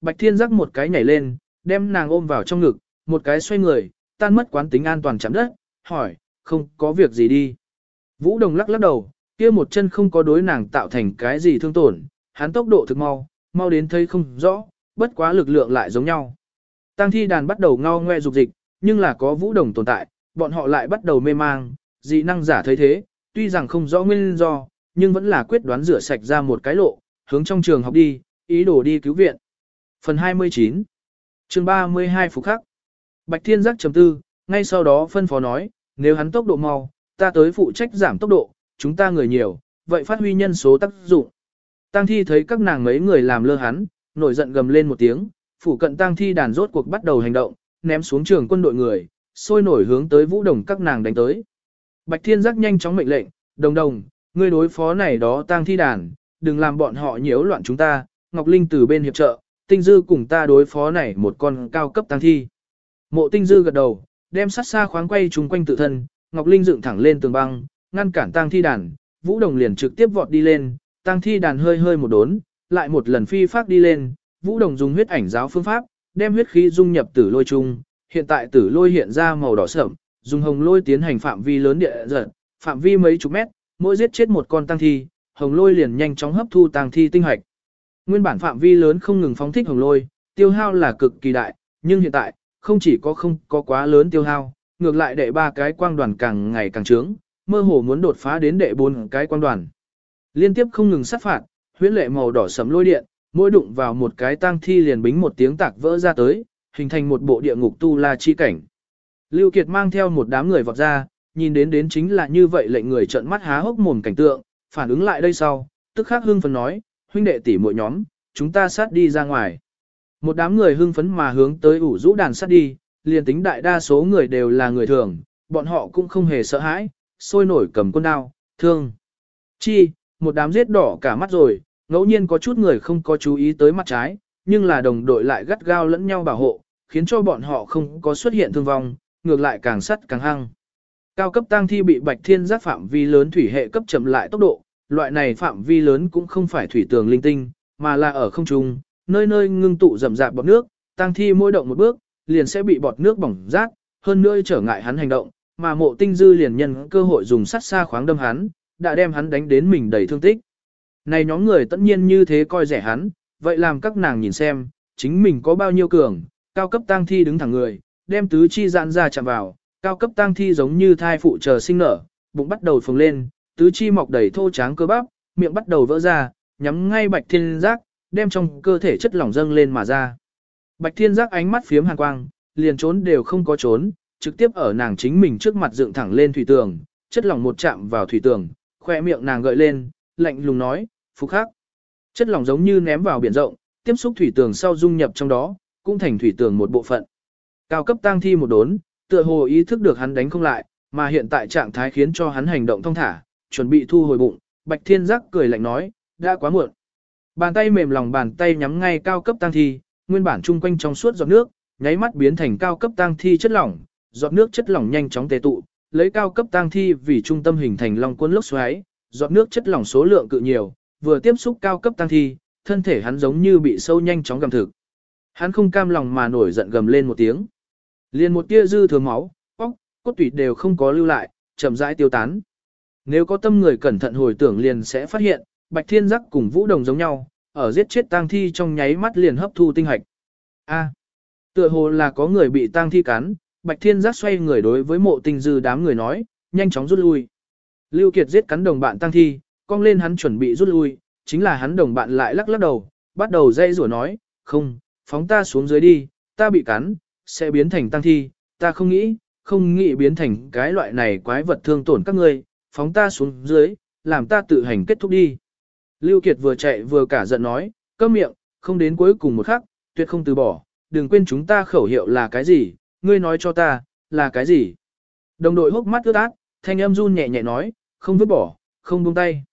Bạch Thiên giác một cái nhảy lên, đem nàng ôm vào trong ngực, một cái xoay người, tan mất quán tính an toàn chạm đất, hỏi, không có việc gì đi. Vũ Đồng lắc lắc đầu, kia một chân không có đối nàng tạo thành cái gì thương tổn, hắn tốc độ thực mau, mau đến thấy không rõ, bất quá lực lượng lại giống nhau. Tăng thi đàn bắt đầu ngao ngoe dục dịch, nhưng là có Vũ Đồng tồn tại, bọn họ lại bắt đầu mê mang, dị năng giả thấy thế, tuy rằng không rõ nguyên do, nhưng vẫn là quyết đoán rửa sạch ra một cái lộ, hướng trong trường học đi, ý đồ đi cứu viện. Phần 29 chương 32 Phục Khắc Bạch Thiên giác chấm tư, ngay sau đó phân phó nói, nếu hắn tốc độ mau, ta tới phụ trách giảm tốc độ, chúng ta người nhiều, vậy phát huy nhân số tác dụng. Tăng thi thấy các nàng mấy người làm lơ hắn, nổi giận gầm lên một tiếng, phủ cận tăng thi đàn rốt cuộc bắt đầu hành động, ném xuống trường quân đội người, sôi nổi hướng tới vũ đồng các nàng đánh tới. Bạch Thiên giác nhanh chóng mệnh lệnh, đồng đồng, ngươi đối phó này đó tăng thi đàn, đừng làm bọn họ nhiễu loạn chúng ta, Ngọc Linh từ bên hiệp trợ, tinh dư cùng ta đối phó này một con cao cấp tăng thi. Mộ tinh dư gật đầu, đem sát xa khoáng quay chung quanh tự thân, Ngọc Linh dựng thẳng lên tường băng, ngăn cản tăng thi đàn, Vũ Đồng liền trực tiếp vọt đi lên, tăng thi đàn hơi hơi một đốn, lại một lần phi phát đi lên, Vũ Đồng dùng huyết ảnh giáo phương pháp, đem huyết khí dung nhập tử lôi chung, hiện tại tử lôi hiện ra màu đỏ sẫm, dùng hồng lôi tiến hành phạm vi lớn địa giật, phạm vi mấy chục mét, mỗi giết chết một con tăng thi, hồng lôi liền nhanh chóng hấp thu tăng thi tinh hoạch. Nguyên bản phạm vi lớn không ngừng phóng thích hồng lôi, tiêu hao là cực kỳ đại, nhưng hiện tại, không chỉ có không có quá lớn tiêu hao, ngược lại đệ ba cái quang đoàn càng ngày càng trướng, mơ hồ muốn đột phá đến đệ bốn cái quang đoàn. Liên tiếp không ngừng sát phạt, huyễn lệ màu đỏ sẫm lôi điện, mỗi đụng vào một cái tang thi liền bính một tiếng tạc vỡ ra tới, hình thành một bộ địa ngục tu la chi cảnh. Lưu Kiệt mang theo một đám người vọt ra, nhìn đến đến chính là như vậy lệnh người trợn mắt há hốc mồm cảnh tượng, phản ứng lại đây sau, tức khắc hưng phấn nói, huynh đệ tỷ muội nhóm, chúng ta sát đi ra ngoài. Một đám người hưng phấn mà hướng tới ủ rũ đàn sát đi, liền tính đại đa số người đều là người thường, bọn họ cũng không hề sợ hãi, sôi nổi cầm quân đao, thương. Chi, một đám giết đỏ cả mắt rồi, ngẫu nhiên có chút người không có chú ý tới mặt trái, nhưng là đồng đội lại gắt gao lẫn nhau bảo hộ, khiến cho bọn họ không có xuất hiện thương vong, ngược lại càng sắt càng hăng. Cao cấp tăng thi bị bạch thiên giác phạm vi lớn thủy hệ cấp chậm lại tốc độ, loại này phạm vi lớn cũng không phải thủy tường linh tinh, mà là ở không trung, nơi nơi ngưng tụ rầm rạp bọt nước, tăng thi mỗi động một bước, liền sẽ bị bọt nước bỏng rát, hơn nữa trở ngại hắn hành động, mà mộ tinh dư liền nhân cơ hội dùng sắt xa khoáng đâm hắn, đã đem hắn đánh đến mình đầy thương tích. Này nhóm người tất nhiên như thế coi rẻ hắn, vậy làm các nàng nhìn xem, chính mình có bao nhiêu cường, cao cấp tăng thi đứng thẳng người, đem tứ chi giãn ra chạm vào, cao cấp tang thi giống như thai phụ chờ sinh nở, bụng bắt đầu phồng lên, tứ chi mọc đầy thô tráng cơ bắp, miệng bắt đầu vỡ ra, nhắm ngay bạch thiên giác, đem trong cơ thể chất lỏng dâng lên mà ra. Bạch thiên giác ánh mắt phiếm hàn quang, liền trốn đều không có trốn, trực tiếp ở nàng chính mình trước mặt dựng thẳng lên thủy tường, chất lỏng một chạm vào thủy tường, khoe miệng nàng gợi lên, lạnh lùng nói, phục khắc. Chất lỏng giống như ném vào biển rộng, tiếp xúc thủy tường sau dung nhập trong đó, cũng thành thủy tường một bộ phận. Cao cấp tăng thi một đốn, tựa hồ ý thức được hắn đánh không lại, mà hiện tại trạng thái khiến cho hắn hành động thông thả, chuẩn bị thu hồi bụng, Bạch Thiên Giác cười lạnh nói, đã quá muộn. Bàn tay mềm lòng bàn tay nhắm ngay cao cấp tăng thi, nguyên bản chung quanh trong suốt giọt nước, nháy mắt biến thành cao cấp tăng thi chất lỏng, giọt nước chất lỏng nhanh chóng tề tụ, lấy cao cấp tăng thi vì trung tâm hình thành long cuốn lốc xoáy, giọt nước chất lỏng số lượng cự nhiều, vừa tiếp xúc cao cấp tăng thi, thân thể hắn giống như bị sâu nhanh chóng gầm thực. Hắn không cam lòng mà nổi giận gầm lên một tiếng. Liền một tia dư thừa máu, óc, cốt tủy đều không có lưu lại, chậm rãi tiêu tán. Nếu có tâm người cẩn thận hồi tưởng liền sẽ phát hiện, Bạch Thiên Giác cùng Vũ Đồng giống nhau, ở giết chết tang thi trong nháy mắt liền hấp thu tinh hạch. A, tựa hồ là có người bị tang thi cắn, Bạch Thiên Giác xoay người đối với mộ tinh dư đám người nói, nhanh chóng rút lui. Lưu Kiệt giết cắn đồng bạn tang thi, cong lên hắn chuẩn bị rút lui, chính là hắn đồng bạn lại lắc lắc đầu, bắt đầu dây rủa nói, không, phóng ta xuống dưới đi, ta bị cắn, sẽ biến thành tang thi, ta không nghĩ, không nghĩ biến thành cái loại này quái vật thương tổn các ngươi, phóng ta xuống dưới, làm ta tự hành kết thúc đi. Lưu Kiệt vừa chạy vừa cả giận nói, câm miệng, không đến cuối cùng một khắc, tuyệt không từ bỏ, đừng quên chúng ta khẩu hiệu là cái gì, ngươi nói cho ta, là cái gì. Đồng đội hốc mắt ướt át, thanh âm run nhẹ nhẹ nói, không vứt bỏ, không buông tay.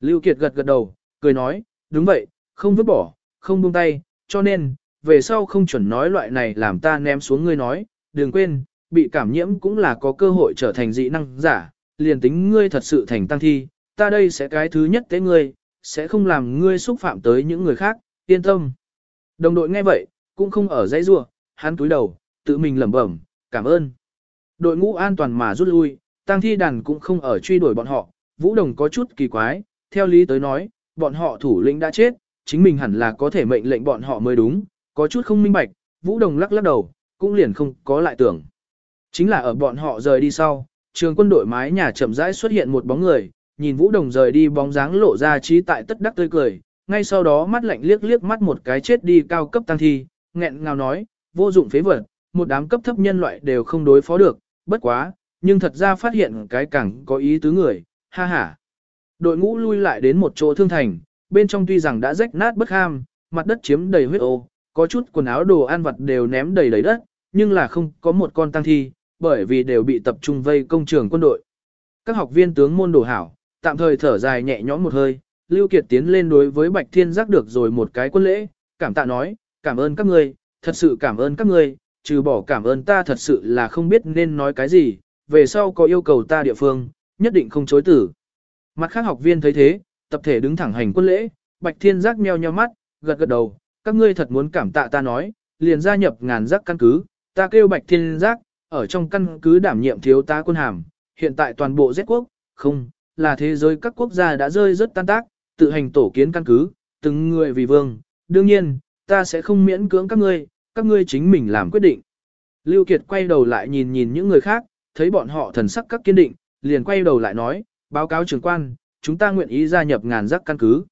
Lưu Kiệt gật gật đầu, cười nói, đúng vậy, không vứt bỏ, không buông tay, cho nên, về sau không chuẩn nói loại này làm ta ném xuống ngươi nói, đừng quên, bị cảm nhiễm cũng là có cơ hội trở thành dị năng giả, liền tính ngươi thật sự thành tăng thi, ta đây sẽ cái thứ nhất tế ngươi, sẽ không làm ngươi xúc phạm tới những người khác, yên tâm. Đồng đội nghe vậy, cũng không ở dãy rua, hắn túi đầu, tự mình lẩm bẩm, cảm ơn. Đội ngũ an toàn mà rút lui, tăng thi đàn cũng không ở truy đuổi bọn họ, Vũ Đồng có chút kỳ quái, theo lý tới nói, bọn họ thủ lĩnh đã chết, chính mình hẳn là có thể mệnh lệnh bọn họ mới đúng, có chút không minh bạch, Vũ Đồng lắc lắc đầu, cũng liền không có lại tưởng. Chính là ở bọn họ rời đi sau, trường quân đội mái nhà chậm rãi xuất hiện một bóng người, nhìn Vũ Đồng rời đi bóng dáng lộ ra trí tại tất đắc tươi cười, ngay sau đó mắt lạnh liếc liếc mắt một cái chết đi cao cấp tăng thi, nghẹn ngào nói, vô dụng phế vật, một đám cấp thấp nhân loại đều không đối phó được, bất quá, nhưng thật ra phát hiện cái cẳng có ý tứ người, ha ha. Đội ngũ lui lại đến một chỗ thương thành, bên trong tuy rằng đã rách nát bất ham, mặt đất chiếm đầy huyết ô, có chút quần áo đồ ăn vặt đều ném đầy đầy đất, nhưng là không có một con tăng thi, bởi vì đều bị tập trung vây công trường quân đội. Các học viên tướng môn đồ hảo, tạm thời thở dài nhẹ nhõm một hơi, Lưu Kiệt tiến lên đối với Bạch Thiên giác được rồi một cái quân lễ, cảm tạ nói, cảm ơn các ngươi, thật sự cảm ơn các ngươi, trừ bỏ cảm ơn ta thật sự là không biết nên nói cái gì, về sau có yêu cầu ta địa phương, nhất định không chối tử. Mặt khác học viên thấy thế, tập thể đứng thẳng hành quân lễ, Bạch Thiên giác meo nheo mắt, gật gật đầu, các ngươi thật muốn cảm tạ ta nói, liền gia nhập ngàn giác căn cứ, ta kêu Bạch Thiên giác, ở trong căn cứ đảm nhiệm thiếu tá quân hàm, hiện tại toàn bộ Z quốc, không, là thế giới các quốc gia đã rơi rất tan tác, tự hành tổ kiến căn cứ, từng người vì vương, đương nhiên, ta sẽ không miễn cưỡng các ngươi, các ngươi chính mình làm quyết định. Lưu Kiệt quay đầu lại nhìn nhìn những người khác, thấy bọn họ thần sắc các kiên định, liền quay đầu lại nói, báo cáo trưởng quan, chúng ta nguyện ý gia nhập ngàn giác căn cứ.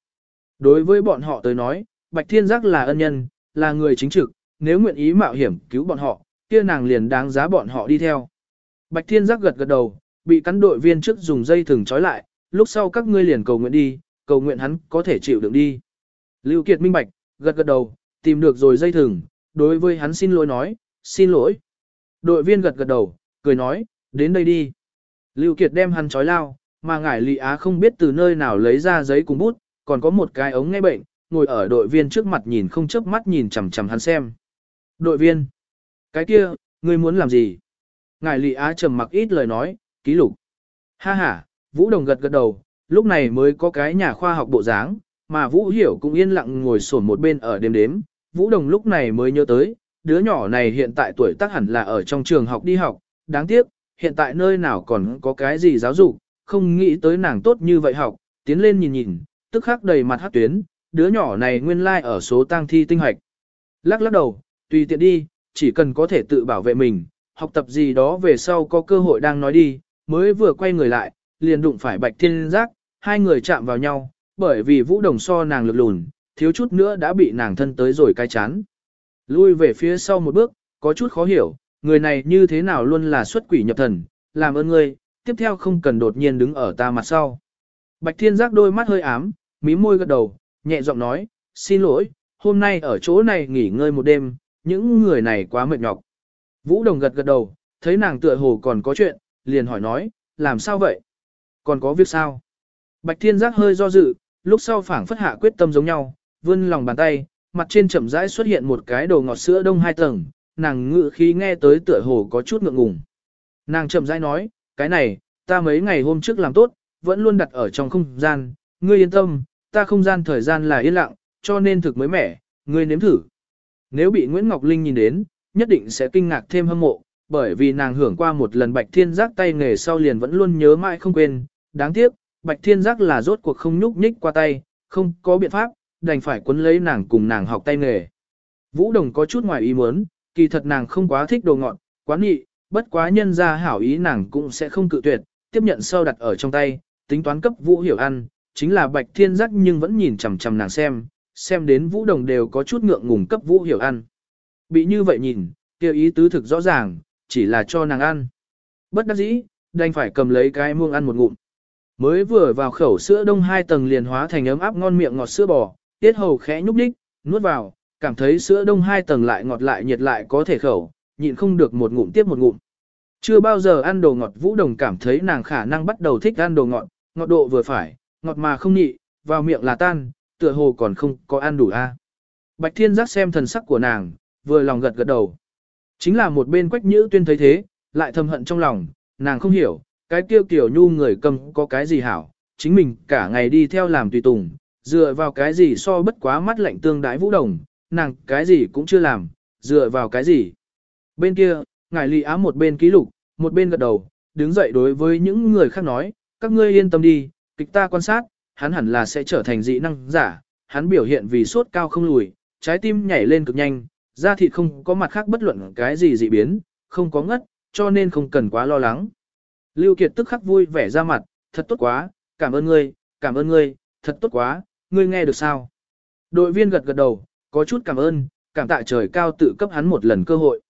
Đối với bọn họ tới nói, Bạch Thiên Giác là ân nhân, là người chính trực, nếu nguyện ý mạo hiểm cứu bọn họ, kia nàng liền đáng giá bọn họ đi theo. Bạch Thiên Giác gật gật đầu, bị cán đội viên trước dùng dây thừng trói lại, lúc sau các ngươi liền cầu nguyện đi, cầu nguyện hắn có thể chịu đựng đi. Lưu Kiệt minh bạch, gật gật đầu, tìm được rồi dây thừng, đối với hắn xin lỗi nói, xin lỗi. Đội viên gật gật đầu, cười nói, đến đây đi. Lưu Kiệt đem hắn trói lao, mà ngải lị á không biết từ nơi nào lấy ra giấy cùng bút, còn có một cái ống nghe bệnh, ngồi ở đội viên trước mặt nhìn không chớp mắt nhìn chằm chằm hắn xem. Đội viên, cái kia, ngươi muốn làm gì? ngài lị á trầm mặc ít lời nói, ký lục. Ha ha, Vũ Đồng gật gật đầu, lúc này mới có cái nhà khoa học bộ dáng, mà Vũ Hiểu cũng yên lặng ngồi sổn một bên ở đêm đếm. Vũ Đồng lúc này mới nhớ tới, đứa nhỏ này hiện tại tuổi tác hẳn là ở trong trường học đi học, đáng tiếc, hiện tại nơi nào còn có cái gì giáo dục, không nghĩ tới nàng tốt như vậy học, tiến lên nhìn nhìn, tức khắc đầy mặt hát tuyến, đứa nhỏ này nguyên lai like ở số tang thi tinh hoạch. Lắc lắc đầu, tùy tiện đi, chỉ cần có thể tự bảo vệ mình, học tập gì đó về sau có cơ hội đang nói đi, mới vừa quay người lại, liền đụng phải bạch thiên giác, hai người chạm vào nhau, bởi vì vũ đồng so nàng lực lùn, thiếu chút nữa đã bị nàng thân tới rồi cai chán. Lui về phía sau một bước, có chút khó hiểu, người này như thế nào luôn là xuất quỷ nhập thần, làm ơn ngươi, tiếp theo không cần đột nhiên đứng ở ta mặt sau. Bạch thiên giác đôi mắt hơi ám, mí môi gật đầu, nhẹ giọng nói, xin lỗi, hôm nay ở chỗ này nghỉ ngơi một đêm, những người này quá mệt nhọc. Vũ đồng gật gật đầu, thấy nàng tựa hồ còn có chuyện, liền hỏi nói, làm sao vậy? Còn có việc sao? Bạch thiên giác hơi do dự, lúc sau phảng phất hạ quyết tâm giống nhau, vươn lòng bàn tay, mặt trên chậm rãi xuất hiện một cái đồ ngọt sữa đông hai tầng, nàng ngự khí nghe tới tựa hồ có chút ngượng ngùng. Nàng chậm rãi nói, cái này, ta mấy ngày hôm trước làm tốt, vẫn luôn đặt ở trong không gian, ngươi yên tâm, ta không gian thời gian là yên lặng, cho nên thực mới mẻ, ngươi nếm thử. Nếu bị Nguyễn Ngọc Linh nhìn đến, nhất định sẽ kinh ngạc thêm hâm mộ, bởi vì nàng hưởng qua một lần Bạch Thiên Giác tay nghề sau liền vẫn luôn nhớ mãi không quên, đáng tiếc, Bạch Thiên Giác là rốt cuộc không nhúc nhích qua tay, không có biện pháp, đành phải quấn lấy nàng cùng nàng học tay nghề. Vũ Đồng có chút ngoài ý muốn, kỳ thật nàng không quá thích đồ ngọn, quá nhị, bất quá nhân ra hảo ý nàng cũng sẽ không cự tuyệt, tiếp nhận sau đặt ở trong tay, tính toán cấp Vũ Hiểu ăn, chính là Bạch Thiên Giác nhưng vẫn nhìn chằm chằm nàng xem, xem đến Vũ Đồng đều có chút ngượng ngùng cấp Vũ Hiểu ăn. Bị như vậy nhìn, kêu ý tứ thực rõ ràng, chỉ là cho nàng ăn. Bất đắc dĩ, đành phải cầm lấy cái muông ăn một ngụm. Mới vừa vào khẩu sữa đông hai tầng liền hóa thành ấm áp ngon miệng ngọt sữa bò, tiết hầu khẽ nhúc nhích, nuốt vào, cảm thấy sữa đông hai tầng lại ngọt lại nhiệt lại có thể khẩu, nhịn không được một ngụm tiếp một ngụm. Chưa bao giờ ăn đồ ngọt Vũ Đồng cảm thấy nàng khả năng bắt đầu thích ăn đồ ngọt, ngọt độ vừa phải, ngọt mà không nhị, vào miệng là tan, tựa hồ còn không có ăn đủ a. Bạch Thiên giác xem thần sắc của nàng, vừa lòng gật gật đầu. Chính là một bên quách nhữ tuyên thấy thế, lại thầm hận trong lòng, nàng không hiểu, cái tiêu kiểu nhu người cầm có cái gì hảo, chính mình cả ngày đi theo làm tùy tùng, dựa vào cái gì so bất quá mắt lạnh tương đái vũ đồng, nàng cái gì cũng chưa làm, dựa vào cái gì. Bên kia, ngài lị á một bên ký lục, một bên gật đầu, đứng dậy đối với những người khác nói, các ngươi yên tâm đi, kịch ta quan sát, hắn hẳn là sẽ trở thành dị năng giả, hắn biểu hiện vì sốt cao không lùi, trái tim nhảy lên cực nhanh, da thịt không có mặt khác bất luận cái gì dị biến, không có ngất, cho nên không cần quá lo lắng. Lưu Kiệt tức khắc vui vẻ ra mặt, thật tốt quá, cảm ơn ngươi, cảm ơn ngươi, thật tốt quá, ngươi nghe được sao? Đội viên gật gật đầu, có chút cảm ơn, cảm tạ trời cao tự cấp hắn một lần cơ hội.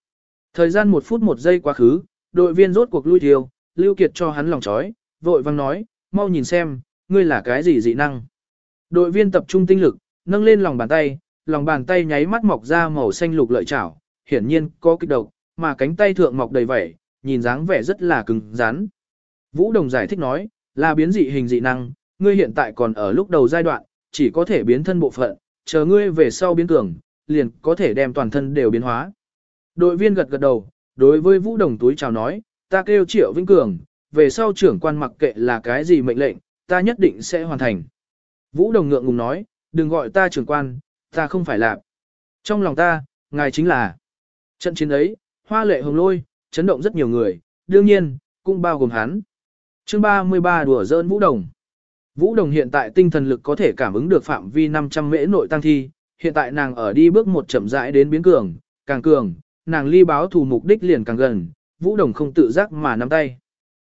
Thời gian một phút một giây quá khứ, đội viên rốt cuộc lui thiêu, Lưu Kiệt cho hắn lòng chói, vội vang nói, mau nhìn xem, ngươi là cái gì dị năng. Đội viên tập trung tinh lực, nâng lên lòng bàn tay, lòng bàn tay nháy mắt mọc ra màu xanh lục lợi chảo, hiển nhiên có kích độc, mà cánh tay thượng mọc đầy vảy, nhìn dáng vẻ rất là cứng rắn. Vũ Đồng giải thích nói, là biến dị hình dị năng, ngươi hiện tại còn ở lúc đầu giai đoạn, chỉ có thể biến thân bộ phận, chờ ngươi về sau biến cường, liền có thể đem toàn thân đều biến hóa. Đội viên gật gật đầu, đối với Vũ Đồng túi chào nói, ta kêu Triệu Vĩnh Cường, về sau trưởng quan mặc kệ là cái gì mệnh lệnh, ta nhất định sẽ hoàn thành. Vũ Đồng ngượng ngùng nói, đừng gọi ta trưởng quan, ta không phải làm. Trong lòng ta, ngài chính là. Trận chiến ấy, hoa lệ hồng lôi, chấn động rất nhiều người, đương nhiên, cũng bao gồm hắn. Chương 33 đùa dơn Vũ Đồng. Vũ Đồng hiện tại tinh thần lực có thể cảm ứng được phạm vi 500 mễ nội tăng thi, hiện tại nàng ở đi bước một chậm rãi đến biến cường, càng cường, nàng ly báo thù mục đích liền càng gần, Vũ Đồng không tự giác mà nắm tay.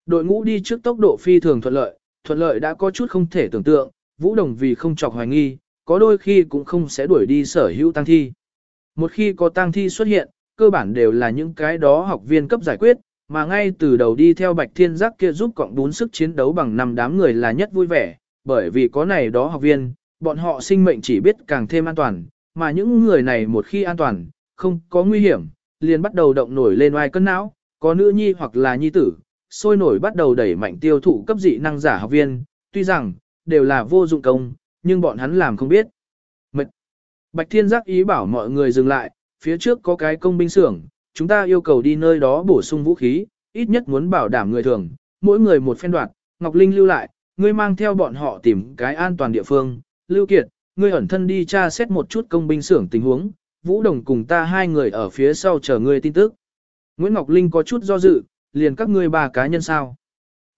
Đội ngũ đi trước tốc độ phi thường thuận lợi, thuận lợi đã có chút không thể tưởng tượng, Vũ Đồng vì không chọc hoài nghi, có đôi khi cũng không sẽ đuổi đi sở hữu tăng thi. Một khi có tăng thi xuất hiện, cơ bản đều là những cái đó học viên cấp giải quyết, mà ngay từ đầu đi theo Bạch Thiên Giác kia giúp cộng bốn sức chiến đấu bằng năm đám người là nhất vui vẻ, bởi vì có này đó học viên, bọn họ sinh mệnh chỉ biết càng thêm an toàn, mà những người này một khi an toàn, không có nguy hiểm, liền bắt đầu động nổi lên oai cân não, có nữ nhi hoặc là nhi tử, sôi nổi bắt đầu đẩy mạnh tiêu thụ cấp dị năng giả học viên, tuy rằng, đều là vô dụng công, nhưng bọn hắn làm không biết. Mệt. Bạch Thiên Giác ý bảo mọi người dừng lại, phía trước có cái công binh xưởng, chúng ta yêu cầu đi nơi đó bổ sung vũ khí, ít nhất muốn bảo đảm người thường, mỗi người một phen đoạt, Ngọc Linh lưu lại, ngươi mang theo bọn họ tìm cái an toàn địa phương, Lưu Kiệt, ngươi ẩn thân đi tra xét một chút công binh xưởng tình huống, Vũ Đồng cùng ta hai người ở phía sau chờ ngươi tin tức. Nguyễn Ngọc Linh có chút do dự, liền các ngươi ba cá nhân sao.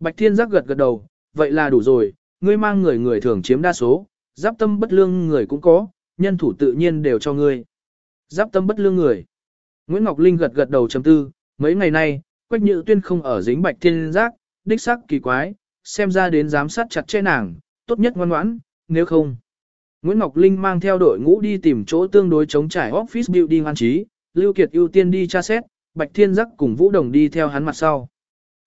Bạch Thiên Giác gật gật đầu, vậy là đủ rồi, ngươi mang người người thường chiếm đa số, giáp tâm bất lương người cũng có, nhân thủ tự nhiên đều cho ngươi. Giáp tâm bất lương người. Nguyễn Ngọc Linh gật gật đầu chấm tư, mấy ngày nay, Quách Nhự Tuyên không ở dính Bạch Thiên Giác, đích xác kỳ quái, xem ra đến giám sát chặt chẽ nàng, tốt nhất ngoan ngoãn, nếu không. Nguyễn Ngọc Linh mang theo đội ngũ đi tìm chỗ tương đối chống trải office building an trí, Lưu Kiệt ưu tiên đi tra xét, Bạch Thiên Giác cùng Vũ Đồng đi theo hắn mặt sau.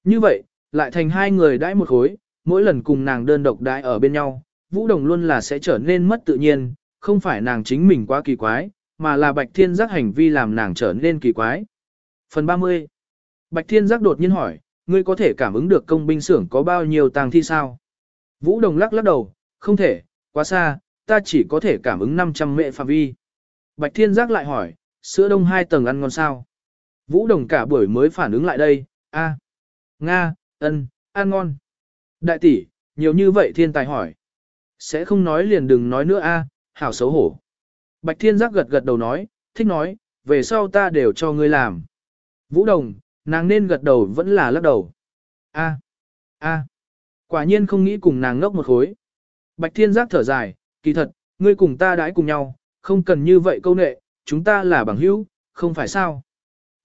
Như vậy, lại thành hai người đãi một khối, mỗi lần cùng nàng đơn độc đãi ở bên nhau, Vũ Đồng luôn là sẽ trở nên mất tự nhiên, không phải nàng chính mình quá kỳ quái, mà là Bạch Thiên Giác hành vi làm nàng trở nên kỳ quái. Phần 30 Bạch Thiên Giác đột nhiên hỏi, ngươi có thể cảm ứng được công binh xưởng có bao nhiêu tàng thi sao? Vũ Đồng lắc lắc đầu, không thể, quá xa, ta chỉ có thể cảm ứng 500 mệ phạm vi. Bạch Thiên Giác lại hỏi, sữa đông hai tầng ăn ngon sao? Vũ Đồng cả buổi mới phản ứng lại đây, a, Nga, ân, ăn ngon. Đại tỷ, nhiều như vậy thiên tài hỏi. Sẽ không nói liền đừng nói nữa a, hảo xấu hổ. Bạch Thiên Giác gật gật đầu nói, thích nói, về sau ta đều cho ngươi làm. Vũ Đồng, nàng nên gật đầu vẫn là lắc đầu. A, a, quả nhiên không nghĩ cùng nàng ngốc một khối. Bạch Thiên Giác thở dài, kỳ thật, ngươi cùng ta đãi cùng nhau, không cần như vậy câu nệ, chúng ta là bằng hữu, không phải sao.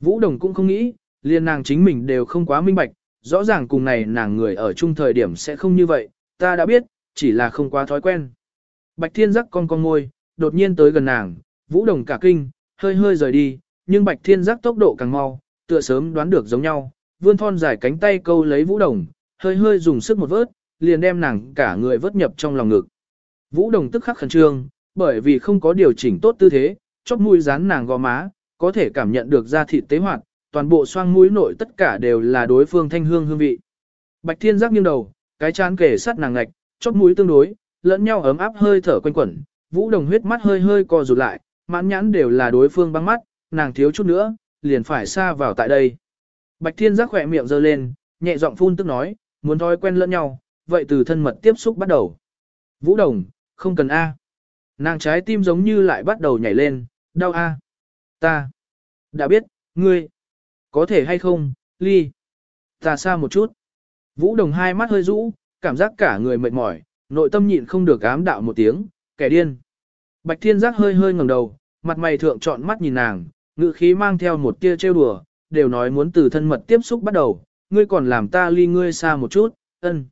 Vũ Đồng cũng không nghĩ, liền nàng chính mình đều không quá minh bạch, rõ ràng cùng này nàng người ở chung thời điểm sẽ không như vậy, ta đã biết, chỉ là không quá thói quen. Bạch Thiên Giác con con ngôi, đột nhiên tới gần nàng, Vũ Đồng cả kinh, hơi hơi rời đi, nhưng Bạch Thiên Giác tốc độ càng mau, tựa sớm đoán được giống nhau, vươn thon dài cánh tay câu lấy Vũ Đồng, hơi hơi dùng sức một vớt, liền đem nàng cả người vớt nhập trong lòng ngực. Vũ Đồng tức khắc khẩn trương, bởi vì không có điều chỉnh tốt tư thế, chóp mũi dán nàng gò má, có thể cảm nhận được da thịt tế hoạt, toàn bộ xoang mũi nội tất cả đều là đối phương thanh hương hương vị. Bạch Thiên giác nghiêng đầu, cái chán kề sát nàng ngạch, chóp mũi tương đối, lẫn nhau ấm áp hơi thở quanh quẩn, Vũ Đồng huyết mắt hơi hơi co rụt lại, mãn nhãn đều là đối phương băng mắt, nàng thiếu chút nữa, liền phải xa vào tại đây. Bạch Thiên giác khỏe miệng giơ lên, nhẹ giọng phun tức nói, muốn thói quen lẫn nhau, vậy từ thân mật tiếp xúc bắt đầu. Vũ Đồng, không cần A. Nàng trái tim giống như lại bắt đầu nhảy lên, đau a. Ta. Đã biết, ngươi. Có thể hay không, ly. Ta xa một chút. Vũ đồng hai mắt hơi rũ, cảm giác cả người mệt mỏi, nội tâm nhịn không được ám đạo một tiếng, kẻ điên. Bạch thiên giác hơi hơi ngẩng đầu, mặt mày thượng trọn mắt nhìn nàng, ngữ khí mang theo một tia trêu đùa, đều nói muốn từ thân mật tiếp xúc bắt đầu, ngươi còn làm ta ly ngươi xa một chút, ân.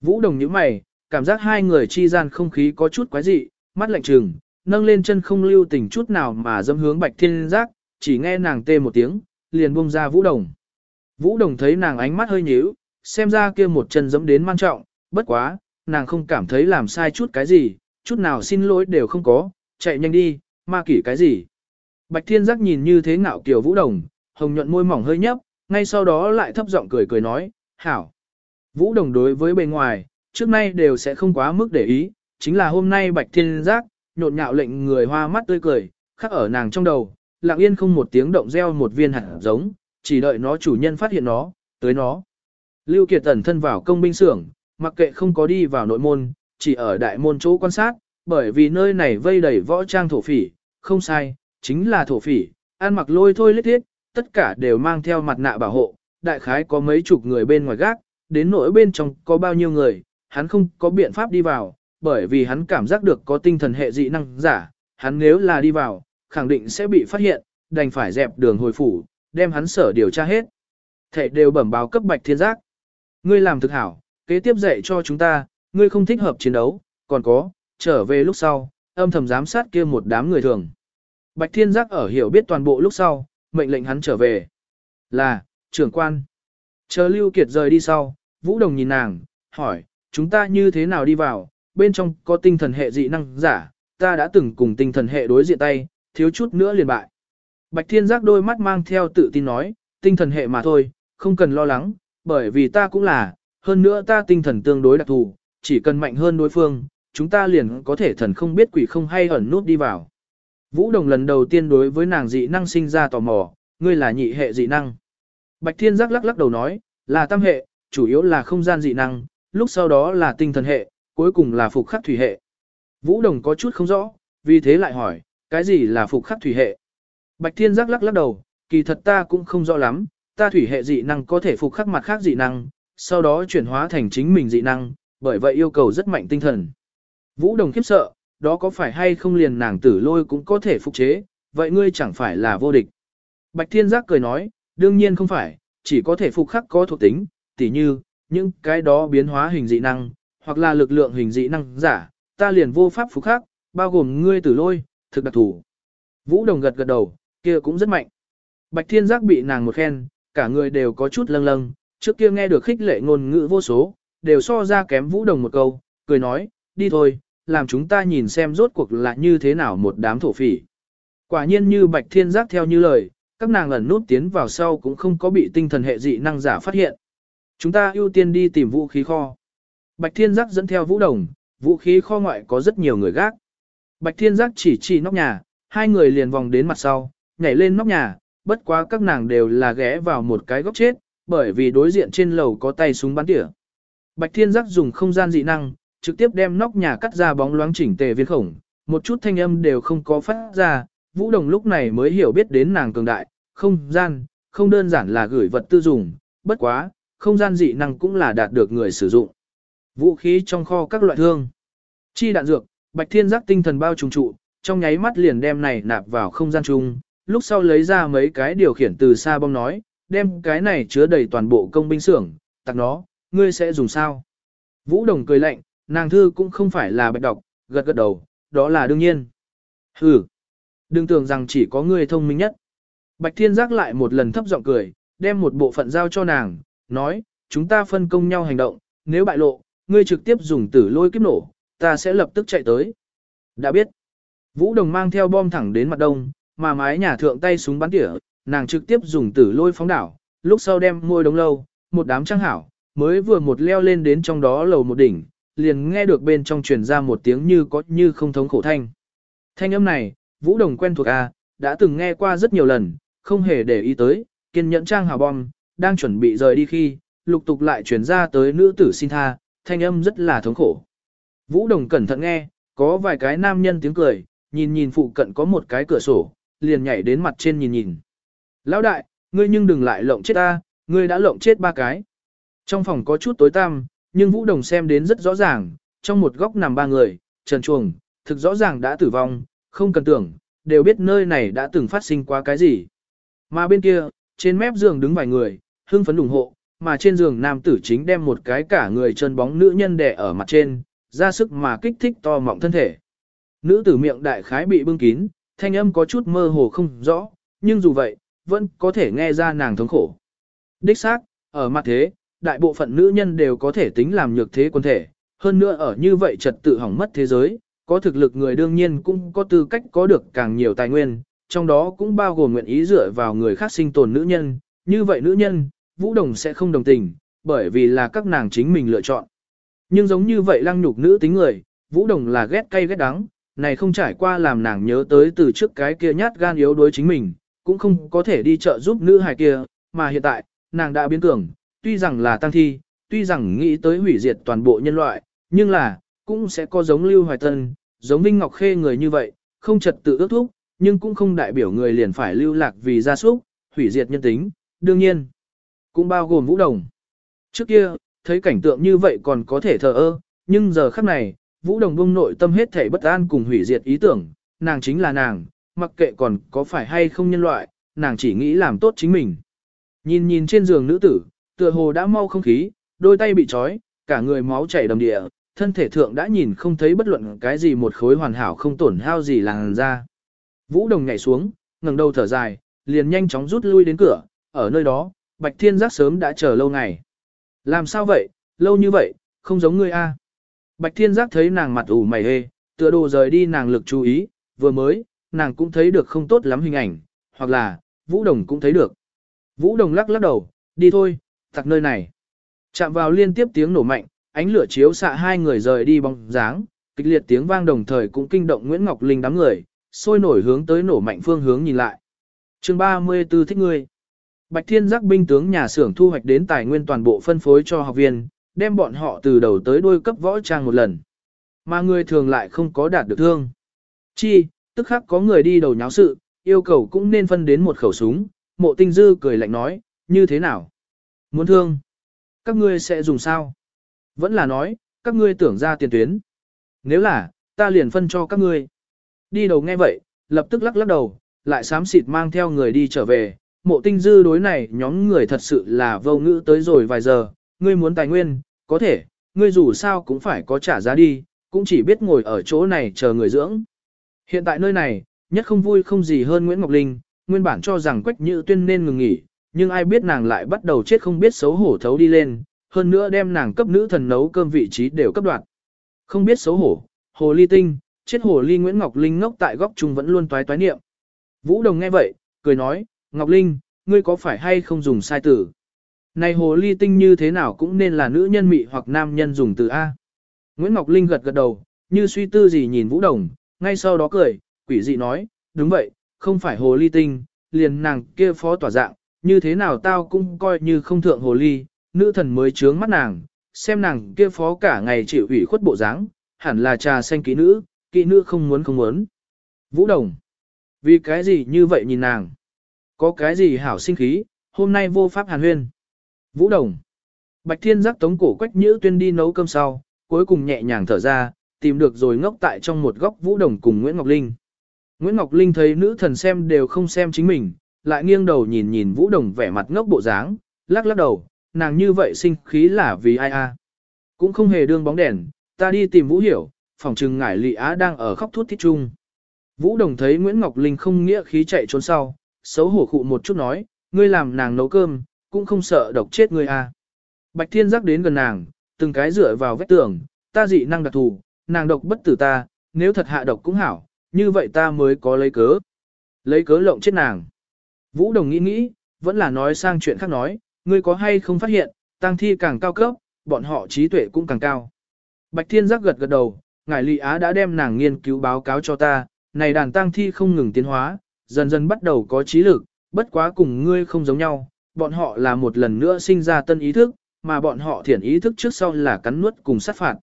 Vũ đồng nhíu mày, cảm giác hai người chi gian không khí có chút quái dị, mắt lạnh trừng, nâng lên chân không lưu tình chút nào mà dâm hướng bạch thiên giác, chỉ nghe nàng tê một tiếng, liền buông ra vũ đồng. Vũ đồng thấy nàng ánh mắt hơi nhíu, xem ra kia một chân dẫm đến man trọng, bất quá, nàng không cảm thấy làm sai chút cái gì, chút nào xin lỗi đều không có, chạy nhanh đi, ma kỷ cái gì. Bạch thiên giác nhìn như thế ngạo kiều vũ đồng, hồng nhuận môi mỏng hơi nhấp, ngay sau đó lại thấp giọng cười cười nói, hảo. Vũ đồng đối với bề ngoài, trước nay đều sẽ không quá mức để ý, chính là hôm nay bạch thiên giác, nhộn nhạo lệnh người hoa mắt tươi cười, khắc ở nàng trong đầu, lặng yên không một tiếng động gieo một viên hạt giống, chỉ đợi nó chủ nhân phát hiện nó, tới nó. Lưu Kiệt tẩn thân vào công binh xưởng, mặc kệ không có đi vào nội môn, chỉ ở đại môn chỗ quan sát, bởi vì nơi này vây đầy võ trang thổ phỉ, không sai, chính là thổ phỉ, ăn mặc lôi thôi lết thiết, tất cả đều mang theo mặt nạ bảo hộ, đại khái có mấy chục người bên ngoài gác, đến nỗi bên trong có bao nhiêu người, hắn không có biện pháp đi vào, bởi vì hắn cảm giác được có tinh thần hệ dị năng giả, hắn nếu là đi vào, khẳng định sẽ bị phát hiện, đành phải dẹp đường hồi phủ, đem hắn sở điều tra hết. Thệ đều bẩm báo cấp bạch thiên giác. Ngươi làm thực hảo, kế tiếp dạy cho chúng ta, ngươi không thích hợp chiến đấu, còn có, trở về lúc sau, âm thầm giám sát kia một đám người thường. Bạch thiên giác ở hiểu biết toàn bộ lúc sau, mệnh lệnh hắn trở về. Là, trưởng quan. Chờ Lưu Kiệt rời đi sau, Vũ Đồng nhìn nàng, hỏi, chúng ta như thế nào đi vào, bên trong có tinh thần hệ dị năng giả, ta đã từng cùng tinh thần hệ đối diện tay, thiếu chút nữa liền bại. Bạch Thiên Giác đôi mắt mang theo tự tin nói, tinh thần hệ mà thôi, không cần lo lắng, bởi vì ta cũng là, hơn nữa ta tinh thần tương đối đặc thù, chỉ cần mạnh hơn đối phương, chúng ta liền có thể thần không biết quỷ không hay ẩn nút đi vào. Vũ Đồng lần đầu tiên đối với nàng dị năng sinh ra tò mò, ngươi là nhị hệ dị năng. Bạch Thiên Giác lắc lắc đầu nói, là tam hệ, chủ yếu là không gian dị năng, lúc sau đó là tinh thần hệ, cuối cùng là phục khắc thủy hệ. Vũ Đồng có chút không rõ, vì thế lại hỏi, cái gì là phục khắc thủy hệ? Bạch Thiên Giác lắc lắc đầu, kỳ thật ta cũng không rõ lắm, ta thủy hệ dị năng có thể phục khắc mặt khác dị năng, sau đó chuyển hóa thành chính mình dị năng, bởi vậy yêu cầu rất mạnh tinh thần. Vũ Đồng khiếp sợ, đó có phải hay không liền nàng tử lôi cũng có thể phục chế, vậy ngươi chẳng phải là vô địch. Bạch Thiên Giác cười nói, đương nhiên không phải, chỉ có thể phục khắc có thuộc tính, tỉ như, những cái đó biến hóa hình dị năng, hoặc là lực lượng hình dị năng giả, ta liền vô pháp phục khác, bao gồm ngươi tử lôi, thực đặc thủ. Vũ Đồng gật gật đầu, kia cũng rất mạnh. Bạch Thiên Giác bị nàng một khen, cả người đều có chút lâng lâng, trước kia nghe được khích lệ ngôn ngữ vô số, đều so ra kém Vũ Đồng một câu, cười nói, đi thôi, làm chúng ta nhìn xem rốt cuộc là như thế nào một đám thổ phỉ. Quả nhiên như Bạch Thiên Giác theo như lời, các nàng ẩn nút tiến vào sau cũng không có bị tinh thần hệ dị năng giả phát hiện. Chúng ta ưu tiên đi tìm vũ khí kho. Bạch Thiên Giác dẫn theo Vũ Đồng, vũ khí kho ngoại có rất nhiều người gác. Bạch Thiên Giác chỉ chỉ nóc nhà, hai người liền vòng đến mặt sau, nhảy lên nóc nhà, bất quá các nàng đều là ghé vào một cái góc chết, bởi vì đối diện trên lầu có tay súng bắn tỉa. Bạch Thiên Giác dùng không gian dị năng, trực tiếp đem nóc nhà cắt ra bóng loáng chỉnh tề viên khổng, một chút thanh âm đều không có phát ra, Vũ Đồng lúc này mới hiểu biết đến nàng cường đại, không gian, không đơn giản là gửi vật tư dùng, bất quá, không gian dị năng cũng là đạt được người sử dụng. Vũ khí trong kho các loại thương, chi đạn dược, Bạch Thiên Giác tinh thần bao trùng trụ, trong nháy mắt liền đem này nạp vào không gian chung, lúc sau lấy ra mấy cái điều khiển từ xa bom nói, đem cái này chứa đầy toàn bộ công binh xưởng, tặng nó, ngươi sẽ dùng sao? Vũ Đồng cười lạnh, nàng thư cũng không phải là bạch đọc, gật gật đầu, đó là đương nhiên. Hừ, đừng tưởng rằng chỉ có ngươi thông minh nhất. Bạch Thiên Giác lại một lần thấp giọng cười, đem một bộ phận giao cho nàng, nói, chúng ta phân công nhau hành động, nếu bại lộ, ngươi trực tiếp dùng tử lôi kiếp nổ, ta sẽ lập tức chạy tới. Đã biết. Vũ Đồng mang theo bom thẳng đến mặt đông, mà mái nhà thượng tay súng bắn tỉa, nàng trực tiếp dùng tử lôi phóng đảo, lúc sau đem môi đống lâu, một đám trang hảo, mới vừa một leo lên đến trong đó lầu một đỉnh, liền nghe được bên trong truyền ra một tiếng như có như không thống khổ thanh. Thanh âm này, Vũ Đồng quen thuộc A, đã từng nghe qua rất nhiều lần, không hề để ý tới, kiên nhẫn trang hào bom, đang chuẩn bị rời đi khi, lục tục lại truyền ra tới nữ tử xin tha, thanh âm rất là thống khổ. Vũ Đồng cẩn thận nghe, có vài cái nam nhân tiếng cười, nhìn nhìn phụ cận có một cái cửa sổ, liền nhảy đến mặt trên nhìn nhìn. Lão đại, ngươi nhưng đừng lại lộng chết ta, ngươi đã lộng chết ba cái. Trong phòng có chút tối tăm, nhưng Vũ Đồng xem đến rất rõ ràng, trong một góc nằm ba người, trần chuồng, thực rõ ràng đã tử vong, không cần tưởng, đều biết nơi này đã từng phát sinh qua cái gì. Mà bên kia, trên mép giường đứng vài người, hưng phấn ủng hộ, mà trên giường nam tử chính đem một cái cả người chân bóng nữ nhân đè ở mặt trên, ra sức mà kích thích to mọng thân thể. Nữ tử miệng đại khái bị bưng kín, thanh âm có chút mơ hồ không rõ, nhưng dù vậy, vẫn có thể nghe ra nàng thống khổ. Đích xác, ở mặt thế, đại bộ phận nữ nhân đều có thể tính làm nhược thế quân thể, hơn nữa ở như vậy trật tự hỏng mất thế giới, có thực lực người đương nhiên cũng có tư cách có được càng nhiều tài nguyên, trong đó cũng bao gồm nguyện ý dựa vào người khác sinh tồn nữ nhân, như vậy nữ nhân, Vũ Đồng sẽ không đồng tình, bởi vì là các nàng chính mình lựa chọn. Nhưng giống như vậy lăng nhục nữ tính người, Vũ Đồng là ghét cay ghét đắng, này không trải qua làm nàng nhớ tới từ trước cái kia nhát gan yếu đối chính mình, cũng không có thể đi chợ giúp nữ hài kia, mà hiện tại, nàng đã biến cường, tuy rằng là tăng thi, tuy rằng nghĩ tới hủy diệt toàn bộ nhân loại, nhưng là, cũng sẽ có giống Lưu Hoài Tân, giống Vinh Ngọc Khê người như vậy, không trật tự ước thúc, nhưng cũng không đại biểu người liền phải lưu lạc vì gia súc, hủy diệt nhân tính, đương nhiên, cũng bao gồm Vũ Đồng. Trước kia, thấy cảnh tượng như vậy còn có thể thờ ơ, nhưng giờ khắc này, Vũ Đồng bông nội tâm hết thể bất an cùng hủy diệt ý tưởng, nàng chính là nàng, mặc kệ còn có phải hay không nhân loại, nàng chỉ nghĩ làm tốt chính mình. Nhìn nhìn trên giường nữ tử, tựa hồ đã mau không khí, đôi tay bị trói, cả người máu chảy đầm địa, thân thể thượng đã nhìn không thấy bất luận cái gì một khối hoàn hảo không tổn hao gì làn ra. Vũ Đồng nhảy xuống, ngẩng đầu thở dài, liền nhanh chóng rút lui đến cửa, ở nơi đó, Bạch Thiên Giác sớm đã chờ lâu ngày. Làm sao vậy, lâu như vậy, không giống ngươi a. Bạch Thiên Giác thấy nàng mặt ủ mày hê, tựa đồ rời đi nàng lực chú ý, vừa mới, nàng cũng thấy được không tốt lắm hình ảnh, hoặc là, Vũ Đồng cũng thấy được. Vũ Đồng lắc lắc đầu, đi thôi, tặc nơi này. Chạm vào liên tiếp tiếng nổ mạnh, ánh lửa chiếu xạ hai người rời đi bóng dáng, kịch liệt tiếng vang đồng thời cũng kinh động Nguyễn Ngọc Linh đám người, sôi nổi hướng tới nổ mạnh phương hướng nhìn lại. Chương 34 thích ngươi. Bạch Thiên giác binh tướng nhà xưởng thu hoạch đến tài nguyên toàn bộ phân phối cho học viên, đem bọn họ từ đầu tới đuôi cấp võ trang một lần. Mà người thường lại không có đạt được thương. Chi, tức khắc có người đi đầu nháo sự, yêu cầu cũng nên phân đến một khẩu súng, mộ tinh dư cười lạnh nói, như thế nào? Muốn thương? Các ngươi sẽ dùng sao? Vẫn là nói, các ngươi tưởng ra tiền tuyến. Nếu là, ta liền phân cho các ngươi. Đi đầu nghe vậy, lập tức lắc lắc đầu, lại xám xịt mang theo người đi trở về. Mộ tinh dư đối này nhóm người thật sự là vô ngữ tới rồi vài giờ, ngươi muốn tài nguyên, có thể, ngươi dù sao cũng phải có trả giá đi, cũng chỉ biết ngồi ở chỗ này chờ người dưỡng. Hiện tại nơi này, nhất không vui không gì hơn Nguyễn Ngọc Linh, nguyên bản cho rằng Quách Nhữ Tuyên nên ngừng nghỉ, nhưng ai biết nàng lại bắt đầu chết không biết xấu hổ thấu đi lên, hơn nữa đem nàng cấp nữ thần nấu cơm vị trí đều cấp đoạt. Không biết xấu hổ, hồ ly tinh, chết hồ ly Nguyễn Ngọc Linh ngốc tại góc trung vẫn luôn toái toái niệm. Vũ Đồng nghe vậy, cười nói, Ngọc Linh, ngươi có phải hay không dùng sai từ? Này hồ ly tinh như thế nào cũng nên là nữ nhân mị hoặc nam nhân dùng từ A. Nguyễn Ngọc Linh gật gật đầu, như suy tư gì nhìn Vũ Đồng, ngay sau đó cười, quỷ dị nói, đúng vậy, không phải hồ ly tinh, liền nàng kia phó tỏa dạng, như thế nào tao cũng coi như không thượng hồ ly, nữ thần mới trướng mắt nàng, xem nàng kia phó cả ngày chịu ủy khuất bộ dáng, hẳn là trà xanh kỹ nữ, kỹ nữ không muốn không muốn. Vũ Đồng, vì cái gì như vậy nhìn nàng? Có cái gì hảo sinh khí, hôm nay vô pháp hàn huyên. Vũ Đồng, Bạch Thiên giác tống cổ quách nhữ tuyên đi nấu cơm sau, cuối cùng nhẹ nhàng thở ra, tìm được rồi ngốc tại trong một góc Vũ Đồng cùng Nguyễn Ngọc Linh. Nguyễn Ngọc Linh thấy nữ thần xem đều không xem chính mình, lại nghiêng đầu nhìn nhìn Vũ Đồng vẻ mặt ngốc bộ dáng, lắc lắc đầu, nàng như vậy sinh khí là vì ai a? Cũng không hề đương bóng đèn, ta đi tìm Vũ Hiểu, phòng trừng ngải lị á đang ở khóc thút thít chung. Vũ Đồng thấy Nguyễn Ngọc Linh không nghĩa khí chạy trốn sau, xấu hổ khụ một chút nói, ngươi làm nàng nấu cơm, cũng không sợ độc chết ngươi à? Bạch Thiên giác đến gần nàng, từng cái dựa vào vách tường, ta dị năng đặc thù, nàng độc bất tử ta, nếu thật hạ độc cũng hảo, như vậy ta mới có lấy cớ. Lấy cớ lộng chết nàng. Vũ Đồng nghĩ nghĩ, vẫn là nói sang chuyện khác nói, ngươi có hay không phát hiện, tăng thi càng cao cấp, bọn họ trí tuệ cũng càng cao. Bạch Thiên giác gật gật đầu, ngài Lị Á đã đem nàng nghiên cứu báo cáo cho ta, này đàn tăng thi không ngừng tiến hóa, dần dần bắt đầu có trí lực, bất quá cùng ngươi không giống nhau, bọn họ là một lần nữa sinh ra tân ý thức, mà bọn họ thiển ý thức trước sau là cắn nuốt cùng sát phạt.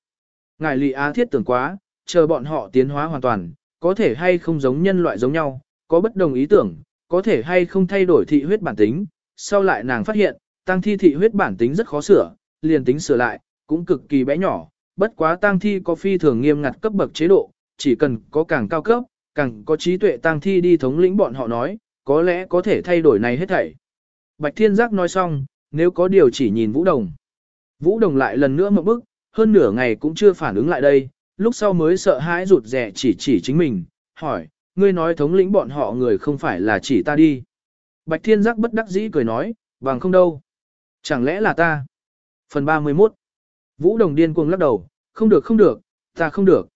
Ngài Lị Á thiết tưởng quá, chờ bọn họ tiến hóa hoàn toàn, có thể hay không giống nhân loại giống nhau, có bất đồng ý tưởng, có thể hay không thay đổi thị huyết bản tính. Sau lại nàng phát hiện, tăng thi thị huyết bản tính rất khó sửa, liền tính sửa lại, cũng cực kỳ bé nhỏ, bất quá tăng thi có phi thường nghiêm ngặt cấp bậc chế độ, chỉ cần có càng cao cấp, càng có trí tuệ tăng thi đi thống lĩnh bọn họ nói, có lẽ có thể thay đổi này hết thảy. Bạch Thiên Giác nói xong, nếu có điều chỉ nhìn Vũ Đồng. Vũ Đồng lại lần nữa một bức, hơn nửa ngày cũng chưa phản ứng lại đây, lúc sau mới sợ hãi rụt rè chỉ chỉ chính mình, hỏi, ngươi nói thống lĩnh bọn họ người không phải là chỉ ta đi. Bạch Thiên Giác bất đắc dĩ cười nói, bằng không đâu. Chẳng lẽ là ta? Phần 31 Vũ Đồng điên cuồng lắc đầu, không được không được, ta không được.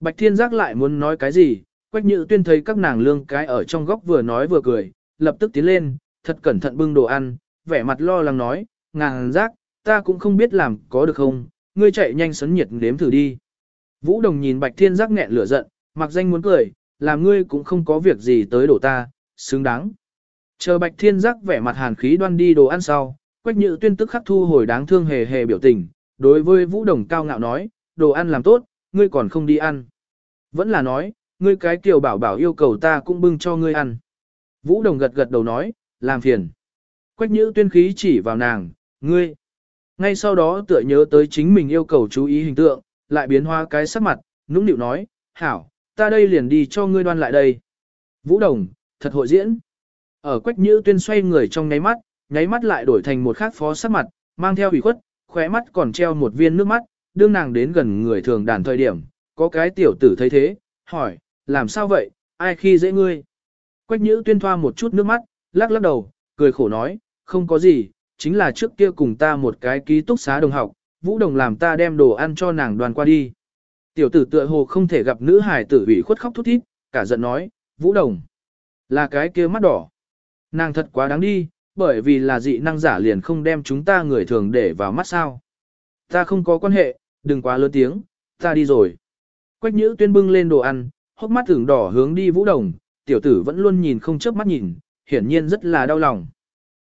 Bạch Thiên Giác lại muốn nói cái gì, Quách Nhữ Tuyên thấy các nàng lương cái ở trong góc vừa nói vừa cười, lập tức tiến lên, thật cẩn thận bưng đồ ăn, vẻ mặt lo lắng nói, ngàn giác, ta cũng không biết làm có được không, ngươi chạy nhanh sấn nhiệt nếm thử đi. Vũ Đồng nhìn Bạch Thiên Giác nghẹn lửa giận, mặc danh muốn cười, làm ngươi cũng không có việc gì tới đổ ta, xứng đáng. Chờ Bạch Thiên Giác vẻ mặt hàn khí đoan đi đồ ăn sau, Quách Nhữ Tuyên tức khắc thu hồi đáng thương hề hề biểu tình, đối với Vũ Đồng cao ngạo nói, đồ ăn làm tốt, ngươi còn không đi ăn. Vẫn là nói, ngươi cái tiểu bảo bảo yêu cầu ta cũng bưng cho ngươi ăn. Vũ Đồng gật gật đầu nói, làm phiền. Quách Nhữ tuyên khí chỉ vào nàng, ngươi. Ngay sau đó tựa nhớ tới chính mình yêu cầu chú ý hình tượng, lại biến hóa cái sắc mặt, nũng nịu nói, hảo, ta đây liền đi cho ngươi đoan lại đây. Vũ Đồng, thật hội diễn. Ở Quách Nhữ tuyên xoay người trong nháy mắt, nháy mắt lại đổi thành một khác phó sắc mặt, mang theo ủy khuất, khóe mắt còn treo một viên nước mắt, đương nàng đến gần người thường đàn thời điểm, có cái tiểu tử thấy thế, hỏi, làm sao vậy, ai khi dễ ngươi? Quách nhữ tuyên thoa một chút nước mắt, lắc lắc đầu, cười khổ nói, không có gì, chính là trước kia cùng ta một cái ký túc xá đồng học, vũ đồng làm ta đem đồ ăn cho nàng đoàn qua đi. Tiểu tử tựa hồ không thể gặp nữ hài tử ủy khuất khóc thút thít, cả giận nói, vũ đồng, là cái kia mắt đỏ. Nàng thật quá đáng đi, bởi vì là dị năng giả liền không đem chúng ta người thường để vào mắt sao. Ta không có quan hệ, đừng quá lớn tiếng, ta đi rồi. Quách nhữ tuyên bưng lên đồ ăn, hốc mắt tưởng đỏ hướng đi vũ đồng, tiểu tử vẫn luôn nhìn không chớp mắt nhìn, hiển nhiên rất là đau lòng.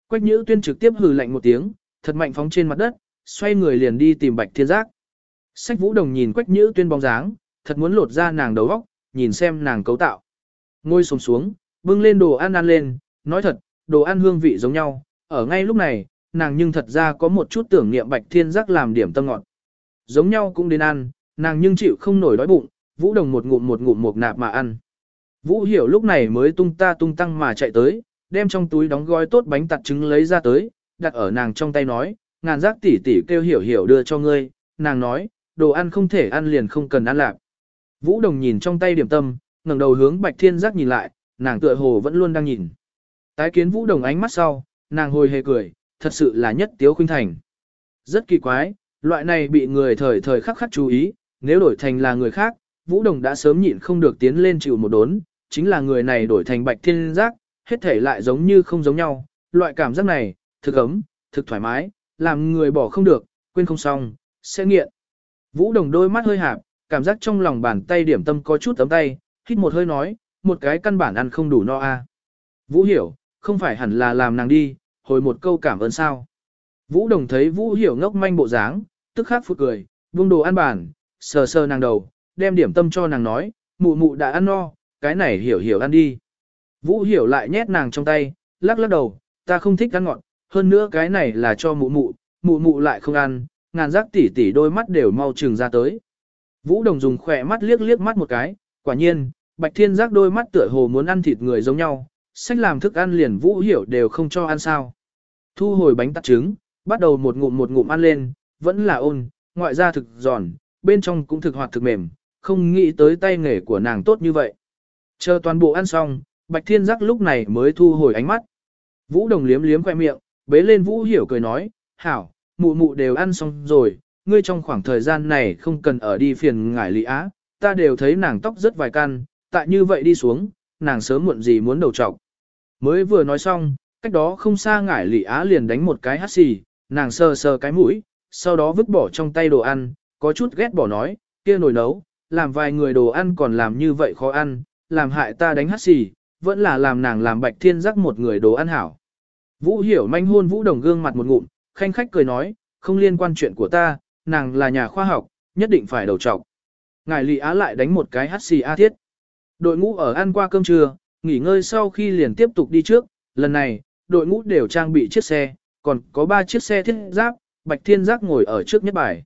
Quách nhữ tuyên trực tiếp hừ lạnh một tiếng, thật mạnh phóng trên mặt đất, xoay người liền đi tìm bạch thiên giác. Sách vũ đồng nhìn quách nhữ tuyên bóng dáng, thật muốn lột ra nàng đầu óc, nhìn xem nàng cấu tạo. Ngồi xuống xuống, bưng lên đồ ăn ăn lên, nói thật, đồ ăn hương vị giống nhau, ở ngay lúc này, nàng nhưng thật ra có một chút tưởng niệm bạch thiên giác làm điểm tâm ngọt. Giống nhau cũng đến ăn, nàng nhưng chịu không nổi đói bụng, vũ đồng một ngụm một ngụm một nạp mà ăn. Vũ hiểu lúc này mới tung ta tung tăng mà chạy tới, đem trong túi đóng gói tốt bánh tặt trứng lấy ra tới, đặt ở nàng trong tay nói, ngàn giác tỷ tỷ kêu hiểu hiểu đưa cho ngươi, nàng nói, đồ ăn không thể ăn liền không cần ăn lạc. Vũ đồng nhìn trong tay điểm tâm, ngẩng đầu hướng bạch thiên giác nhìn lại, nàng tựa hồ vẫn luôn đang nhìn. Tái kiến vũ đồng ánh mắt sau, nàng hồi hề cười, thật sự là nhất tiếu khuynh thành. Rất kỳ quái, loại này bị người thời thời khắc khắc chú ý, nếu đổi thành là người khác, vũ đồng đã sớm nhịn không được tiến lên chịu một đốn, chính là người này đổi thành bạch thiên giác, hết thể lại giống như không giống nhau, loại cảm giác này, thực ấm, thực thoải mái, làm người bỏ không được, quên không xong, sẽ nghiện. Vũ đồng đôi mắt hơi hạp, cảm giác trong lòng bàn tay điểm tâm có chút ấm tay, hít một hơi nói, một cái căn bản ăn không đủ no a. Vũ hiểu, không phải hẳn là làm nàng đi, hồi một câu cảm ơn sao. Vũ đồng thấy Vũ hiểu ngốc manh bộ dáng, tức khắc phụt cười, buông đồ ăn bản, sờ sờ nàng đầu, đem điểm tâm cho nàng nói, mụ mụ đã ăn no, cái này hiểu hiểu ăn đi. Vũ hiểu lại nhét nàng trong tay, lắc lắc đầu, ta không thích ăn ngọt, hơn nữa cái này là cho mụ mụ, mụ mụ lại không ăn, ngàn giác tỉ tỉ đôi mắt đều mau trừng ra tới. Vũ đồng dùng khỏe mắt liếc liếc mắt một cái, quả nhiên, bạch thiên giác đôi mắt tựa hồ muốn ăn thịt người giống nhau, sách làm thức ăn liền vũ hiểu đều không cho ăn sao. Thu hồi bánh tạt trứng, bắt đầu một ngụm một ngụm ăn lên, vẫn là ôn, ngoại ra thực giòn, bên trong cũng thực hoạt thực mềm, không nghĩ tới tay nghề của nàng tốt như vậy. Chờ toàn bộ ăn xong, Bạch Thiên Giác lúc này mới thu hồi ánh mắt. Vũ Đồng liếm liếm khoe miệng, bế lên Vũ Hiểu cười nói, hảo, mụ mụ đều ăn xong rồi, ngươi trong khoảng thời gian này không cần ở đi phiền ngải lý á, ta đều thấy nàng tóc rất vài căn, tại như vậy đi xuống, nàng sớm muộn gì muốn đầu trọc. Mới vừa nói xong, cách đó không xa ngải lý á liền đánh một cái hắt xì, nàng sờ sờ cái mũi, sau đó vứt bỏ trong tay đồ ăn, có chút ghét bỏ nói, kia nồi nấu, làm vài người đồ ăn còn làm như vậy khó ăn, làm hại ta đánh hắt xì, vẫn là làm nàng làm bạch thiên giác một người đồ ăn hảo. Vũ hiểu manh hôn Vũ Đồng gương mặt một ngụm, khanh khách cười nói, không liên quan chuyện của ta, nàng là nhà khoa học, nhất định phải đầu trọc. Ngài lì Á lại đánh một cái hắt xì A thiết. Đội ngũ ở ăn qua cơm trưa, nghỉ ngơi sau khi liền tiếp tục đi trước, lần này, đội ngũ đều trang bị chiếc xe, còn có 3 chiếc xe thiết giáp, Bạch Thiên Giác ngồi ở trước nhất bài.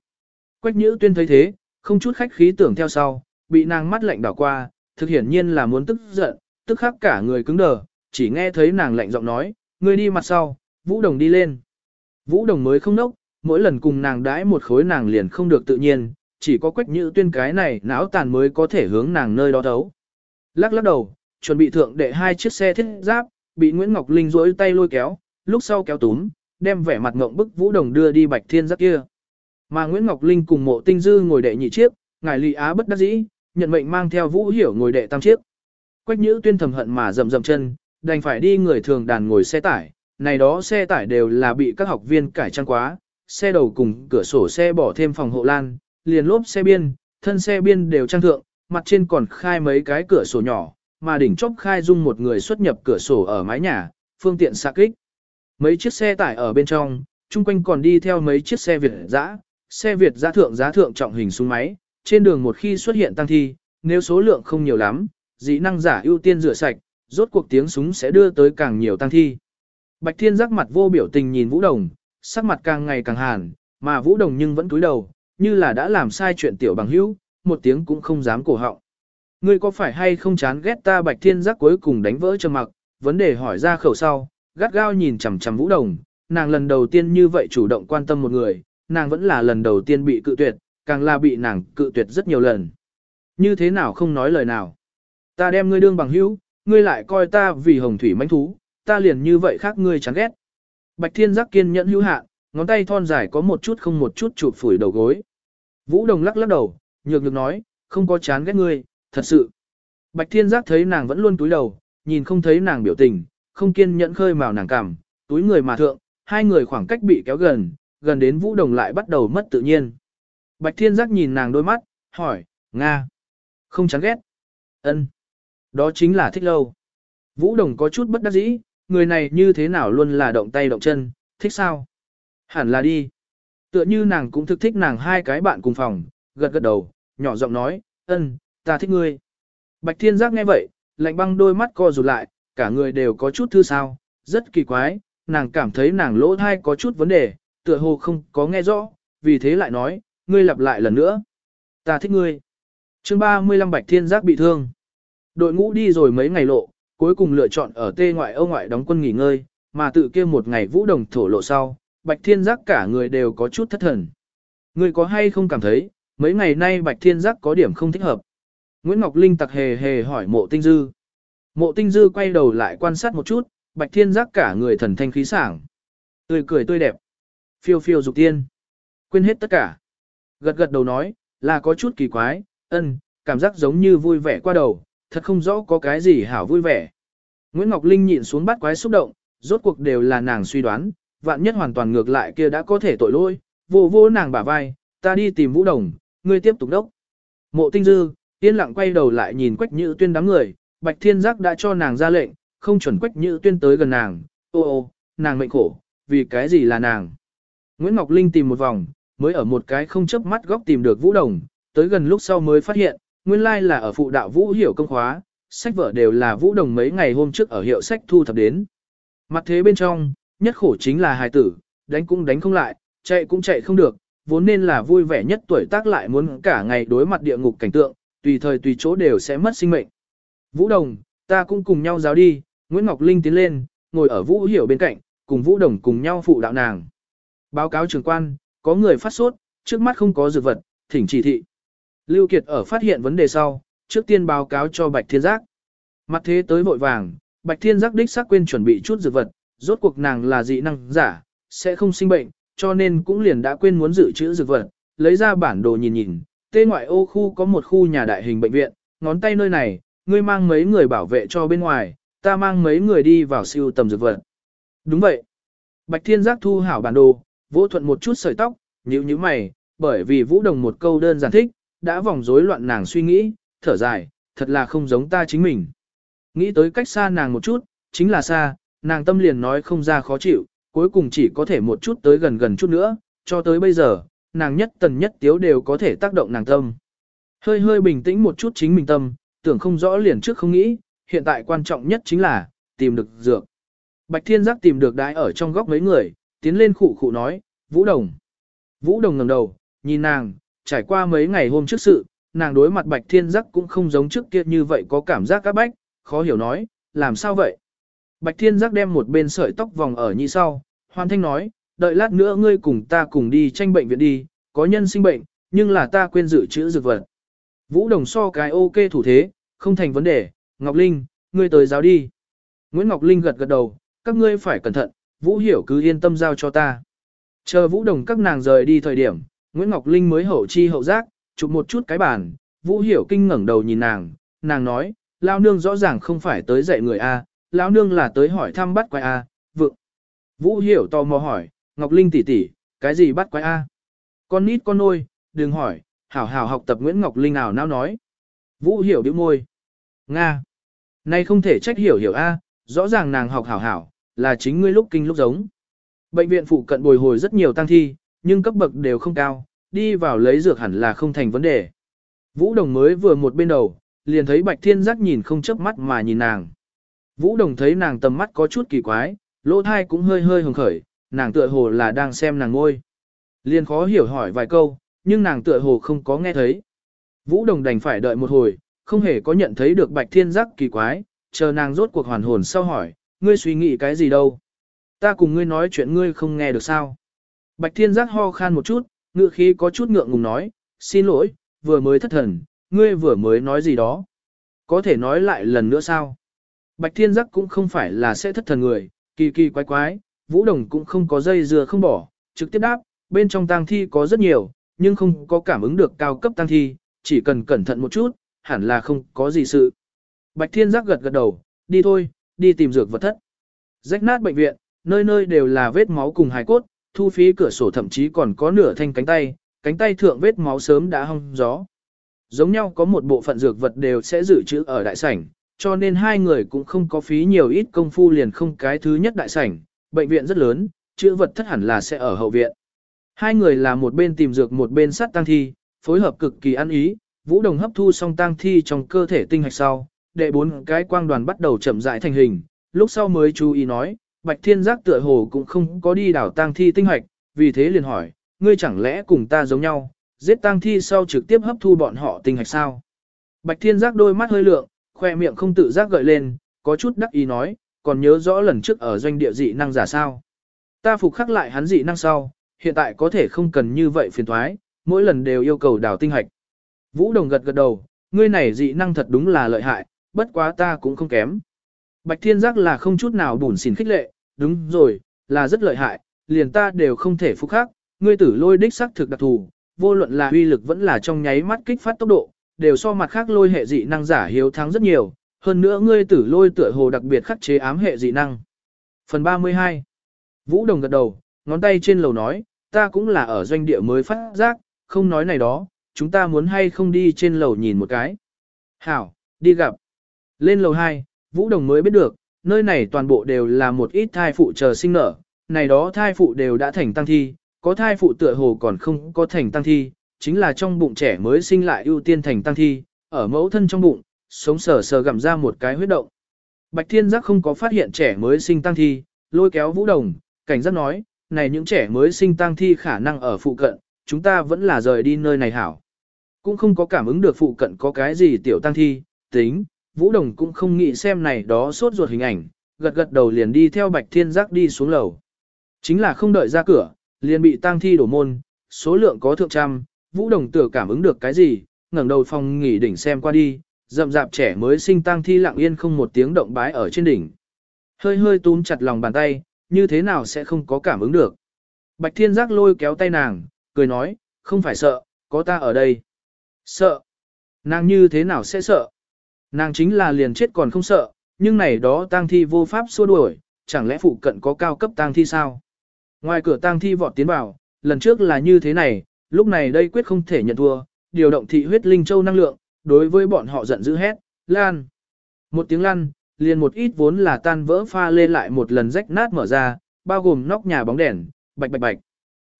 Quách Nhữ Tuyên thấy thế, không chút khách khí tưởng theo sau, bị nàng mắt lạnh đảo qua, thực hiển nhiên là muốn tức giận, tức khắc cả người cứng đờ, chỉ nghe thấy nàng lạnh giọng nói, người đi mặt sau, Vũ Đồng đi lên. Vũ Đồng mới không nốc, mỗi lần cùng nàng đãi một khối nàng liền không được tự nhiên, chỉ có Quách Nhữ Tuyên cái này não tàn mới có thể hướng nàng nơi đó thấu. Lắc lắc đầu, chuẩn bị thượng đệ hai chiếc xe thiết giáp, bị Nguyễn Ngọc Linh rỗi tay lôi kéo, lúc sau kéo túm, đem vẻ mặt ngộng bức Vũ Đồng đưa đi Bạch Thiên Giác kia. Mà Nguyễn Ngọc Linh cùng Mộ Tinh Dư ngồi đệ nhị chiếc, ngài Lý Á bất đắc dĩ, nhận mệnh mang theo Vũ Hiểu ngồi đệ tam chiếc. Quách Nhữ tuyên thầm hận mà rầm rầm chân, đành phải đi người thường đàn ngồi xe tải, này đó xe tải đều là bị các học viên cải trang quá, xe đầu cùng cửa sổ xe bỏ thêm phòng hộ lan, liền lốp xe biên, thân xe biên đều trang thượng, mặt trên còn khai mấy cái cửa sổ nhỏ, mà đỉnh chóp khai dung một người xuất nhập cửa sổ ở mái nhà, phương tiện xạ kích. Mấy chiếc xe tải ở bên trong, chung quanh còn đi theo mấy chiếc xe Việt dã, xe Việt giá thượng giá thượng trọng hình súng máy, trên đường một khi xuất hiện tăng thi, nếu số lượng không nhiều lắm, dị năng giả ưu tiên rửa sạch, rốt cuộc tiếng súng sẽ đưa tới càng nhiều tăng thi. Bạch Thiên giác mặt vô biểu tình nhìn Vũ Đồng, sắc mặt càng ngày càng hàn, mà Vũ Đồng nhưng vẫn cúi đầu, như là đã làm sai chuyện tiểu bằng hữu, một tiếng cũng không dám cổ họng. Ngươi có phải hay không chán ghét ta Bạch Thiên giác cuối cùng đánh vỡ trầm mặc, vấn đề hỏi ra khẩu sau, gắt gao nhìn chằm chằm Vũ Đồng, nàng lần đầu tiên như vậy chủ động quan tâm một người, nàng vẫn là lần đầu tiên bị cự tuyệt, càng là bị nàng cự tuyệt rất nhiều lần. Như thế nào không nói lời nào? Ta đem ngươi đương bằng hữu, ngươi lại coi ta vì hồng thủy manh thú, ta liền như vậy khác ngươi chán ghét. Bạch Thiên Giác kiên nhẫn hữu hạ, ngón tay thon dài có một chút không một chút chụp phủi đầu gối. Vũ Đồng lắc lắc đầu, nhược nhược nói, không có chán ghét ngươi, thật sự. Bạch Thiên Giác thấy nàng vẫn luôn túi đầu, nhìn không thấy nàng biểu tình, không kiên nhẫn khơi mào nàng cảm, túi người mà thượng, hai người khoảng cách bị kéo gần, gần đến Vũ Đồng lại bắt đầu mất tự nhiên. Bạch Thiên Giác nhìn nàng đôi mắt, hỏi, Nga, không chán ghét. ân, Đó chính là thích lâu. Vũ Đồng có chút bất đắc dĩ, người này như thế nào luôn là động tay động chân, thích sao? Hẳn là đi. Tựa như nàng cũng thực thích nàng hai cái bạn cùng phòng, gật gật đầu, nhỏ giọng nói, ân, ta thích ngươi. Bạch Thiên Giác nghe vậy, lạnh băng đôi mắt co rụt lại, cả người đều có chút thư sao, rất kỳ quái, nàng cảm thấy nàng lỗ thai có chút vấn đề, tựa hồ không có nghe rõ, vì thế lại nói, ngươi lặp lại lần nữa. Ta thích ngươi. chương 35 Bạch Thiên Giác bị thương. Đội ngũ đi rồi mấy ngày lộ, cuối cùng lựa chọn ở tê ngoại Âu ngoại đóng quân nghỉ ngơi, mà tự kia một ngày vũ đồng thổ lộ sau, Bạch Thiên Giác cả người đều có chút thất thần. Ngươi có hay không cảm thấy, mấy ngày nay Bạch Thiên Giác có điểm không thích hợp. Nguyễn Ngọc Linh tặc hề hề hỏi mộ tinh dư. Mộ tinh dư quay đầu lại quan sát một chút, Bạch Thiên Giác cả người thần thanh khí sảng. Tươi cười tươi đẹp. Phiêu phiêu dục tiên. Quên hết tất cả. Gật gật đầu nói, là có chút kỳ quái, ân, cảm giác giống như vui vẻ qua đầu, thật không rõ có cái gì hảo vui vẻ. Nguyễn Ngọc Linh nhịn xuống bắt quái xúc động, rốt cuộc đều là nàng suy đoán, vạn nhất hoàn toàn ngược lại kia đã có thể tội lỗi, vô vô nàng bả vai, ta đi tìm Vũ Đồng, ngươi tiếp tục đốc. Mộ Tinh Dư, yên lặng quay đầu lại nhìn Quách Nhữ Tuyên đám người, Bạch Thiên Giác đã cho nàng ra lệnh, không chuẩn Quách Nhữ Tuyên tới gần nàng, ô ô, nàng mệnh khổ, vì cái gì là nàng. Nguyễn Ngọc Linh tìm một vòng, mới ở một cái không chớp mắt góc tìm được Vũ Đồng, tới gần lúc sau mới phát hiện, nguyên lai là ở phụ đạo Vũ hiểu công khóa, sách vở đều là Vũ Đồng mấy ngày hôm trước ở hiệu sách thu thập đến. Mặt thế bên trong, nhất khổ chính là hài tử, đánh cũng đánh không lại, chạy cũng chạy không được, vốn nên là vui vẻ nhất tuổi tác lại muốn cả ngày đối mặt địa ngục cảnh tượng, tùy thời tùy chỗ đều sẽ mất sinh mệnh. Vũ Đồng, ta cũng cùng nhau giáo đi, Nguyễn Ngọc Linh tiến lên, ngồi ở Vũ Hiểu bên cạnh, cùng Vũ Đồng cùng nhau phụ đạo nàng. Báo cáo trưởng quan, có người phát sốt, trước mắt không có dược vật, thỉnh chỉ thị. Lưu Kiệt ở phát hiện vấn đề sau, trước tiên báo cáo cho Bạch Thiên Giác. Mặt thế tới vội vàng, Bạch Thiên Giác đích xác quên chuẩn bị chút dược vật, rốt cuộc nàng là dị năng giả, sẽ không sinh bệnh, cho nên cũng liền đã quên muốn dự trữ dược vật, lấy ra bản đồ nhìn nhìn, tê ngoại ô khu có một khu nhà đại hình bệnh viện, ngón tay nơi này, ngươi mang mấy người bảo vệ cho bên ngoài, ta mang mấy người đi vào siêu tầm dược vật. Đúng vậy. Bạch Thiên Giác thu hảo bản đồ, Vũ thuận một chút sợi tóc, nhíu nhíu mày, bởi vì Vũ Đồng một câu đơn giản thích, đã vòng rối loạn nàng suy nghĩ, thở dài, thật là không giống ta chính mình. Nghĩ tới cách xa nàng một chút, chính là xa, nàng tâm liền nói không ra khó chịu, cuối cùng chỉ có thể một chút tới gần gần chút nữa, cho tới bây giờ, nàng nhất tần nhất tiếu đều có thể tác động nàng tâm. Hơi hơi bình tĩnh một chút chính mình tâm, tưởng không rõ liền trước không nghĩ, hiện tại quan trọng nhất chính là, tìm được dược. Bạch Thiên Giác tìm được đái ở trong góc mấy người, tiến lên khụ khụ nói, Vũ Đồng. Vũ Đồng ngẩng đầu, nhìn nàng, trải qua mấy ngày hôm trước sự, nàng đối mặt Bạch Thiên Giác cũng không giống trước kia như vậy có cảm giác các bách, khó hiểu nói, làm sao vậy? Bạch Thiên Giác đem một bên sợi tóc vòng ở như sau, hoàn thanh nói, đợi lát nữa ngươi cùng ta cùng đi tranh bệnh viện đi, có nhân sinh bệnh, nhưng là ta quên dự trữ dược vật. Vũ Đồng so cái ok thủ thế, không thành vấn đề, Ngọc Linh, ngươi tới giáo đi. Nguyễn Ngọc Linh gật gật đầu, các ngươi phải cẩn thận, Vũ Hiểu cứ yên tâm giao cho ta. Chờ Vũ Đồng các nàng rời đi thời điểm, Nguyễn Ngọc Linh mới hậu chi hậu giác, chụp một chút cái bàn, Vũ Hiểu kinh ngẩng đầu nhìn nàng, nàng nói, Lao Nương rõ ràng không phải tới dạy người A, lão Nương là tới hỏi thăm bắt quái A, vượng. Vũ Hiểu tò mò hỏi, Ngọc Linh tỷ tỷ, cái gì bắt quái A? Con nít con nôi, đừng hỏi, hảo hảo học tập Nguyễn Ngọc Linh nào nào nói. Vũ Hiểu bĩu môi. Nga. Nay không thể trách hiểu hiểu A, rõ ràng nàng học hảo hảo, là chính ngươi lúc kinh lúc giống. Bệnh viện phụ cận bồi hồi rất nhiều tăng thi, nhưng cấp bậc đều không cao, đi vào lấy dược hẳn là không thành vấn đề. Vũ Đồng mới vừa một bên đầu, liền thấy Bạch Thiên Giác nhìn không chớp mắt mà nhìn nàng. Vũ Đồng thấy nàng tầm mắt có chút kỳ quái, lỗ thai cũng hơi hơi hồng khởi, nàng tựa hồ là đang xem nàng ngôi. Liền khó hiểu hỏi vài câu, nhưng nàng tựa hồ không có nghe thấy. Vũ Đồng đành phải đợi một hồi, không hề có nhận thấy được Bạch Thiên Giác kỳ quái, chờ nàng rốt cuộc hoàn hồn sau hỏi, ngươi suy nghĩ cái gì đâu? Ta cùng ngươi nói chuyện ngươi không nghe được sao? Bạch Thiên Giác ho khan một chút, ngựa khí có chút ngượng ngùng nói, xin lỗi, vừa mới thất thần, ngươi vừa mới nói gì đó. Có thể nói lại lần nữa sao? Bạch Thiên Giác cũng không phải là sẽ thất thần người, kỳ kỳ quái quái, Vũ Đồng cũng không có dây dưa không bỏ, trực tiếp đáp, bên trong tang thi có rất nhiều, nhưng không có cảm ứng được cao cấp tang thi, chỉ cần cẩn thận một chút, hẳn là không có gì sự. Bạch Thiên Giác gật gật đầu, đi thôi, đi tìm dược vật thất. Rách nát bệnh viện, nơi nơi đều là vết máu cùng hài cốt, thu phí cửa sổ thậm chí còn có nửa thanh cánh tay, cánh tay thượng vết máu sớm đã hong gió. Giống nhau có một bộ phận dược vật đều sẽ dự trữ ở đại sảnh, cho nên hai người cũng không có phí nhiều ít công phu liền không cái thứ nhất đại sảnh, bệnh viện rất lớn, chữ vật thất hẳn là sẽ ở hậu viện. Hai người là một bên tìm dược một bên sát tăng thi, phối hợp cực kỳ ăn ý, Vũ Đồng hấp thu xong tăng thi trong cơ thể tinh hạch sau, đệ bốn cái quang đoàn bắt đầu chậm rãi thành hình, lúc sau mới chú ý nói, Bạch Thiên Giác tựa hồ cũng không có đi đảo tang thi tinh hoạch, vì thế liền hỏi, ngươi chẳng lẽ cùng ta giống nhau, giết tang thi sau trực tiếp hấp thu bọn họ tinh hạch sao? Bạch Thiên Giác đôi mắt hơi lượng, khoe miệng không tự giác gợi lên, có chút đắc ý nói, còn nhớ rõ lần trước ở doanh địa dị năng giả sao? Ta phục khắc lại hắn dị năng sau, hiện tại có thể không cần như vậy phiền thoái, mỗi lần đều yêu cầu đào tinh hạch. Vũ Đồng gật gật đầu, ngươi này dị năng thật đúng là lợi hại, bất quá ta cũng không kém. Bạch Thiên Giác là không chút nào bùn xỉn khích lệ, đúng rồi, là rất lợi hại, liền ta đều không thể phục khắc, ngươi tử lôi đích xác thực đặc thù, vô luận là uy lực vẫn là trong nháy mắt kích phát tốc độ, đều so mặt khác lôi hệ dị năng giả hiếu thắng rất nhiều, hơn nữa ngươi tử lôi tựa hồ đặc biệt khắc chế ám hệ dị năng. Phần 32 Vũ Đồng gật đầu, ngón tay trên lầu nói, ta cũng là ở doanh địa mới phát giác, không nói này đó, chúng ta muốn hay không đi trên lầu nhìn một cái. Hảo, đi gặp. Lên lầu 2, Vũ Đồng mới biết được, nơi này toàn bộ đều là một ít thai phụ chờ sinh nở, này đó thai phụ đều đã thành tăng thi, có thai phụ tựa hồ còn không có thành tăng thi, chính là trong bụng trẻ mới sinh lại ưu tiên thành tăng thi, ở mẫu thân trong bụng, sống sờ sờ gặm ra một cái huyết động. Bạch Thiên Giác không có phát hiện trẻ mới sinh tăng thi, lôi kéo Vũ Đồng, cảnh giác nói, này những trẻ mới sinh tăng thi khả năng ở phụ cận, chúng ta vẫn là rời đi nơi này hảo. Cũng không có cảm ứng được phụ cận có cái gì tiểu tăng thi, tính, Vũ Đồng cũng không nghĩ xem này đó sốt ruột hình ảnh, gật gật đầu liền đi theo Bạch Thiên Giác đi xuống lầu. Chính là không đợi ra cửa, liền bị tang thi đổ môn, số lượng có thượng trăm, Vũ Đồng tựa cảm ứng được cái gì, ngẩng đầu phòng nghỉ đỉnh xem qua đi, rậm rạp trẻ mới sinh tang thi lặng yên không một tiếng động bái ở trên đỉnh. Hơi hơi túm chặt lòng bàn tay, như thế nào sẽ không có cảm ứng được. Bạch Thiên Giác lôi kéo tay nàng, cười nói, không phải sợ, có ta ở đây. Sợ? Nàng như thế nào sẽ sợ? Nàng chính là liền chết còn không sợ, nhưng này đó tang thi vô pháp xua đuổi, chẳng lẽ phụ cận có cao cấp tang thi sao? Ngoài cửa tang thi vọt tiến vào, lần trước là như thế này, lúc này đây quyết không thể nhận thua, điều động thị huyết linh châu năng lượng, đối với bọn họ giận dữ hét, lan. Một tiếng lăn, liền một ít vốn là tan vỡ pha lên lại một lần rách nát mở ra, bao gồm nóc nhà bóng đèn, bạch bạch bạch.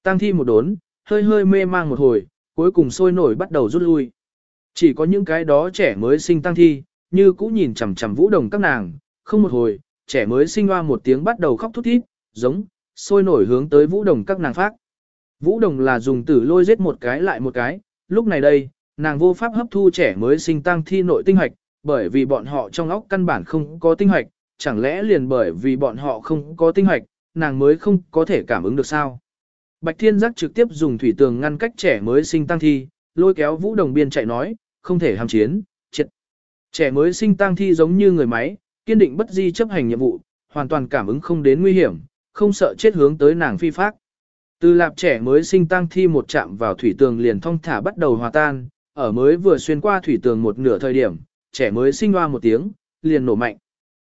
Tang thi một đốn, hơi hơi mê mang một hồi, cuối cùng sôi nổi bắt đầu rút lui. Chỉ có những cái đó trẻ mới sinh tăng thi, như cũ nhìn chằm chằm vũ đồng các nàng, không một hồi, trẻ mới sinh hoa một tiếng bắt đầu khóc thút thít, giống, sôi nổi hướng tới vũ đồng các nàng phát. Vũ đồng là dùng tử lôi giết một cái lại một cái, lúc này đây, nàng vô pháp hấp thu trẻ mới sinh tăng thi nội tinh hoạch, bởi vì bọn họ trong óc căn bản không có tinh hoạch, chẳng lẽ liền bởi vì bọn họ không có tinh hoạch, nàng mới không có thể cảm ứng được sao. Bạch Thiên Giác trực tiếp dùng thủy tường ngăn cách trẻ mới sinh tăng thi, lôi kéo Vũ Đồng Biên chạy nói, không thể ham chiến, triệt. Trẻ mới sinh tang thi giống như người máy, kiên định bất di chấp hành nhiệm vụ, hoàn toàn cảm ứng không đến nguy hiểm, không sợ chết hướng tới nàng phi phác. Từ lạp trẻ mới sinh tang thi một chạm vào thủy tường liền thong thả bắt đầu hòa tan, ở mới vừa xuyên qua thủy tường một nửa thời điểm, trẻ mới sinh hoa một tiếng, liền nổ mạnh.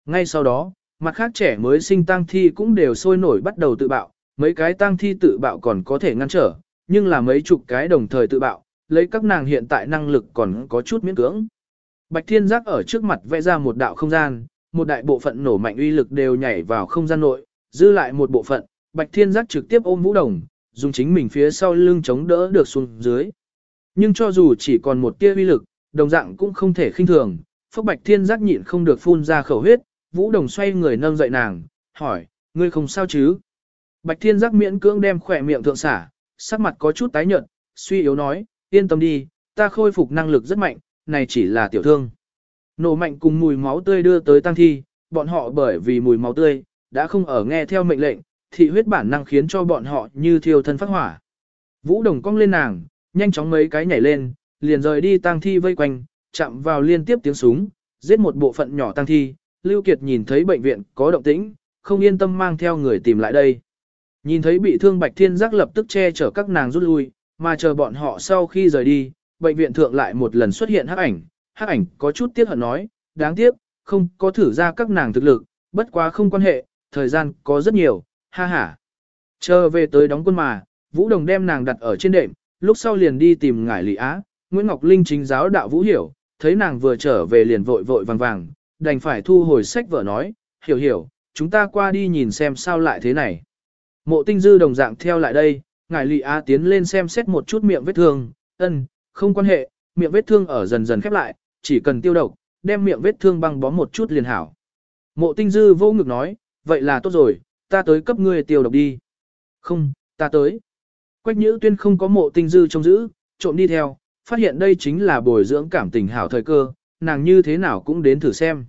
Ngay sau đó, mặt khác trẻ mới sinh tang thi cũng đều sôi nổi bắt đầu tự bạo, mấy cái tang thi tự bạo còn có thể ngăn trở, nhưng là mấy chục cái đồng thời tự bạo, lấy các nàng hiện tại năng lực còn có chút miễn cưỡng. Bạch Thiên Giác ở trước mặt vẽ ra một đạo không gian, một đại bộ phận nổ mạnh uy lực đều nhảy vào không gian nội, dư lại một bộ phận, Bạch Thiên Giác trực tiếp ôm Vũ Đồng, dùng chính mình phía sau lưng chống đỡ được xuống dưới. Nhưng cho dù chỉ còn một tia uy lực, đồng dạng cũng không thể khinh thường, Phúc Bạch Thiên Giác nhịn không được phun ra khẩu huyết, Vũ Đồng xoay người nâng dậy nàng, hỏi, ngươi không sao chứ? Bạch Thiên Giác miễn cưỡng đem khỏe miệng thượng xả, sắc mặt có chút tái nhợt, suy yếu nói, yên tâm đi, ta khôi phục năng lực rất mạnh, này chỉ là tiểu thương. Nổ mạnh cùng mùi máu tươi đưa tới tăng thi, bọn họ bởi vì mùi máu tươi, đã không ở nghe theo mệnh lệnh, thị huyết bản năng khiến cho bọn họ như thiêu thân phát hỏa. Vũ Đồng cong lên nàng, nhanh chóng mấy cái nhảy lên, liền rời đi tăng thi vây quanh, chạm vào liên tiếp tiếng súng, giết một bộ phận nhỏ tăng thi. Lưu Kiệt nhìn thấy bệnh viện có động tĩnh, không yên tâm mang theo người tìm lại đây. Nhìn thấy bị thương Bạch Thiên Giác lập tức che chở các nàng rút lui, mà chờ bọn họ sau khi rời đi, bệnh viện thượng lại một lần xuất hiện hắc ảnh, hắc ảnh có chút tiếc hận nói, đáng tiếc, không có thử ra các nàng thực lực, bất quá không quan hệ, thời gian có rất nhiều, ha ha. Chờ về tới đóng quân mà, Vũ Đồng đem nàng đặt ở trên đệm, lúc sau liền đi tìm ngải Lý Á, Nguyễn Ngọc Linh chính giáo đạo Vũ Hiểu, thấy nàng vừa trở về liền vội vội vàng vàng, đành phải thu hồi sách vở nói, hiểu hiểu, chúng ta qua đi nhìn xem sao lại thế này. Mộ tinh dư đồng dạng theo lại đây, ngài Lý Á tiến lên xem xét một chút miệng vết thương, ân, không quan hệ, miệng vết thương ở dần dần khép lại, chỉ cần tiêu độc, đem miệng vết thương băng bó một chút liền hảo. Mộ tinh dư vô ngực nói, vậy là tốt rồi, ta tới cấp ngươi tiêu độc đi. Không, ta tới. Quách nhữ tuyên không có mộ tinh dư trông giữ, trộm đi theo, phát hiện đây chính là bồi dưỡng cảm tình hảo thời cơ, nàng như thế nào cũng đến thử xem.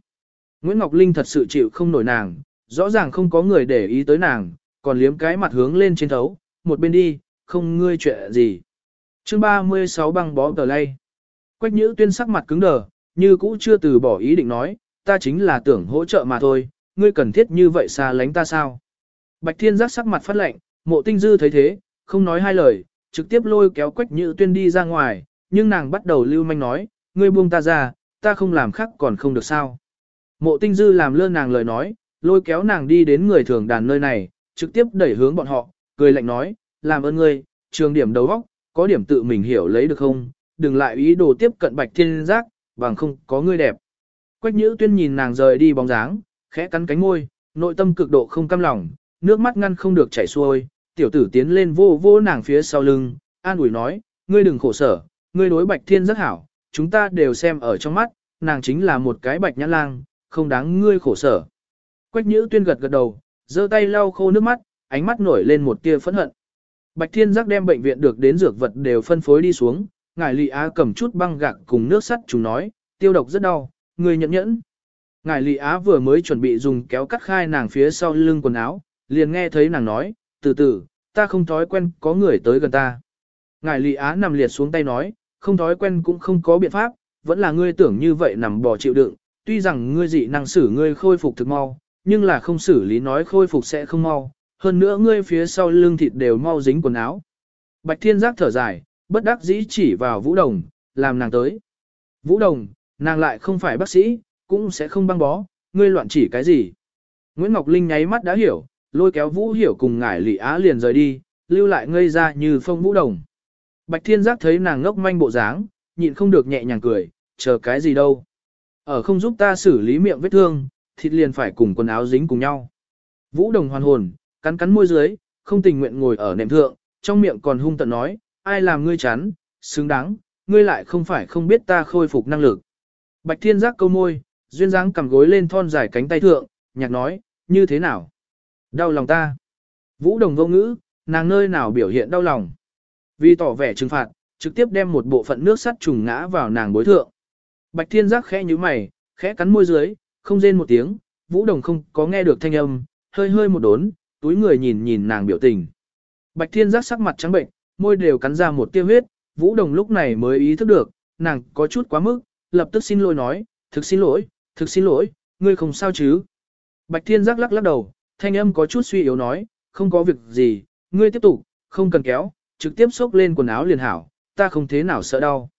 Nguyễn Ngọc Linh thật sự chịu không nổi nàng, rõ ràng không có người để ý tới nàng, còn liếm cái mặt hướng lên trên thấu, một bên đi, không ngươi chuyện gì. chương 36 băng bó tờ lay. Quách nhữ tuyên sắc mặt cứng đờ, như cũ chưa từ bỏ ý định nói, ta chính là tưởng hỗ trợ mà thôi, ngươi cần thiết như vậy xa lánh ta sao. Bạch thiên giác sắc mặt phát lệnh, mộ tinh dư thấy thế, không nói hai lời, trực tiếp lôi kéo quách nhữ tuyên đi ra ngoài, nhưng nàng bắt đầu lưu manh nói, ngươi buông ta ra, ta không làm khác còn không được sao. Mộ tinh dư làm lơ nàng lời nói, lôi kéo nàng đi đến người thường đàn nơi này, trực tiếp đẩy hướng bọn họ, cười lạnh nói, làm ơn ngươi, trường điểm đầu óc, có điểm tự mình hiểu lấy được không, đừng lại ý đồ tiếp cận bạch thiên giác, bằng không có ngươi đẹp. Quách nhữ tuyên nhìn nàng rời đi bóng dáng, khẽ cắn cánh môi, nội tâm cực độ không cam lòng, nước mắt ngăn không được chảy xuôi, tiểu tử tiến lên vô vô nàng phía sau lưng, an ủi nói, ngươi đừng khổ sở, ngươi đối bạch thiên rất hảo, chúng ta đều xem ở trong mắt, nàng chính là một cái bạch nhãn lang, không đáng ngươi khổ sở. Quách nhữ tuyên gật gật đầu, giơ tay lau khô nước mắt, ánh mắt nổi lên một tia phẫn hận. Bạch thiên giác đem bệnh viện được đến dược vật đều phân phối đi xuống, ngài lị á cầm chút băng gạc cùng nước sắt chúng nói, tiêu độc rất đau, người nhẫn nhẫn. Ngài lị á vừa mới chuẩn bị dùng kéo cắt khai nàng phía sau lưng quần áo, liền nghe thấy nàng nói, từ từ, ta không thói quen có người tới gần ta. Ngài lị á nằm liệt xuống tay nói, không thói quen cũng không có biện pháp, vẫn là ngươi tưởng như vậy nằm bò chịu đựng, tuy rằng ngươi dị năng xử ngươi khôi phục thực mau, nhưng là không xử lý nói khôi phục sẽ không mau, hơn nữa ngươi phía sau lưng thịt đều mau dính quần áo. Bạch Thiên Giác thở dài, bất đắc dĩ chỉ vào Vũ Đồng, làm nàng tới. Vũ Đồng, nàng lại không phải bác sĩ, cũng sẽ không băng bó, ngươi loạn chỉ cái gì. Nguyễn Ngọc Linh nháy mắt đã hiểu, lôi kéo Vũ Hiểu cùng ngải lị á liền rời đi, lưu lại ngây ra như phong Vũ Đồng. Bạch Thiên Giác thấy nàng ngốc manh bộ dáng, nhịn không được nhẹ nhàng cười, chờ cái gì đâu. Ở không giúp ta xử lý miệng vết thương, thịt liền phải cùng quần áo dính cùng nhau. Vũ Đồng hoàn hồn, cắn cắn môi dưới, không tình nguyện ngồi ở nệm thượng, trong miệng còn hung tận nói, ai làm ngươi chán, xứng đáng, ngươi lại không phải không biết ta khôi phục năng lực. Bạch Thiên giác câu môi, duyên dáng cầm gối lên thon dài cánh tay thượng, nhạc nói, như thế nào? Đau lòng ta. Vũ đồng vô ngữ, nàng nơi nào biểu hiện đau lòng. Vì tỏ vẻ trừng phạt, trực tiếp đem một bộ phận nước sắt trùng ngã vào nàng bối thượng. Bạch Thiên giác khẽ như mày, khẽ cắn môi dưới, không rên một tiếng, Vũ đồng không có nghe được thanh âm, hơi hơi một đốn, túi người nhìn nhìn nàng biểu tình. Bạch Thiên giác sắc mặt trắng bệnh, môi đều cắn ra một tia huyết, Vũ đồng lúc này mới ý thức được, nàng có chút quá mức, lập tức xin lỗi nói, thực xin lỗi, thực xin lỗi, ngươi không sao chứ. Bạch Thiên giác lắc lắc đầu, thanh âm có chút suy yếu nói, không có việc gì, ngươi tiếp tục, không cần kéo, trực tiếp xốc lên quần áo liền hảo, ta không thế nào sợ đau.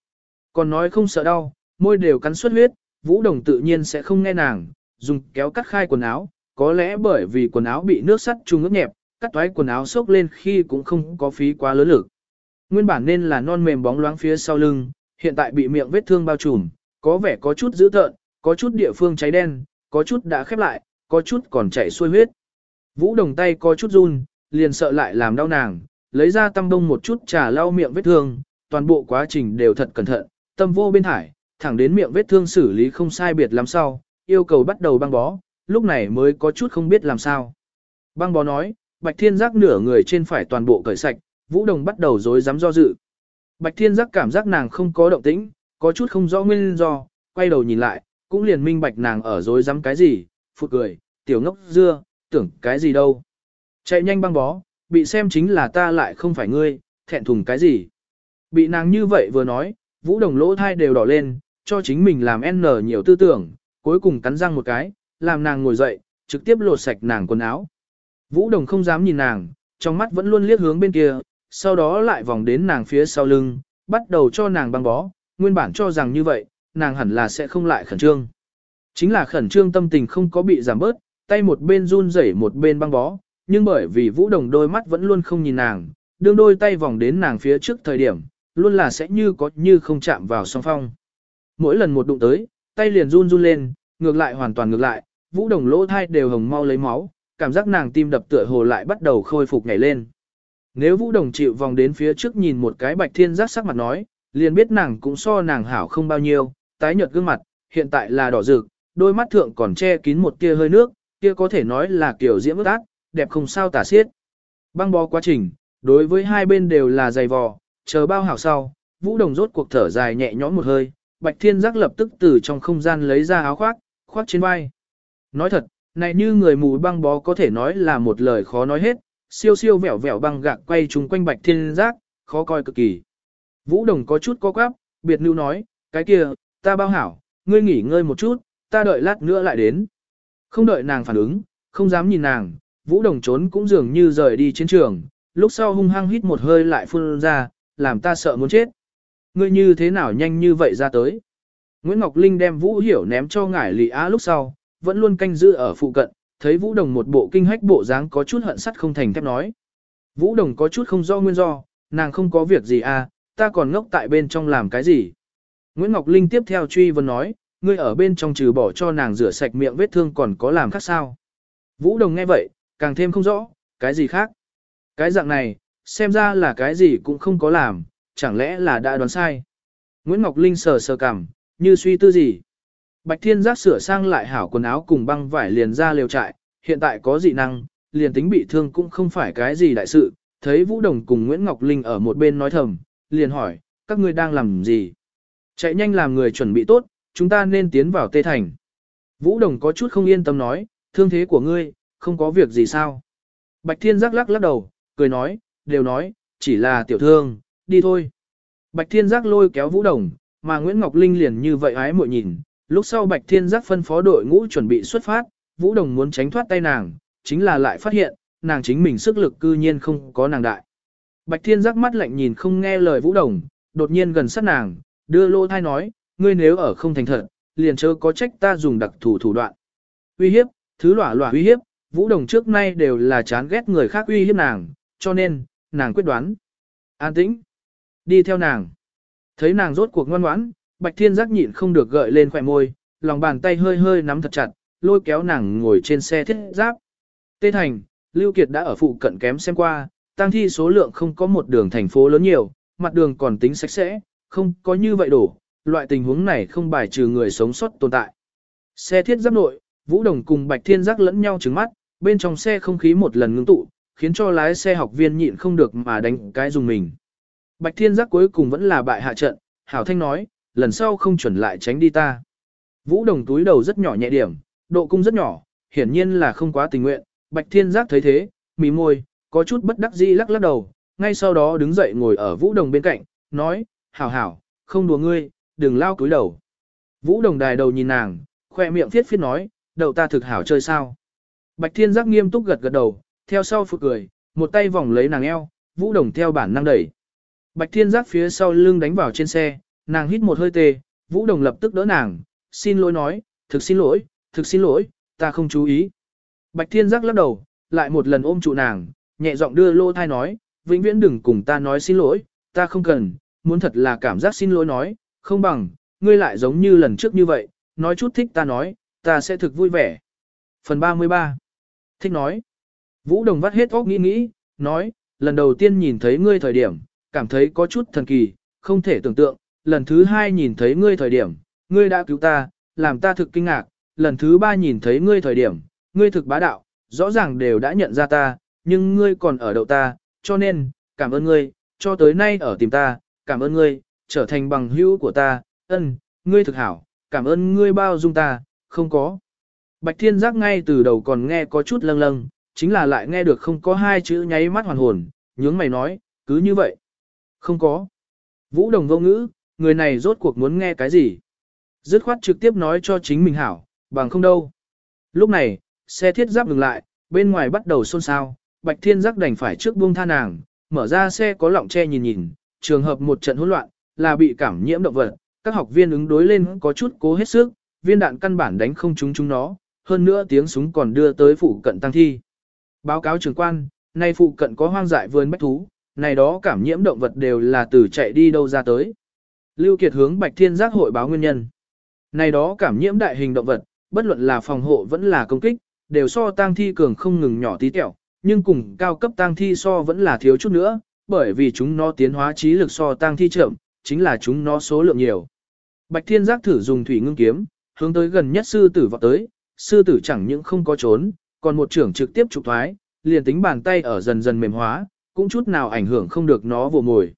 Còn nói không sợ đau, môi đều cắn xuất huyết, Vũ Đồng tự nhiên sẽ không nghe nàng, dùng kéo cắt khai quần áo, có lẽ bởi vì quần áo bị nước sắt trung ướt nhẹp, cắt toái quần áo xốc lên khi cũng không có phí quá lớn lực. Nguyên bản nên là non mềm bóng loáng phía sau lưng, hiện tại bị miệng vết thương bao trùm, có vẻ có chút dữ tợn, có chút địa phương cháy đen, có chút đã khép lại, có chút còn chảy xuôi huyết. Vũ đồng tay có chút run, liền sợ lại làm đau nàng, lấy ra tăm đông một chút trà lau miệng vết thương, toàn bộ quá trình đều thật cẩn thận, tâm vô bên hải thẳng đến miệng vết thương xử lý không sai biệt làm sao, yêu cầu bắt đầu băng bó, lúc này mới có chút không biết làm sao. Băng bó nói, Bạch Thiên Giác nửa người trên phải toàn bộ cởi sạch, Vũ Đồng bắt đầu rối rắm do dự. Bạch Thiên Giác cảm giác nàng không có động tĩnh, có chút không rõ nguyên do, quay đầu nhìn lại, cũng liền minh bạch nàng ở rối rắm cái gì, phụt cười, tiểu ngốc dưa, tưởng cái gì đâu. Chạy nhanh băng bó, bị xem chính là ta lại không phải ngươi, thẹn thùng cái gì. Bị nàng như vậy vừa nói, Vũ Đồng lỗ thai đều đỏ lên, cho chính mình làm n nhiều tư tưởng, cuối cùng cắn răng một cái, làm nàng ngồi dậy, trực tiếp lột sạch nàng quần áo. Vũ Đồng không dám nhìn nàng, trong mắt vẫn luôn liếc hướng bên kia, sau đó lại vòng đến nàng phía sau lưng, bắt đầu cho nàng băng bó, nguyên bản cho rằng như vậy, nàng hẳn là sẽ không lại khẩn trương. Chính là khẩn trương tâm tình không có bị giảm bớt, tay một bên run rẩy một bên băng bó, nhưng bởi vì Vũ Đồng đôi mắt vẫn luôn không nhìn nàng, đương đôi tay vòng đến nàng phía trước thời điểm, luôn là sẽ như có như không chạm vào song phong. Mỗi lần một đụng tới, tay liền run run lên, ngược lại hoàn toàn ngược lại, Vũ Đồng lỗ thai đều hồng mau lấy máu, cảm giác nàng tim đập tựa hồ lại bắt đầu khôi phục nhảy lên. Nếu Vũ Đồng chịu vòng đến phía trước nhìn một cái bạch thiên giác sắc mặt nói, liền biết nàng cũng so nàng hảo không bao nhiêu, tái nhợt gương mặt, hiện tại là đỏ rực, đôi mắt thượng còn che kín một tia hơi nước, kia có thể nói là kiểu diễm ước ác, đẹp không sao tả xiết. Băng bó quá trình, đối với hai bên đều là dày vò, chờ bao hảo sau, Vũ Đồng rốt cuộc thở dài nhẹ nhõm một hơi, Bạch Thiên Giác lập tức từ trong không gian lấy ra áo khoác, khoác trên vai. Nói thật, này như người mù băng bó có thể nói là một lời khó nói hết, siêu siêu vẻo vẻo băng gạc quay chung quanh Bạch Thiên Giác, khó coi cực kỳ. Vũ Đồng có chút co quắp, biệt lưu nói, cái kia, ta bao hảo, ngươi nghỉ ngơi một chút, ta đợi lát nữa lại đến. Không đợi nàng phản ứng, không dám nhìn nàng, Vũ Đồng trốn cũng dường như rời đi chiến trường, lúc sau hung hăng hít một hơi lại phun ra, làm ta sợ muốn chết. Ngươi như thế nào nhanh như vậy ra tới? Nguyễn Ngọc Linh đem Vũ Hiểu ném cho ngải lị á lúc sau, vẫn luôn canh giữ ở phụ cận, thấy Vũ Đồng một bộ kinh hách bộ dáng có chút hận sắt không thành thép nói. Vũ Đồng có chút không do nguyên do, nàng không có việc gì à, ta còn ngốc tại bên trong làm cái gì? Nguyễn Ngọc Linh tiếp theo truy vấn nói, ngươi ở bên trong trừ bỏ cho nàng rửa sạch miệng vết thương còn có làm khác sao? Vũ Đồng nghe vậy, càng thêm không rõ, cái gì khác? Cái dạng này, xem ra là cái gì cũng không có làm, chẳng lẽ là đã đoán sai? Nguyễn Ngọc Linh sờ sờ cằm, như suy tư gì? Bạch Thiên Giác sửa sang lại hảo quần áo cùng băng vải liền ra liều trại, hiện tại có dị năng, liền tính bị thương cũng không phải cái gì đại sự. Thấy Vũ Đồng cùng Nguyễn Ngọc Linh ở một bên nói thầm, liền hỏi, các ngươi đang làm gì? Chạy nhanh làm người chuẩn bị tốt, chúng ta nên tiến vào Tê Thành. Vũ Đồng có chút không yên tâm nói, thương thế của ngươi, không có việc gì sao? Bạch Thiên Giác lắc lắc đầu, cười nói, đều nói, chỉ là tiểu thương, đi thôi. Bạch Thiên Giác lôi kéo Vũ Đồng, mà Nguyễn Ngọc Linh liền như vậy ái muội nhìn, lúc sau Bạch Thiên Giác phân phó đội ngũ chuẩn bị xuất phát, Vũ Đồng muốn tránh thoát tay nàng, chính là lại phát hiện, nàng chính mình sức lực cư nhiên không có nàng đại. Bạch Thiên Giác mắt lạnh nhìn không nghe lời Vũ Đồng, đột nhiên gần sát nàng, đưa lô thai nói, ngươi nếu ở không thành thật, liền chớ có trách ta dùng đặc thủ thủ đoạn. Uy hiếp, thứ lỏa lỏa uy hiếp, Vũ Đồng trước nay đều là chán ghét người khác uy hiếp nàng, cho nên, nàng quyết đoán. An tĩnh. Đi theo nàng. Thấy nàng rốt cuộc ngoan ngoãn, Bạch Thiên giác nhịn không được gợi lên khỏe môi, lòng bàn tay hơi hơi nắm thật chặt, lôi kéo nàng ngồi trên xe thiết giáp. Tê Thành, Lưu Kiệt đã ở phụ cận kém xem qua, tăng thi số lượng không có một đường thành phố lớn nhiều, mặt đường còn tính sạch sẽ, không có như vậy đổ, loại tình huống này không bài trừ người sống sót tồn tại. Xe thiết giáp nội, Vũ Đồng cùng Bạch Thiên Giác lẫn nhau trứng mắt, bên trong xe không khí một lần ngưng tụ, khiến cho lái xe học viên nhịn không được mà đánh cái dùng mình. Bạch Thiên Giác cuối cùng vẫn là bại hạ trận, Hảo Thanh nói, lần sau không chuẩn lại tránh đi ta. Vũ Đồng túi đầu rất nhỏ nhẹ điểm, độ cung rất nhỏ, hiển nhiên là không quá tình nguyện. Bạch Thiên Giác thấy thế, mỉ môi, có chút bất đắc dĩ lắc lắc đầu, ngay sau đó đứng dậy ngồi ở Vũ Đồng bên cạnh, nói, hảo hảo, không đùa ngươi, đừng lao túi đầu. Vũ Đồng đài đầu nhìn nàng, khoe miệng thiết phiết nói, đậu ta thực hảo chơi sao. Bạch Thiên Giác nghiêm túc gật gật đầu, theo sau phụ cười, một tay vòng lấy nàng eo, Vũ Đồng theo bản năng đẩy. Bạch Thiên Giác phía sau lưng đánh vào trên xe, nàng hít một hơi tê, Vũ Đồng lập tức đỡ nàng, xin lỗi nói, thực xin lỗi, thực xin lỗi, ta không chú ý. Bạch Thiên Giác lắc đầu, lại một lần ôm trụ nàng, nhẹ giọng đưa lô thai nói, vĩnh viễn đừng cùng ta nói xin lỗi, ta không cần, muốn thật là cảm giác xin lỗi nói, không bằng, ngươi lại giống như lần trước như vậy, nói chút thích ta nói, ta sẽ thực vui vẻ. Phần 33 Thích nói Vũ Đồng vắt hết óc nghĩ nghĩ, nói, lần đầu tiên nhìn thấy ngươi thời điểm, cảm thấy có chút thần kỳ, không thể tưởng tượng, lần thứ hai nhìn thấy ngươi thời điểm, ngươi đã cứu ta, làm ta thực kinh ngạc, lần thứ ba nhìn thấy ngươi thời điểm, ngươi thực bá đạo, rõ ràng đều đã nhận ra ta, nhưng ngươi còn ở đậu ta, cho nên, cảm ơn ngươi, cho tới nay ở tìm ta, cảm ơn ngươi, trở thành bằng hữu của ta, ân, ngươi thực hảo, cảm ơn ngươi bao dung ta, không có. Bạch Thiên Giác ngay từ đầu còn nghe có chút lâng lâng, chính là lại nghe được không có hai chữ nháy mắt hoàn hồn, nhướng mày nói, cứ như vậy. Không có. Vũ Đồng vô ngữ, người này rốt cuộc muốn nghe cái gì? Dứt khoát trực tiếp nói cho chính mình hảo, bằng không đâu. Lúc này, xe thiết giáp ngừng lại, bên ngoài bắt đầu xôn xao, Bạch Thiên Giác đành phải trước buông tha nàng, mở ra xe có lọng che nhìn nhìn, trường hợp một trận hỗn loạn, là bị cảm nhiễm động vật, các học viên ứng đối lên có chút cố hết sức, viên đạn căn bản đánh không trúng chúng nó, hơn nữa tiếng súng còn đưa tới phụ cận tăng thi. Báo cáo trưởng quan, nay phụ cận có hoang dại vườn bách thú, này đó cảm nhiễm động vật đều là từ chạy đi đâu ra tới. Lưu Kiệt hướng Bạch Thiên Giác hội báo nguyên nhân. Này đó cảm nhiễm đại hình động vật, bất luận là phòng hộ vẫn là công kích, đều so tang thi cường không ngừng nhỏ tí tẹo, nhưng cùng cao cấp tang thi so vẫn là thiếu chút nữa, bởi vì chúng nó tiến hóa trí lực so tang thi chậm, chính là chúng nó số lượng nhiều. Bạch Thiên Giác thử dùng thủy ngưng kiếm, hướng tới gần nhất sư tử vọt tới, sư tử chẳng những không có trốn, còn một trưởng trực tiếp trục thoái, liền tính bàn tay ở dần dần mềm hóa, cũng chút nào ảnh hưởng không được nó vồ mồi.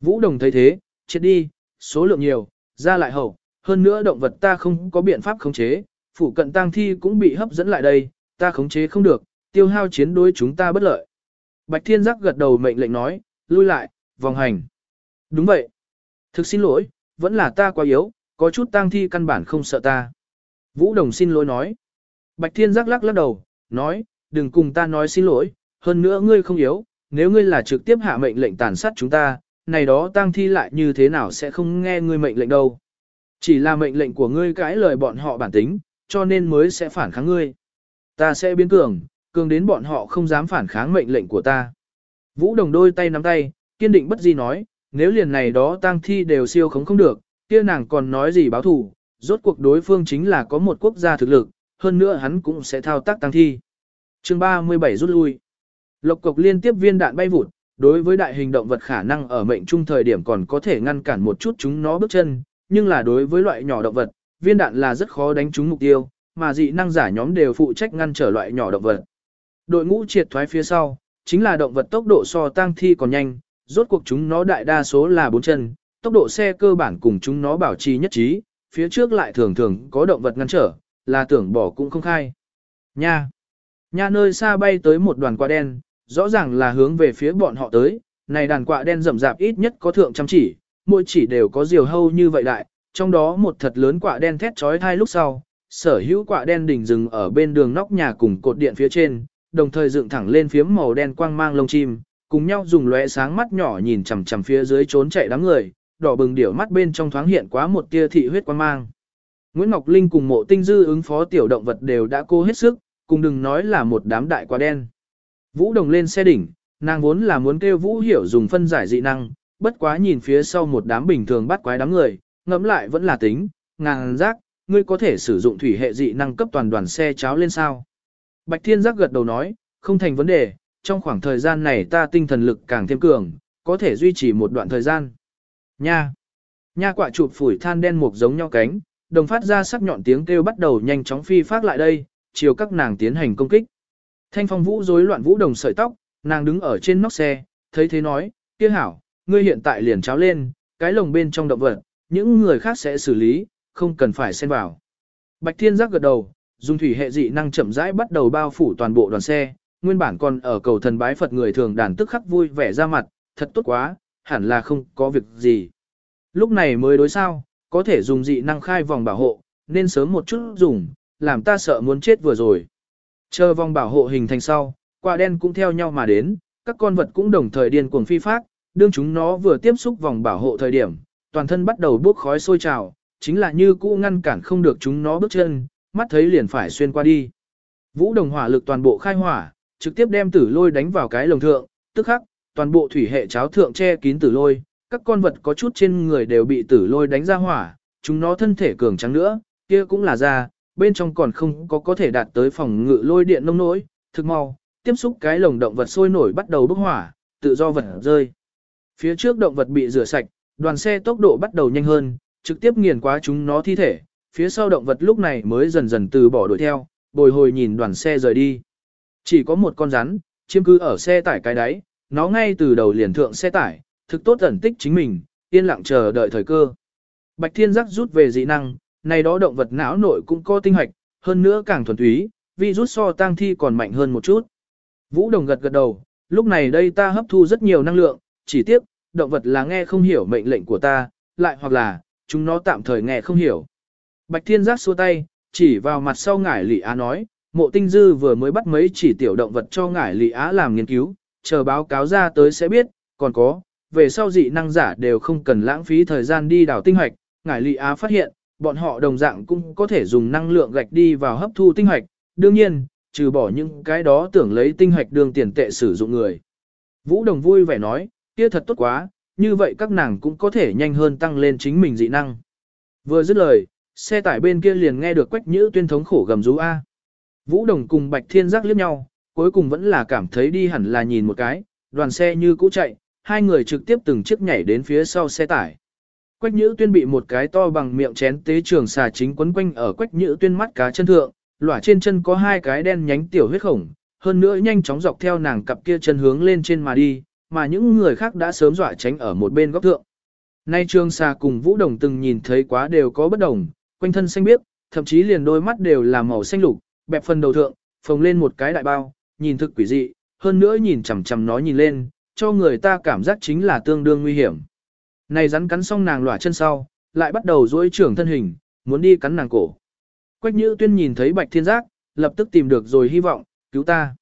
Vũ Đồng thấy thế, chết đi, số lượng nhiều, ra lại hậu, hơn nữa động vật ta không có biện pháp khống chế, phủ cận tang thi cũng bị hấp dẫn lại đây, ta khống chế không được, tiêu hao chiến đối chúng ta bất lợi. Bạch Thiên Giác gật đầu mệnh lệnh nói, lui lại, vòng hành. Đúng vậy. Thực xin lỗi, vẫn là ta quá yếu, có chút tang thi căn bản không sợ ta. Vũ Đồng xin lỗi nói. Bạch Thiên Giác lắc lắc đầu, nói, đừng cùng ta nói xin lỗi, hơn nữa ngươi không yếu, nếu ngươi là trực tiếp hạ mệnh lệnh tàn sát chúng ta, này đó tang thi lại như thế nào sẽ không nghe ngươi mệnh lệnh đâu. Chỉ là mệnh lệnh của ngươi cãi lời bọn họ bản tính, cho nên mới sẽ phản kháng ngươi. Ta sẽ biến cường, cường đến bọn họ không dám phản kháng mệnh lệnh của ta. Vũ Đồng đôi tay nắm tay, kiên định bất di nói, nếu liền này đó tang thi đều siêu khống không được, kia nàng còn nói gì báo thù, rốt cuộc đối phương chính là có một quốc gia thực lực, hơn nữa hắn cũng sẽ thao tác tang thi. Chương 37 rút lui. Lộc cục liên tiếp viên đạn bay vụt, đối với đại hình động vật khả năng ở mệnh trung thời điểm còn có thể ngăn cản một chút chúng nó bước chân, nhưng là đối với loại nhỏ động vật, viên đạn là rất khó đánh trúng mục tiêu, mà dị năng giả nhóm đều phụ trách ngăn trở loại nhỏ động vật. Đội ngũ triệt thoái phía sau, chính là động vật tốc độ so tăng thi còn nhanh, rốt cuộc chúng nó đại đa số là bốn chân, tốc độ xe cơ bản cùng chúng nó bảo trì nhất trí, phía trước lại thường thường có động vật ngăn trở, là tưởng bỏ cũng không khai. Nha! Nha nơi xa bay tới một đoàn quả đen, rõ ràng là hướng về phía bọn họ tới, này đàn quạ đen rậm rạp ít nhất có thượng trăm chỉ, mỗi chỉ đều có diều hâu như vậy đại, trong đó một thật lớn quạ đen thét chói thai lúc sau, sở hữu quạ đen đỉnh rừng ở bên đường nóc nhà cùng cột điện phía trên, đồng thời dựng thẳng lên phiếm màu đen quang mang lông chim, cùng nhau dùng lóe sáng mắt nhỏ nhìn chằm chằm phía dưới trốn chạy đám người, đỏ bừng điểu mắt bên trong thoáng hiện quá một tia thị huyết quang mang. Nguyễn Ngọc Linh cùng mộ tinh dư ứng phó tiểu động vật đều đã cố hết sức, cùng đừng nói là một đám đại quạ đen. Vũ Đồng lên xe đỉnh, nàng vốn là muốn kêu Vũ Hiểu dùng phân giải dị năng, bất quá nhìn phía sau một đám bình thường bắt quái đám người, ngẫm lại vẫn là tính, ngàn giác, ngươi có thể sử dụng thủy hệ dị năng cấp toàn đoàn xe cháo lên sao. Bạch Thiên Giác gật đầu nói, không thành vấn đề, trong khoảng thời gian này ta tinh thần lực càng thêm cường, có thể duy trì một đoạn thời gian. Nha! Nha quạ chụp phủi than đen mục giống nhau cánh, đồng phát ra sắc nhọn tiếng kêu bắt đầu nhanh chóng phi phát lại đây, chiều các nàng tiến hành công kích. Thanh phong vũ rối loạn vũ đồng sợi tóc, nàng đứng ở trên nóc xe, thấy thế nói, kia hảo, ngươi hiện tại liền cháo lên, cái lồng bên trong động vật, những người khác sẽ xử lý, không cần phải xen vào. Bạch Thiên Giác gật đầu, dùng thủy hệ dị năng chậm rãi bắt đầu bao phủ toàn bộ đoàn xe, nguyên bản còn ở cầu thần bái Phật người thường đàn tức khắc vui vẻ ra mặt, thật tốt quá, hẳn là không có việc gì. Lúc này mới đối sao, có thể dùng dị năng khai vòng bảo hộ, nên sớm một chút dùng, làm ta sợ muốn chết vừa rồi. Chờ vòng bảo hộ hình thành sau, quả đen cũng theo nhau mà đến, các con vật cũng đồng thời điên cuồng phi phát, đương chúng nó vừa tiếp xúc vòng bảo hộ thời điểm, toàn thân bắt đầu bốc khói sôi trào, chính là như cũ ngăn cản không được chúng nó bước chân, mắt thấy liền phải xuyên qua đi. Vũ đồng hỏa lực toàn bộ khai hỏa, trực tiếp đem tử lôi đánh vào cái lồng thượng, tức khắc, toàn bộ thủy hệ cháo thượng che kín tử lôi, các con vật có chút trên người đều bị tử lôi đánh ra hỏa, chúng nó thân thể cường trắng nữa, kia cũng là ra, bên trong còn không có có thể đạt tới phòng ngự lôi điện nông nỗi, thực mau, tiếp xúc cái lồng động vật sôi nổi bắt đầu bốc hỏa, tự do vật rơi. Phía trước động vật bị rửa sạch, đoàn xe tốc độ bắt đầu nhanh hơn, trực tiếp nghiền quá chúng nó thi thể, phía sau động vật lúc này mới dần dần từ bỏ đuổi theo, bồi hồi nhìn đoàn xe rời đi. Chỉ có một con rắn, chiếm cứ ở xe tải cái đáy, nó ngay từ đầu liền thượng xe tải, thực tốt ẩn tích chính mình, yên lặng chờ đợi thời cơ. Bạch Thiên Giác rút về dị năng, này đó động vật não nội cũng có tinh hoạch, hơn nữa càng thuần túy, virus so tang thi còn mạnh hơn một chút. Vũ Đồng gật gật đầu, lúc này đây ta hấp thu rất nhiều năng lượng, chỉ tiếc, động vật là nghe không hiểu mệnh lệnh của ta, lại hoặc là, chúng nó tạm thời nghe không hiểu. Bạch Thiên Giác xua tay, chỉ vào mặt sau ngải lị á nói, mộ tinh dư vừa mới bắt mấy chỉ tiểu động vật cho ngải lị á làm nghiên cứu, chờ báo cáo ra tới sẽ biết, còn có, về sau dị năng giả đều không cần lãng phí thời gian đi đào tinh hoạch, ngải lị á phát hiện, bọn họ đồng dạng cũng có thể dùng năng lượng gạch đi vào hấp thu tinh hoạch, đương nhiên, trừ bỏ những cái đó tưởng lấy tinh hoạch đường tiền tệ sử dụng người. Vũ Đồng vui vẻ nói, kia thật tốt quá, như vậy các nàng cũng có thể nhanh hơn tăng lên chính mình dị năng. Vừa dứt lời, xe tải bên kia liền nghe được quách nhữ tuyên thống khổ gầm rú A. Vũ Đồng cùng Bạch Thiên giác liếc nhau, cuối cùng vẫn là cảm thấy đi hẳn là nhìn một cái, đoàn xe như cũ chạy, hai người trực tiếp từng chiếc nhảy đến phía sau xe tải. Quách Nhữ Tuyên bị một cái to bằng miệng chén tế trường xà chính quấn quanh ở Quách Nhữ Tuyên mắt cá chân thượng, lỏa trên chân có hai cái đen nhánh tiểu huyết khổng, hơn nữa nhanh chóng dọc theo nàng cặp kia chân hướng lên trên mà đi, mà những người khác đã sớm dọa tránh ở một bên góc thượng. Nay trường xà cùng Vũ Đồng từng nhìn thấy quá đều có bất đồng, quanh thân xanh biếc, thậm chí liền đôi mắt đều là màu xanh lục, bẹp phần đầu thượng, phồng lên một cái đại bao, nhìn thực quỷ dị, hơn nữa nhìn chằm chằm nó nhìn lên, cho người ta cảm giác chính là tương đương nguy hiểm. Này rắn cắn xong nàng lỏa chân sau, lại bắt đầu duỗi trưởng thân hình, muốn đi cắn nàng cổ. Quách Nhữ Tuyên nhìn thấy Bạch Thiên Giác, lập tức tìm được rồi hy vọng, cứu ta.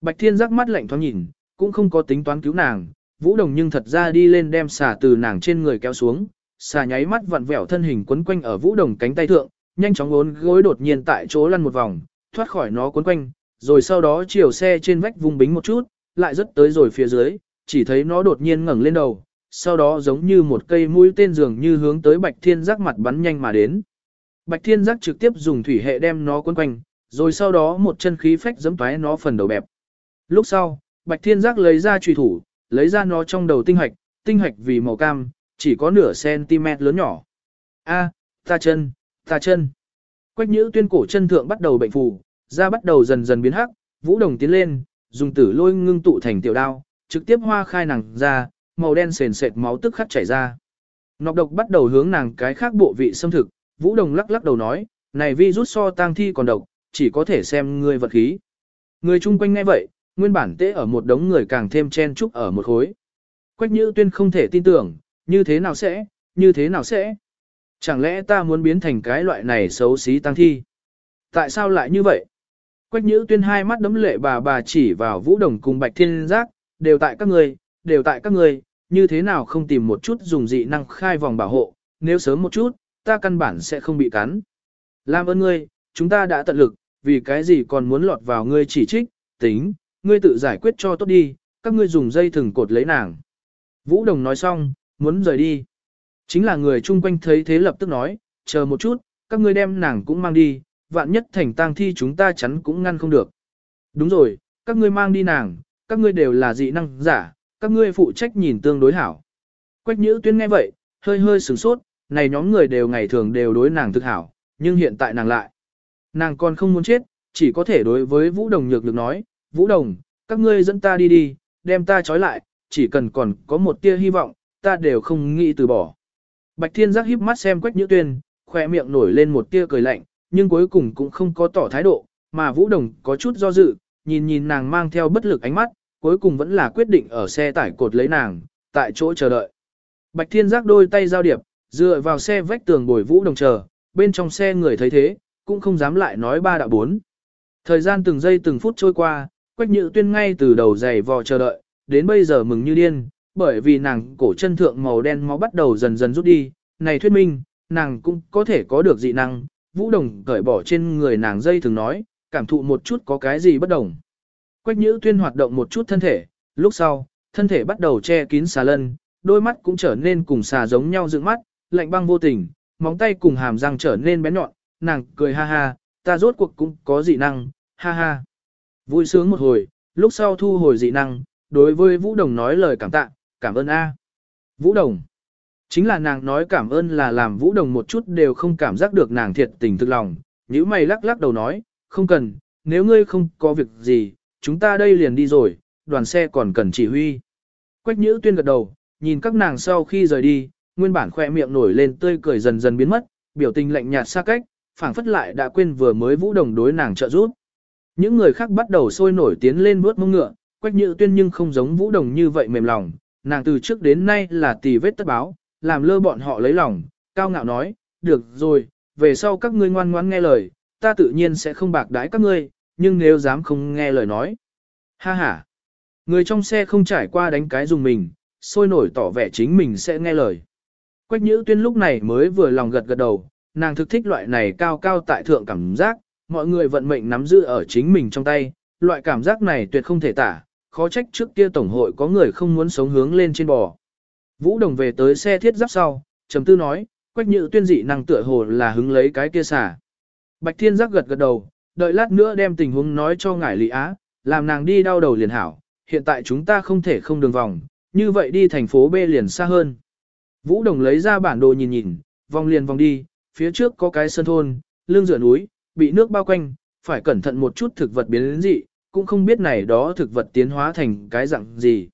Bạch Thiên Giác mắt lạnh thoáng nhìn, cũng không có tính toán cứu nàng, Vũ Đồng nhưng thật ra đi lên đem xà từ nàng trên người kéo xuống, xà nháy mắt vặn vẹo thân hình quấn quanh ở Vũ Đồng cánh tay thượng, nhanh chóng uốn gối đột nhiên tại chỗ lăn một vòng, thoát khỏi nó quấn quanh, rồi sau đó chiều xe trên vách vùng bính một chút, lại rất tới rồi phía dưới, chỉ thấy nó đột nhiên ngẩng lên đầu, sau đó giống như một cây mũi tên dường như hướng tới Bạch Thiên Giác mặt bắn nhanh mà đến. Bạch Thiên Giác trực tiếp dùng thủy hệ đem nó quấn quanh, rồi sau đó một chân khí phách giẫm toái nó phần đầu bẹp. Lúc sau, Bạch Thiên Giác lấy ra truy thủ, lấy ra nó trong đầu tinh hạch, tinh hạch vì màu cam, chỉ có nửa cm lớn nhỏ. A, ta chân, ta chân. Quách nhữ tuyên cổ chân thượng bắt đầu bệnh phù, da bắt đầu dần dần biến hắc, vũ đồng tiến lên, dùng tử lôi ngưng tụ thành tiểu đao, trực tiếp hoa khai nàng ra, màu đen sền sệt máu tức khắc chảy ra. Nọc độc bắt đầu hướng nàng cái khác bộ vị xâm thực, vũ đồng lắc lắc đầu nói, này vi rút so tang thi còn độc, chỉ có thể xem người vật khí. Người chung quanh nghe vậy, nguyên bản tế ở một đống người càng thêm chen chúc ở một khối. Quách Nhữ Tuyên không thể tin tưởng, như thế nào sẽ, như thế nào sẽ? Chẳng lẽ ta muốn biến thành cái loại này xấu xí tăng thi? Tại sao lại như vậy? Quách Nhữ Tuyên hai mắt đấm lệ bà bà chỉ vào Vũ Đồng cùng Bạch Thiên Giác, đều tại các người, đều tại các người, như thế nào không tìm một chút dùng dị năng khai vòng bảo hộ, nếu sớm một chút, ta căn bản sẽ không bị cắn. Làm ơn ngươi, chúng ta đã tận lực, vì cái gì còn muốn lọt vào ngươi chỉ trích, tính, ngươi tự giải quyết cho tốt đi, các ngươi dùng dây thừng cột lấy nàng. Vũ Đồng nói xong, muốn rời đi. Chính là người chung quanh thấy thế lập tức nói, chờ một chút, các ngươi đem nàng cũng mang đi, vạn nhất thành tang thi chúng ta chắn cũng ngăn không được. Đúng rồi, các ngươi mang đi nàng, các ngươi đều là dị năng giả, các ngươi phụ trách nhìn tương đối hảo. Quách Nhữ Tuyên nghe vậy, hơi hơi sửng sốt, này nhóm người đều ngày thường đều đối nàng thực hảo, nhưng hiện tại nàng lại. Nàng còn không muốn chết, chỉ có thể đối với Vũ Đồng nhược được nói, Vũ Đồng, các ngươi dẫn ta đi đi, đem ta trói lại, chỉ cần còn có một tia hy vọng, ta đều không nghĩ từ bỏ. Bạch Thiên Giác híp mắt xem Quách Nhữ Tuyên, khoe miệng nổi lên một tia cười lạnh, nhưng cuối cùng cũng không có tỏ thái độ, mà Vũ Đồng có chút do dự, nhìn nhìn nàng mang theo bất lực ánh mắt, cuối cùng vẫn là quyết định ở xe tải cột lấy nàng, tại chỗ chờ đợi. Bạch Thiên Giác đôi tay giao điệp, dựa vào xe vách tường bồi Vũ Đồng chờ, bên trong xe người thấy thế, cũng không dám lại nói ba đạo bốn. Thời gian từng giây từng phút trôi qua, Quách Nhự Tuyên ngay từ đầu giày vò chờ đợi, đến bây giờ mừng như điên, bởi vì nàng cổ chân thượng màu đen máu bắt đầu dần dần rút đi, này thuyết minh, nàng cũng có thể có được dị năng, Vũ Đồng cởi bỏ trên người nàng dây thường nói, cảm thụ một chút có cái gì bất đồng. Quách Nhữ Tuyên hoạt động một chút thân thể, lúc sau, thân thể bắt đầu che kín xà lân, đôi mắt cũng trở nên cùng xà giống nhau dựng mắt, lạnh băng vô tình, móng tay cùng hàm răng trở nên bén nhọn, nàng cười ha ha, ta rốt cuộc cũng có dị năng, ha ha. Vui sướng một hồi, lúc sau thu hồi dị năng, đối với Vũ Đồng nói lời cảm tạ, cảm ơn A. Vũ Đồng. Chính là nàng nói cảm ơn là làm Vũ Đồng một chút đều không cảm giác được nàng thiệt tình thực lòng. Nếu mày lắc lắc đầu nói, không cần, nếu ngươi không có việc gì, chúng ta đây liền đi rồi, đoàn xe còn cần chỉ huy. Quách Nhữ Tuyên gật đầu, nhìn các nàng sau khi rời đi, nguyên bản khoe miệng nổi lên tươi cười dần dần biến mất, biểu tình lạnh nhạt xa cách, phảng phất lại đã quên vừa mới Vũ Đồng đối nàng trợ giúp. Những người khác bắt đầu sôi nổi tiến lên bước mông ngựa, Quách Nhữ Tuyên nhưng không giống Vũ Đồng như vậy mềm lòng, nàng từ trước đến nay là tì vết tất báo, làm lơ bọn họ lấy lòng, cao ngạo nói, được rồi, về sau các ngươi ngoan ngoãn nghe lời, ta tự nhiên sẽ không bạc đái các ngươi, nhưng nếu dám không nghe lời nói. Ha ha, người trong xe không trải qua đánh cái dùng mình, sôi nổi tỏ vẻ chính mình sẽ nghe lời. Quách Nhữ Tuyên lúc này mới vừa lòng gật gật đầu, nàng thực thích loại này cao cao tại thượng cảm giác, mọi người vận mệnh nắm giữ ở chính mình trong tay, loại cảm giác này tuyệt không thể tả, khó trách trước kia tổng hội có người không muốn sống hướng lên trên bò. Vũ Đồng về tới xe thiết giáp sau, trầm tư nói, quách Nhữ tuyên dị năng tựa hồ là hứng lấy cái kia xả. Bạch Thiên giác gật gật đầu, đợi lát nữa đem tình huống nói cho ngải Lý Á, làm nàng đi đau đầu liền hảo, hiện tại chúng ta không thể không đường vòng, như vậy đi thành phố B liền xa hơn. Vũ Đồng lấy ra bản đồ nhìn nhìn, vòng liền vòng đi, phía trước có cái sơn thôn, lưng dựa núi, bị nước bao quanh, phải cẩn thận một chút thực vật biến đến dị, cũng không biết này đó thực vật tiến hóa thành cái dạng gì.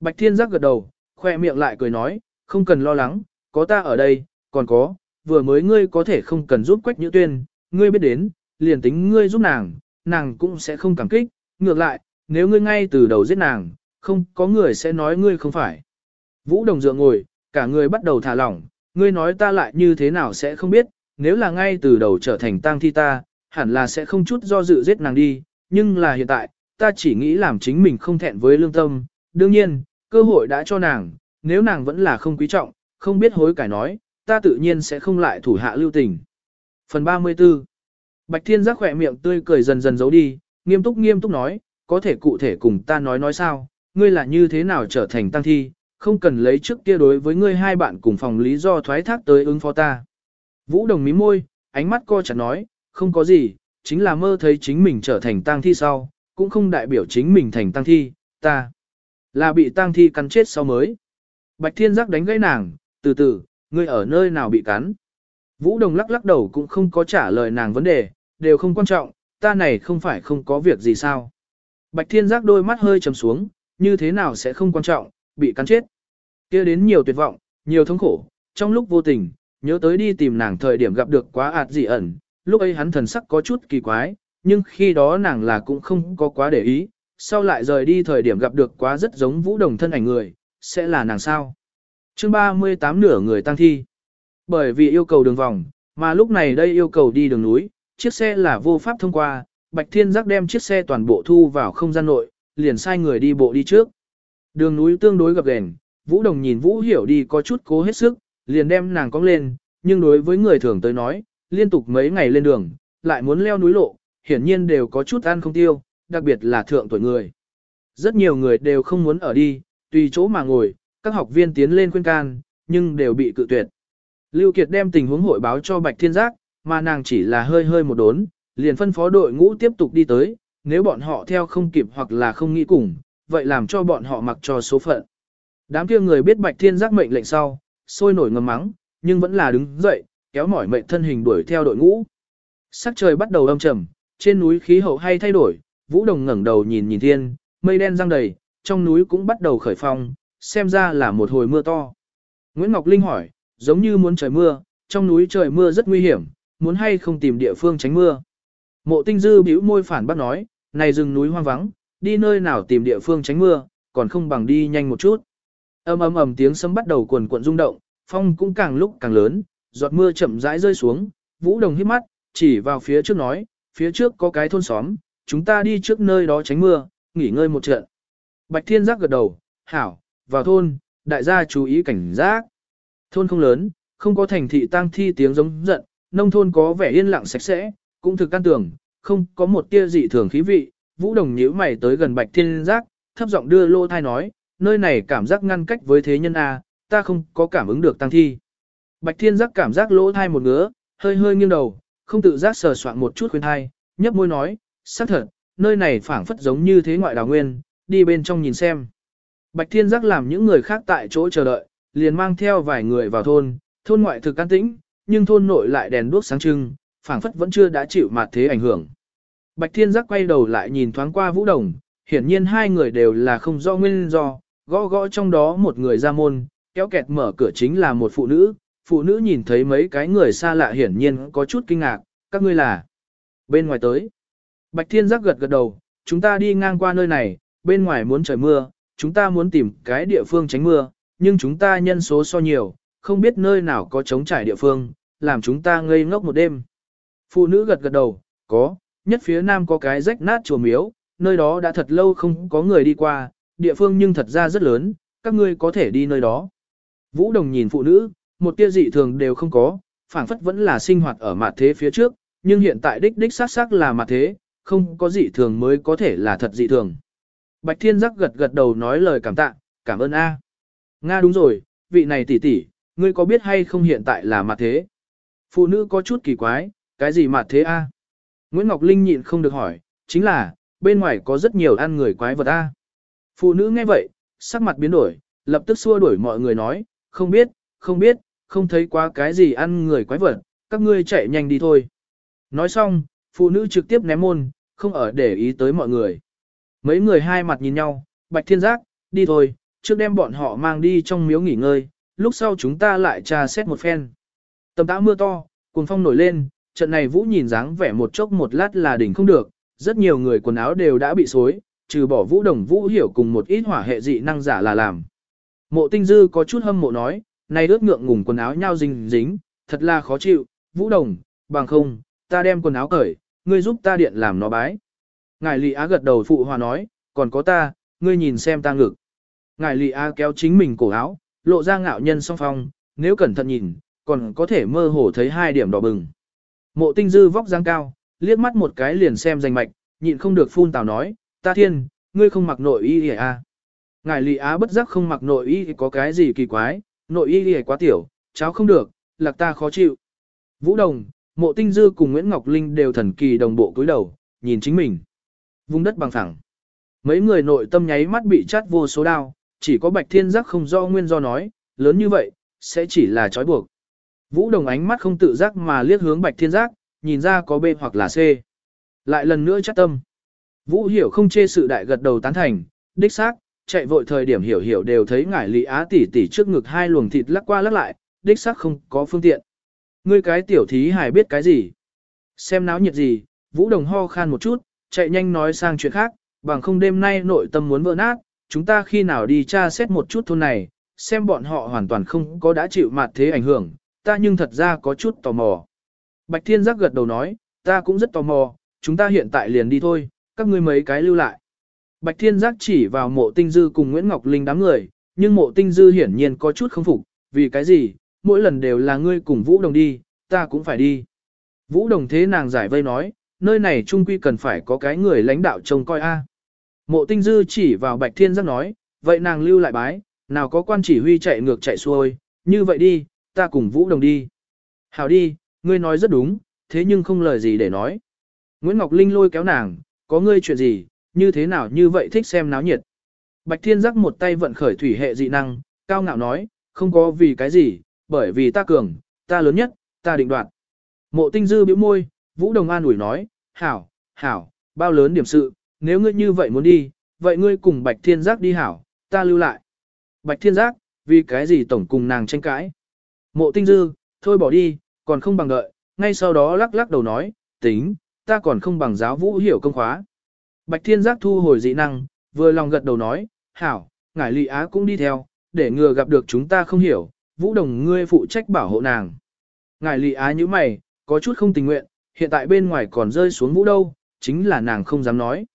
Bạch Thiên giác gật đầu, khoe miệng lại cười nói, không cần lo lắng, có ta ở đây, còn có, vừa mới ngươi có thể không cần giúp Quách Nhữ Tuyên, ngươi biết đến, liền tính ngươi giúp nàng, nàng cũng sẽ không cảm kích, ngược lại, nếu ngươi ngay từ đầu giết nàng, không có người sẽ nói ngươi không phải. Vũ Đồng dựa ngồi, cả người bắt đầu thả lỏng, ngươi nói ta lại như thế nào sẽ không biết, nếu là ngay từ đầu trở thành tang thi ta, hẳn là sẽ không chút do dự giết nàng đi, nhưng là hiện tại, ta chỉ nghĩ làm chính mình không thẹn với lương tâm, đương nhiên, cơ hội đã cho nàng, nếu nàng vẫn là không quý trọng, không biết hối cải nói, ta tự nhiên sẽ không lại thủ hạ lưu tình. Phần 34 Bạch Thiên giác khỏe miệng tươi cười dần dần giấu đi, nghiêm túc nghiêm túc nói, có thể cụ thể cùng ta nói nói sao, ngươi là như thế nào trở thành tăng thi, không cần lấy trước kia đối với ngươi hai bạn cùng phòng lý do thoái thác tới ứng phó ta. Vũ đồng mí môi, ánh mắt co chặt nói, không có gì, chính là mơ thấy chính mình trở thành tang thi sau, cũng không đại biểu chính mình thành tang thi, ta là bị tang thi cắn chết sau mới. Bạch Thiên Giác đánh gãy nàng, từ từ, ngươi ở nơi nào bị cắn. Vũ Đồng lắc lắc đầu cũng không có trả lời nàng vấn đề, đều không quan trọng, ta này không phải không có việc gì sao. Bạch Thiên Giác đôi mắt hơi trầm xuống, như thế nào sẽ không quan trọng, bị cắn chết. kia đến nhiều tuyệt vọng, nhiều thống khổ, trong lúc vô tình, nhớ tới đi tìm nàng thời điểm gặp được quá ạt dị ẩn, lúc ấy hắn thần sắc có chút kỳ quái, nhưng khi đó nàng là cũng không có quá để ý, sau lại rời đi thời điểm gặp được quá rất giống vũ đồng thân ảnh người, sẽ là nàng sao. chương 38 nửa người tăng thi. Bởi vì yêu cầu đường vòng, mà lúc này đây yêu cầu đi đường núi, chiếc xe là vô pháp thông qua, Bạch Thiên Giác đem chiếc xe toàn bộ thu vào không gian nội, liền sai người đi bộ đi trước. Đường núi tương đối gập ghềnh, Vũ Đồng nhìn Vũ Hiểu đi có chút cố hết sức, liền đem nàng cong lên, nhưng đối với người thường tới nói, liên tục mấy ngày lên đường, lại muốn leo núi lộ, hiển nhiên đều có chút ăn không tiêu, đặc biệt là thượng tuổi người. Rất nhiều người đều không muốn ở đi, tùy chỗ mà ngồi, các học viên tiến lên khuyên can, nhưng đều bị cự tuyệt. Lưu Kiệt đem tình huống hội báo cho Bạch Thiên Giác, mà nàng chỉ là hơi hơi một đốn, liền phân phó đội ngũ tiếp tục đi tới, nếu bọn họ theo không kịp hoặc là không nghĩ cùng, vậy làm cho bọn họ mặc cho số phận. Đám kia người biết Bạch Thiên Giác mệnh lệnh sau, sôi nổi ngầm mắng, nhưng vẫn là đứng dậy, kéo mỏi mệnh thân hình đuổi theo đội ngũ. Sắc trời bắt đầu âm trầm, trên núi khí hậu hay thay đổi, Vũ Đồng ngẩng đầu nhìn nhìn thiên, mây đen giăng đầy, trong núi cũng bắt đầu khởi phong, xem ra là một hồi mưa to. Nguyễn Ngọc Linh hỏi, giống như muốn trời mưa, trong núi trời mưa rất nguy hiểm, muốn hay không tìm địa phương tránh mưa. Mộ tinh dư bĩu môi phản bác nói, này rừng núi hoang vắng, đi nơi nào tìm địa phương tránh mưa, còn không bằng đi nhanh một chút. Ầm ầm ầm tiếng sấm bắt đầu cuồn cuộn rung động, phong cũng càng lúc càng lớn, giọt mưa chậm rãi rơi xuống, Vũ Đồng hít mắt, chỉ vào phía trước nói, phía trước có cái thôn xóm, chúng ta đi trước nơi đó tránh mưa, nghỉ ngơi một trận. Bạch Thiên Giác gật đầu, hảo, vào thôn, đại gia chú ý cảnh giác. Thôn không lớn, không có thành thị tang thi tiếng giống giận, nông thôn có vẻ yên lặng sạch sẽ, cũng thực can tưởng, không có một tia dị thường khí vị. Vũ Đồng nhíu mày tới gần Bạch Thiên Giác, thấp giọng đưa lô thai nói, nơi này cảm giác ngăn cách với thế nhân A, ta không có cảm ứng được tăng thi. Bạch Thiên Giác cảm giác lỗ thai một ngứa, hơi hơi nghiêng đầu, không tự giác sờ soạn một chút khuyên thai, nhấp môi nói, xác thật, nơi này phảng phất giống như thế ngoại đào nguyên, đi bên trong nhìn xem. Bạch Thiên Giác làm những người khác tại chỗ chờ đợi, liền mang theo vài người vào thôn, thôn ngoại thực an tĩnh, nhưng thôn nội lại đèn đuốc sáng trưng, phảng phất vẫn chưa đã chịu mặt thế ảnh hưởng. Bạch Thiên Giác quay đầu lại nhìn thoáng qua Vũ Đồng, hiển nhiên hai người đều là không do nguyên do, gõ gõ trong đó một người ra môn, kéo kẹt mở cửa chính là một phụ nữ, phụ nữ nhìn thấy mấy cái người xa lạ hiển nhiên có chút kinh ngạc, các ngươi là bên ngoài tới. Bạch Thiên Giác gật gật đầu, chúng ta đi ngang qua nơi này, bên ngoài muốn trời mưa, chúng ta muốn tìm cái địa phương tránh mưa, nhưng chúng ta nhân số so nhiều, không biết nơi nào có trống trải địa phương, làm chúng ta ngây ngốc một đêm. Phụ nữ gật gật đầu, có, nhất phía nam có cái rách nát chùa miếu, nơi đó đã thật lâu không có người đi qua, địa phương nhưng thật ra rất lớn, các ngươi có thể đi nơi đó. Vũ Đồng nhìn phụ nữ, một tia dị thường đều không có, phảng phất vẫn là sinh hoạt ở mặt thế phía trước, nhưng hiện tại đích đích xác xác là mặt thế, không có dị thường mới có thể là thật dị thường. Bạch Thiên Giác gật gật đầu nói lời cảm tạ, cảm ơn A. Nga đúng rồi, vị này tỷ tỷ, ngươi có biết hay không hiện tại là mặt thế? Phụ nữ có chút kỳ quái, cái gì mặt thế A? Nguyễn Ngọc Linh nhịn không được hỏi, chính là, bên ngoài có rất nhiều ăn người quái vật A. Phụ nữ nghe vậy, sắc mặt biến đổi, lập tức xua đuổi mọi người nói, không biết, không biết, không thấy quá cái gì ăn người quái vật, các ngươi chạy nhanh đi thôi. Nói xong, phụ nữ trực tiếp ném môn, không ở để ý tới mọi người. Mấy người hai mặt nhìn nhau, bạch thiên giác, đi thôi, trước đem bọn họ mang đi trong miếu nghỉ ngơi, lúc sau chúng ta lại tra xét một phen. Tầm tã mưa to, cuồng phong nổi lên, trận này vũ nhìn dáng vẻ một chốc một lát là đỉnh không được, rất nhiều người quần áo đều đã bị xối, trừ bỏ vũ đồng vũ hiểu cùng một ít hỏa hệ dị năng giả là làm. Mộ tinh dư có chút hâm mộ nói, này ướt ngượng ngùng quần áo nhau dính dính, thật là khó chịu, vũ đồng, bằng không, ta đem quần áo cởi, ngươi giúp ta điện làm nó bái. Ngài Lị Á gật đầu phụ hòa nói, còn có ta, ngươi nhìn xem ta ngực. Ngài lì Á kéo chính mình cổ áo, lộ ra ngạo nhân song phong, nếu cẩn thận nhìn, còn có thể mơ hồ thấy hai điểm đỏ bừng. Mộ tinh dư vóc dáng cao, liếc mắt một cái liền xem danh mạch, nhịn không được phun tào nói, ta thiên, ngươi không mặc nội y hề à. Ngài lì Á bất giác không mặc nội y có cái gì kỳ quái, nội y hề quá tiểu, cháu không được, lạc ta khó chịu. Vũ Đồng, Mộ Tinh Dư cùng Nguyễn Ngọc Linh đều thần kỳ đồng bộ cúi đầu, nhìn chính mình. Vùng đất bằng thẳng. Mấy người nội tâm nháy mắt bị chát vô số đau, chỉ có Bạch Thiên Giác không do nguyên do nói, lớn như vậy, sẽ chỉ là trói buộc. Vũ Đồng ánh mắt không tự giác mà liếc hướng Bạch Thiên Giác, nhìn ra có B hoặc là C. Lại lần nữa chắc tâm. Vũ Hiểu không chê sự đại gật đầu tán thành, đích xác, chạy vội thời điểm hiểu hiểu đều thấy ngải lý á tỷ tỷ trước ngực hai luồng thịt lắc qua lắc lại, đích xác không có phương tiện. Ngươi cái tiểu thí hài biết cái gì? Xem náo nhiệt gì, Vũ Đồng ho khan một chút, chạy nhanh nói sang chuyện khác, bằng không đêm nay nội tâm muốn vỡ nát, chúng ta khi nào đi tra xét một chút thôn này, xem bọn họ hoàn toàn không có đã chịu mặt thế ảnh hưởng, ta nhưng thật ra có chút tò mò. Bạch Thiên Giác gật đầu nói, ta cũng rất tò mò, chúng ta hiện tại liền đi thôi, các ngươi mấy cái lưu lại. Bạch Thiên Giác chỉ vào mộ tinh dư cùng Nguyễn Ngọc Linh đám người, nhưng mộ tinh dư hiển nhiên có chút không phục, vì cái gì, mỗi lần đều là ngươi cùng Vũ Đồng đi, ta cũng phải đi. Vũ Đồng thế nàng giải vây nói, nơi này trung quy cần phải có cái người lãnh đạo trông coi a. Mộ tinh dư chỉ vào Bạch Thiên Giác nói, vậy nàng lưu lại bái, nào có quan chỉ huy chạy ngược chạy xuôi, như vậy đi, ta cùng Vũ Đồng đi. Hảo đi, ngươi nói rất đúng, thế nhưng không lời gì để nói. Nguyễn Ngọc Linh lôi kéo nàng, có ngươi chuyện gì, như thế nào như vậy thích xem náo nhiệt. Bạch Thiên Giác một tay vận khởi thủy hệ dị năng, cao ngạo nói, không có vì cái gì, bởi vì ta cường, ta lớn nhất, ta định đoạt. Mộ tinh dư bĩu môi, Vũ Đồng An ủi nói, hảo, hảo, bao lớn điểm sự, nếu ngươi như vậy muốn đi, vậy ngươi cùng Bạch Thiên Giác đi hảo, ta lưu lại. Bạch Thiên Giác, vì cái gì tổng cùng nàng tranh cãi. Mộ tinh dư, thôi bỏ đi, còn không bằng đợi, ngay sau đó lắc lắc đầu nói, tính, ta còn không bằng giáo vũ hiểu công khóa. Bạch Thiên Giác thu hồi dị năng, vừa lòng gật đầu nói, hảo, ngải lị á cũng đi theo, để ngừa gặp được chúng ta không hiểu, vũ đồng ngươi phụ trách bảo hộ nàng. Ngải lị á như mày, có chút không tình nguyện, hiện tại bên ngoài còn rơi xuống vũ đâu, chính là nàng không dám nói.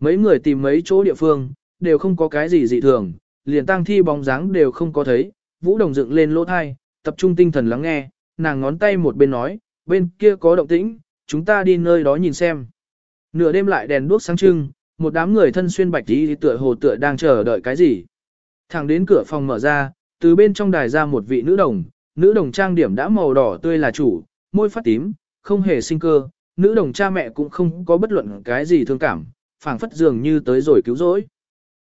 Mấy người tìm mấy chỗ địa phương, đều không có cái gì dị thường, liền tang thi bóng dáng đều không có thấy, vũ đồng dựng lên lỗ thai, tập trung tinh thần lắng nghe, nàng ngón tay một bên nói, bên kia có động tĩnh, chúng ta đi nơi đó nhìn xem. Nửa đêm lại đèn đuốc sáng trưng, một đám người thân xuyên bạch tí tựa hồ tựa đang chờ đợi cái gì. Thẳng đến cửa phòng mở ra, từ bên trong đài ra một vị nữ đồng, nữ đồng trang điểm đã màu đỏ tươi là chủ, môi phát tím, không hề sinh cơ, nữ đồng cha mẹ cũng không có bất luận cái gì thương cảm, phảng phất dường như tới rồi cứu rỗi.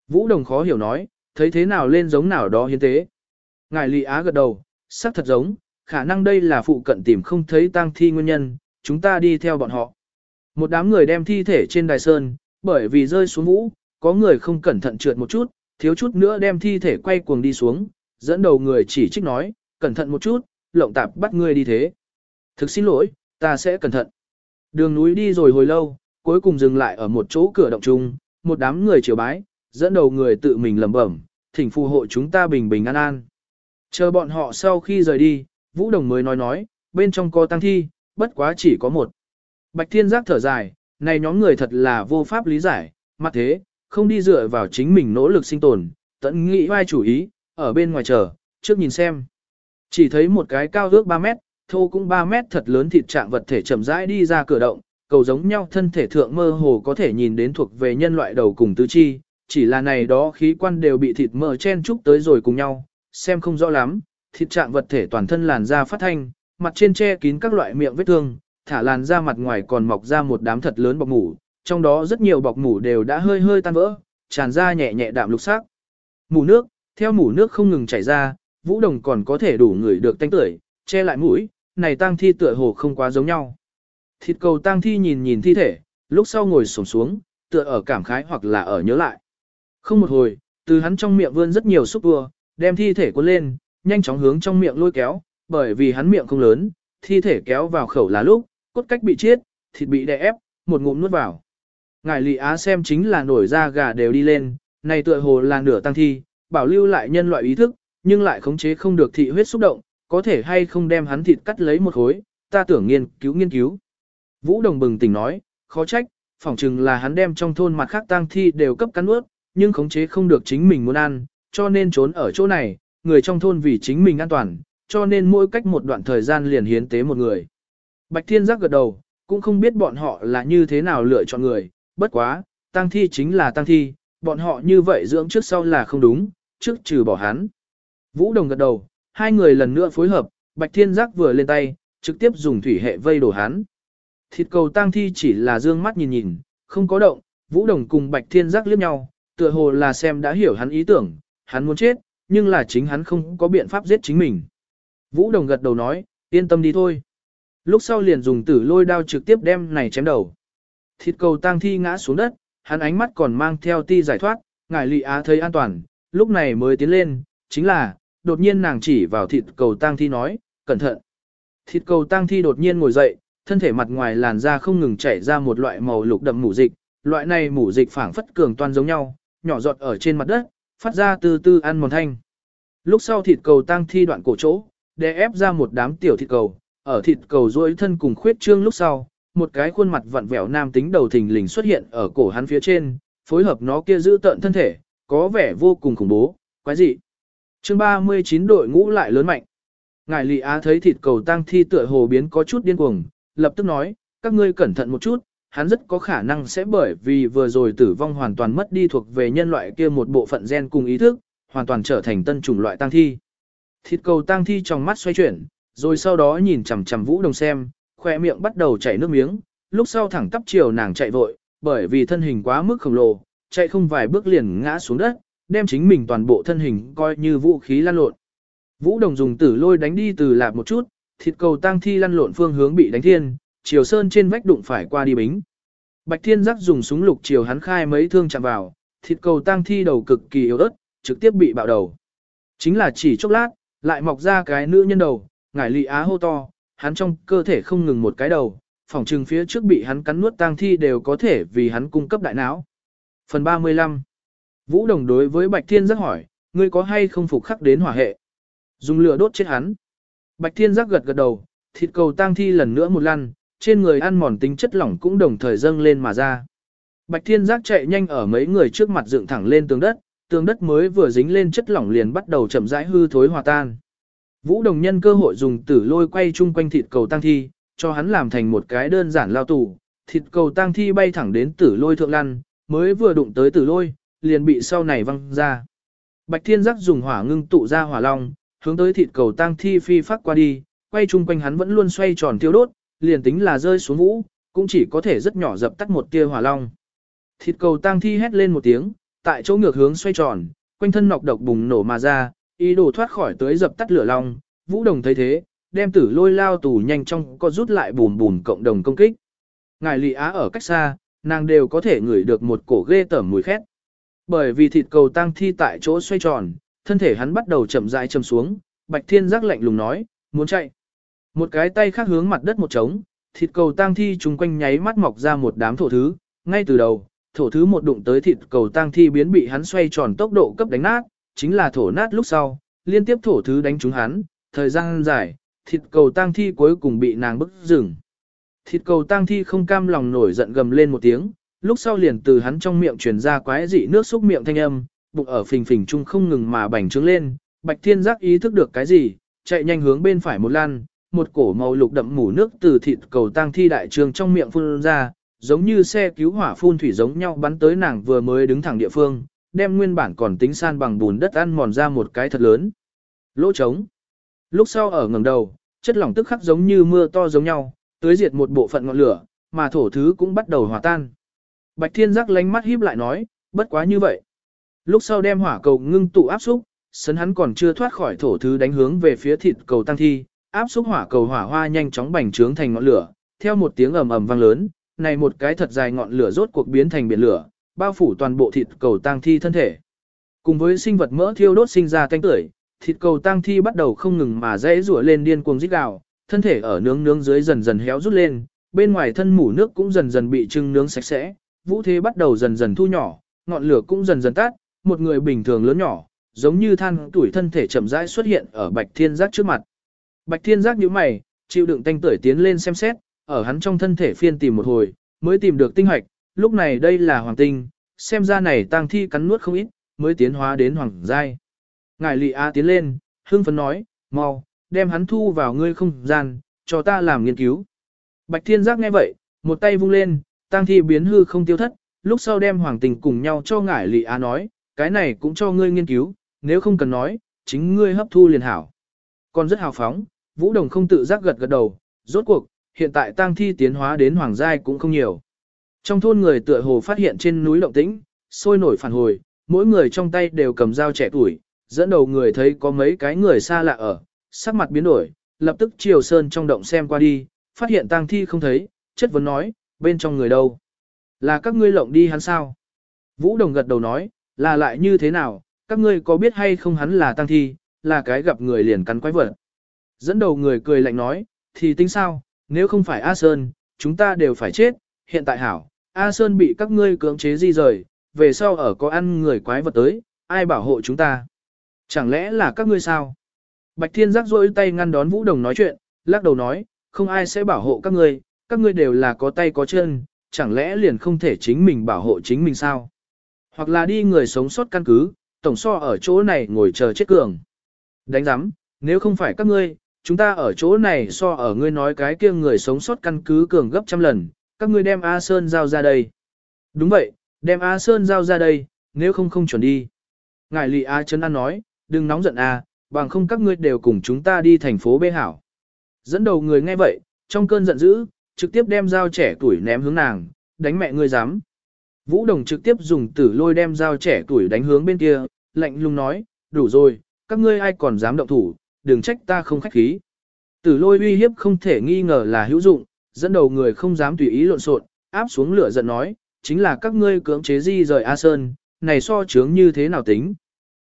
Vũ đồng khó hiểu nói, thấy thế nào lên giống nào đó hiến tế. Ngài Lệ á gật đầu, sắc thật giống, khả năng đây là phụ cận tìm không thấy tang thi nguyên nhân, chúng ta đi theo bọn họ. Một đám người đem thi thể trên đài sơn, bởi vì rơi xuống vũ, có người không cẩn thận trượt một chút, thiếu chút nữa đem thi thể quay cuồng đi xuống, dẫn đầu người chỉ trích nói, cẩn thận một chút, lộng tạp bắt người đi thế. Thực xin lỗi, ta sẽ cẩn thận. Đường núi đi rồi hồi lâu, cuối cùng dừng lại ở một chỗ cửa động chung, một đám người chiều bái, dẫn đầu người tự mình lẩm bẩm, thỉnh phù hộ chúng ta bình bình an an. Chờ bọn họ sau khi rời đi, Vũ Đồng mới nói nói, bên trong có tăng thi, bất quá chỉ có một. Bạch Thiên Giác thở dài, này nhóm người thật là vô pháp lý giải, mặt thế, không đi dựa vào chính mình nỗ lực sinh tồn, tận nghĩ vai chủ ý, ở bên ngoài chờ, trước nhìn xem. Chỉ thấy một cái cao ước 3 mét, thô cũng 3 mét thật lớn thịt trạng vật thể chậm rãi đi ra cửa động, cầu giống nhau thân thể thượng mơ hồ có thể nhìn đến thuộc về nhân loại đầu cùng tứ chi, chỉ là này đó khí quan đều bị thịt mỡ chen chúc tới rồi cùng nhau, xem không rõ lắm, thịt trạng vật thể toàn thân làn da phát thanh, mặt trên che kín các loại miệng vết thương, thả làn da mặt ngoài còn mọc ra một đám thật lớn bọc mủ, trong đó rất nhiều bọc mủ đều đã hơi hơi tan vỡ, tràn ra nhẹ nhẹ đạm lục sắc. Mủ nước, theo mủ nước không ngừng chảy ra, Vũ Đồng còn có thể đủ người được tanh tưởi, che lại mũi, này tang thi tựa hồ không quá giống nhau. Thịt cầu tang thi nhìn nhìn thi thể, lúc sau ngồi xổm xuống, tựa ở cảm khái hoặc là ở nhớ lại. Không một hồi, từ hắn trong miệng vươn rất nhiều xúc vừa, đem thi thể cuốn lên, nhanh chóng hướng trong miệng lôi kéo, bởi vì hắn miệng không lớn, thi thể kéo vào khẩu là lúc, cốt cách bị chiết, thịt bị đè ép, một ngụm nuốt vào. Ngài lì á xem chính là nổi da gà đều đi lên, này tựa hồ là nửa tăng thi, bảo lưu lại nhân loại ý thức, nhưng lại khống chế không được thị huyết xúc động, có thể hay không đem hắn thịt cắt lấy một khối, ta tưởng nghiên cứu nghiên cứu. Vũ Đồng bừng tỉnh nói, khó trách, phỏng chừng là hắn đem trong thôn mặt khác tang thi đều cấp cắn ướt, nhưng khống chế không được chính mình muốn ăn, cho nên trốn ở chỗ này, người trong thôn vì chính mình an toàn, cho nên mỗi cách một đoạn thời gian liền hiến tế một người. Bạch Thiên Giác gật đầu, cũng không biết bọn họ là như thế nào lựa chọn người, bất quá, tang thi chính là tang thi, bọn họ như vậy dưỡng trước sau là không đúng, trước trừ bỏ hắn. Vũ Đồng gật đầu, hai người lần nữa phối hợp, Bạch Thiên Giác vừa lên tay, trực tiếp dùng thủy hệ vây đổ hắn. Thịt cầu tang thi chỉ là dương mắt nhìn nhìn, không có động, Vũ Đồng cùng Bạch Thiên Giác liếc nhau, tựa hồ là xem đã hiểu hắn ý tưởng, hắn muốn chết, nhưng là chính hắn không có biện pháp giết chính mình. Vũ Đồng gật đầu nói, yên tâm đi thôi. Lúc sau liền dùng tử lôi đao trực tiếp đem này chém đầu. Thịt cầu tang thi ngã xuống đất, hắn ánh mắt còn mang theo ti giải thoát, ngại lị á thấy an toàn, lúc này mới tiến lên, chính là, đột nhiên nàng chỉ vào thịt cầu tang thi nói, cẩn thận. Thịt cầu tang thi đột nhiên ngồi dậy, thân thể mặt ngoài làn da không ngừng chảy ra một loại màu lục đậm mủ dịch, loại này mủ dịch phảng phất cường toan giống nhau, nhỏ giọt ở trên mặt đất, phát ra từ từ ăn mòn thanh. Lúc sau thịt cầu tăng thi đoạn cổ chỗ, để ép ra một đám tiểu thịt cầu, ở thịt cầu duỗi thân cùng khuyết trương lúc sau, một cái khuôn mặt vặn vẹo nam tính đầu thình lình xuất hiện ở cổ hắn phía trên, phối hợp nó kia giữ tận thân thể, có vẻ vô cùng khủng bố, quái dị. Chương 39 đội ngũ lại lớn mạnh. Ngài Lị Á thấy thịt cầu tăng thi tựa hồ biến có chút điên cuồng, lập tức nói, các ngươi cẩn thận một chút, hắn rất có khả năng sẽ bởi vì vừa rồi tử vong hoàn toàn mất đi thuộc về nhân loại kia một bộ phận gen cùng ý thức, hoàn toàn trở thành tân chủng loại tăng thi. Thịt cầu tăng thi trong mắt xoay chuyển, rồi sau đó nhìn chằm chằm Vũ Đồng xem, khoe miệng bắt đầu chảy nước miếng, lúc sau thẳng tắp chiều nàng chạy vội, bởi vì thân hình quá mức khổng lồ, chạy không vài bước liền ngã xuống đất, đem chính mình toàn bộ thân hình coi như vũ khí lan lộn. Vũ Đồng dùng tử lôi đánh đi từ lạp một chút, thịt cầu tang thi lăn lộn phương hướng bị đánh thiên, chiều sơn trên vách đụng phải qua đi bính. Bạch Thiên Giác dùng súng lục chiều hắn khai mấy thương chạm vào, thịt cầu tang thi đầu cực kỳ yếu ớt, trực tiếp bị bạo đầu. Chính là chỉ chốc lát, lại mọc ra cái nữ nhân đầu, ngải lị á hô to, hắn trong cơ thể không ngừng một cái đầu, phòng trừng phía trước bị hắn cắn nuốt tang thi đều có thể vì hắn cung cấp đại não. Phần 35 Vũ Đồng đối với Bạch Thiên Giác hỏi, ngươi có hay không phục khắc đến hỏa hệ? Dùng lửa đốt chết hắn. Bạch Thiên Giác gật gật đầu, thịt cầu tang thi lần nữa một lăn, trên người ăn mòn tính chất lỏng cũng đồng thời dâng lên mà ra. Bạch Thiên Giác chạy nhanh ở mấy người trước mặt dựng thẳng lên tường đất, tường đất mới vừa dính lên chất lỏng liền bắt đầu chậm rãi hư thối hòa tan. Vũ Đồng nhân cơ hội dùng tử lôi quay chung quanh thịt cầu tăng thi, cho hắn làm thành một cái đơn giản lao tù, thịt cầu tăng thi bay thẳng đến tử lôi thượng lăn, mới vừa đụng tới tử lôi, liền bị sau này văng ra. Bạch Thiên Giác dùng hỏa ngưng tụ ra hỏa long, hướng tới thịt cầu tang thi phi phát qua đi, quay chung quanh hắn vẫn luôn xoay tròn tiêu đốt, liền tính là rơi xuống vũ, cũng chỉ có thể rất nhỏ dập tắt một tia hỏa long. Thịt cầu tang thi hét lên một tiếng, tại chỗ ngược hướng xoay tròn, quanh thân nọc độc bùng nổ mà ra, ý đồ thoát khỏi tới dập tắt lửa long, Vũ Đồng thấy thế, đem tử lôi lao tù nhanh trong có rút lại bùn bùn cộng đồng công kích. Ngài Lị Á ở cách xa, nàng đều có thể ngửi được một cổ ghê tởm mùi khét. Bởi vì thịt cầu tang thi tại chỗ xoay tròn, thân thể hắn bắt đầu chậm rãi châm xuống, Bạch Thiên giác lạnh lùng nói, muốn chạy. Một cái tay khác hướng mặt đất một trống, thịt cầu tang thi chung quanh nháy mắt mọc ra một đám thổ thứ, ngay từ đầu, thổ thứ một đụng tới thịt cầu tang thi biến bị hắn xoay tròn tốc độ cấp đánh nát, chính là thổ nát lúc sau, liên tiếp thổ thứ đánh trúng hắn, thời gian dài, thịt cầu tang thi cuối cùng bị nàng bức dừng. Thịt cầu tang thi không cam lòng nổi giận gầm lên một tiếng, lúc sau liền từ hắn trong miệng truyền ra quái dị nước xúc miệng thanh âm, bụng ở phình phình chung không ngừng mà bành trướng lên, Bạch Thiên giác ý thức được cái gì, chạy nhanh hướng bên phải một lan, một cổ màu lục đậm mủ nước từ thịt cầu tang thi đại trường trong miệng phun ra, giống như xe cứu hỏa phun thủy giống nhau bắn tới nàng vừa mới đứng thẳng địa phương, đem nguyên bản còn tính san bằng bùn đất ăn mòn ra một cái thật lớn. Lỗ trống. Lúc sau ở ngẩng đầu, chất lỏng tức khắc giống như mưa to giống nhau, tưới diệt một bộ phận ngọn lửa, mà thổ thứ cũng bắt đầu hòa tan. Bạch Thiên Giác lánh mắt híp lại nói, bất quá như vậy. Lúc sau đem hỏa cầu ngưng tụ áp xúc, sấn hắn còn chưa thoát khỏi thổ thứ đánh hướng về phía thịt cầu tăng thi, áp xúc hỏa cầu hỏa hoa nhanh chóng bành trướng thành ngọn lửa, theo một tiếng ầm ầm vang lớn, này một cái thật dài ngọn lửa rốt cuộc biến thành biển lửa, bao phủ toàn bộ thịt cầu tăng thi thân thể. Cùng với sinh vật mỡ thiêu đốt sinh ra tanh tưởi, thịt cầu tăng thi bắt đầu không ngừng mà rẽ rủa lên điên cuồng rít gào, thân thể ở nướng nướng dưới dần dần héo rút lên, bên ngoài thân mủ nước cũng dần dần bị trưng nướng sạch sẽ, vũ thế bắt đầu dần dần thu nhỏ, ngọn lửa cũng dần dần tắt, một người bình thường lớn nhỏ, giống như than tuổi thân thể chậm rãi xuất hiện ở Bạch Thiên Giác trước mặt. Bạch Thiên Giác nhíu mày, chịu đựng tanh tưởi tiến lên xem xét, ở hắn trong thân thể phiên tìm một hồi, mới tìm được tinh hoạch, lúc này đây là hoàng tinh, xem ra này tang thi cắn nuốt không ít, mới tiến hóa đến hoàng giai. Ngài Lị A tiến lên, hưng phấn nói, mau, đem hắn thu vào ngươi không gian, cho ta làm nghiên cứu. Bạch Thiên Giác nghe vậy, một tay vung lên, tang thi biến hư không tiêu thất, lúc sau đem hoàng tình cùng nhau cho ngải Lị A nói, cái này cũng cho ngươi nghiên cứu, nếu không cần nói, chính ngươi hấp thu liền hảo. Còn rất hào phóng, Vũ Đồng không tự giác gật gật đầu, rốt cuộc, hiện tại tang thi tiến hóa đến hoàng giai cũng không nhiều. Trong thôn người tựa hồ phát hiện trên núi động tĩnh, sôi nổi phản hồi, mỗi người trong tay đều cầm dao trẻ tuổi, dẫn đầu người thấy có mấy cái người xa lạ ở, sắc mặt biến đổi, lập tức chiều sơn trong động xem qua đi, phát hiện tang thi không thấy, chất vấn nói, bên trong người đâu? Là các ngươi lộng đi hắn sao? Vũ Đồng gật đầu nói, là lại như thế nào, các ngươi có biết hay không hắn là tăng thi, là cái gặp người liền cắn quái vật. Dẫn đầu người cười lạnh nói, thì tính sao, nếu không phải A Sơn, chúng ta đều phải chết, hiện tại hảo, A Sơn bị các ngươi cưỡng chế di rời, về sau ở có ăn người quái vật tới, ai bảo hộ chúng ta? Chẳng lẽ là các ngươi sao? Bạch Thiên giác rôi tay ngăn đón Vũ Đồng nói chuyện, lắc đầu nói, không ai sẽ bảo hộ các ngươi, các ngươi đều là có tay có chân, chẳng lẽ liền không thể chính mình bảo hộ chính mình sao? Hoặc là đi người sống sót căn cứ, tổng so ở chỗ này ngồi chờ chết cường. Đánh giám, nếu không phải các ngươi, chúng ta ở chỗ này so ở ngươi nói cái kia người sống sót căn cứ cường gấp trăm lần, các ngươi đem A Sơn giao ra đây. Đúng vậy, đem A Sơn giao ra đây, nếu không không chuẩn đi. Ngài Lị A Trấn An nói, đừng nóng giận A, bằng không các ngươi đều cùng chúng ta đi thành phố bê hảo. Dẫn đầu người nghe vậy, trong cơn giận dữ, trực tiếp đem dao trẻ tuổi ném hướng nàng, đánh mẹ ngươi dám. Vũ Đồng trực tiếp dùng tử lôi đem dao trẻ tuổi đánh hướng bên kia, lạnh lùng nói, đủ rồi, các ngươi ai còn dám động thủ, đừng trách ta không khách khí. Tử lôi uy hiếp không thể nghi ngờ là hữu dụng, dẫn đầu người không dám tùy ý lộn xộn, áp xuống lửa giận nói, chính là các ngươi cưỡng chế di rời A Sơn, này so chướng như thế nào tính.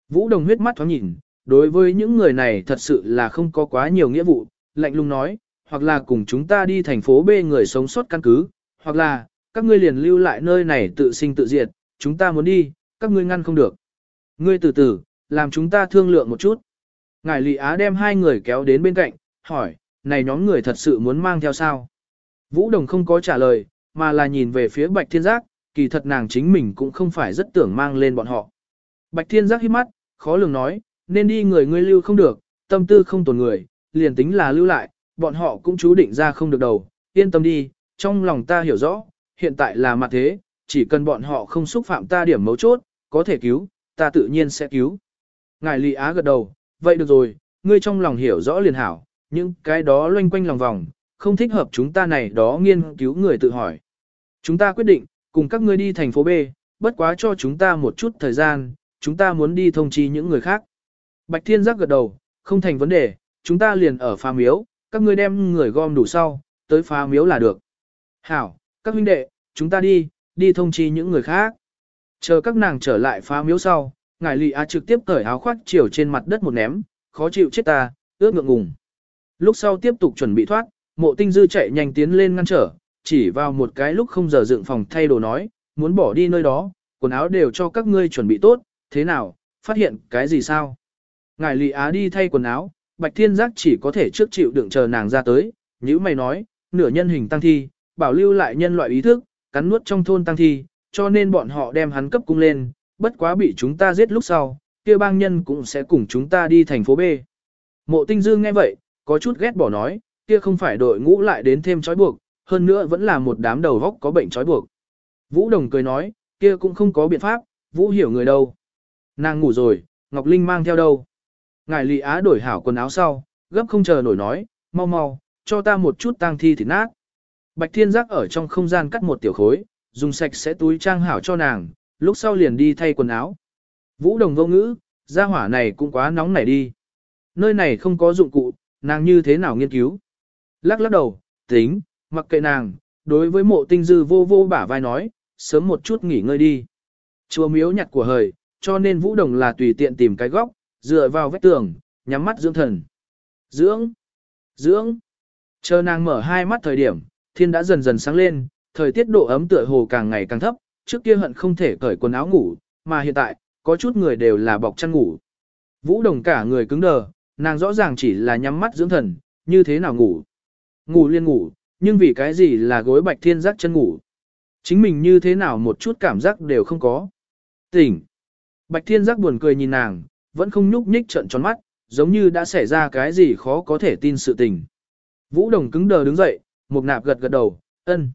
Vũ Đồng huyết mắt thoáng nhìn, đối với những người này thật sự là không có quá nhiều nghĩa vụ, lạnh lùng nói, hoặc là cùng chúng ta đi thành phố B người sống sót căn cứ, hoặc là, các ngươi liền lưu lại nơi này tự sinh tự diệt, chúng ta muốn đi, các ngươi ngăn không được. Ngươi từ từ, làm chúng ta thương lượng một chút. Ngài Lị Á đem hai người kéo đến bên cạnh, hỏi, này nhóm người thật sự muốn mang theo sao? Vũ Đồng không có trả lời, mà là nhìn về phía Bạch Thiên Giác, kỳ thật nàng chính mình cũng không phải rất tưởng mang lên bọn họ. Bạch Thiên Giác hít mắt, khó lường nói, nên đi người ngươi lưu không được, tâm tư không tồn người, liền tính là lưu lại, bọn họ cũng chú định ra không được đầu, yên tâm đi, trong lòng ta hiểu rõ, hiện tại là mặt thế, chỉ cần bọn họ không xúc phạm ta điểm mấu chốt, có thể cứu, ta tự nhiên sẽ cứu. Ngài Lý Á gật đầu, vậy được rồi, ngươi trong lòng hiểu rõ liền hảo, những cái đó loanh quanh lòng vòng, không thích hợp chúng ta này đó nghiên cứu người tự hỏi. Chúng ta quyết định, cùng các ngươi đi thành phố B, bất quá cho chúng ta một chút thời gian, chúng ta muốn đi thông chi những người khác. Bạch Thiên Giác gật đầu, không thành vấn đề, chúng ta liền ở phá miếu, các ngươi đem người gom đủ sau, tới phá miếu là được. Hảo, các huynh đệ, chúng ta đi, đi thông chi những người khác. Chờ các nàng trở lại phá miếu sau, ngài lì á trực tiếp cởi áo khoác chiều trên mặt đất một ném, khó chịu chết ta, ướt ngượng ngùng. Lúc sau tiếp tục chuẩn bị thoát, mộ tinh dư chạy nhanh tiến lên ngăn trở, chỉ vào một cái lúc không giờ dựng phòng thay đồ nói, muốn bỏ đi nơi đó, quần áo đều cho các ngươi chuẩn bị tốt, thế nào, phát hiện cái gì sao? Ngài lì á đi thay quần áo, bạch thiên giác chỉ có thể trước chịu đựng chờ nàng ra tới, như mày nói, nửa nhân hình tăng thi, bảo lưu lại nhân loại ý thức, cắn nuốt trong thôn tăng thi, cho nên bọn họ đem hắn cấp cung lên, bất quá bị chúng ta giết lúc sau, kia bang nhân cũng sẽ cùng chúng ta đi thành phố B. Mộ tinh Dương nghe vậy, có chút ghét bỏ nói, kia không phải đội ngũ lại đến thêm trói buộc, hơn nữa vẫn là một đám đầu góc có bệnh trói buộc. Vũ Đồng cười nói, kia cũng không có biện pháp, Vũ hiểu người đâu. Nàng ngủ rồi, Ngọc Linh mang theo đâu. Ngài Lý Á đổi hảo quần áo sau, gấp không chờ nổi nói, mau mau, cho ta một chút tang thi thịt nát. Bạch Thiên Giác ở trong không gian cắt một tiểu khối, dùng sạch sẽ túi trang hảo cho nàng, lúc sau liền đi thay quần áo. Vũ Đồng vô ngữ, gia hỏa này cũng quá nóng nảy đi. Nơi này không có dụng cụ, nàng như thế nào nghiên cứu. Lắc lắc đầu, tính, mặc kệ nàng, đối với mộ tinh dư vô vô bả vai nói, sớm một chút nghỉ ngơi đi. Chùa miếu nhặt của hời, cho nên Vũ Đồng là tùy tiện tìm cái góc, dựa vào vách tường, nhắm mắt dưỡng thần. Dưỡng, dưỡng. Chờ nàng mở hai mắt thời điểm, thiên đã dần dần sáng lên, thời tiết độ ấm tựa hồ càng ngày càng thấp, trước kia hận không thể cởi quần áo ngủ, mà hiện tại, có chút người đều là bọc chăn ngủ. Vũ Đồng cả người cứng đờ, nàng rõ ràng chỉ là nhắm mắt dưỡng thần, như thế nào ngủ. Ngủ liên ngủ, nhưng vì cái gì là gối bạch thiên giác chân ngủ. Chính mình như thế nào một chút cảm giác đều không có. Tỉnh. Bạch thiên giác buồn cười nhìn nàng, vẫn không nhúc nhích trận tròn mắt, giống như đã xảy ra cái gì khó có thể tin sự tình. Vũ Đồng cứng đờ đứng dậy, một nạp gật gật đầu, ân.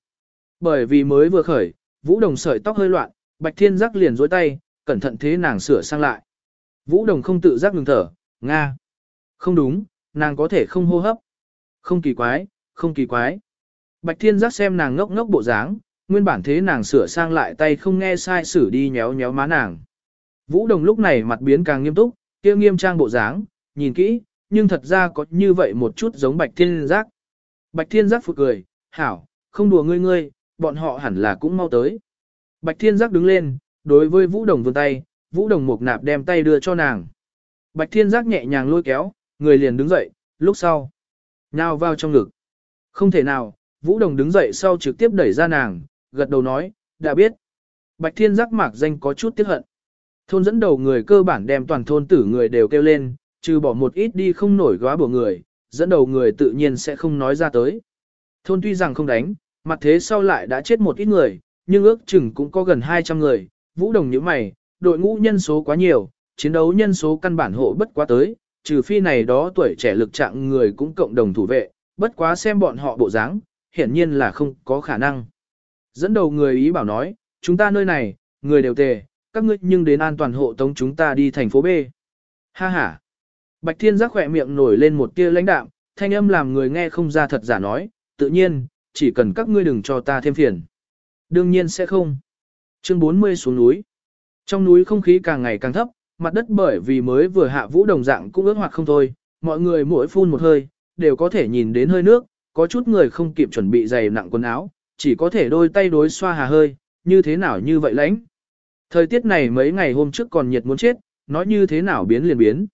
Bởi vì mới vừa khởi, Vũ Đồng sợi tóc hơi loạn, Bạch Thiên giác liền dối tay, cẩn thận thế nàng sửa sang lại. Vũ Đồng không tự giác ngừng thở, Nga. Không đúng, nàng có thể không hô hấp. Không kỳ quái, không kỳ quái. Bạch Thiên giác xem nàng ngốc ngốc bộ dáng, nguyên bản thế nàng sửa sang lại tay không nghe sai sử đi nhéo nhéo má nàng. Vũ Đồng lúc này mặt biến càng nghiêm túc, kia nghiêm trang bộ dáng, nhìn kỹ, nhưng thật ra có như vậy một chút giống Bạch Thiên giác. Bạch Thiên giác phụt cười, hảo, không đùa ngươi ngươi, bọn họ hẳn là cũng mau tới. Bạch Thiên giác đứng lên, đối với Vũ Đồng vươn tay, Vũ Đồng mục nạp đem tay đưa cho nàng. Bạch Thiên giác nhẹ nhàng lôi kéo, người liền đứng dậy, lúc sau. Nhào vào trong ngực. Không thể nào, Vũ Đồng đứng dậy sau trực tiếp đẩy ra nàng, gật đầu nói, đã biết. Bạch Thiên giác mạc danh có chút tiếc hận. Thôn dẫn đầu người cơ bản đem toàn thôn tử người đều kêu lên, trừ bỏ một ít đi không nổi góa bổ người, dẫn đầu người tự nhiên sẽ không nói ra tới. Thôn tuy rằng không đánh, mặt thế sau lại đã chết một ít người, nhưng ước chừng cũng có gần 200 người, vũ đồng như mày, đội ngũ nhân số quá nhiều, chiến đấu nhân số căn bản hộ bất quá tới, trừ phi này đó tuổi trẻ lực trạng người cũng cộng đồng thủ vệ, bất quá xem bọn họ bộ dáng, hiển nhiên là không có khả năng. Dẫn đầu người ý bảo nói, chúng ta nơi này, người đều tề, các ngươi nhưng đến an toàn hộ tống chúng ta đi thành phố B. Ha ha. Bạch Thiên giác khỏe miệng nổi lên một tia lãnh đạm, thanh âm làm người nghe không ra thật giả nói, tự nhiên, chỉ cần các ngươi đừng cho ta thêm phiền. Đương nhiên sẽ không. Chương 40 xuống núi. Trong núi không khí càng ngày càng thấp, mặt đất bởi vì mới vừa hạ vũ đồng dạng cũng ướt hoạt không thôi, mọi người mỗi phun một hơi, đều có thể nhìn đến hơi nước, có chút người không kịp chuẩn bị giày nặng quần áo, chỉ có thể đôi tay đối xoa hà hơi, như thế nào như vậy lãnh. Thời tiết này mấy ngày hôm trước còn nhiệt muốn chết, nói như thế nào biến liền biến.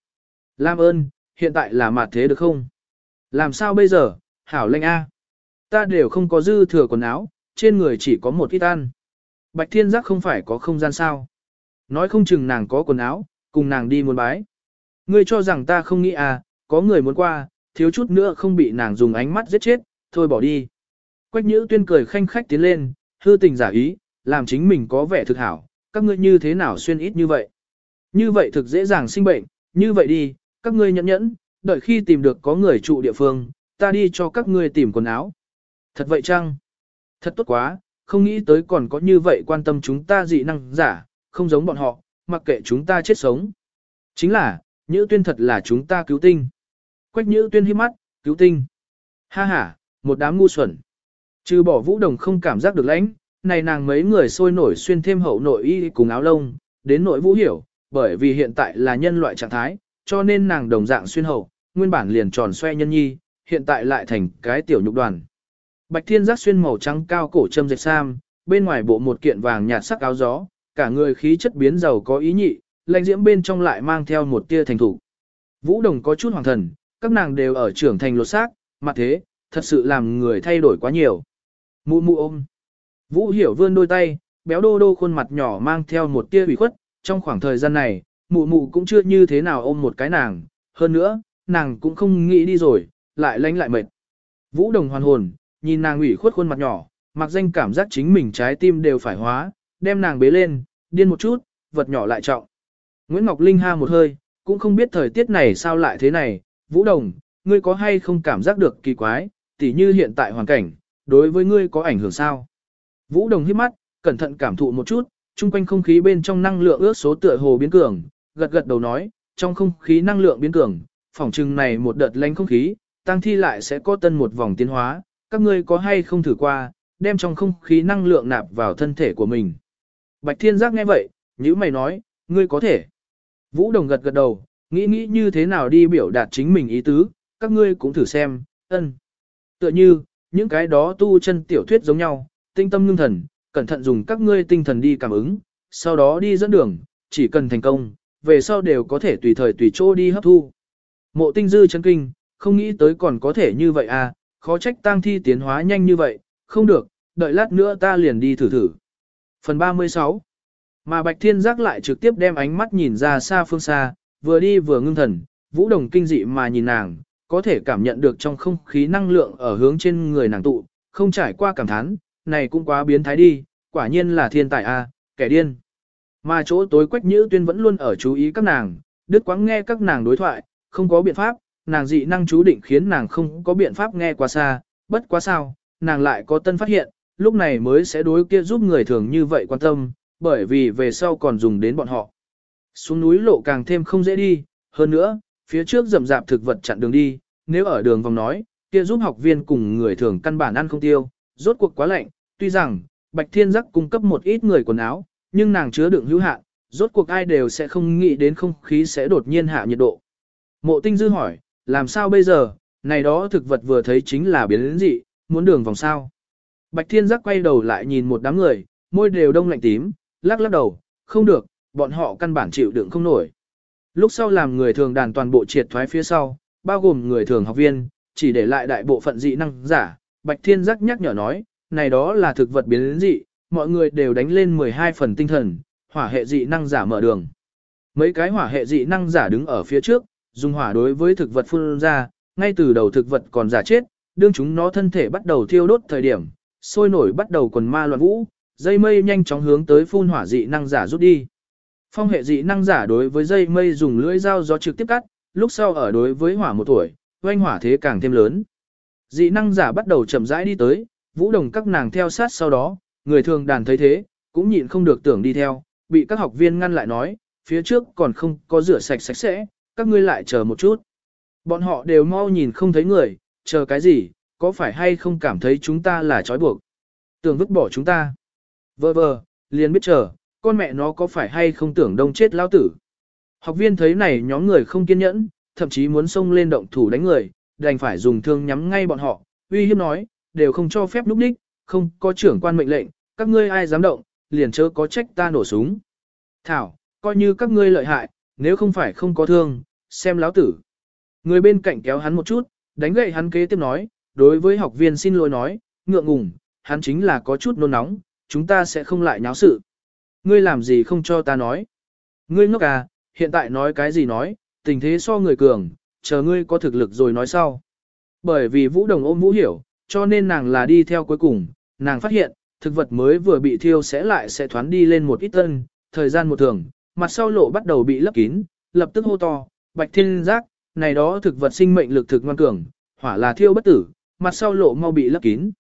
Lam ơn, hiện tại là mặt thế được không? Làm sao bây giờ, hảo lệnh A. Ta đều không có dư thừa quần áo, trên người chỉ có một ít ăn. Bạch thiên giác không phải có không gian sao. Nói không chừng nàng có quần áo, cùng nàng đi muốn bái. Ngươi cho rằng ta không nghĩ à, có người muốn qua, thiếu chút nữa không bị nàng dùng ánh mắt giết chết, thôi bỏ đi. Quách nhữ tuyên cười khanh khách tiến lên, hư tình giả ý, làm chính mình có vẻ thực hảo, các ngươi như thế nào xuyên ít như vậy. Như vậy thực dễ dàng sinh bệnh, như vậy đi, các ngươi nhẫn nhẫn, đợi khi tìm được có người trụ địa phương, ta đi cho các ngươi tìm quần áo. Thật vậy chăng? Thật tốt quá, không nghĩ tới còn có như vậy quan tâm chúng ta dị năng giả, không giống bọn họ, mặc kệ chúng ta chết sống. Chính là, Nhữ Tuyên thật là chúng ta cứu tinh. Quách Nhữ Tuyên hiếp mắt, cứu tinh. Ha ha, một đám ngu xuẩn. Trừ bỏ vũ đồng không cảm giác được lãnh, này nàng mấy người sôi nổi xuyên thêm hậu nội y cùng áo lông, đến nội vũ hiểu, bởi vì hiện tại là nhân loại trạng thái, cho nên nàng đồng dạng xuyên hậu, nguyên bản liền tròn xoe nhân nhi, hiện tại lại thành cái tiểu nhục đoàn. Bạch Thiên Giác xuyên màu trắng cao cổ châm dệt sam, bên ngoài bộ một kiện vàng nhạt sắc áo gió, cả người khí chất biến giàu có ý nhị, lãnh diễm bên trong lại mang theo một tia thành thủ. Vũ Đồng có chút hoàng thần, các nàng đều ở trưởng thành lột xác, mặt thế, thật sự làm người thay đổi quá nhiều. Mụ mụ ôm. Vũ Hiểu vươn đôi tay, béo đô đô khuôn mặt nhỏ mang theo một tia ủy khuất, trong khoảng thời gian này, mụ mụ cũng chưa như thế nào ôm một cái nàng, hơn nữa, nàng cũng không nghĩ đi rồi, lại lánh lại mệt. Vũ Đồng hoàn hồn, nhìn nàng ủy khuất khuôn mặt nhỏ, mặc danh cảm giác chính mình trái tim đều phải hóa, đem nàng bế lên, điên một chút, vật nhỏ lại trọng. Nguyễn Ngọc Linh ha một hơi, cũng không biết thời tiết này sao lại thế này, Vũ Đồng, ngươi có hay không cảm giác được kỳ quái, tỉ như hiện tại hoàn cảnh, đối với ngươi có ảnh hưởng sao? Vũ Đồng hít mắt, cẩn thận cảm thụ một chút, chung quanh không khí bên trong năng lượng ước số tựa hồ biến cường, gật gật đầu nói, trong không khí năng lượng biến cường, phỏng chừng này một đợt lánh không khí, tăng thi lại sẽ có tân một vòng tiến hóa, các ngươi có hay không thử qua, đem trong không khí năng lượng nạp vào thân thể của mình. Bạch Thiên Giác nghe vậy, như mày nói, ngươi có thể. Vũ Đồng gật gật đầu, nghĩ nghĩ như thế nào đi biểu đạt chính mình ý tứ, các ngươi cũng thử xem, ân. Tựa như, những cái đó tu chân tiểu thuyết giống nhau, tinh tâm ngưng thần, cẩn thận dùng các ngươi tinh thần đi cảm ứng, sau đó đi dẫn đường, chỉ cần thành công, về sau đều có thể tùy thời tùy chỗ đi hấp thu. Mộ tinh dư chấn kinh, không nghĩ tới còn có thể như vậy à, khó trách tang thi tiến hóa nhanh như vậy, không được, đợi lát nữa ta liền đi thử thử. Phần 36 Mà Bạch Thiên Giác lại trực tiếp đem ánh mắt nhìn ra xa phương xa, vừa đi vừa ngưng thần, vũ đồng kinh dị mà nhìn nàng, có thể cảm nhận được trong không khí năng lượng ở hướng trên người nàng tụ, không trải qua cảm thán, này cũng quá biến thái đi, quả nhiên là thiên tài a, kẻ điên. Mà chỗ tối quách nhữ tuyên vẫn luôn ở chú ý các nàng, đứt quãng nghe các nàng đối thoại, không có biện pháp, nàng dị năng chú định khiến nàng không có biện pháp nghe quá xa, bất quá sao, nàng lại có tân phát hiện, lúc này mới sẽ đối kia giúp người thường như vậy quan tâm, bởi vì về sau còn dùng đến bọn họ. Xuống núi lộ càng thêm không dễ đi, hơn nữa, phía trước rậm rạp thực vật chặn đường đi, nếu ở đường vòng nói, kia giúp học viên cùng người thường căn bản ăn không tiêu, rốt cuộc quá lạnh, tuy rằng, Bạch Thiên Giác cung cấp một ít người quần áo, nhưng nàng chứa đựng hữu hạn, rốt cuộc ai đều sẽ không nghĩ đến không khí sẽ đột nhiên hạ nhiệt độ. Mộ Tinh Dư hỏi, làm sao bây giờ, này đó thực vật vừa thấy chính là biến đến dị, muốn đường vòng sao. Bạch Thiên Giác quay đầu lại nhìn một đám người, môi đều đông lạnh tím, lắc lắc đầu, không được, bọn họ căn bản chịu đựng không nổi. Lúc sau làm người thường đàn toàn bộ triệt thoái phía sau, bao gồm người thường học viên, chỉ để lại đại bộ phận dị năng giả, Bạch Thiên Giác nhắc nhở nói, này đó là thực vật biến đến dị, mọi người đều đánh lên 12 phần tinh thần, hỏa hệ dị năng giả mở đường. Mấy cái hỏa hệ dị năng giả đứng ở phía trước, dùng hỏa đối với thực vật phun ra, ngay từ đầu thực vật còn giả chết, đương chúng nó thân thể bắt đầu thiêu đốt thời điểm, sôi nổi bắt đầu quần ma loạn vũ, dây mây nhanh chóng hướng tới phun hỏa dị năng giả rút đi. Phong hệ dị năng giả đối với dây mây dùng lưỡi dao gió trực tiếp cắt, lúc sau ở đối với hỏa một tuổi, oanh hỏa thế càng thêm lớn. Dị năng giả bắt đầu chậm rãi đi tới, vũ đồng các nàng theo sát sau đó, người thường đàn thấy thế, cũng nhịn không được tưởng đi theo, bị các học viên ngăn lại nói, phía trước còn không có rửa sạch sạch sẽ, các ngươi lại chờ một chút. Bọn họ đều mau nhìn không thấy người, chờ cái gì, có phải hay không cảm thấy chúng ta là trói buộc. Tưởng vứt bỏ chúng ta. Vơ vơ, liền biết chờ, con mẹ nó có phải hay không tưởng đông chết lao tử. Học viên thấy này nhóm người không kiên nhẫn, thậm chí muốn xông lên động thủ đánh người, đành phải dùng thương nhắm ngay bọn họ, uy hiếp nói, đều không cho phép lúc đích, không có trưởng quan mệnh lệnh, các ngươi ai dám động, liền chớ có trách ta nổ súng. Thảo, coi như các ngươi lợi hại, nếu không phải không có thương, xem láo tử. Người bên cạnh kéo hắn một chút, đánh gậy hắn kế tiếp nói, đối với học viên xin lỗi nói, ngượng ngùng, hắn chính là có chút nôn nóng, chúng ta sẽ không lại nháo sự. Ngươi làm gì không cho ta nói. Ngươi ngốc à, hiện tại nói cái gì nói, tình thế so người cường, chờ ngươi có thực lực rồi nói sau. Bởi vì Vũ Đồng ôm Vũ Hiểu, cho nên nàng là đi theo cuối cùng, nàng phát hiện, thực vật mới vừa bị thiêu sẽ lại sẽ thoán đi lên một ít tân, thời gian một thường, mặt sau lộ bắt đầu bị lấp kín, lập tức hô to, bạch thiên giác, này đó thực vật sinh mệnh lực thực ngoan cường, hỏa là thiêu bất tử, mặt sau lộ mau bị lấp kín.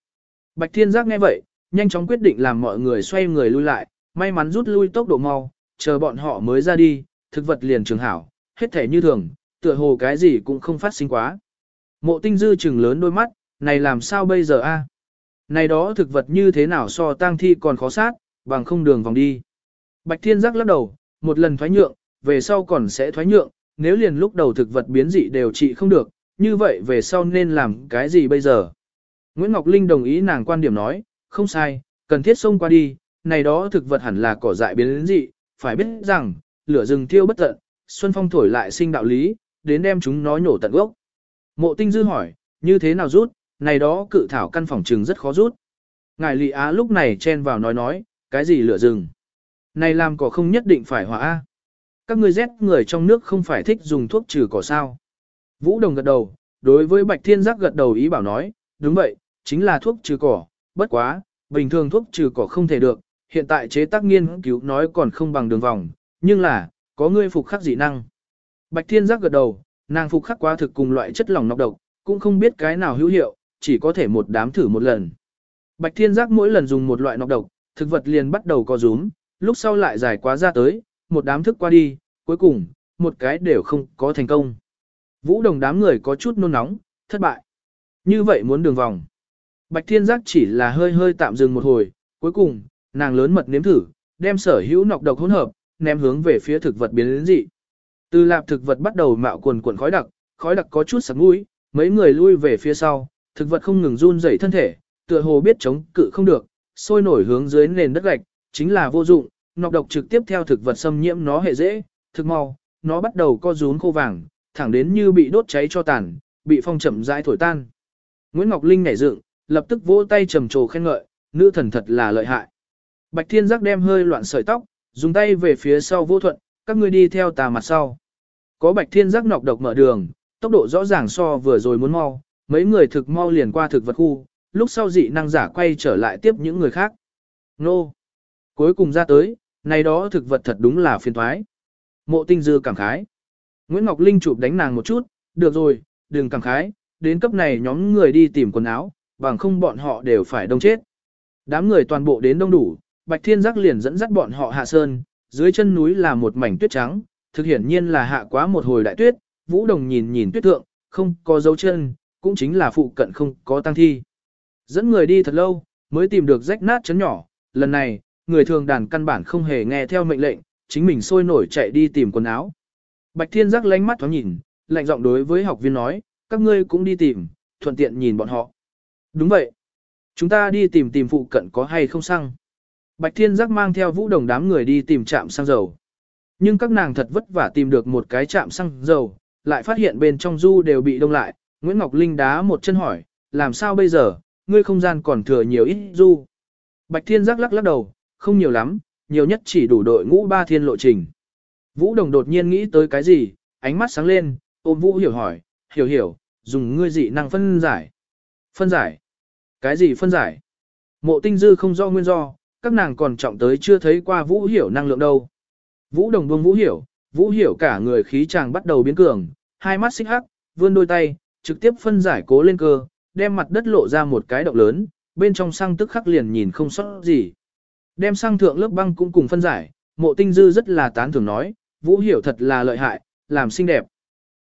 Bạch thiên giác nghe vậy, nhanh chóng quyết định làm mọi người xoay người lui lại, may mắn rút lui tốc độ mau, chờ bọn họ mới ra đi, thực vật liền trường hảo, hết thể như thường, tựa hồ cái gì cũng không phát sinh quá. Mộ tinh dư trừng lớn đôi mắt, này làm sao bây giờ a? Này đó thực vật như thế nào so tang thi còn khó sát, bằng không đường vòng đi. Bạch thiên giác lắc đầu, một lần thoái nhượng, về sau còn sẽ thoái nhượng, nếu liền lúc đầu thực vật biến dị đều trị không được, như vậy về sau nên làm cái gì bây giờ? Nguyễn Ngọc Linh đồng ý nàng quan điểm nói, không sai, cần thiết xông qua đi, này đó thực vật hẳn là cỏ dại biến dị, phải biết rằng, lửa rừng thiêu bất tận, xuân phong thổi lại sinh đạo lý, đến đem chúng nó nhổ tận gốc. Mộ tinh dư hỏi, như thế nào rút, này đó cự thảo căn phòng trừng rất khó rút. Ngài Lị Á lúc này chen vào nói nói, cái gì lửa rừng? Này làm cỏ không nhất định phải hỏa A. Các ngươi rét người trong nước không phải thích dùng thuốc trừ cỏ sao. Vũ Đồng gật đầu, đối với Bạch Thiên Giác gật đầu ý bảo nói, đúng vậy, chính là thuốc trừ cỏ, bất quá, bình thường thuốc trừ cỏ không thể được, hiện tại chế tác nghiên cứu nói còn không bằng đường vòng, nhưng là, có ngươi phục khắc dị năng. Bạch Thiên Giác gật đầu, nàng phục khắc quá thực cùng loại chất lỏng nọc độc, cũng không biết cái nào hữu hiệu, chỉ có thể một đám thử một lần. Bạch Thiên Giác mỗi lần dùng một loại nọc độc, thực vật liền bắt đầu co rúm, lúc sau lại giải quá ra tới, một đám thức qua đi, cuối cùng, một cái đều không có thành công. Vũ đồng đám người có chút nôn nóng, thất bại. Như vậy muốn đường vòng. Bạch Thiên Giác chỉ là hơi hơi tạm dừng một hồi, cuối cùng, nàng lớn mật nếm thử, đem sở hữu nọc độc hỗn hợp, ném hướng về phía thực vật biến đến dị. Từ lạp thực vật bắt đầu mạo quần quần khói đặc, khói đặc có chút sặc mũi, mấy người lui về phía sau, thực vật không ngừng run rẩy thân thể, tựa hồ biết chống cự không được, sôi nổi hướng dưới nền đất gạch, chính là vô dụng, nọc độc trực tiếp theo thực vật xâm nhiễm nó hệ dễ, thực mau, nó bắt đầu co rúm khô vàng, thẳng đến như bị đốt cháy cho tàn, bị phong chậm rãi thổi tan. Nguyễn Ngọc Linh nhảy dựng, lập tức vỗ tay trầm trồ khen ngợi, nữ thần thật là lợi hại. Bạch Thiên Giác đem hơi loạn sợi tóc, dùng tay về phía sau vô thuận, các ngươi đi theo tà mặt sau. Có Bạch Thiên Giác nọc độc mở đường, tốc độ rõ ràng so vừa rồi muốn mau, mấy người thực mau liền qua thực vật khu, lúc sau dị năng giả quay trở lại tiếp những người khác. Nô! Cuối cùng ra tới, này đó thực vật thật đúng là phiền thoái. Mộ tinh dư cảm khái. Nguyễn Ngọc Linh chụp đánh nàng một chút, được rồi, đừng cảm khái, đến cấp này nhóm người đi tìm quần áo, bằng không bọn họ đều phải đông chết. Đám người toàn bộ đến đông đủ, Bạch Thiên Giác liền dẫn dắt bọn họ hạ sơn, dưới chân núi là một mảnh tuyết trắng, thực hiển nhiên là hạ quá một hồi đại tuyết, Vũ Đồng nhìn nhìn tuyết thượng, không có dấu chân, cũng chính là phụ cận không có tăng thi. Dẫn người đi thật lâu, mới tìm được rách nát chấn nhỏ, lần này, người thường đàn căn bản không hề nghe theo mệnh lệnh, chính mình sôi nổi chạy đi tìm quần áo. Bạch Thiên Giác lánh mắt thoáng nhìn, lạnh giọng đối với học viên nói, các ngươi cũng đi tìm, thuận tiện nhìn bọn họ. Đúng vậy. Chúng ta đi tìm tìm phụ cận có hay không xăng. Bạch Thiên Giác mang theo vũ đồng đám người đi tìm trạm xăng dầu. Nhưng các nàng thật vất vả tìm được một cái trạm xăng dầu, lại phát hiện bên trong du đều bị đông lại. Nguyễn Ngọc Linh đá một chân hỏi, làm sao bây giờ, ngươi không gian còn thừa nhiều ít du. Bạch Thiên Giác lắc lắc đầu, không nhiều lắm, nhiều nhất chỉ đủ đội ngũ ba thiên lộ trình. Vũ Đồng đột nhiên nghĩ tới cái gì, ánh mắt sáng lên, ôm Vũ Hiểu hỏi, hiểu hiểu, dùng ngươi dị năng phân giải. Phân giải? Cái gì phân giải? Mộ tinh dư không do nguyên do, các nàng còn trọng tới chưa thấy qua Vũ Hiểu năng lượng đâu. Vũ Đồng buông Vũ Hiểu, Vũ Hiểu cả người khí chàng bắt đầu biến cường, hai mắt xích hắc, vươn đôi tay, trực tiếp phân giải cố lên cơ, đem mặt đất lộ ra một cái động lớn, bên trong xăng tức khắc liền nhìn không sót gì. Đem sang thượng lớp băng cũng cùng phân giải, mộ tinh dư rất là tán thưởng nói, Vũ Hiểu thật là lợi hại, làm xinh đẹp.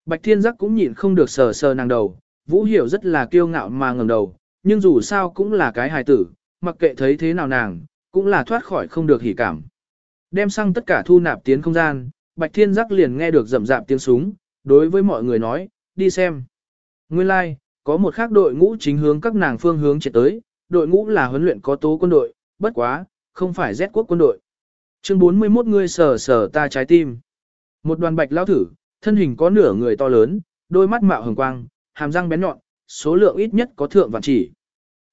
Bạch Thiên Giác cũng nhịn không được sờ sờ nàng đầu, Vũ Hiểu rất là kiêu ngạo mà ngẩng đầu, nhưng dù sao cũng là cái hài tử, mặc kệ thấy thế nào nàng, cũng là thoát khỏi không được hỉ cảm. Đem sang tất cả thu nạp tiến không gian, Bạch Thiên Giác liền nghe được rầm rạp tiếng súng, đối với mọi người nói, đi xem. Nguyên lai, like, có một khác đội ngũ chính hướng các nàng phương hướng chạy tới, đội ngũ là huấn luyện có tố quân đội, bất quá, không phải Z quốc quân đội. Chương 41 người sờ sờ ta trái tim. Một đoàn bạch lao thử, thân hình có nửa người to lớn, đôi mắt mạo hồng quang, hàm răng bén nhọn, số lượng ít nhất có thượng vạn chỉ.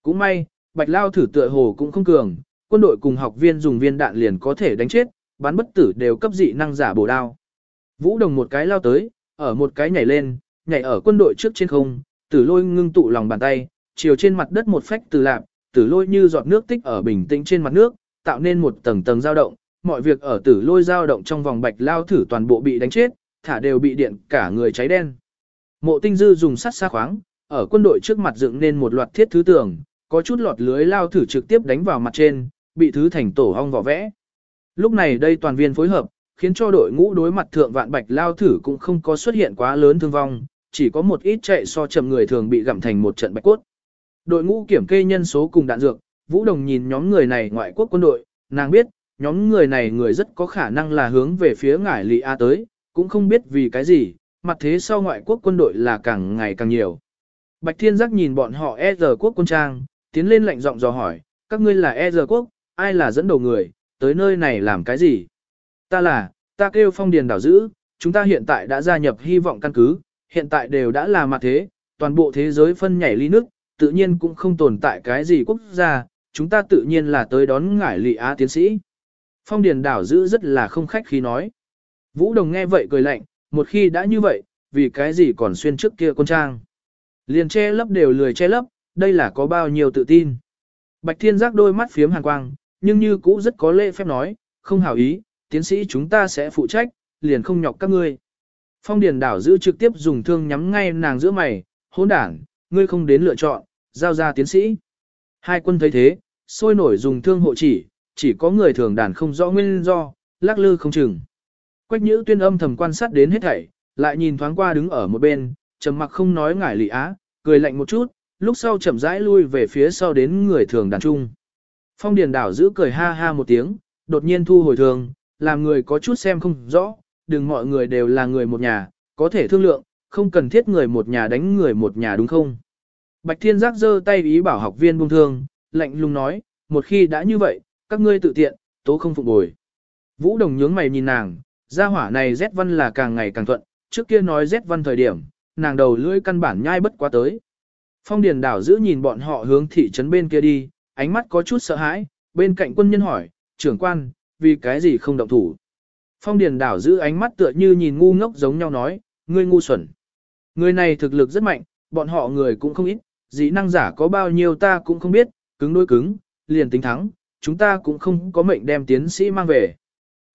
Cũng may, bạch lao thử tựa hồ cũng không cường, quân đội cùng học viên dùng viên đạn liền có thể đánh chết, bắn bất tử đều cấp dị năng giả bổ đao. Vũ đồng một cái lao tới, ở một cái nhảy lên, nhảy ở quân đội trước trên không, tử lôi ngưng tụ lòng bàn tay, chiều trên mặt đất một phách từ lạp, tử lôi như giọt nước tích ở bình tĩnh trên mặt nước, tạo nên một tầng tầng dao động, mọi việc ở tử lôi dao động trong vòng bạch lao thử toàn bộ bị đánh chết, thả đều bị điện cả người cháy đen. Mộ tinh dư dùng sắt xa khoáng, ở quân đội trước mặt dựng nên một loạt thiết thứ tường, có chút lọt lưới lao thử trực tiếp đánh vào mặt trên, bị thứ thành tổ hong vỏ vẽ. Lúc này đây toàn viên phối hợp, khiến cho đội ngũ đối mặt thượng vạn bạch lao thử cũng không có xuất hiện quá lớn thương vong, chỉ có một ít chạy so chậm người thường bị gặm thành một trận bạch cốt. Đội ngũ kiểm kê nhân số cùng đạn dược, Vũ Đồng nhìn nhóm người này ngoại quốc quân đội, nàng biết, nhóm người này người rất có khả năng là hướng về phía ngải lì A tới, cũng không biết vì cái gì, mặt thế sau ngoại quốc quân đội là càng ngày càng nhiều. Bạch Thiên Giác nhìn bọn họ e giờ quốc quân trang, tiến lên lạnh giọng dò hỏi, các ngươi là e giờ quốc, ai là dẫn đầu người, tới nơi này làm cái gì? Ta là, ta kêu phong điền đảo giữ, chúng ta hiện tại đã gia nhập hy vọng căn cứ, hiện tại đều đã là mặt thế, toàn bộ thế giới phân nhảy ly nước, tự nhiên cũng không tồn tại cái gì quốc gia, chúng ta tự nhiên là tới đón ngải lị á tiến sĩ. Phong điền đảo giữ rất là không khách khí nói. Vũ Đồng nghe vậy cười lạnh, một khi đã như vậy, vì cái gì còn xuyên trước kia con trang. Liền che lấp đều lười che lấp, đây là có bao nhiêu tự tin. Bạch Thiên giác đôi mắt phiếm hàn quang, nhưng như cũ rất có lễ phép nói, không hảo ý, tiến sĩ chúng ta sẽ phụ trách, liền không nhọc các ngươi. Phong Điền đảo giữ trực tiếp dùng thương nhắm ngay nàng giữa mày, hỗn đảng, ngươi không đến lựa chọn, giao ra tiến sĩ. Hai quân thấy thế, sôi nổi dùng thương hộ chỉ, chỉ có người thường đàn không rõ nguyên do, lắc lư không chừng. Quách nhữ tuyên âm thầm quan sát đến hết thảy, lại nhìn thoáng qua đứng ở một bên, trầm mặc không nói ngải lị á, cười lạnh một chút, lúc sau chậm rãi lui về phía sau đến người thường đàn trung. Phong điền đảo giữ cười ha ha một tiếng, đột nhiên thu hồi thường, làm người có chút xem không rõ, đừng mọi người đều là người một nhà, có thể thương lượng, không cần thiết người một nhà đánh người một nhà đúng không? Bạch Thiên Giác giơ tay ý bảo học viên buông thương, lạnh lùng nói, một khi đã như vậy, các ngươi tự tiện, tố không phục bồi. Vũ Đồng nhướng mày nhìn nàng, gia hỏa này Z văn là càng ngày càng thuận, trước kia nói Z văn thời điểm, nàng đầu lưỡi căn bản nhai bất quá tới. Phong Điền đảo giữ nhìn bọn họ hướng thị trấn bên kia đi, ánh mắt có chút sợ hãi, bên cạnh quân nhân hỏi, trưởng quan, vì cái gì không động thủ. Phong Điền đảo giữ ánh mắt tựa như nhìn ngu ngốc giống nhau nói, ngươi ngu xuẩn. Người này thực lực rất mạnh, bọn họ người cũng không ít, dĩ năng giả có bao nhiêu ta cũng không biết, cứng đối cứng, liền tính thắng, chúng ta cũng không có mệnh đem tiến sĩ mang về.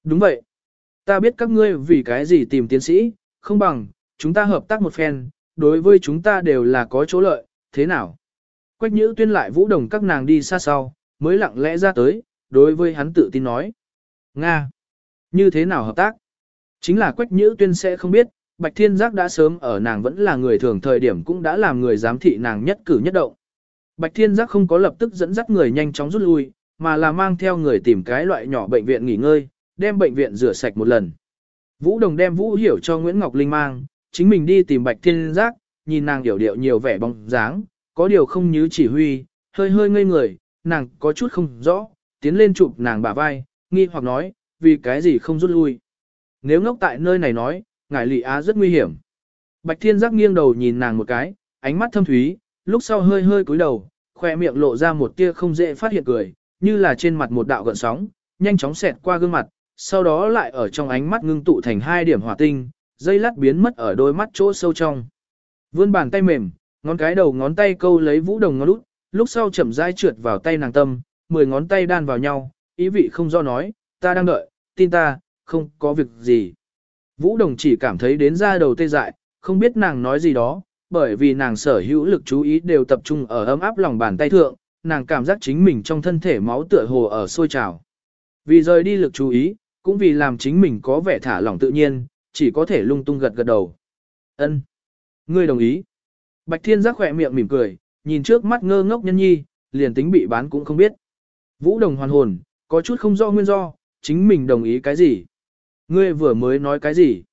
Đúng vậy. Ta biết các ngươi vì cái gì tìm tiến sĩ, không bằng, chúng ta hợp tác một phen, đối với chúng ta đều là có chỗ lợi, thế nào? Quách nhữ tuyên lại vũ đồng các nàng đi xa sau, mới lặng lẽ ra tới, đối với hắn tự tin nói. Nga! Như thế nào hợp tác? Chính là quách nhữ tuyên sẽ không biết, Bạch Thiên Giác đã sớm ở nàng vẫn là người thường thời điểm cũng đã làm người giám thị nàng nhất cử nhất động. Bạch Thiên Giác không có lập tức dẫn dắt người nhanh chóng rút lui, mà là mang theo người tìm cái loại nhỏ bệnh viện nghỉ ngơi, đem bệnh viện rửa sạch một lần. Vũ Đồng đem Vũ Hiểu cho Nguyễn Ngọc Linh mang, chính mình đi tìm Bạch Thiên Giác, nhìn nàng hiểu điệu nhiều vẻ bóng dáng, có điều không như chỉ huy, hơi hơi ngây người, nàng có chút không rõ, tiến lên chụp nàng bả vai, nghi hoặc nói, vì cái gì không rút lui. Nếu ngốc tại nơi này nói, ngài lị á rất nguy hiểm. Bạch Thiên Giác nghiêng đầu nhìn nàng một cái, ánh mắt thâm thúy, lúc sau hơi hơi cúi đầu, khoe miệng lộ ra một tia không dễ phát hiện cười, như là trên mặt một đạo gợn sóng, nhanh chóng xẹt qua gương mặt, sau đó lại ở trong ánh mắt ngưng tụ thành hai điểm hỏa tinh, dây lát biến mất ở đôi mắt chỗ sâu trong. Vươn bàn tay mềm, ngón cái đầu ngón tay câu lấy vũ đồng ngón út, lúc sau chậm rãi trượt vào tay nàng tâm, mười ngón tay đan vào nhau, ý vị không do nói, ta đang đợi, tin ta, không có việc gì. Vũ đồng chỉ cảm thấy đến ra đầu tê dại, không biết nàng nói gì đó, bởi vì nàng sở hữu lực chú ý đều tập trung ở ấm áp lòng bàn tay thượng, nàng cảm giác chính mình trong thân thể máu tựa hồ ở sôi trào. Vì rời đi lực chú ý, cũng vì làm chính mình có vẻ thả lỏng tự nhiên, chỉ có thể lung tung gật gật đầu. Ân, Ngươi đồng ý. Bạch Thiên giác khỏe miệng mỉm cười, nhìn trước mắt ngơ ngốc nhân nhi, liền tính bị bán cũng không biết. Vũ đồng hoàn hồn, có chút không do nguyên do, chính mình đồng ý cái gì. Ngươi vừa mới nói cái gì?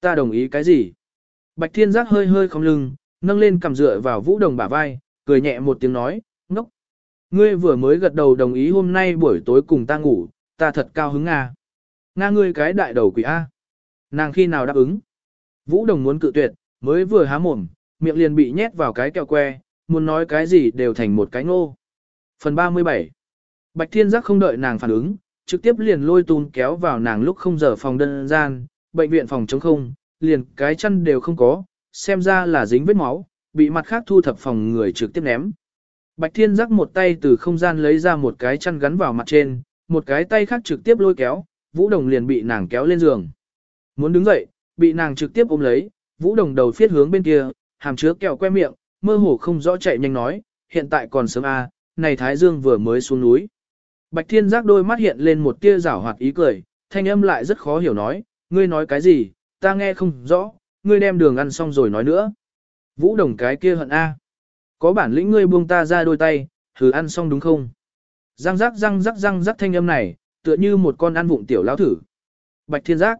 Ta đồng ý cái gì? Bạch Thiên Giác hơi hơi không lưng, nâng lên cầm dựa vào Vũ Đồng bả vai, cười nhẹ một tiếng nói, ngốc. Ngươi vừa mới gật đầu đồng ý hôm nay buổi tối cùng ta ngủ, ta thật cao hứng Nga. Nga ngươi cái đại đầu quỷ A. Nàng khi nào đáp ứng? Vũ Đồng muốn cự tuyệt, mới vừa há mồm, miệng liền bị nhét vào cái kẹo que, muốn nói cái gì đều thành một cái ngô. Phần 37 Bạch Thiên Giác không đợi nàng phản ứng, trực tiếp liền lôi tún kéo vào nàng lúc không giờ phòng đơn gian, bệnh viện phòng chống không, liền cái chân đều không có, xem ra là dính vết máu, bị mặt khác thu thập phòng người trực tiếp ném. Bạch Thiên Giác một tay từ không gian lấy ra một cái chăn gắn vào mặt trên, một cái tay khác trực tiếp lôi kéo, Vũ Đồng liền bị nàng kéo lên giường. Muốn đứng dậy, bị nàng trực tiếp ôm lấy, Vũ Đồng đầu phiết hướng bên kia, hàm chứa kẹo que miệng, mơ hồ không rõ chạy nhanh nói, hiện tại còn sớm a, à, này Thái Dương vừa mới xuống núi. Bạch Thiên Giác đôi mắt hiện lên một tia rảo hoạt ý cười, thanh âm lại rất khó hiểu nói, ngươi nói cái gì, ta nghe không rõ, ngươi đem đường ăn xong rồi nói nữa. Vũ Đồng cái kia hận a. Có bản lĩnh ngươi buông ta ra đôi tay, thử ăn xong đúng không? Răng rắc răng rắc răng rắc thanh âm này, tựa như một con ăn vụng tiểu lão thử. Bạch Thiên Giác.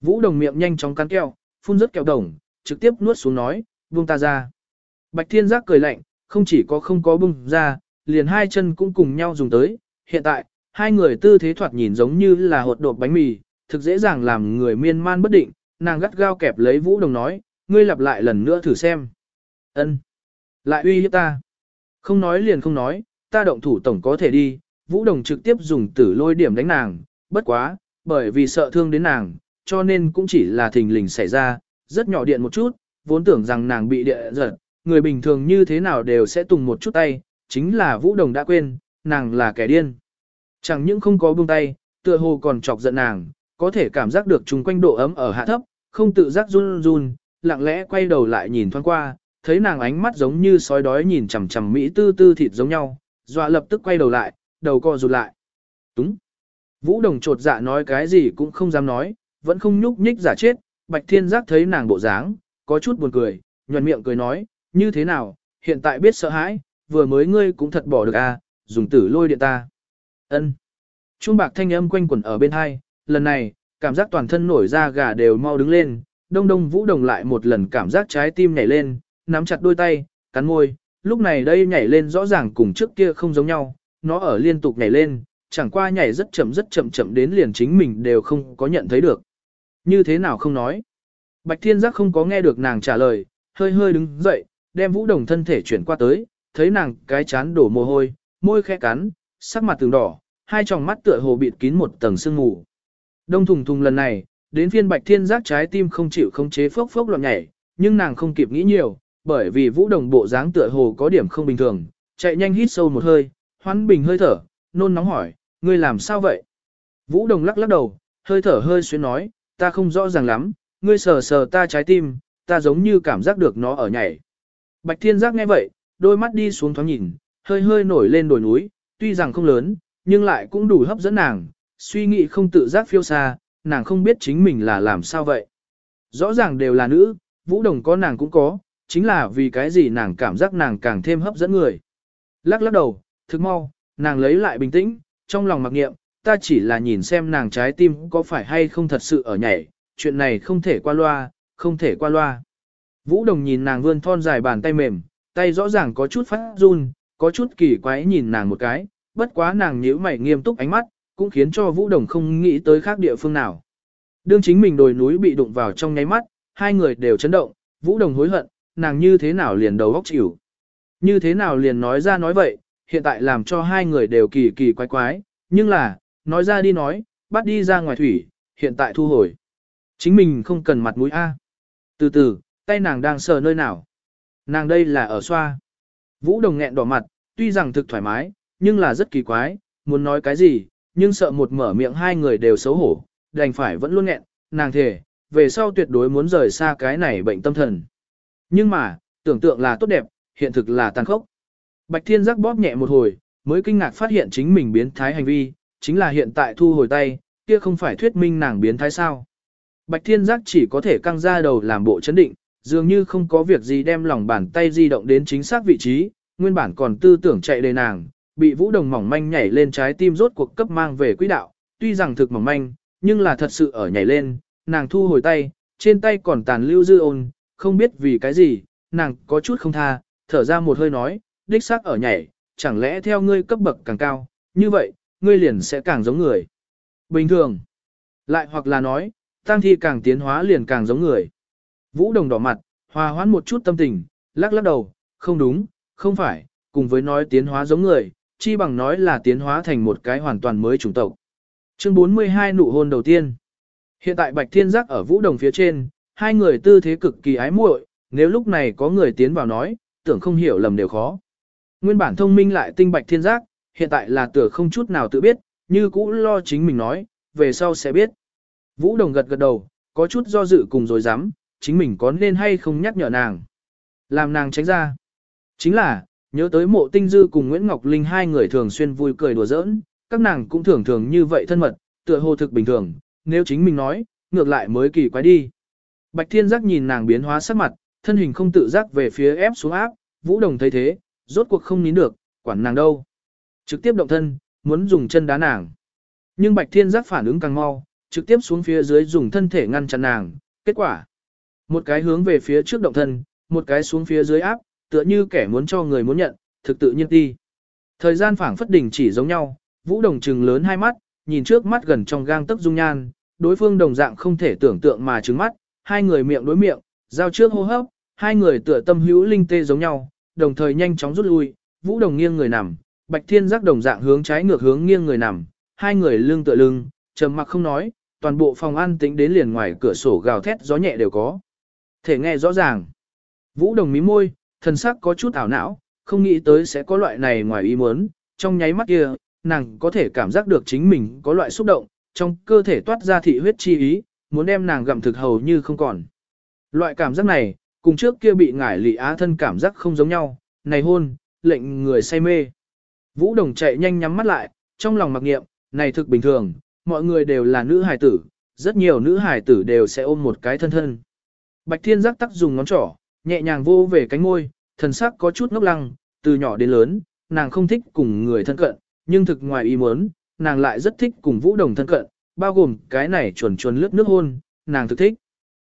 Vũ Đồng miệng nhanh chóng cắn keo, phun rất kẹo đồng, trực tiếp nuốt xuống nói, buông ta ra. Bạch Thiên Giác cười lạnh, không chỉ có không có buông ra, liền hai chân cũng cùng nhau dùng tới. Hiện tại, hai người tư thế thoạt nhìn giống như là hột đột bánh mì, thực dễ dàng làm người miên man bất định, nàng gắt gao kẹp lấy Vũ Đồng nói, ngươi lặp lại lần nữa thử xem. Ân, Lại uy hiếp ta. Không nói liền không nói, ta động thủ tổng có thể đi, Vũ Đồng trực tiếp dùng tử lôi điểm đánh nàng, bất quá, bởi vì sợ thương đến nàng, cho nên cũng chỉ là thình lình xảy ra, rất nhỏ điện một chút, vốn tưởng rằng nàng bị địa giật, người bình thường như thế nào đều sẽ tùng một chút tay, chính là Vũ Đồng đã quên, nàng là kẻ điên. Chẳng những không có buông tay, tựa hồ còn chọc giận nàng, có thể cảm giác được chung quanh độ ấm ở hạ thấp, không tự giác run run, lặng lẽ quay đầu lại nhìn thoáng qua, thấy nàng ánh mắt giống như sói đói nhìn chằm chằm mỹ tư tư thịt giống nhau, dọa lập tức quay đầu lại, đầu co rụt lại. Đúng. Vũ Đồng trột dạ nói cái gì cũng không dám nói, vẫn không nhúc nhích giả chết, Bạch Thiên Giác thấy nàng bộ dáng, có chút buồn cười, nhuận miệng cười nói, như thế nào, hiện tại biết sợ hãi, vừa mới ngươi cũng thật bỏ được à, dùng tử lôi điện ta. Ân. Trung bạc thanh âm quanh quẩn ở bên hai, lần này, cảm giác toàn thân nổi da gà đều mau đứng lên, đông đông vũ đồng lại một lần cảm giác trái tim nhảy lên, nắm chặt đôi tay, cắn môi, lúc này đây nhảy lên rõ ràng cùng trước kia không giống nhau, nó ở liên tục nhảy lên, chẳng qua nhảy rất chậm rất chậm chậm đến liền chính mình đều không có nhận thấy được. Như thế nào không nói. Bạch Thiên Giác không có nghe được nàng trả lời, hơi hơi đứng dậy, đem vũ đồng thân thể chuyển qua tới, thấy nàng cái chán đổ mồ hôi, môi khẽ cắn, sắc mặt từng đỏ, hai tròng mắt tựa hồ bịt kín một tầng sương mù. Đông thùng thùng lần này, đến phiên Bạch Thiên Giác trái tim không chịu không chế phốc phốc loạn nhảy, nhưng nàng không kịp nghĩ nhiều, bởi vì vũ đồng bộ dáng tựa hồ có điểm không bình thường, chạy nhanh hít sâu một hơi, hoán bình hơi thở, nôn nóng hỏi, ngươi làm sao vậy? Vũ đồng lắc lắc đầu, hơi thở hơi xuyến nói, ta không rõ ràng lắm, ngươi sờ sờ ta trái tim, ta giống như cảm giác được nó ở nhảy. Bạch Thiên Giác nghe vậy, đôi mắt đi xuống thoáng nhìn, hơi hơi nổi lên đồi núi, tuy rằng không lớn, nhưng lại cũng đủ hấp dẫn nàng, suy nghĩ không tự giác phiêu xa, nàng không biết chính mình là làm sao vậy. Rõ ràng đều là nữ, vũ đồng có nàng cũng có, chính là vì cái gì nàng cảm giác nàng càng thêm hấp dẫn người. Lắc lắc đầu, thức mau, nàng lấy lại bình tĩnh, trong lòng mặc nghiệm, ta chỉ là nhìn xem nàng trái tim có phải hay không thật sự ở nhảy, chuyện này không thể qua loa, không thể qua loa. Vũ đồng nhìn nàng vươn thon dài bàn tay mềm, tay rõ ràng có chút phát run, có chút kỳ quái nhìn nàng một cái, bất quá nàng nhíu mày nghiêm túc ánh mắt, cũng khiến cho Vũ Đồng không nghĩ tới khác địa phương nào. Đương chính mình đồi núi bị đụng vào trong nháy mắt, hai người đều chấn động, Vũ Đồng hối hận, nàng như thế nào liền đầu góc chịu. Như thế nào liền nói ra nói vậy, hiện tại làm cho hai người đều kỳ kỳ quái quái, nhưng là, nói ra đi nói, bắt đi ra ngoài thủy, hiện tại thu hồi. Chính mình không cần mặt mũi A. Từ từ, tay nàng đang sờ nơi nào. Nàng đây là ở xoa. Vũ Đồng nghẹn đỏ mặt, tuy rằng thực thoải mái, nhưng là rất kỳ quái, muốn nói cái gì, nhưng sợ một mở miệng hai người đều xấu hổ, đành phải vẫn luôn nghẹn, nàng thề, về sau tuyệt đối muốn rời xa cái này bệnh tâm thần. Nhưng mà, tưởng tượng là tốt đẹp, hiện thực là tàn khốc. Bạch Thiên giác bóp nhẹ một hồi, mới kinh ngạc phát hiện chính mình biến thái hành vi, chính là hiện tại thu hồi tay, kia không phải thuyết minh nàng biến thái sao. Bạch Thiên giác chỉ có thể căng ra đầu làm bộ chấn định, dường như không có việc gì đem lòng bàn tay di động đến chính xác vị trí, nguyên bản còn tư tưởng chạy đầy nàng, bị vũ đồng mỏng manh nhảy lên trái tim rốt cuộc cấp mang về quỹ đạo, tuy rằng thực mỏng manh, nhưng là thật sự ở nhảy lên, nàng thu hồi tay, trên tay còn tàn lưu dư ôn, không biết vì cái gì, nàng có chút không tha, thở ra một hơi nói, đích xác ở nhảy, chẳng lẽ theo ngươi cấp bậc càng cao, như vậy, ngươi liền sẽ càng giống người. Bình thường. Lại hoặc là nói, tăng thi càng tiến hóa liền càng giống người. Vũ đồng đỏ mặt, hòa hoãn một chút tâm tình, lắc lắc đầu, không đúng, không phải, cùng với nói tiến hóa giống người, chi bằng nói là tiến hóa thành một cái hoàn toàn mới chủng tộc. Chương 42 nụ hôn đầu tiên. Hiện tại Bạch Thiên Giác ở Vũ Đồng phía trên, hai người tư thế cực kỳ ái muội, nếu lúc này có người tiến vào nói, tưởng không hiểu lầm đều khó. Nguyên bản thông minh lại tinh Bạch Thiên Giác, hiện tại là tưởng không chút nào tự biết, như cũ lo chính mình nói, về sau sẽ biết. Vũ Đồng gật gật đầu, có chút do dự cùng rồi dám, chính mình có nên hay không nhắc nhở nàng. Làm nàng tránh ra. Chính là, nhớ tới mộ tinh dư cùng Nguyễn Ngọc Linh hai người thường xuyên vui cười đùa giỡn, các nàng cũng thường thường như vậy thân mật, tựa hồ thực bình thường, nếu chính mình nói, ngược lại mới kỳ quái đi. Bạch Thiên Giác nhìn nàng biến hóa sắc mặt, thân hình không tự giác về phía ép xuống áp, Vũ Đồng thấy thế, rốt cuộc không nín được, quản nàng đâu. Trực tiếp động thân, muốn dùng chân đá nàng. Nhưng Bạch Thiên Giác phản ứng càng mau, trực tiếp xuống phía dưới dùng thân thể ngăn chặn nàng, kết quả. Một cái hướng về phía trước động thân, một cái xuống phía dưới áp, tựa như kẻ muốn cho người muốn nhận, thực tự nhiên đi. Thời gian phảng phất đỉnh chỉ giống nhau, Vũ Đồng trừng lớn hai mắt, nhìn trước mắt gần trong gang tấc dung nhan, đối phương đồng dạng không thể tưởng tượng mà trừng mắt, hai người miệng đối miệng, giao trước hô hấp, hai người tựa tâm hữu linh tê giống nhau, đồng thời nhanh chóng rút lui, Vũ Đồng nghiêng người nằm, Bạch Thiên giác đồng dạng hướng trái ngược hướng nghiêng người nằm, hai người lưng tựa lưng, trầm mặc không nói, toàn bộ phòng ăn tính đến liền ngoài cửa sổ gào thét gió nhẹ đều có. Thể nghe rõ ràng. Vũ Đồng mí môi, thần sắc có chút ảo não, không nghĩ tới sẽ có loại này ngoài ý muốn, trong nháy mắt kia, nàng có thể cảm giác được chính mình có loại xúc động, trong cơ thể toát ra thị huyết chi ý, muốn đem nàng gặm thực hầu như không còn. Loại cảm giác này, cùng trước kia bị ngải lị á thân cảm giác không giống nhau, này hôn, lệnh người say mê. Vũ Đồng chạy nhanh nhắm mắt lại, trong lòng mặc nghiệm, này thực bình thường, mọi người đều là nữ hài tử, rất nhiều nữ hài tử đều sẽ ôm một cái thân thân. Bạch Thiên giác tắc dùng ngón trỏ, nhẹ nhàng vô về cánh môi, thần sắc có chút ngốc lăng, từ nhỏ đến lớn, nàng không thích cùng người thân cận, nhưng thực ngoài ý muốn, nàng lại rất thích cùng Vũ Đồng thân cận, bao gồm cái này chuẩn chuẩn lướt nước hôn, nàng thực thích.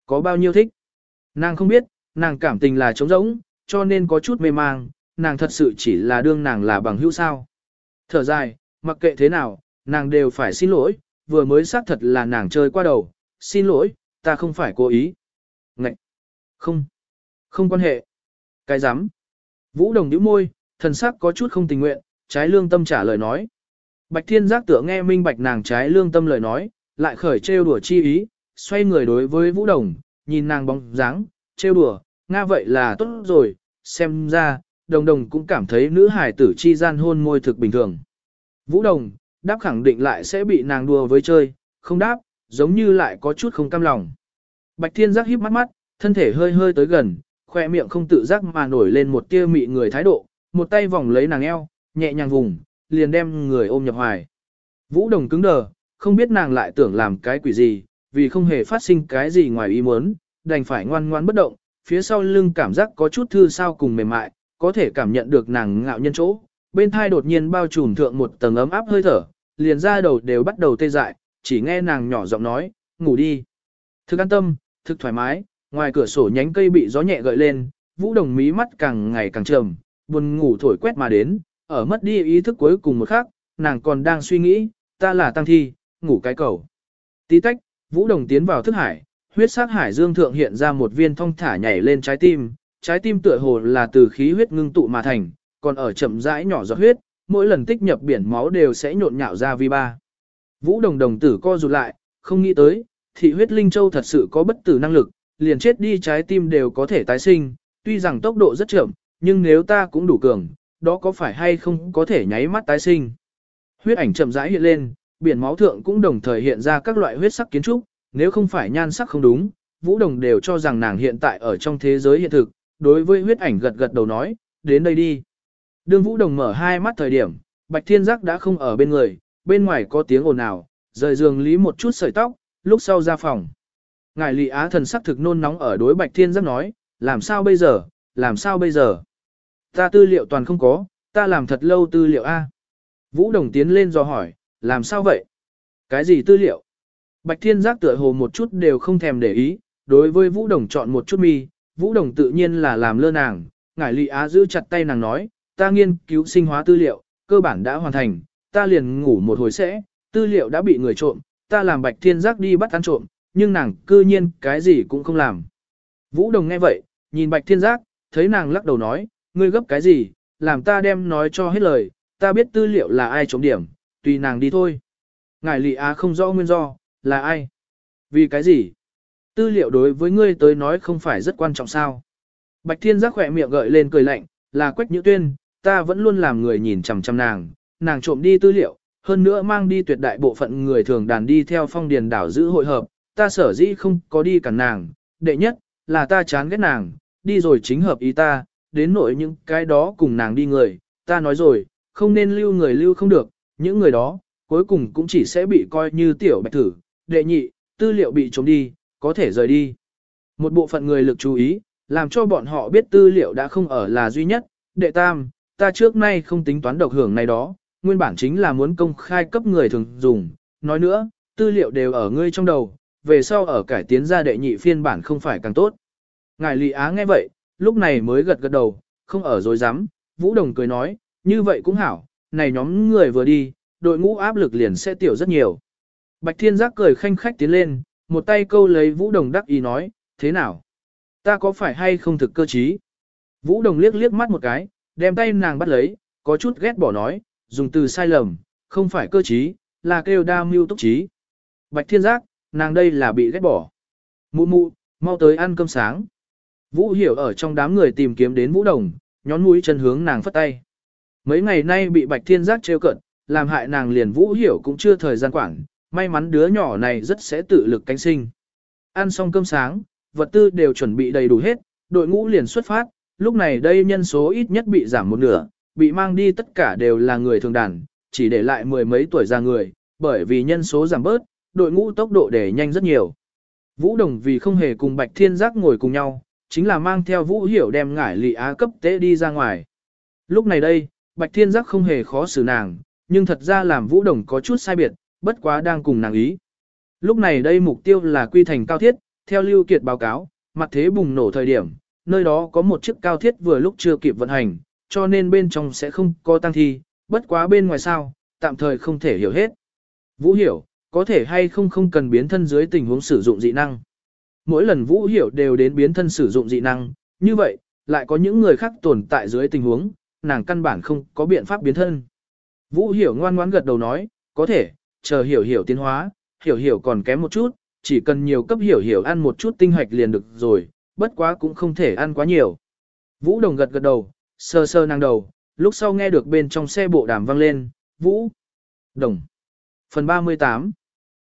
Có bao nhiêu thích? Nàng không biết, nàng cảm tình là trống rỗng, cho nên có chút mê mang, nàng thật sự chỉ là đương nàng là bằng hữu sao. Thở dài, mặc kệ thế nào, nàng đều phải xin lỗi, vừa mới xác thật là nàng chơi qua đầu, xin lỗi, ta không phải cố ý. Ngậy! Không! Không quan hệ. Cái dám. Vũ đồng nhíu môi, thần sắc có chút không tình nguyện, trái lương tâm trả lời nói. Bạch thiên giác tựa nghe minh bạch nàng trái lương tâm lời nói, lại khởi trêu đùa chi ý, xoay người đối với vũ đồng, nhìn nàng bóng dáng, trêu đùa, nga vậy là tốt rồi, xem ra, đồng đồng cũng cảm thấy nữ hải tử chi gian hôn môi thực bình thường. Vũ đồng, đáp khẳng định lại sẽ bị nàng đùa với chơi, không đáp, giống như lại có chút không cam lòng. Bạch thiên giác híp mắt mắt, thân thể hơi hơi tới gần, khoe miệng không tự giác mà nổi lên một tia mị người thái độ, một tay vòng lấy nàng eo, nhẹ nhàng vùng, liền đem người ôm nhập hoài. Vũ đồng cứng đờ, không biết nàng lại tưởng làm cái quỷ gì, vì không hề phát sinh cái gì ngoài ý muốn, đành phải ngoan ngoan bất động, phía sau lưng cảm giác có chút thư sao cùng mềm mại, có thể cảm nhận được nàng ngạo nhân chỗ, bên thai đột nhiên bao trùm thượng một tầng ấm áp hơi thở, liền ra đầu đều bắt đầu tê dại, chỉ nghe nàng nhỏ giọng nói, ngủ đi. Thực an tâm, thực thoải mái, ngoài cửa sổ nhánh cây bị gió nhẹ gợi lên, vũ đồng mí mắt càng ngày càng trầm, buồn ngủ thổi quét mà đến, ở mất đi ý thức cuối cùng một khắc, nàng còn đang suy nghĩ, ta là tăng thi, ngủ cái cầu. Tí tách, vũ đồng tiến vào thức hải, huyết sắc hải dương thượng hiện ra một viên thong thả nhảy lên trái tim, trái tim tựa hồ là từ khí huyết ngưng tụ mà thành, còn ở chậm rãi nhỏ giọt huyết, mỗi lần tích nhập biển máu đều sẽ nhộn nhạo ra vi ba. Vũ đồng đồng tử co rụt lại, không nghĩ tới, thị huyết linh châu thật sự có bất tử năng lực, liền chết đi trái tim đều có thể tái sinh, tuy rằng tốc độ rất chậm, nhưng nếu ta cũng đủ cường, đó có phải hay không có thể nháy mắt tái sinh. Huyết ảnh chậm rãi hiện lên, biển máu thượng cũng đồng thời hiện ra các loại huyết sắc kiến trúc, nếu không phải nhan sắc không đúng, Vũ Đồng đều cho rằng nàng hiện tại ở trong thế giới hiện thực, đối với huyết ảnh gật gật đầu nói, đến đây đi. Đương Vũ Đồng mở hai mắt thời điểm, Bạch Thiên Giác đã không ở bên người, bên ngoài có tiếng ồn ào, rời giường lý một chút sợi tóc, lúc sau ra phòng. Ngài Lị Á thần sắc thực nôn nóng ở đối Bạch Thiên Giác nói, làm sao bây giờ, làm sao bây giờ. Ta tư liệu toàn không có, ta làm thật lâu tư liệu A. Vũ Đồng tiến lên do hỏi, làm sao vậy? Cái gì tư liệu? Bạch Thiên Giác tựa hồ một chút đều không thèm để ý, đối với Vũ Đồng chọn một chút mi, Vũ Đồng tự nhiên là làm lơ nàng, ngải lị á giữ chặt tay nàng nói, ta nghiên cứu sinh hóa tư liệu, cơ bản đã hoàn thành, ta liền ngủ một hồi sẽ, tư liệu đã bị người trộm, ta làm bạch thiên giác đi bắt ăn trộm, nhưng nàng cư nhiên cái gì cũng không làm. Vũ Đồng nghe vậy, nhìn bạch thiên giác, thấy nàng lắc đầu nói, ngươi gấp cái gì, làm ta đem nói cho hết lời, ta biết tư liệu là ai trộm điểm, tùy nàng đi thôi. Ngài lị á không rõ nguyên do, là ai? Vì cái gì? Tư liệu đối với ngươi tới nói không phải rất quan trọng sao? Bạch thiên giác khỏe miệng gợi lên cười lạnh, là quách nhữ tuyên, ta vẫn luôn làm người nhìn chằm chằm nàng, nàng trộm đi tư liệu, hơn nữa mang đi tuyệt đại bộ phận người thường đàn đi theo phong điền đảo giữ hội hợp, ta sở dĩ không có đi cản nàng, đệ nhất, là ta chán ghét nàng, đi rồi chính hợp ý ta, đến nội những cái đó cùng nàng đi người, ta nói rồi, không nên lưu người lưu không được, những người đó, cuối cùng cũng chỉ sẽ bị coi như tiểu bạch thử, đệ nhị, tư liệu bị trống đi, có thể rời đi. Một bộ phận người lực chú ý, làm cho bọn họ biết tư liệu đã không ở là duy nhất, đệ tam, ta trước nay không tính toán độc hưởng này đó, nguyên bản chính là muốn công khai cấp người thường dùng, nói nữa, tư liệu đều ở ngươi trong đầu, về sau ở cải tiến ra đệ nhị phiên bản không phải càng tốt. Ngài Lý Á nghe vậy, lúc này mới gật gật đầu, không ở dối rắm Vũ Đồng cười nói, như vậy cũng hảo, này nhóm người vừa đi, đội ngũ áp lực liền sẽ tiểu rất nhiều. Bạch Thiên Giác cười khanh khách tiến lên, một tay câu lấy Vũ Đồng đắc ý nói, thế nào? Ta có phải hay không thực cơ trí? Vũ Đồng liếc liếc mắt một cái, đem tay nàng bắt lấy, có chút ghét bỏ nói, dùng từ sai lầm, không phải cơ trí, là kêu đa mưu túc trí. Bạch Thiên Giác, nàng đây là bị ghét bỏ. Mụ mụ, mau tới ăn cơm sáng. Vũ Hiểu ở trong đám người tìm kiếm đến Vũ Đồng, nhón mũi chân hướng nàng phất tay. Mấy ngày nay bị Bạch Thiên Giác trêu cận, làm hại nàng liền Vũ Hiểu cũng chưa thời gian quản, may mắn đứa nhỏ này rất sẽ tự lực cánh sinh. Ăn xong cơm sáng, vật tư đều chuẩn bị đầy đủ hết, đội ngũ liền xuất phát, lúc này đây nhân số ít nhất bị giảm một nửa, bị mang đi tất cả đều là người thường đàn, chỉ để lại mười mấy tuổi già người, bởi vì nhân số giảm bớt, đội ngũ tốc độ để nhanh rất nhiều. Vũ Đồng vì không hề cùng Bạch Thiên Giác ngồi cùng nhau, chính là mang theo Vũ Hiểu đem ngải lị á cấp tế đi ra ngoài. Lúc này đây, Bạch Thiên Giác không hề khó xử nàng, nhưng thật ra làm Vũ Đồng có chút sai biệt, bất quá đang cùng nàng ý. Lúc này đây mục tiêu là quy thành cao thiết, theo Lưu Kiệt báo cáo, mặt thế bùng nổ thời điểm, nơi đó có một chiếc cao thiết vừa lúc chưa kịp vận hành, cho nên bên trong sẽ không có tăng thi, bất quá bên ngoài sao, tạm thời không thể hiểu hết. Vũ hiểu, có thể hay không không cần biến thân dưới tình huống sử dụng dị năng. Mỗi lần Vũ hiểu đều đến biến thân sử dụng dị năng, như vậy, lại có những người khác tồn tại dưới tình huống, nàng căn bản không có biện pháp biến thân. Vũ hiểu ngoan ngoãn gật đầu nói, có thể, chờ hiểu hiểu tiến hóa, hiểu hiểu còn kém một chút, chỉ cần nhiều cấp hiểu hiểu ăn một chút tinh hoạch liền được rồi, bất quá cũng không thể ăn quá nhiều. Vũ Đồng gật gật đầu, sơ sơ nàng đầu, lúc sau nghe được bên trong xe bộ đàm vang lên, Vũ Đồng. Phần 38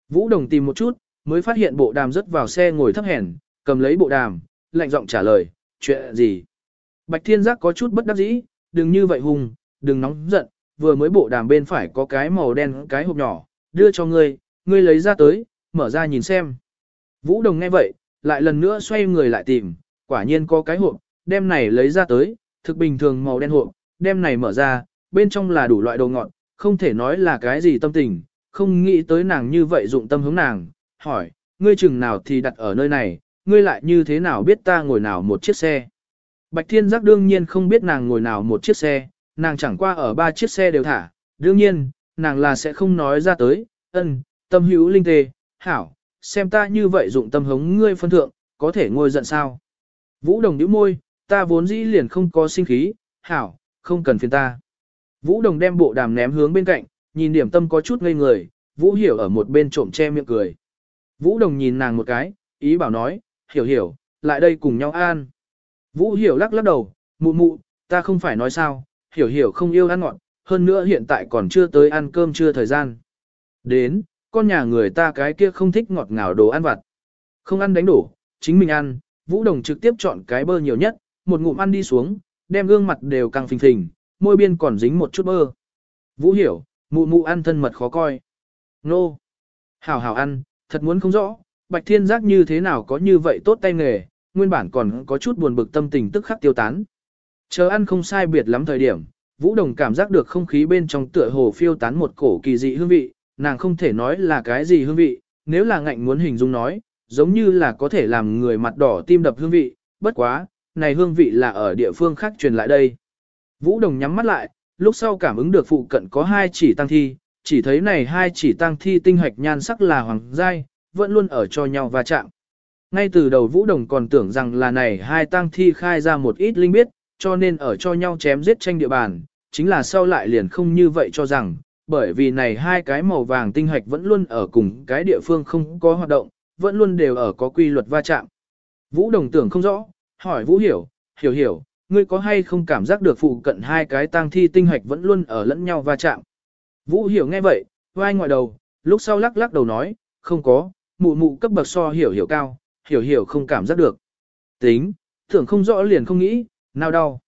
Vũ Đồng tìm một chút, mới phát hiện bộ đàm rớt vào xe ngồi thấp hèn, cầm lấy bộ đàm, lạnh giọng trả lời, chuyện gì? Bạch Thiên Giác có chút bất đắc dĩ, đừng như vậy hùng, đừng nóng giận, vừa mới bộ đàm bên phải có cái màu đen cái hộp nhỏ, đưa cho ngươi, ngươi lấy ra tới, mở ra nhìn xem. Vũ Đồng nghe vậy, lại lần nữa xoay người lại tìm, quả nhiên có cái hộp, đem này lấy ra tới, thực bình thường màu đen hộp, đem này mở ra, bên trong là đủ loại đồ ngọt, không thể nói là cái gì tâm tình, không nghĩ tới nàng như vậy dụng tâm hướng nàng, hỏi, ngươi chừng nào thì đặt ở nơi này, ngươi lại như thế nào biết ta ngồi nào một chiếc xe. Bạch Thiên Giác đương nhiên không biết nàng ngồi nào một chiếc xe, nàng chẳng qua ở ba chiếc xe đều thả, đương nhiên, nàng là sẽ không nói ra tới, ân, tâm hữu linh tê, hảo, xem ta như vậy dụng tâm hống ngươi phân thượng, có thể ngồi giận sao. Vũ Đồng nhíu môi, ta vốn dĩ liền không có sinh khí, hảo, không cần phiền ta. Vũ Đồng đem bộ đàm ném hướng bên cạnh, nhìn điểm tâm có chút ngây người, Vũ Hiểu ở một bên trộm che miệng cười. Vũ Đồng nhìn nàng một cái, ý bảo nói, hiểu hiểu, lại đây cùng nhau ăn. Vũ Hiểu lắc lắc đầu, mụ mụ, ta không phải nói sao, hiểu hiểu không yêu ăn ngọt, hơn nữa hiện tại còn chưa tới ăn cơm chưa thời gian. Đến, con nhà người ta cái kia không thích ngọt ngào đồ ăn vặt. Không ăn đánh đổ, chính mình ăn, Vũ Đồng trực tiếp chọn cái bơ nhiều nhất, một ngụm ăn đi xuống, đem gương mặt đều căng phình phình, môi biên còn dính một chút bơ. Vũ hiểu, mụ mụ ăn thân mật khó coi. Nô! Hảo hảo ăn, thật muốn không rõ, Bạch Thiên Giác như thế nào có như vậy tốt tay nghề, nguyên bản còn có chút buồn bực tâm tình tức khắc tiêu tán. Chờ ăn không sai biệt lắm thời điểm, Vũ Đồng cảm giác được không khí bên trong tựa hồ phiêu tán một cổ kỳ dị hương vị, nàng không thể nói là cái gì hương vị, nếu là ngạnh muốn hình dung nói, giống như là có thể làm người mặt đỏ tim đập hương vị, bất quá, này hương vị là ở địa phương khác truyền lại đây. Vũ Đồng nhắm mắt lại, lúc sau cảm ứng được phụ cận có hai chỉ tăng thi, chỉ thấy này hai chỉ tăng thi tinh hạch nhan sắc là hoàng giai, vẫn luôn ở cho nhau va chạm. Ngay từ đầu Vũ Đồng còn tưởng rằng là này hai tăng thi khai ra một ít linh biết, cho nên ở cho nhau chém giết tranh địa bàn, chính là sau lại liền không như vậy cho rằng, bởi vì này hai cái màu vàng tinh hạch vẫn luôn ở cùng cái địa phương không có hoạt động, vẫn luôn đều ở có quy luật va chạm. Vũ Đồng tưởng không rõ, hỏi Vũ Hiểu, hiểu hiểu, ngươi có hay không cảm giác được phụ cận hai cái tang thi tinh hạch vẫn luôn ở lẫn nhau va chạm. Vũ Hiểu nghe vậy, vai ngoại đầu, lúc sau lắc lắc đầu nói, không có, mụ mụ cấp bậc so hiểu hiểu cao, hiểu hiểu không cảm giác được. Tính, tưởng không rõ liền không nghĩ, nào đau.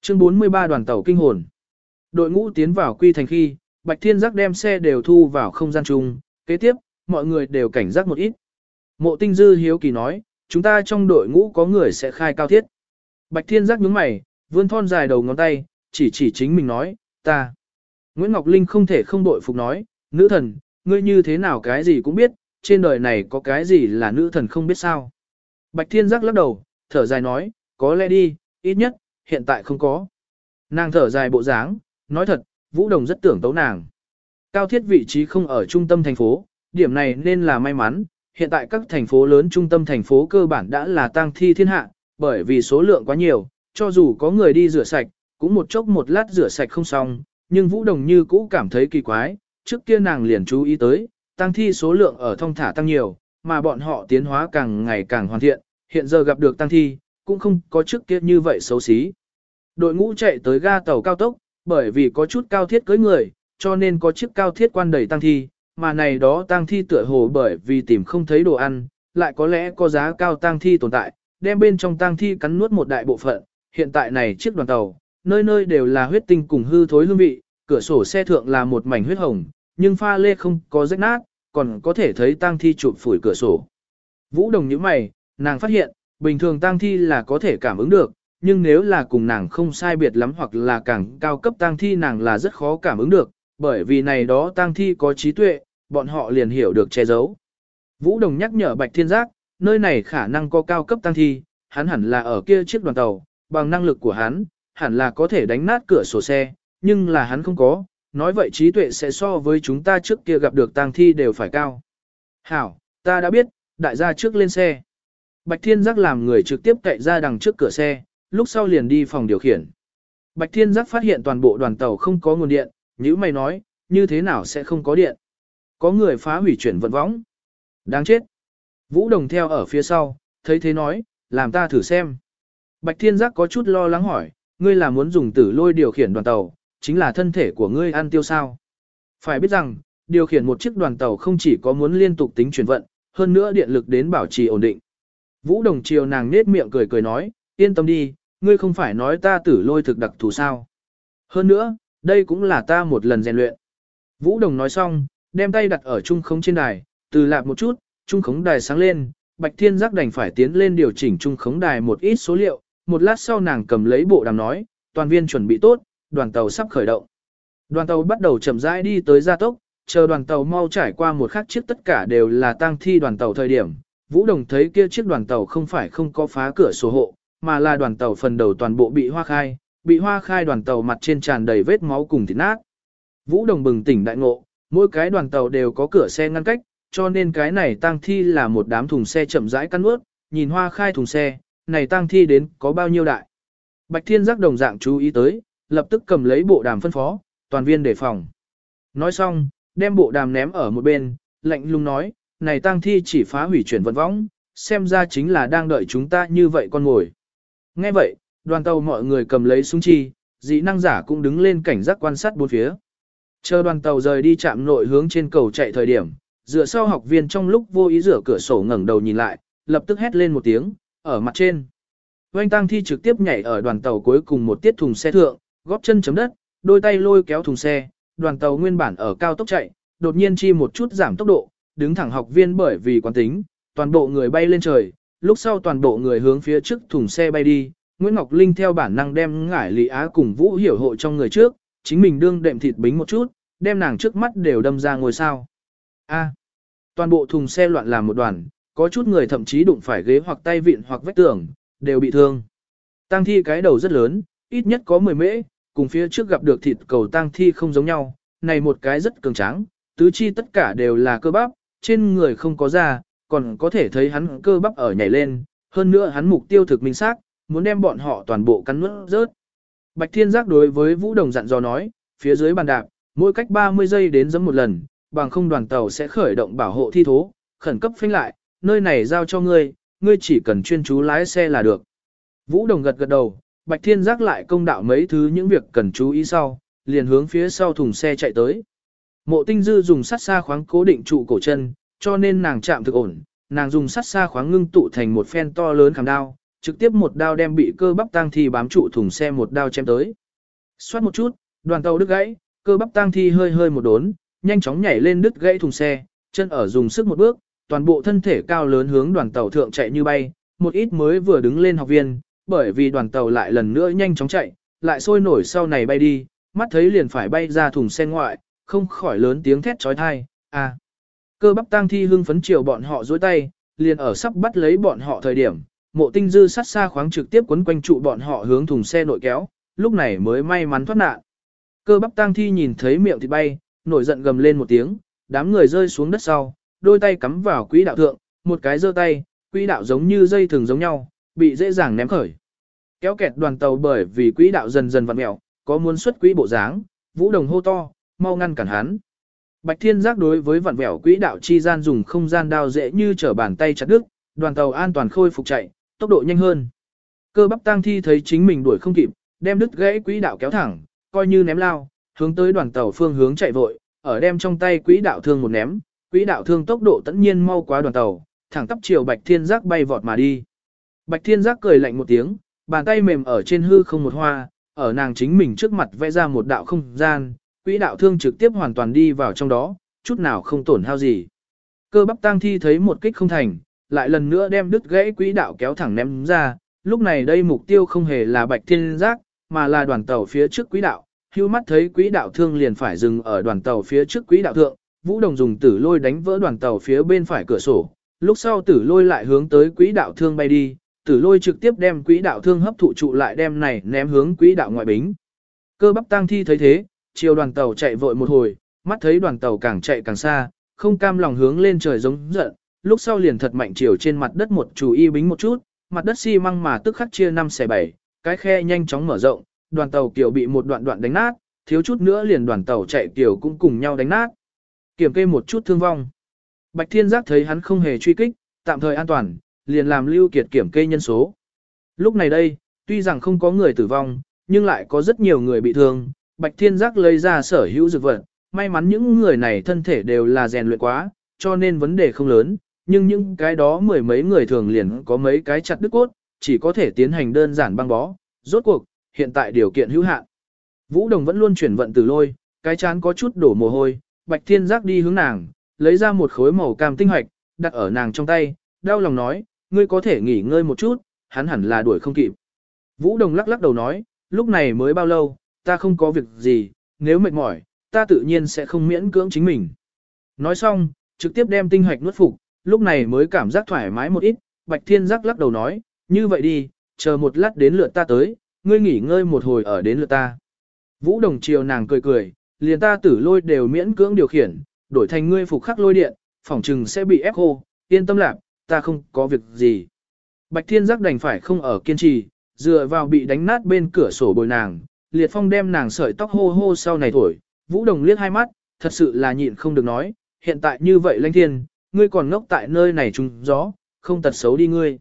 Chương 43 đoàn tàu kinh hồn. Đội ngũ tiến vào quy thành khi, Bạch Thiên Giác đem xe đều thu vào không gian chung, kế tiếp, mọi người đều cảnh giác một ít. Mộ Tinh Dư hiếu kỳ nói, chúng ta trong đội ngũ có người sẽ khai cao thiết. Bạch Thiên Giác nhướng mày, vươn thon dài đầu ngón tay, chỉ chỉ chính mình nói, ta. Nguyễn Ngọc Linh không thể không bội phục nói, nữ thần, ngươi như thế nào cái gì cũng biết, trên đời này có cái gì là nữ thần không biết sao. Bạch Thiên Giác lắc đầu, thở dài nói, có lẽ đi, ít nhất, hiện tại không có. Nàng thở dài bộ dáng, nói thật, Vũ Đồng rất tưởng tấu nàng. Cao thiết vị trí không ở trung tâm thành phố, điểm này nên là may mắn, hiện tại các thành phố lớn trung tâm thành phố cơ bản đã là tang thi thiên hạ, bởi vì số lượng quá nhiều, cho dù có người đi rửa sạch, cũng một chốc một lát rửa sạch không xong, nhưng Vũ Đồng như cũ cảm thấy kỳ quái, trước kia nàng liền chú ý tới, tăng thi số lượng ở thông thả tăng nhiều, mà bọn họ tiến hóa càng ngày càng hoàn thiện, hiện giờ gặp được tăng thi, cũng không có trước kia như vậy xấu xí. Đội ngũ chạy tới ga tàu cao tốc, bởi vì có chút cao thiết cưới người, cho nên có chiếc cao thiết quan đầy tăng thi, mà này đó tăng thi tựa hồ bởi vì tìm không thấy đồ ăn, lại có lẽ có giá cao tăng thi tồn tại, đem bên trong tang thi cắn nuốt một đại bộ phận, hiện tại này chiếc đoàn tàu, nơi nơi đều là huyết tinh cùng hư thối hương vị, cửa sổ xe thượng là một mảnh huyết hồng, nhưng pha lê không có rách nát, còn có thể thấy tang thi chụp phủi cửa sổ. Vũ Đồng nhíu mày, nàng phát hiện, bình thường tang thi là có thể cảm ứng được, nhưng nếu là cùng nàng không sai biệt lắm hoặc là càng cao cấp tang thi nàng là rất khó cảm ứng được, bởi vì này đó tang thi có trí tuệ, bọn họ liền hiểu được che giấu. Vũ Đồng nhắc nhở Bạch Thiên Giác, nơi này khả năng có cao cấp tang thi, hắn hẳn là ở kia chiếc đoàn tàu, bằng năng lực của hắn, hẳn là có thể đánh nát cửa sổ xe, nhưng là hắn không có, nói vậy trí tuệ sẽ so với chúng ta trước kia gặp được tang thi đều phải cao. Hảo, ta đã biết, đại gia trước lên xe. Bạch Thiên Giác làm người trực tiếp cậy ra đằng trước cửa xe, lúc sau liền đi phòng điều khiển. Bạch Thiên Giác phát hiện toàn bộ đoàn tàu không có nguồn điện, như mày nói, như thế nào sẽ không có điện. Có người phá hủy chuyển vận võng. Đáng chết. Vũ Đồng theo ở phía sau, thấy thế nói, làm ta thử xem. Bạch Thiên Giác có chút lo lắng hỏi, ngươi là muốn dùng tử lôi điều khiển đoàn tàu, chính là thân thể của ngươi ăn tiêu sao. Phải biết rằng, điều khiển một chiếc đoàn tàu không chỉ có muốn liên tục tính chuyển vận, hơn nữa điện lực đến bảo trì ổn định. Vũ Đồng chiều nàng nết miệng cười cười nói, yên tâm đi, ngươi không phải nói ta tử lôi thực đặc thù sao. Hơn nữa, đây cũng là ta một lần rèn luyện. Vũ Đồng nói xong, đem tay đặt ở trung không trên đài, từ lạp một chút, trung khống đài sáng lên, Bạch Thiên Giác đành phải tiến lên điều chỉnh trung khống đài một ít số liệu, một lát sau nàng cầm lấy bộ đàm nói, toàn viên chuẩn bị tốt, đoàn tàu sắp khởi động. Đoàn tàu bắt đầu chậm rãi đi tới gia tốc, chờ đoàn tàu mau trải qua một khắc chiếc tất cả đều là tang thi đoàn tàu thời điểm. Vũ Đồng thấy kia chiếc đoàn tàu không phải không có phá cửa sổ hộ, mà là đoàn tàu phần đầu toàn bộ bị hoa khai, bị hoa khai đoàn tàu mặt trên tràn đầy vết máu cùng thịt nát. Vũ Đồng bừng tỉnh đại ngộ, mỗi cái đoàn tàu đều có cửa xe ngăn cách, cho nên cái này tang thi là một đám thùng xe chậm rãi cắn ướt, nhìn hoa khai thùng xe, này tang thi đến có bao nhiêu đại. Bạch Thiên giác đồng dạng chú ý tới, lập tức cầm lấy bộ đàm phân phó, toàn viên đề phòng. Nói xong, đem bộ đàm ném ở một bên, lạnh lùng nói, này tang thi chỉ phá hủy chuyển vận võng, xem ra chính là đang đợi chúng ta như vậy con ngồi. Nghe vậy, đoàn tàu mọi người cầm lấy súng chi, dị năng giả cũng đứng lên cảnh giác quan sát bốn phía. Chờ đoàn tàu rời đi chạm nội hướng trên cầu chạy thời điểm, dựa sau học viên trong lúc vô ý rửa cửa sổ ngẩng đầu nhìn lại, lập tức hét lên một tiếng, ở mặt trên. Oanh tăng thi trực tiếp nhảy ở đoàn tàu cuối cùng một tiết thùng xe thượng, góp chân chấm đất, đôi tay lôi kéo thùng xe, đoàn tàu nguyên bản ở cao tốc chạy, đột nhiên chi một chút giảm tốc độ, đứng thẳng học viên bởi vì quán tính, toàn bộ người bay lên trời, lúc sau toàn bộ người hướng phía trước thùng xe bay đi, Nguyễn Ngọc Linh theo bản năng đem ngải Lý Á cùng Vũ Hiểu hộ trong người trước, chính mình đương đệm thịt bính một chút, đem nàng trước mắt đều đâm ra ngồi sao. A. toàn bộ thùng xe loạn làm một đoàn, có chút người thậm chí đụng phải ghế hoặc tay vịn hoặc vách tường, đều bị thương. Tang thi cái đầu rất lớn, ít nhất có 10 mễ, cùng phía trước gặp được thịt cầu tang thi không giống nhau, này một cái rất cường tráng, tứ chi tất cả đều là cơ bắp, trên người không có da, còn có thể thấy hắn cơ bắp ở nhảy lên, hơn nữa hắn mục tiêu thực minh xác, muốn đem bọn họ toàn bộ cắn nuốt rớt. Bạch Thiên Giác đối với Vũ Đồng dặn dò nói, phía dưới bàn đạp, mỗi cách 30 giây đến giẫm một lần, bằng không đoàn tàu sẽ khởi động bảo hộ thi thố, khẩn cấp phanh lại, nơi này giao cho ngươi, ngươi chỉ cần chuyên chú lái xe là được. Vũ Đồng gật gật đầu, Bạch Thiên Giác lại công đạo mấy thứ những việc cần chú ý sau, liền hướng phía sau thùng xe chạy tới. Mộ Tinh Dư dùng sắt xa khoáng cố định trụ cổ chân, cho nên nàng chạm thực ổn, nàng dùng sắt xa khoáng ngưng tụ thành một phen to lớn khảm đao, trực tiếp một đao đem bị cơ bắp tang thi bám trụ thùng xe một đao chém tới. Xoát một chút, đoàn tàu đứt gãy, cơ bắp tang thi hơi hơi một đốn, nhanh chóng nhảy lên đứt gãy thùng xe, chân ở dùng sức một bước, toàn bộ thân thể cao lớn hướng đoàn tàu thượng chạy như bay, một ít mới vừa đứng lên học viên, bởi vì đoàn tàu lại lần nữa nhanh chóng chạy, lại sôi nổi sau này bay đi, mắt thấy liền phải bay ra thùng xe ngoại, không khỏi lớn tiếng thét trói thai, à. Cơ bắp tang thi hưng phấn chiều bọn họ dối tay, liền ở sắp bắt lấy bọn họ thời điểm, mộ tinh dư sát xa khoáng trực tiếp quấn quanh trụ bọn họ hướng thùng xe nội kéo, lúc này mới may mắn thoát nạn. Cơ bắp tang thi nhìn thấy miệng thịt bay, nổi giận gầm lên một tiếng, đám người rơi xuống đất sau, đôi tay cắm vào quỹ đạo thượng, một cái giơ tay, quỹ đạo giống như dây thường giống nhau, bị dễ dàng ném khởi. Kéo kẹt đoàn tàu bởi vì quỹ đạo dần dần vặn mèo, có muốn xuất quỹ bộ dáng, vũ đồng hô to, mau ngăn cản hắn. Bạch Thiên Giác đối với vặn vẹo quỹ đạo chi gian dùng không gian đao dễ như trở bàn tay chặt đứt, đoàn tàu an toàn khôi phục chạy, tốc độ nhanh hơn. Cơ bắp tang thi thấy chính mình đuổi không kịp, đem đứt gãy quỹ đạo kéo thẳng, coi như ném lao, hướng tới đoàn tàu phương hướng chạy vội, ở đem trong tay quỹ đạo thương một ném, quỹ đạo thương tốc độ tất nhiên mau quá đoàn tàu, thẳng tắp chiều Bạch Thiên Giác bay vọt mà đi. Bạch Thiên Giác cười lạnh một tiếng, bàn tay mềm ở trên hư không một hoa, ở nàng chính mình trước mặt vẽ ra một đạo không gian, quỹ đạo thương trực tiếp hoàn toàn đi vào trong đó, chút nào không tổn hao gì. Cơ bắp tang thi thấy một kích không thành, lại lần nữa đem đứt gãy quỹ đạo kéo thẳng ném ra, lúc này đây mục tiêu không hề là bạch thiên giác, mà là đoàn tàu phía trước quỹ đạo, hưu mắt thấy quỹ đạo thương liền phải dừng ở đoàn tàu phía trước quỹ đạo thượng, vũ đồng dùng tử lôi đánh vỡ đoàn tàu phía bên phải cửa sổ, lúc sau tử lôi lại hướng tới quỹ đạo thương bay đi, tử lôi trực tiếp đem quỹ đạo thương hấp thụ trụ lại đem này ném hướng quỹ đạo ngoại bính. Cơ bắp tang thi thấy thế, chiều đoàn tàu chạy vội một hồi, mắt thấy đoàn tàu càng chạy càng xa, không cam lòng hướng lên trời giống giận, lúc sau liền thật mạnh chiều trên mặt đất một chủ y bính một chút, mặt đất xi măng mà tức khắc chia 5 xẻ 7, cái khe nhanh chóng mở rộng, đoàn tàu kiểu bị một đoạn đoạn đánh nát, thiếu chút nữa liền đoàn tàu chạy kiểu cũng cùng nhau đánh nát. Kiểm kê một chút thương vong. Bạch Thiên Giác thấy hắn không hề truy kích, tạm thời an toàn, liền làm lưu kiệt kiểm kê nhân số. Lúc này đây, tuy rằng không có người tử vong, nhưng lại có rất nhiều người bị thương, Bạch Thiên Giác lấy ra sở hữu dược vật, may mắn những người này thân thể đều là rèn luyện quá, cho nên vấn đề không lớn, nhưng những cái đó mười mấy người thường liền có mấy cái chặt đứt cốt, chỉ có thể tiến hành đơn giản băng bó. Rốt cuộc, hiện tại điều kiện hữu hạn. Vũ Đồng vẫn luôn chuyển vận từ lôi, cái chán có chút đổ mồ hôi, Bạch Thiên Giác đi hướng nàng, lấy ra một khối màu cam tinh hoạch, đặt ở nàng trong tay, đau lòng nói, ngươi có thể nghỉ ngơi một chút, hắn hẳn là đuổi không kịp. Vũ Đồng lắc lắc đầu nói, lúc này mới bao lâu, ta không có việc gì, nếu mệt mỏi, ta tự nhiên sẽ không miễn cưỡng chính mình. Nói xong, trực tiếp đem tinh hoạch nuốt phục, lúc này mới cảm giác thoải mái một ít, Bạch Thiên giác lắc đầu nói, như vậy đi, chờ một lát đến lượt ta tới, ngươi nghỉ ngơi một hồi ở đến lượt ta. Vũ Đồng chiều nàng cười cười, liền ta tử lôi đều miễn cưỡng điều khiển, đổi thành ngươi phục khắc lôi điện, phỏng trừng sẽ bị ép khô, yên tâm lạc, ta không có việc gì. Bạch Thiên giác đành phải không ở kiên trì, dựa vào bị đánh nát bên cửa sổ bồi nàng, liệt phong đem nàng sợi tóc hô hô sau này thổi, Vũ Đồng liếc hai mắt, thật sự là nhịn không được nói, hiện tại như vậy lãnh thiên, ngươi còn ngốc tại nơi này trùng gió, không tật xấu đi ngươi.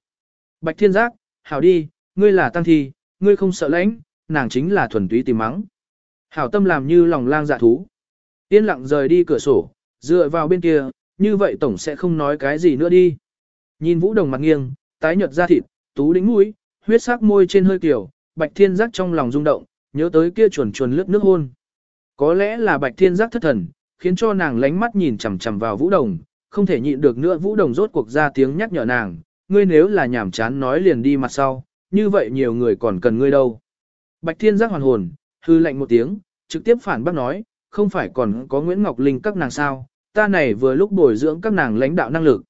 Bạch thiên giác, hảo đi, ngươi là tăng thi, ngươi không sợ lãnh, nàng chính là thuần túy tìm mắng. Hảo tâm làm như lòng lang dạ thú. Yên lặng rời đi cửa sổ, dựa vào bên kia, như vậy tổng sẽ không nói cái gì nữa đi. Nhìn vũ đồng mặt nghiêng, tái nhợt da thịt, tú đính mũi, huyết sắc môi trên hơi kiểu, bạch thiên giác trong lòng rung động, nhớ tới kia chuồn chuồn lướt nước hôn. Có lẽ là bạch thiên giác thất thần, khiến cho nàng lánh mắt nhìn chằm chằm vào vũ đồng, không thể nhịn được nữa vũ đồng rốt cuộc ra tiếng nhắc nhở nàng, ngươi nếu là nhảm chán nói liền đi mặt sau, như vậy nhiều người còn cần ngươi đâu. Bạch thiên giác hoàn hồn, hư lạnh một tiếng, trực tiếp phản bác nói, không phải còn có Nguyễn Ngọc Linh các nàng sao, ta này vừa lúc bồi dưỡng các nàng lãnh đạo năng lực.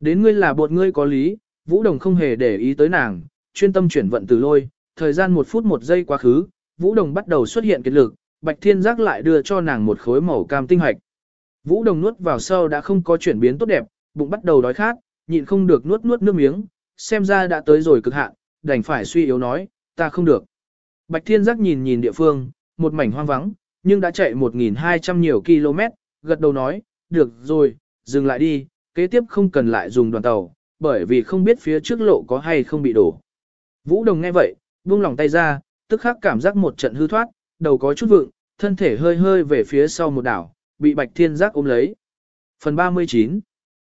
Đến ngươi là bột ngươi có lý, vũ đồng không hề để ý tới nàng, chuyên tâm chuyển vận từ lôi, thời gian một phút một giây quá khứ, Vũ Đồng bắt đầu xuất hiện kết lực, Bạch Thiên Giác lại đưa cho nàng một khối màu cam tinh hạch. Vũ Đồng nuốt vào sau đã không có chuyển biến tốt đẹp, bụng bắt đầu đói khát, nhịn không được nuốt nuốt nước miếng, xem ra đã tới rồi cực hạn, đành phải suy yếu nói, ta không được. Bạch Thiên Giác nhìn nhìn địa phương, một mảnh hoang vắng, nhưng đã chạy 1.200 nhiều km, gật đầu nói, được rồi, dừng lại đi, kế tiếp không cần lại dùng đoàn tàu, bởi vì không biết phía trước lộ có hay không bị đổ. Vũ Đồng nghe vậy, buông lòng tay ra, tức khắc cảm giác một trận hư thoát, đầu có chút vượng, thân thể hơi hơi về phía sau một đảo, bị Bạch Thiên Giác ôm lấy. Phần 39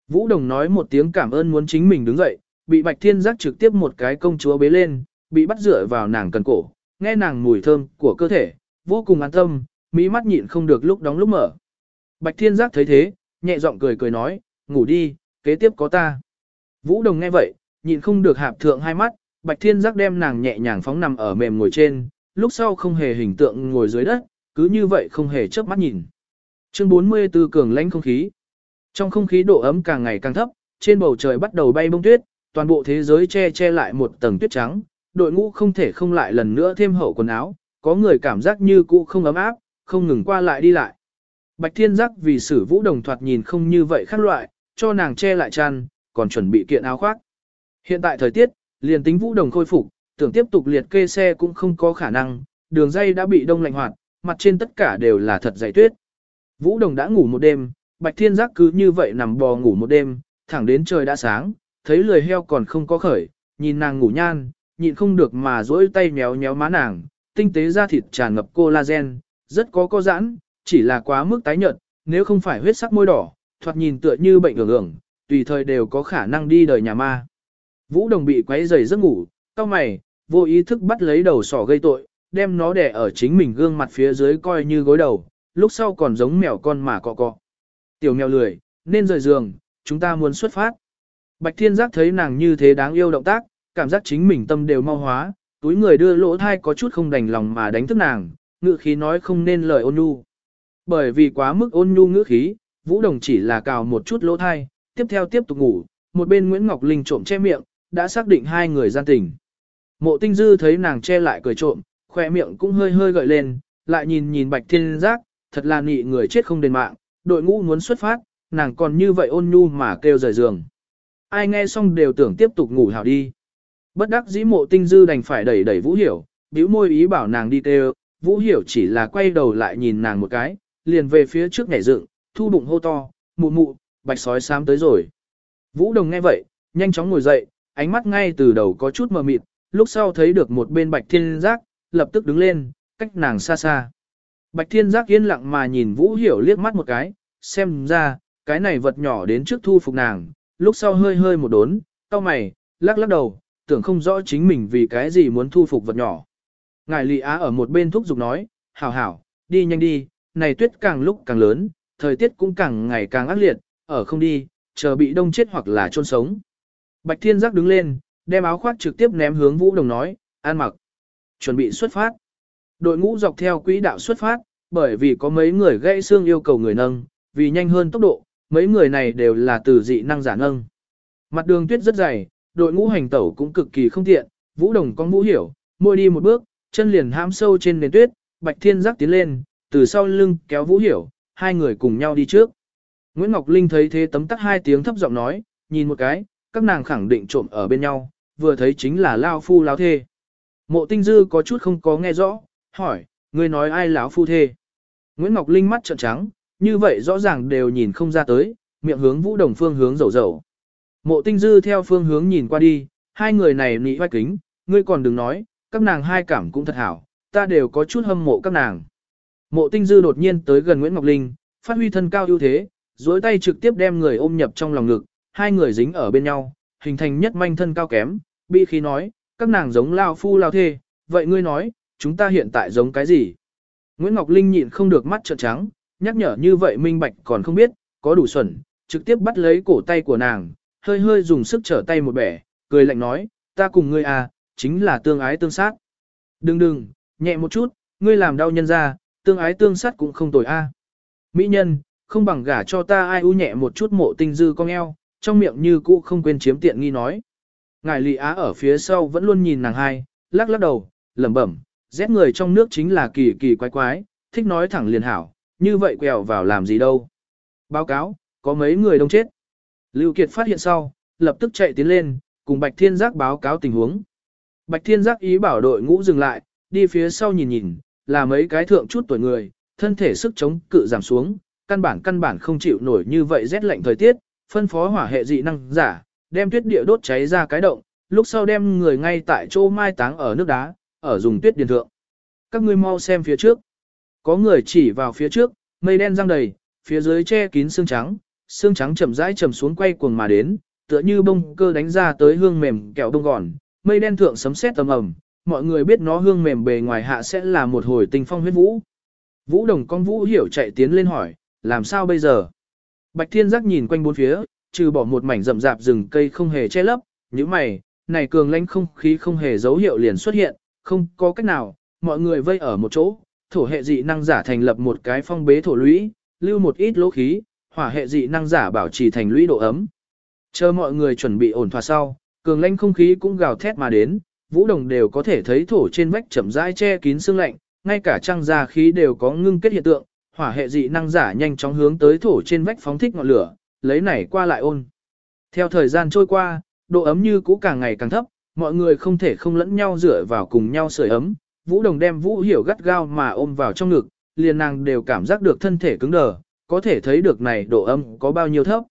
Vũ Đồng nói một tiếng cảm ơn muốn chính mình đứng dậy, bị Bạch Thiên Giác trực tiếp một cái công chúa bế lên, bị bắt dựa vào nàng cần cổ, nghe nàng mùi thơm của cơ thể, vô cùng an tâm, mỹ mắt nhịn không được lúc đóng lúc mở. Bạch Thiên Giác thấy thế, nhẹ giọng cười cười nói, ngủ đi, kế tiếp có ta. Vũ Đồng nghe vậy, nhịn không được hạp thượng hai mắt, Bạch Thiên Giác đem nàng nhẹ nhàng phóng nằm ở mềm ngồi trên, lúc sau không hề hình tượng ngồi dưới đất, cứ như vậy không hề chớp mắt nhìn. Chương 44 cường lãnh không khí. Trong không khí độ ấm càng ngày càng thấp, trên bầu trời bắt đầu bay bông tuyết, toàn bộ thế giới che che lại một tầng tuyết trắng, đội ngũ không thể không lại lần nữa thêm hậu quần áo, có người cảm giác như cũ không ấm áp, không ngừng qua lại đi lại. Bạch Thiên Giác vì sử vũ đồng thoạt nhìn không như vậy khác loại, cho nàng che lại chăn, còn chuẩn bị kiện áo khoác. Hiện tại thời tiết, liền tính vũ đồng khôi phục, tưởng tiếp tục liệt kê xe cũng không có khả năng, đường dây đã bị đông lạnh hoạt, mặt trên tất cả đều là thật dày tuyết. Vũ đồng đã ngủ một đêm, Bạch Thiên Giác cứ như vậy nằm bò ngủ một đêm, thẳng đến trời đã sáng, thấy lười heo còn không có khởi, nhìn nàng ngủ nhan, nhịn không được mà duỗi tay méo méo má nàng, tinh tế da thịt tràn ngập collagen, rất có co giãn, chỉ là quá mức tái nhợt, nếu không phải huyết sắc môi đỏ, thoạt nhìn tựa như bệnh ngưỡng ngưỡng, tùy thời đều có khả năng đi đời nhà ma. Vũ Đồng bị quấy rầy giấc ngủ, cao mày, vô ý thức bắt lấy đầu sỏ gây tội, đem nó đè ở chính mình gương mặt phía dưới coi như gối đầu, lúc sau còn giống mèo con mà cọ cọ. Tiểu mèo lười, nên rời giường, chúng ta muốn xuất phát. Bạch Thiên Giác thấy nàng như thế đáng yêu động tác, cảm giác chính mình tâm đều mau hóa, túi người đưa lỗ thai có chút không đành lòng mà đánh thức nàng, ngữ khí nói không nên lời ôn nhu. Bởi vì quá mức ôn nhu ngữ khí, Vũ Đồng chỉ là cào một chút lỗ thai, tiếp theo tiếp tục ngủ, một bên Nguyễn Ngọc Linh trộm che miệng, đã xác định hai người gian tình. Mộ Tinh Dư thấy nàng che lại cười trộm, khoe miệng cũng hơi hơi gợi lên, lại nhìn nhìn Bạch Thiên Giác, thật là nị người chết không đền mạng, đội ngũ muốn xuất phát, nàng còn như vậy ôn nhu mà kêu rời giường. Ai nghe xong đều tưởng tiếp tục ngủ hảo đi. Bất đắc dĩ mộ tinh dư đành phải đẩy đẩy Vũ Hiểu, bĩu môi ý bảo nàng đi kêu, Vũ Hiểu chỉ là quay đầu lại nhìn nàng một cái, liền về phía trước nhảy dựng, thu bụng hô to, mụ mụ, bạch sói xám tới rồi. Vũ Đồng nghe vậy, nhanh chóng ngồi dậy, ánh mắt ngay từ đầu có chút mờ mịt, lúc sau thấy được một bên bạch thiên giác, lập tức đứng lên, cách nàng xa xa. Bạch thiên giác yên lặng mà nhìn Vũ Hiểu liếc mắt một cái, xem ra, cái này vật nhỏ đến trước thu phục nàng, lúc sau hơi hơi một đốn, cau mày, lắc lắc đầu, tưởng không rõ chính mình vì cái gì muốn thu phục vật nhỏ. Ngài Lị Á ở một bên thúc giục nói, hảo hảo, đi nhanh đi, này tuyết càng lúc càng lớn, thời tiết cũng càng ngày càng ác liệt, ở không đi, chờ bị đông chết hoặc là chôn sống. Bạch Thiên Giác đứng lên, đem áo khoác trực tiếp ném hướng Vũ Đồng nói, an mặc, chuẩn bị xuất phát. Đội ngũ dọc theo quỹ đạo xuất phát, bởi vì có mấy người gãy xương yêu cầu người nâng, vì nhanh hơn tốc độ, mấy người này đều là từ dị năng giả nâng. Mặt đường tuyết rất dày, đội ngũ hành tẩu cũng cực kỳ không tiện, Vũ Đồng con Vũ Hiểu, môi đi một bước, chân liền hãm sâu trên nền tuyết, Bạch Thiên Giác tiến lên, từ sau lưng kéo Vũ Hiểu, hai người cùng nhau đi trước. Nguyễn Ngọc Linh thấy thế tấm tắc hai tiếng thấp giọng nói, nhìn một cái, các nàng khẳng định trộm ở bên nhau, vừa thấy chính là Lao Phu Lao Thê. Mộ Tinh Dư có chút không có nghe rõ, hỏi, ngươi nói ai lão Phu Thê. Nguyễn Ngọc Linh mắt trợn trắng, như vậy rõ ràng đều nhìn không ra tới, miệng hướng Vũ Đồng phương hướng dầu dầu. Mộ tinh dư theo phương hướng nhìn qua đi, hai người này nị vai kính, ngươi còn đừng nói, các nàng hai cảm cũng thật hảo, ta đều có chút hâm mộ các nàng. Mộ tinh dư đột nhiên tới gần Nguyễn Ngọc Linh, phát huy thân cao ưu thế, dối tay trực tiếp đem người ôm nhập trong lòng ngực, hai người dính ở bên nhau, hình thành nhất manh thân cao kém, bị khí nói, các nàng giống lao phu lao thê, vậy ngươi nói, chúng ta hiện tại giống cái gì? Nguyễn Ngọc Linh nhịn không được mắt trợn trắng, nhắc nhở như vậy minh bạch còn không biết, có đủ xuẩn, trực tiếp bắt lấy cổ tay của nàng, hơi hơi dùng sức trở tay một bẻ, cười lạnh nói, ta cùng ngươi à, chính là tương ái tương sát. Đừng đừng, nhẹ một chút, ngươi làm đau nhân ra, tương ái tương sát cũng không tồi a. Mỹ nhân, không bằng gả cho ta ai u nhẹ một chút mộ tinh dư con eo, trong miệng như cũ không quên chiếm tiện nghi nói. Ngài Lị Á ở phía sau vẫn luôn nhìn nàng hai, lắc lắc đầu, lẩm bẩm, rét người trong nước chính là kỳ kỳ quái quái, thích nói thẳng liền hảo, như vậy quẹo vào làm gì đâu. Báo cáo, có mấy người đông chết. Lưu Kiệt phát hiện sau, lập tức chạy tiến lên, cùng Bạch Thiên Giác báo cáo tình huống. Bạch Thiên Giác ý bảo đội ngũ dừng lại, đi phía sau nhìn nhìn, là mấy cái thượng chút tuổi người, thân thể sức chống cự giảm xuống, căn bản căn bản không chịu nổi như vậy rét lạnh thời tiết, phân phó hỏa hệ dị năng giả, đem tuyết địa đốt cháy ra cái động, lúc sau đem người ngay tại chỗ mai táng ở nước đá, ở dùng tuyết điền thượng. Các ngươi mau xem phía trước. Có người chỉ vào phía trước, mây đen răng đầy, phía dưới che kín xương trắng, xương trắng chậm rãi chầm xuống quay cuồng mà đến, tựa như bông cơ đánh ra tới hương mềm kẹo bông gòn, mây đen thượng sấm sét tầm ầm, mọi người biết nó hương mềm bề ngoài hạ sẽ là một hồi tình phong huyết vũ. Vũ đồng con vũ hiểu chạy tiến lên hỏi, làm sao bây giờ? Bạch thiên giác nhìn quanh bốn phía, trừ bỏ một mảnh rậm rạp rừng cây không hề che lấp, như mày, này cường lãnh không khí không hề dấu hiệu liền xuất hiện, không có cách nào, mọi người vây ở một chỗ, thổ hệ dị năng giả thành lập một cái phong bế thổ lũy, lưu một ít lỗ khí, hỏa hệ dị năng giả bảo trì thành lũy độ ấm. Chờ mọi người chuẩn bị ổn thỏa sau, cường lãnh không khí cũng gào thét mà đến, vũ đồng đều có thể thấy thổ trên vách chậm rãi che kín sương lạnh, ngay cả trăng ra khí đều có ngưng kết hiện tượng, hỏa hệ dị năng giả nhanh chóng hướng tới thổ trên vách phóng thích ngọn lửa, lấy này qua lại ôn. Theo thời gian trôi qua, độ ấm như cũ càng ngày càng thấp, mọi người không thể không lẫn nhau dựa vào cùng nhau sưởi ấm. Vũ Đồng đem Vũ Hiểu gắt gao mà ôm vào trong ngực, liền nàng đều cảm giác được thân thể cứng đờ, có thể thấy được này độ ấm có bao nhiêu thấp.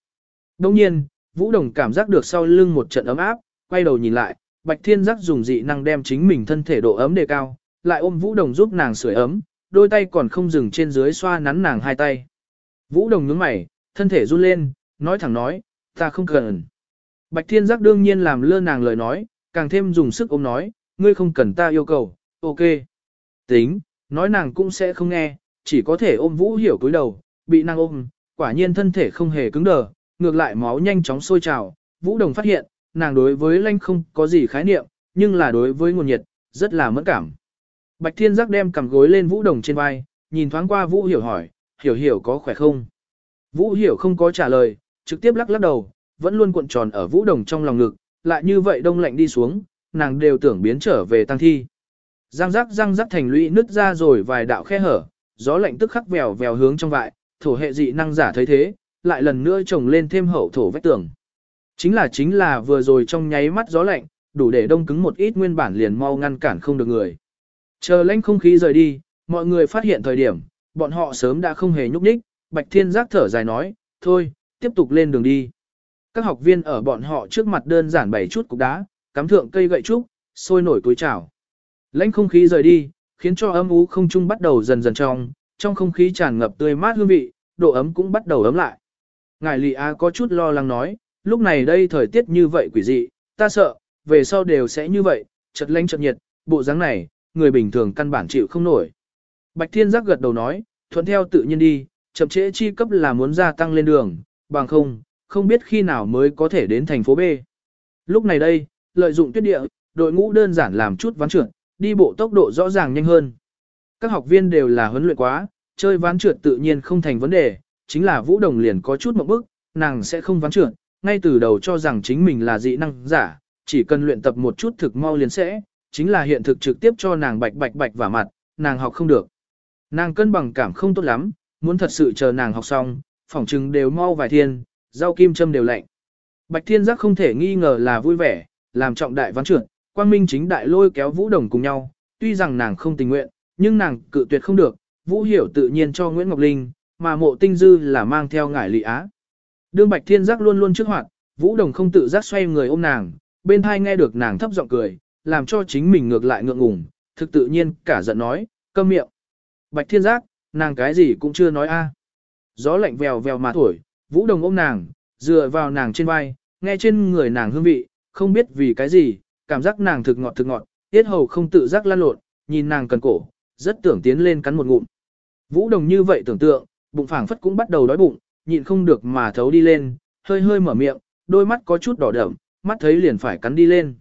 Đồng nhiên, Vũ Đồng cảm giác được sau lưng một trận ấm áp, quay đầu nhìn lại, Bạch Thiên Giác dùng dị năng đem chính mình thân thể độ ấm đề cao, lại ôm Vũ Đồng giúp nàng sưởi ấm, đôi tay còn không dừng trên dưới xoa nắn nàng hai tay. Vũ Đồng nhướng mày, thân thể run lên, nói thẳng nói, ta không cần. Bạch Thiên Giác đương nhiên làm lơ nàng lời nói, càng thêm dùng sức ôm nói, ngươi không cần ta yêu cầu, ok. Tính, nói nàng cũng sẽ không nghe, chỉ có thể ôm Vũ Hiểu cúi đầu, bị nàng ôm, quả nhiên thân thể không hề cứng đờ, ngược lại máu nhanh chóng sôi trào. Vũ Đồng phát hiện, nàng đối với lanh không có gì khái niệm, nhưng là đối với nguồn nhiệt, rất là mẫn cảm. Bạch Thiên Giác đem cầm gối lên Vũ Đồng trên vai, nhìn thoáng qua Vũ Hiểu hỏi, Hiểu Hiểu có khỏe không? Vũ Hiểu không có trả lời, trực tiếp lắc lắc đầu, vẫn luôn cuộn tròn ở Vũ Đồng trong lòng ngực, lại như vậy đông lạnh đi xuống, nàng đều tưởng biến trở về tăng thi. Răng rắc răng rắc thành lũy nứt ra rồi vài đạo khe hở, gió lạnh tức khắc vèo vèo hướng trong vại, thổ hệ dị năng giả thấy thế, lại lần nữa trồng lên thêm hậu thổ vách tường. Chính là chính là vừa rồi trong nháy mắt gió lạnh, đủ để đông cứng một ít nguyên bản liền mau ngăn cản không được người. Chờ lãnh không khí rời đi, mọi người phát hiện thời điểm, bọn họ sớm đã không hề nhúc nhích, Bạch Thiên giác thở dài nói, thôi, tiếp tục lên đường đi. Các học viên ở bọn họ trước mặt đơn giản bày chút cục đá, cắm thượng cây gậy trúc, sôi nổi túi chảo. Lãnh không khí rời đi, khiến cho âm ú không trung bắt đầu dần dần trong, trong không khí tràn ngập tươi mát hương vị, độ ấm cũng bắt đầu ấm lại. Ngài Lị Á có chút lo lắng nói, lúc này đây thời tiết như vậy quỷ dị, ta sợ, về sau đều sẽ như vậy, chật lanh chật nhiệt, bộ dáng này, người bình thường căn bản chịu không nổi. Bạch Thiên Giác gật đầu nói, thuận theo tự nhiên đi, chậm trễ chi cấp là muốn gia tăng lên đường, bằng không, không biết khi nào mới có thể đến thành phố B. Lúc này đây, lợi dụng tuyết địa, đội ngũ đơn giản làm chút ván trượt, đi bộ tốc độ rõ ràng nhanh hơn. Các học viên đều là huấn luyện quá, chơi ván trượt tự nhiên không thành vấn đề, chính là Vũ Đồng liền có chút một bức, nàng sẽ không ván trượt, ngay từ đầu cho rằng chính mình là dị năng giả, chỉ cần luyện tập một chút thực mau liền sẽ, chính là hiện thực trực tiếp cho nàng bạch bạch bạch vào mặt, nàng học không được. Nàng cân bằng cảm không tốt lắm, muốn thật sự chờ nàng học xong, phỏng chừng đều mau vài thiên, rau kim châm đều lạnh. Bạch Thiên Giác không thể nghi ngờ là vui vẻ, làm trọng đại ván trượt quang minh chính đại lôi kéo Vũ Đồng cùng nhau, tuy rằng nàng không tình nguyện, nhưng nàng cự tuyệt không được, Vũ Hiểu tự nhiên cho Nguyễn Ngọc Linh, mà mộ tinh dư là mang theo ngải lị á. Đương Bạch Thiên Giác luôn luôn trước hoạt, Vũ Đồng không tự giác xoay người ôm nàng, bên thai nghe được nàng thấp giọng cười, làm cho chính mình ngược lại ngượng ngùng, thực tự nhiên cả giận nói, câm miệng. Bạch Thiên Giác, nàng cái gì cũng chưa nói a. Gió lạnh vèo vèo mà thổi, Vũ Đồng ôm nàng, dựa vào nàng trên vai, nghe trên người nàng hương vị, không biết vì cái gì, cảm giác nàng thực ngọt thực ngọt, tiết hầu không tự giác lan lộn, nhìn nàng cần cổ, rất tưởng tiến lên cắn một ngụm. Vũ Đồng như vậy tưởng tượng, bụng phảng phất cũng bắt đầu đói bụng, nhịn không được mà thấu đi lên, hơi hơi mở miệng, đôi mắt có chút đỏ đậm, mắt thấy liền phải cắn đi lên.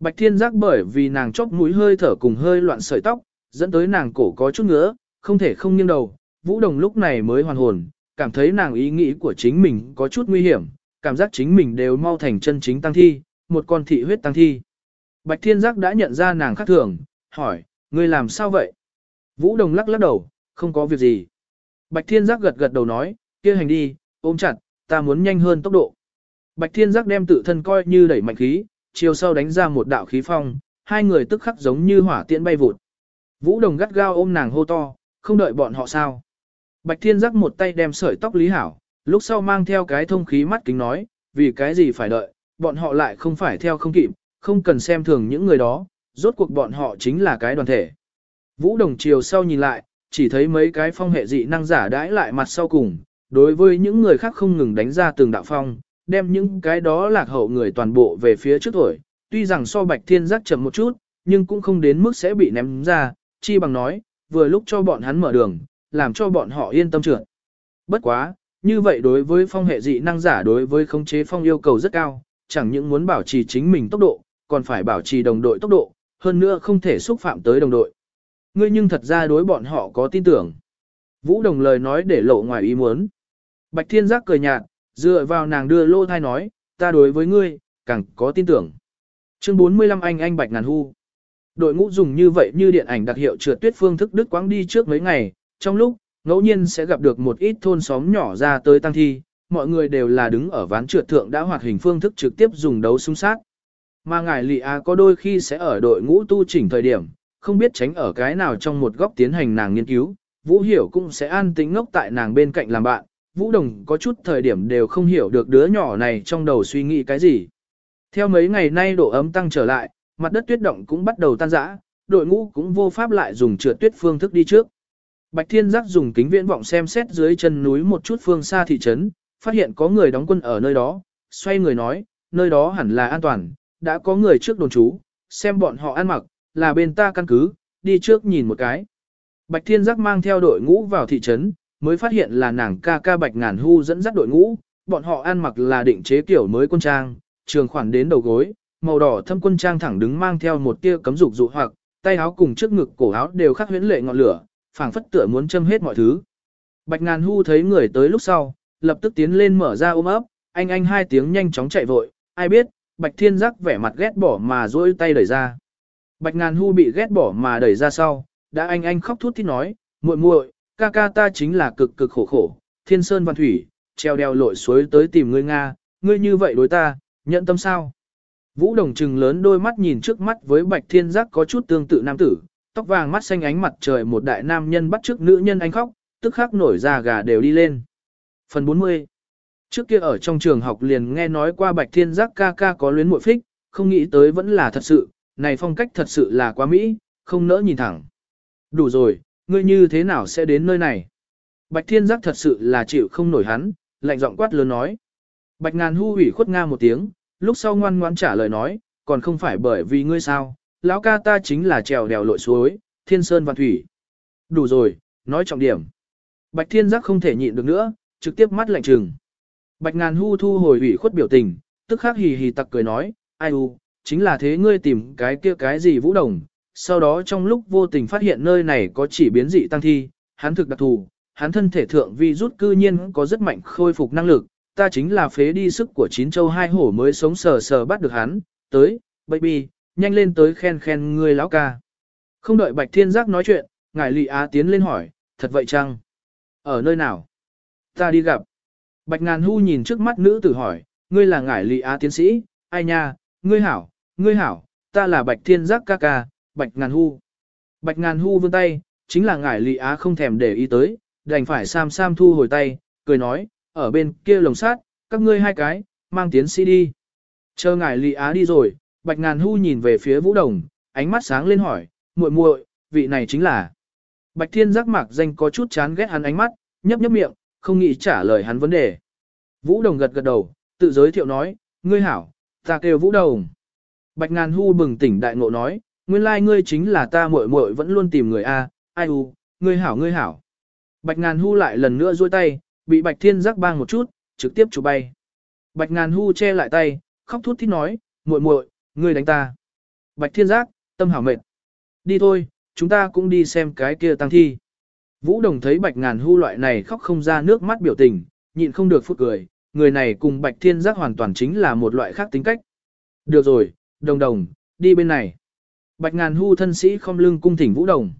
Bạch Thiên giác bởi vì nàng chóp mũi hơi thở cùng hơi loạn sợi tóc, dẫn tới nàng cổ có chút ngứa, không thể không nghiêng đầu, Vũ Đồng lúc này mới hoàn hồn, cảm thấy nàng ý nghĩ của chính mình có chút nguy hiểm, cảm giác chính mình đều mau thành chân chính tăng thi, một con thị huyết tăng thi. Bạch Thiên Giác đã nhận ra nàng khác thường, hỏi, ngươi làm sao vậy? Vũ Đồng lắc lắc đầu, không có việc gì. Bạch Thiên Giác gật gật đầu nói, kia hành đi, ôm chặt, ta muốn nhanh hơn tốc độ. Bạch Thiên Giác đem tự thân coi như đẩy mạnh khí, chiều sau đánh ra một đạo khí phong, hai người tức khắc giống như hỏa tiễn bay vụt. Vũ Đồng gắt gao ôm nàng hô to, không đợi bọn họ sao. Bạch Thiên Giác một tay đem sợi tóc Lý Hảo, lúc sau mang theo cái thông khí mắt kính nói, vì cái gì phải đợi, bọn họ lại không phải theo không kịp, không cần xem thường những người đó, rốt cuộc bọn họ chính là cái đoàn thể. Vũ Đồng chiều sau nhìn lại, chỉ thấy mấy cái phong hệ dị năng giả đãi lại mặt sau cùng, đối với những người khác không ngừng đánh ra từng đạo phong, đem những cái đó lạc hậu người toàn bộ về phía trước tuổi, tuy rằng so bạch thiên giác chậm một chút, nhưng cũng không đến mức sẽ bị ném ra, chi bằng nói, vừa lúc cho bọn hắn mở đường, làm cho bọn họ yên tâm trượt. Bất quá, như vậy đối với phong hệ dị năng giả đối với khống chế phong yêu cầu rất cao, chẳng những muốn bảo trì chính mình tốc độ, còn phải bảo trì đồng đội tốc độ, hơn nữa không thể xúc phạm tới đồng đội. Ngươi nhưng thật ra đối bọn họ có tin tưởng. Vũ Đồng lời nói để lộ ngoài ý muốn. Bạch Thiên Giác cười nhạt, dựa vào nàng đưa lô thai nói, ta đối với ngươi, càng có tin tưởng. Chương 45 anh anh Bạch Ngàn Hu. Đội ngũ dùng như vậy như điện ảnh đặc hiệu trượt tuyết phương thức đức quãng đi trước mấy ngày, trong lúc, ngẫu nhiên sẽ gặp được một ít thôn xóm nhỏ ra tới tăng thi, mọi người đều là đứng ở ván trượt thượng đã hoạt hình phương thức trực tiếp dùng đấu súng sát. Mà ngài Lị Á có đôi khi sẽ ở đội ngũ tu chỉnh thời điểm, không biết tránh ở cái nào trong một góc tiến hành nàng nghiên cứu, Vũ Hiểu cũng sẽ an tính ngốc tại nàng bên cạnh làm bạn, Vũ Đồng có chút thời điểm đều không hiểu được đứa nhỏ này trong đầu suy nghĩ cái gì. Theo mấy ngày nay độ ấm tăng trở lại, mặt đất tuyết động cũng bắt đầu tan rã, đội ngũ cũng vô pháp lại dùng trượt tuyết phương thức đi trước. Bạch Thiên Giác dùng kính viễn vọng xem xét dưới chân núi một chút phương xa thị trấn, phát hiện có người đóng quân ở nơi đó, xoay người nói, nơi đó hẳn là an toàn, đã có người trước đồn trú, xem bọn họ ăn mặc, là bên ta căn cứ, đi trước nhìn một cái. Bạch Thiên Giác mang theo đội ngũ vào thị trấn, mới phát hiện là nàng ca ca Bạch Ngàn Hu dẫn dắt đội ngũ, bọn họ ăn mặc là định chế kiểu mới quân trang, trường khoản đến đầu gối, màu đỏ thâm quân trang thẳng đứng mang theo một tia cấm dục dụ hoặc, tay áo cùng trước ngực cổ áo đều khắc huyễn lệ ngọn lửa, phảng phất tựa muốn châm hết mọi thứ. Bạch Ngàn Hu thấy người tới lúc sau, lập tức tiến lên mở ra ôm ấp, anh anh hai tiếng nhanh chóng chạy vội, ai biết, Bạch Thiên Giác vẻ mặt ghét bỏ mà duỗi tay đẩy ra. Bạch Ngàn Hu bị ghét bỏ mà đẩy ra sau, đã anh anh khóc thút thít nói, muội muội, ca ca ta chính là cực cực khổ khổ, thiên sơn văn thủy, treo đeo lội suối tới tìm ngươi Nga, ngươi như vậy đối ta, nhận tâm sao? Vũ Đồng trừng lớn đôi mắt nhìn trước mắt với Bạch Thiên Giác có chút tương tự nam tử, tóc vàng mắt xanh ánh mặt trời một đại nam nhân bắt trước nữ nhân anh khóc, tức khắc nổi da gà đều đi lên. Phần 40 Trước kia ở trong trường học liền nghe nói qua Bạch Thiên Giác ca ca có luyến muội phích, không nghĩ tới vẫn là thật sự, này phong cách thật sự là quá mỹ, không nỡ nhìn thẳng. Đủ rồi, ngươi như thế nào sẽ đến nơi này? Bạch Thiên Giác thật sự là chịu không nổi hắn, lạnh giọng quát lớn nói. Bạch Ngàn Hu ủy khuất nga một tiếng, lúc sau ngoan ngoãn trả lời nói, còn không phải bởi vì ngươi sao, lão ca ta chính là trèo đèo lội suối, thiên sơn và thủy. Đủ rồi, nói trọng điểm. Bạch Thiên Giác không thể nhịn được nữa, trực tiếp mắt lạnh trừng. Bạch Ngàn Hu thu hồi ủy khuất biểu tình, tức khắc hì hì tặc cười nói, ai u, chính là thế ngươi tìm cái kia cái gì vũ đồng. Sau đó trong lúc vô tình phát hiện nơi này có chỉ biến dị tăng thi, hắn thực đặc thù, hắn thân thể thượng vi rút cư nhiên có rất mạnh khôi phục năng lực, ta chính là phế đi sức của chín châu hai hổ mới sống sờ sờ bắt được hắn, tới, baby, nhanh lên tới khen khen ngươi lão ca. Không đợi Bạch Thiên Giác nói chuyện, ngài Lị Á tiến lên hỏi, thật vậy chăng? Ở nơi nào? Ta đi gặp. Bạch Ngàn Hu nhìn trước mắt nữ tử hỏi, ngươi là ngải Lị Á tiến sĩ, ai nha, ngươi hảo, ngươi hảo, ta là Bạch Thiên Giác ca ca, Bạch Ngàn Hu. Bạch Ngàn Hu vươn tay, chính là ngải Lị Á không thèm để ý tới, đành phải sam sam thu hồi tay, cười nói, ở bên kia lồng sát, các ngươi hai cái, mang tiến sĩ đi. Chờ ngải Lị Á đi rồi, Bạch Ngàn Hu nhìn về phía Vũ Đồng, ánh mắt sáng lên hỏi, muội muội, vị này chính là. Bạch Thiên giác mạc danh có chút chán ghét hắn ánh mắt, nhấp nhấp miệng, không nghĩ trả lời hắn vấn đề. Vũ Đồng gật gật đầu, tự giới thiệu nói, ngươi hảo, ta kêu Vũ Đồng. Bạch Ngàn Hu bừng tỉnh đại ngộ nói, nguyên lai like ngươi chính là ta muội muội vẫn luôn tìm người a, ai u, ngươi hảo ngươi hảo. Bạch Ngàn Hu lại lần nữa duỗi tay, bị Bạch Thiên giác bang một chút, trực tiếp chụp bay. Bạch Ngàn Hu che lại tay, khóc thút thít nói, muội muội, ngươi đánh ta. Bạch Thiên giác, tâm hảo mệt. Đi thôi, chúng ta cũng đi xem cái kia tăng thi. Vũ Đồng thấy Bạch Ngàn Hu loại này khóc không ra nước mắt biểu tình, nhịn không được phút cười, người này cùng Bạch Thiên Giác hoàn toàn chính là một loại khác tính cách. Được rồi, đồng đồng, đi bên này. Bạch ngàn hu thân sĩ không lưng cung thỉnh Vũ Đồng.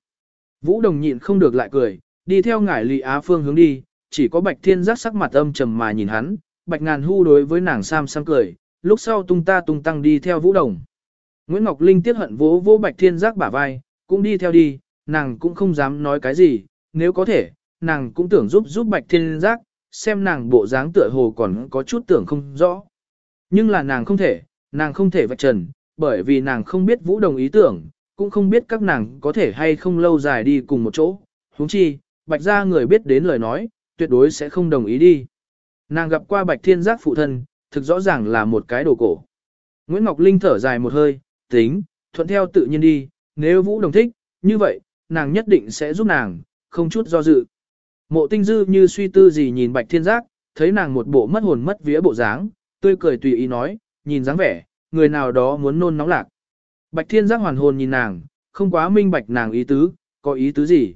Vũ Đồng nhịn không được lại cười, đi theo ngải lị á phương hướng đi, chỉ có Bạch Thiên giác sắc mặt âm trầm mà nhìn hắn, Bạch ngàn hu đối với nàng sam sam cười, lúc sau tung ta tung tăng đi theo Vũ Đồng. Nguyễn Ngọc Linh tiếc hận vỗ vỗ Bạch Thiên giác bả vai, cũng đi theo đi, nàng cũng không dám nói cái gì, nếu có thể, nàng cũng tưởng giúp giúp Bạch Thiên giác, xem nàng bộ dáng tựa hồ còn có chút tưởng không rõ. Nhưng là nàng không thể, nàng không thể vạch trần, bởi vì nàng không biết Vũ Đồng ý tưởng, cũng không biết các nàng có thể hay không lâu dài đi cùng một chỗ. huống chi, Bạch gia người biết đến lời nói, tuyệt đối sẽ không đồng ý đi. Nàng gặp qua Bạch Thiên Giác phụ thân, thực rõ ràng là một cái đồ cổ. Nguyễn Ngọc Linh thở dài một hơi, tính, thuận theo tự nhiên đi, nếu Vũ Đồng thích, như vậy, nàng nhất định sẽ giúp nàng, không chút do dự. Mộ tinh dư như suy tư gì nhìn Bạch Thiên Giác, thấy nàng một bộ mất hồn mất vía bộ dáng, tươi cười tùy ý nói, nhìn dáng vẻ, người nào đó muốn nôn nóng lạc. Bạch Thiên Giác hoàn hồn nhìn nàng, không quá minh bạch nàng ý tứ, có ý tứ gì.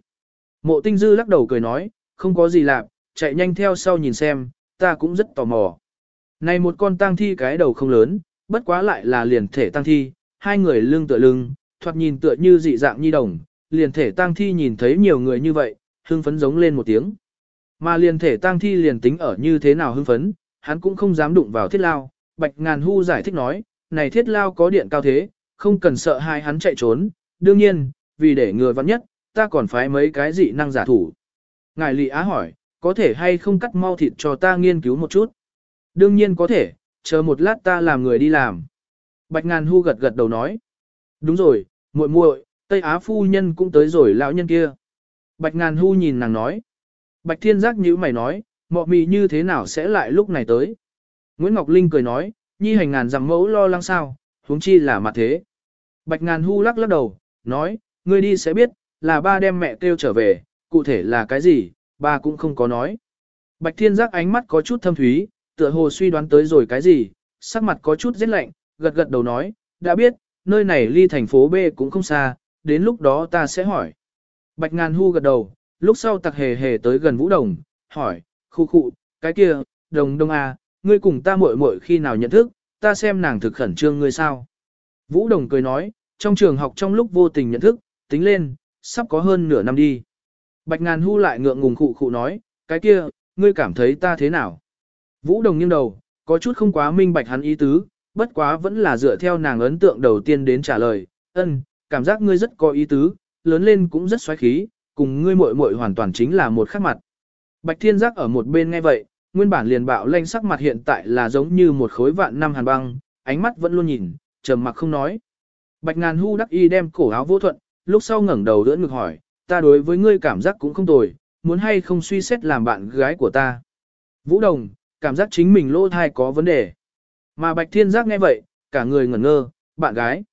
Mộ tinh dư lắc đầu cười nói, không có gì lạc, chạy nhanh theo sau nhìn xem, ta cũng rất tò mò. Này một con tang thi cái đầu không lớn, bất quá lại là liền thể tang thi, hai người lưng tựa lưng, thoạt nhìn tựa như dị dạng nhi đồng, liền thể tang thi nhìn thấy nhiều người như vậy, hưng phấn giống lên một tiếng. Mà liền thể tang thi liền tính ở như thế nào hưng phấn, hắn cũng không dám đụng vào thiết lao, bạch ngàn hu giải thích nói, này thiết lao có điện cao thế, không cần sợ hai hắn chạy trốn, đương nhiên, vì để người vắng nhất, ta còn phải mấy cái dị năng giả thủ. Ngài Lị Á hỏi, có thể hay không cắt mau thịt cho ta nghiên cứu một chút? Đương nhiên có thể, chờ một lát ta làm người đi làm. Bạch ngàn hu gật gật đầu nói. Đúng rồi, muội muội, Tây Á phu nhân cũng tới rồi lão nhân kia. Bạch ngàn hu nhìn nàng nói. Bạch thiên giác như mày nói, mọ mì như thế nào sẽ lại lúc này tới? Nguyễn Ngọc Linh cười nói, nhi hành ngàn rằng mẫu lo lắng sao, huống chi là mặt thế. Bạch ngàn hu lắc lắc đầu, nói, ngươi đi sẽ biết, là ba đem mẹ kêu trở về, cụ thể là cái gì, ba cũng không có nói. Bạch thiên giác ánh mắt có chút thâm thúy, tựa hồ suy đoán tới rồi cái gì, sắc mặt có chút rét lạnh, gật gật đầu nói, đã biết, nơi này ly thành phố B cũng không xa, đến lúc đó ta sẽ hỏi. Bạch ngàn hu gật đầu, lúc sau tặc hề hề tới gần Vũ Đồng, hỏi, khu khu, cái kia, đồng đông à, ngươi cùng ta muội muội khi nào nhận thức, ta xem nàng thực khẩn trương ngươi sao. Vũ Đồng cười nói, trong trường học trong lúc vô tình nhận thức, tính lên, sắp có hơn nửa năm đi. Bạch ngàn hu lại ngượng ngùng khụ khụ nói, cái kia, ngươi cảm thấy ta thế nào? Vũ Đồng nghiêng đầu, có chút không quá minh bạch hắn ý tứ, bất quá vẫn là dựa theo nàng ấn tượng đầu tiên đến trả lời, ân, cảm giác ngươi rất có ý tứ, lớn lên cũng rất xoáy khí, cùng ngươi muội muội hoàn toàn chính là một khác mặt. Bạch Thiên Giác ở một bên nghe vậy, nguyên bản liền bạo lanh sắc mặt hiện tại là giống như một khối vạn năm hàn băng, ánh mắt vẫn luôn nhìn, trầm mặc không nói. Bạch Ngàn Hu đắc y đem cổ áo vô thuận, lúc sau ngẩng đầu đỡ ngực hỏi, ta đối với ngươi cảm giác cũng không tồi, muốn hay không suy xét làm bạn gái của ta. Vũ Đồng, cảm giác chính mình lỗ thai có vấn đề. Mà Bạch Thiên Giác nghe vậy, cả người ngẩn ngơ, bạn gái.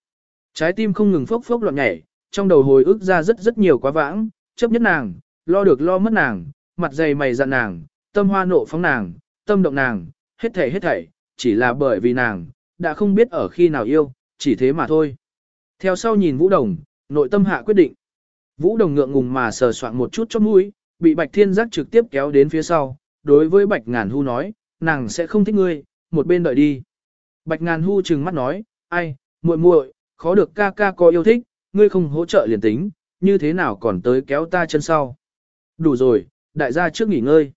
Trái tim không ngừng phốc phốc loạn nhảy, trong đầu hồi ức ra rất rất nhiều quá vãng, chấp nhất nàng, lo được lo mất nàng, mặt dày mày dặn nàng, tâm hoa nộ phóng nàng, tâm động nàng, hết thảy hết thảy, chỉ là bởi vì nàng, đã không biết ở khi nào yêu, chỉ thế mà thôi. Theo sau nhìn Vũ Đồng, nội tâm hạ quyết định. Vũ Đồng ngượng ngùng mà sờ soạn một chút cho mũi, bị Bạch Thiên Giác trực tiếp kéo đến phía sau, đối với Bạch Ngàn Hu nói, nàng sẽ không thích ngươi, một bên đợi đi. Bạch Ngàn Hu trừng mắt nói, ai, muội muội, khó được ca ca có yêu thích, ngươi không hỗ trợ liền tính, như thế nào còn tới kéo ta chân sau. Đủ rồi, đại gia trước nghỉ ngơi.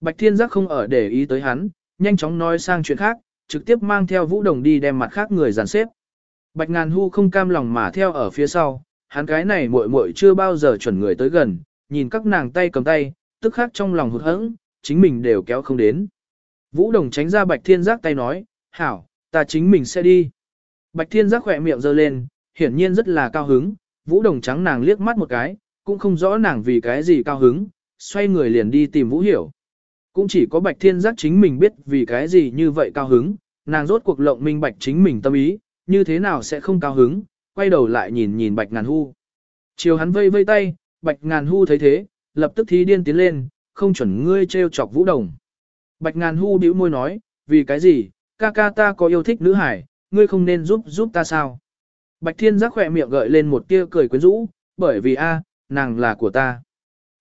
Bạch Thiên Giác không ở để ý tới hắn, nhanh chóng nói sang chuyện khác, trực tiếp mang theo Vũ Đồng đi đem mặt khác người dàn xếp. Bạch Ngàn Hu không cam lòng mà theo ở phía sau, hắn cái này muội muội chưa bao giờ chuẩn người tới gần, nhìn các nàng tay cầm tay, tức khắc trong lòng hụt hẫng, chính mình đều kéo không đến. Vũ Đồng tránh ra Bạch Thiên Giác tay nói, hảo, ta chính mình sẽ đi. Bạch Thiên Giác khỏe miệng giơ lên, hiển nhiên rất là cao hứng, Vũ Đồng trắng nàng liếc mắt một cái, cũng không rõ nàng vì cái gì cao hứng, xoay người liền đi tìm Vũ Hiểu. Cũng chỉ có Bạch Thiên Giác chính mình biết vì cái gì như vậy cao hứng, nàng rốt cuộc lộng minh Bạch chính mình tâm ý, như thế nào sẽ không cao hứng, quay đầu lại nhìn nhìn Bạch Ngàn Hu. Chiều hắn vây vây tay, Bạch Ngàn Hu thấy thế, lập tức thí điên tiến lên, không chuẩn ngươi trêu chọc Vũ Đồng. Bạch Ngàn Hu bĩu môi nói, vì cái gì, ca ca ta có yêu thích nữ hải, ngươi không nên giúp giúp ta sao? Bạch Thiên giác khỏe miệng gợi lên một tia cười quyến rũ, bởi vì a, nàng là của ta.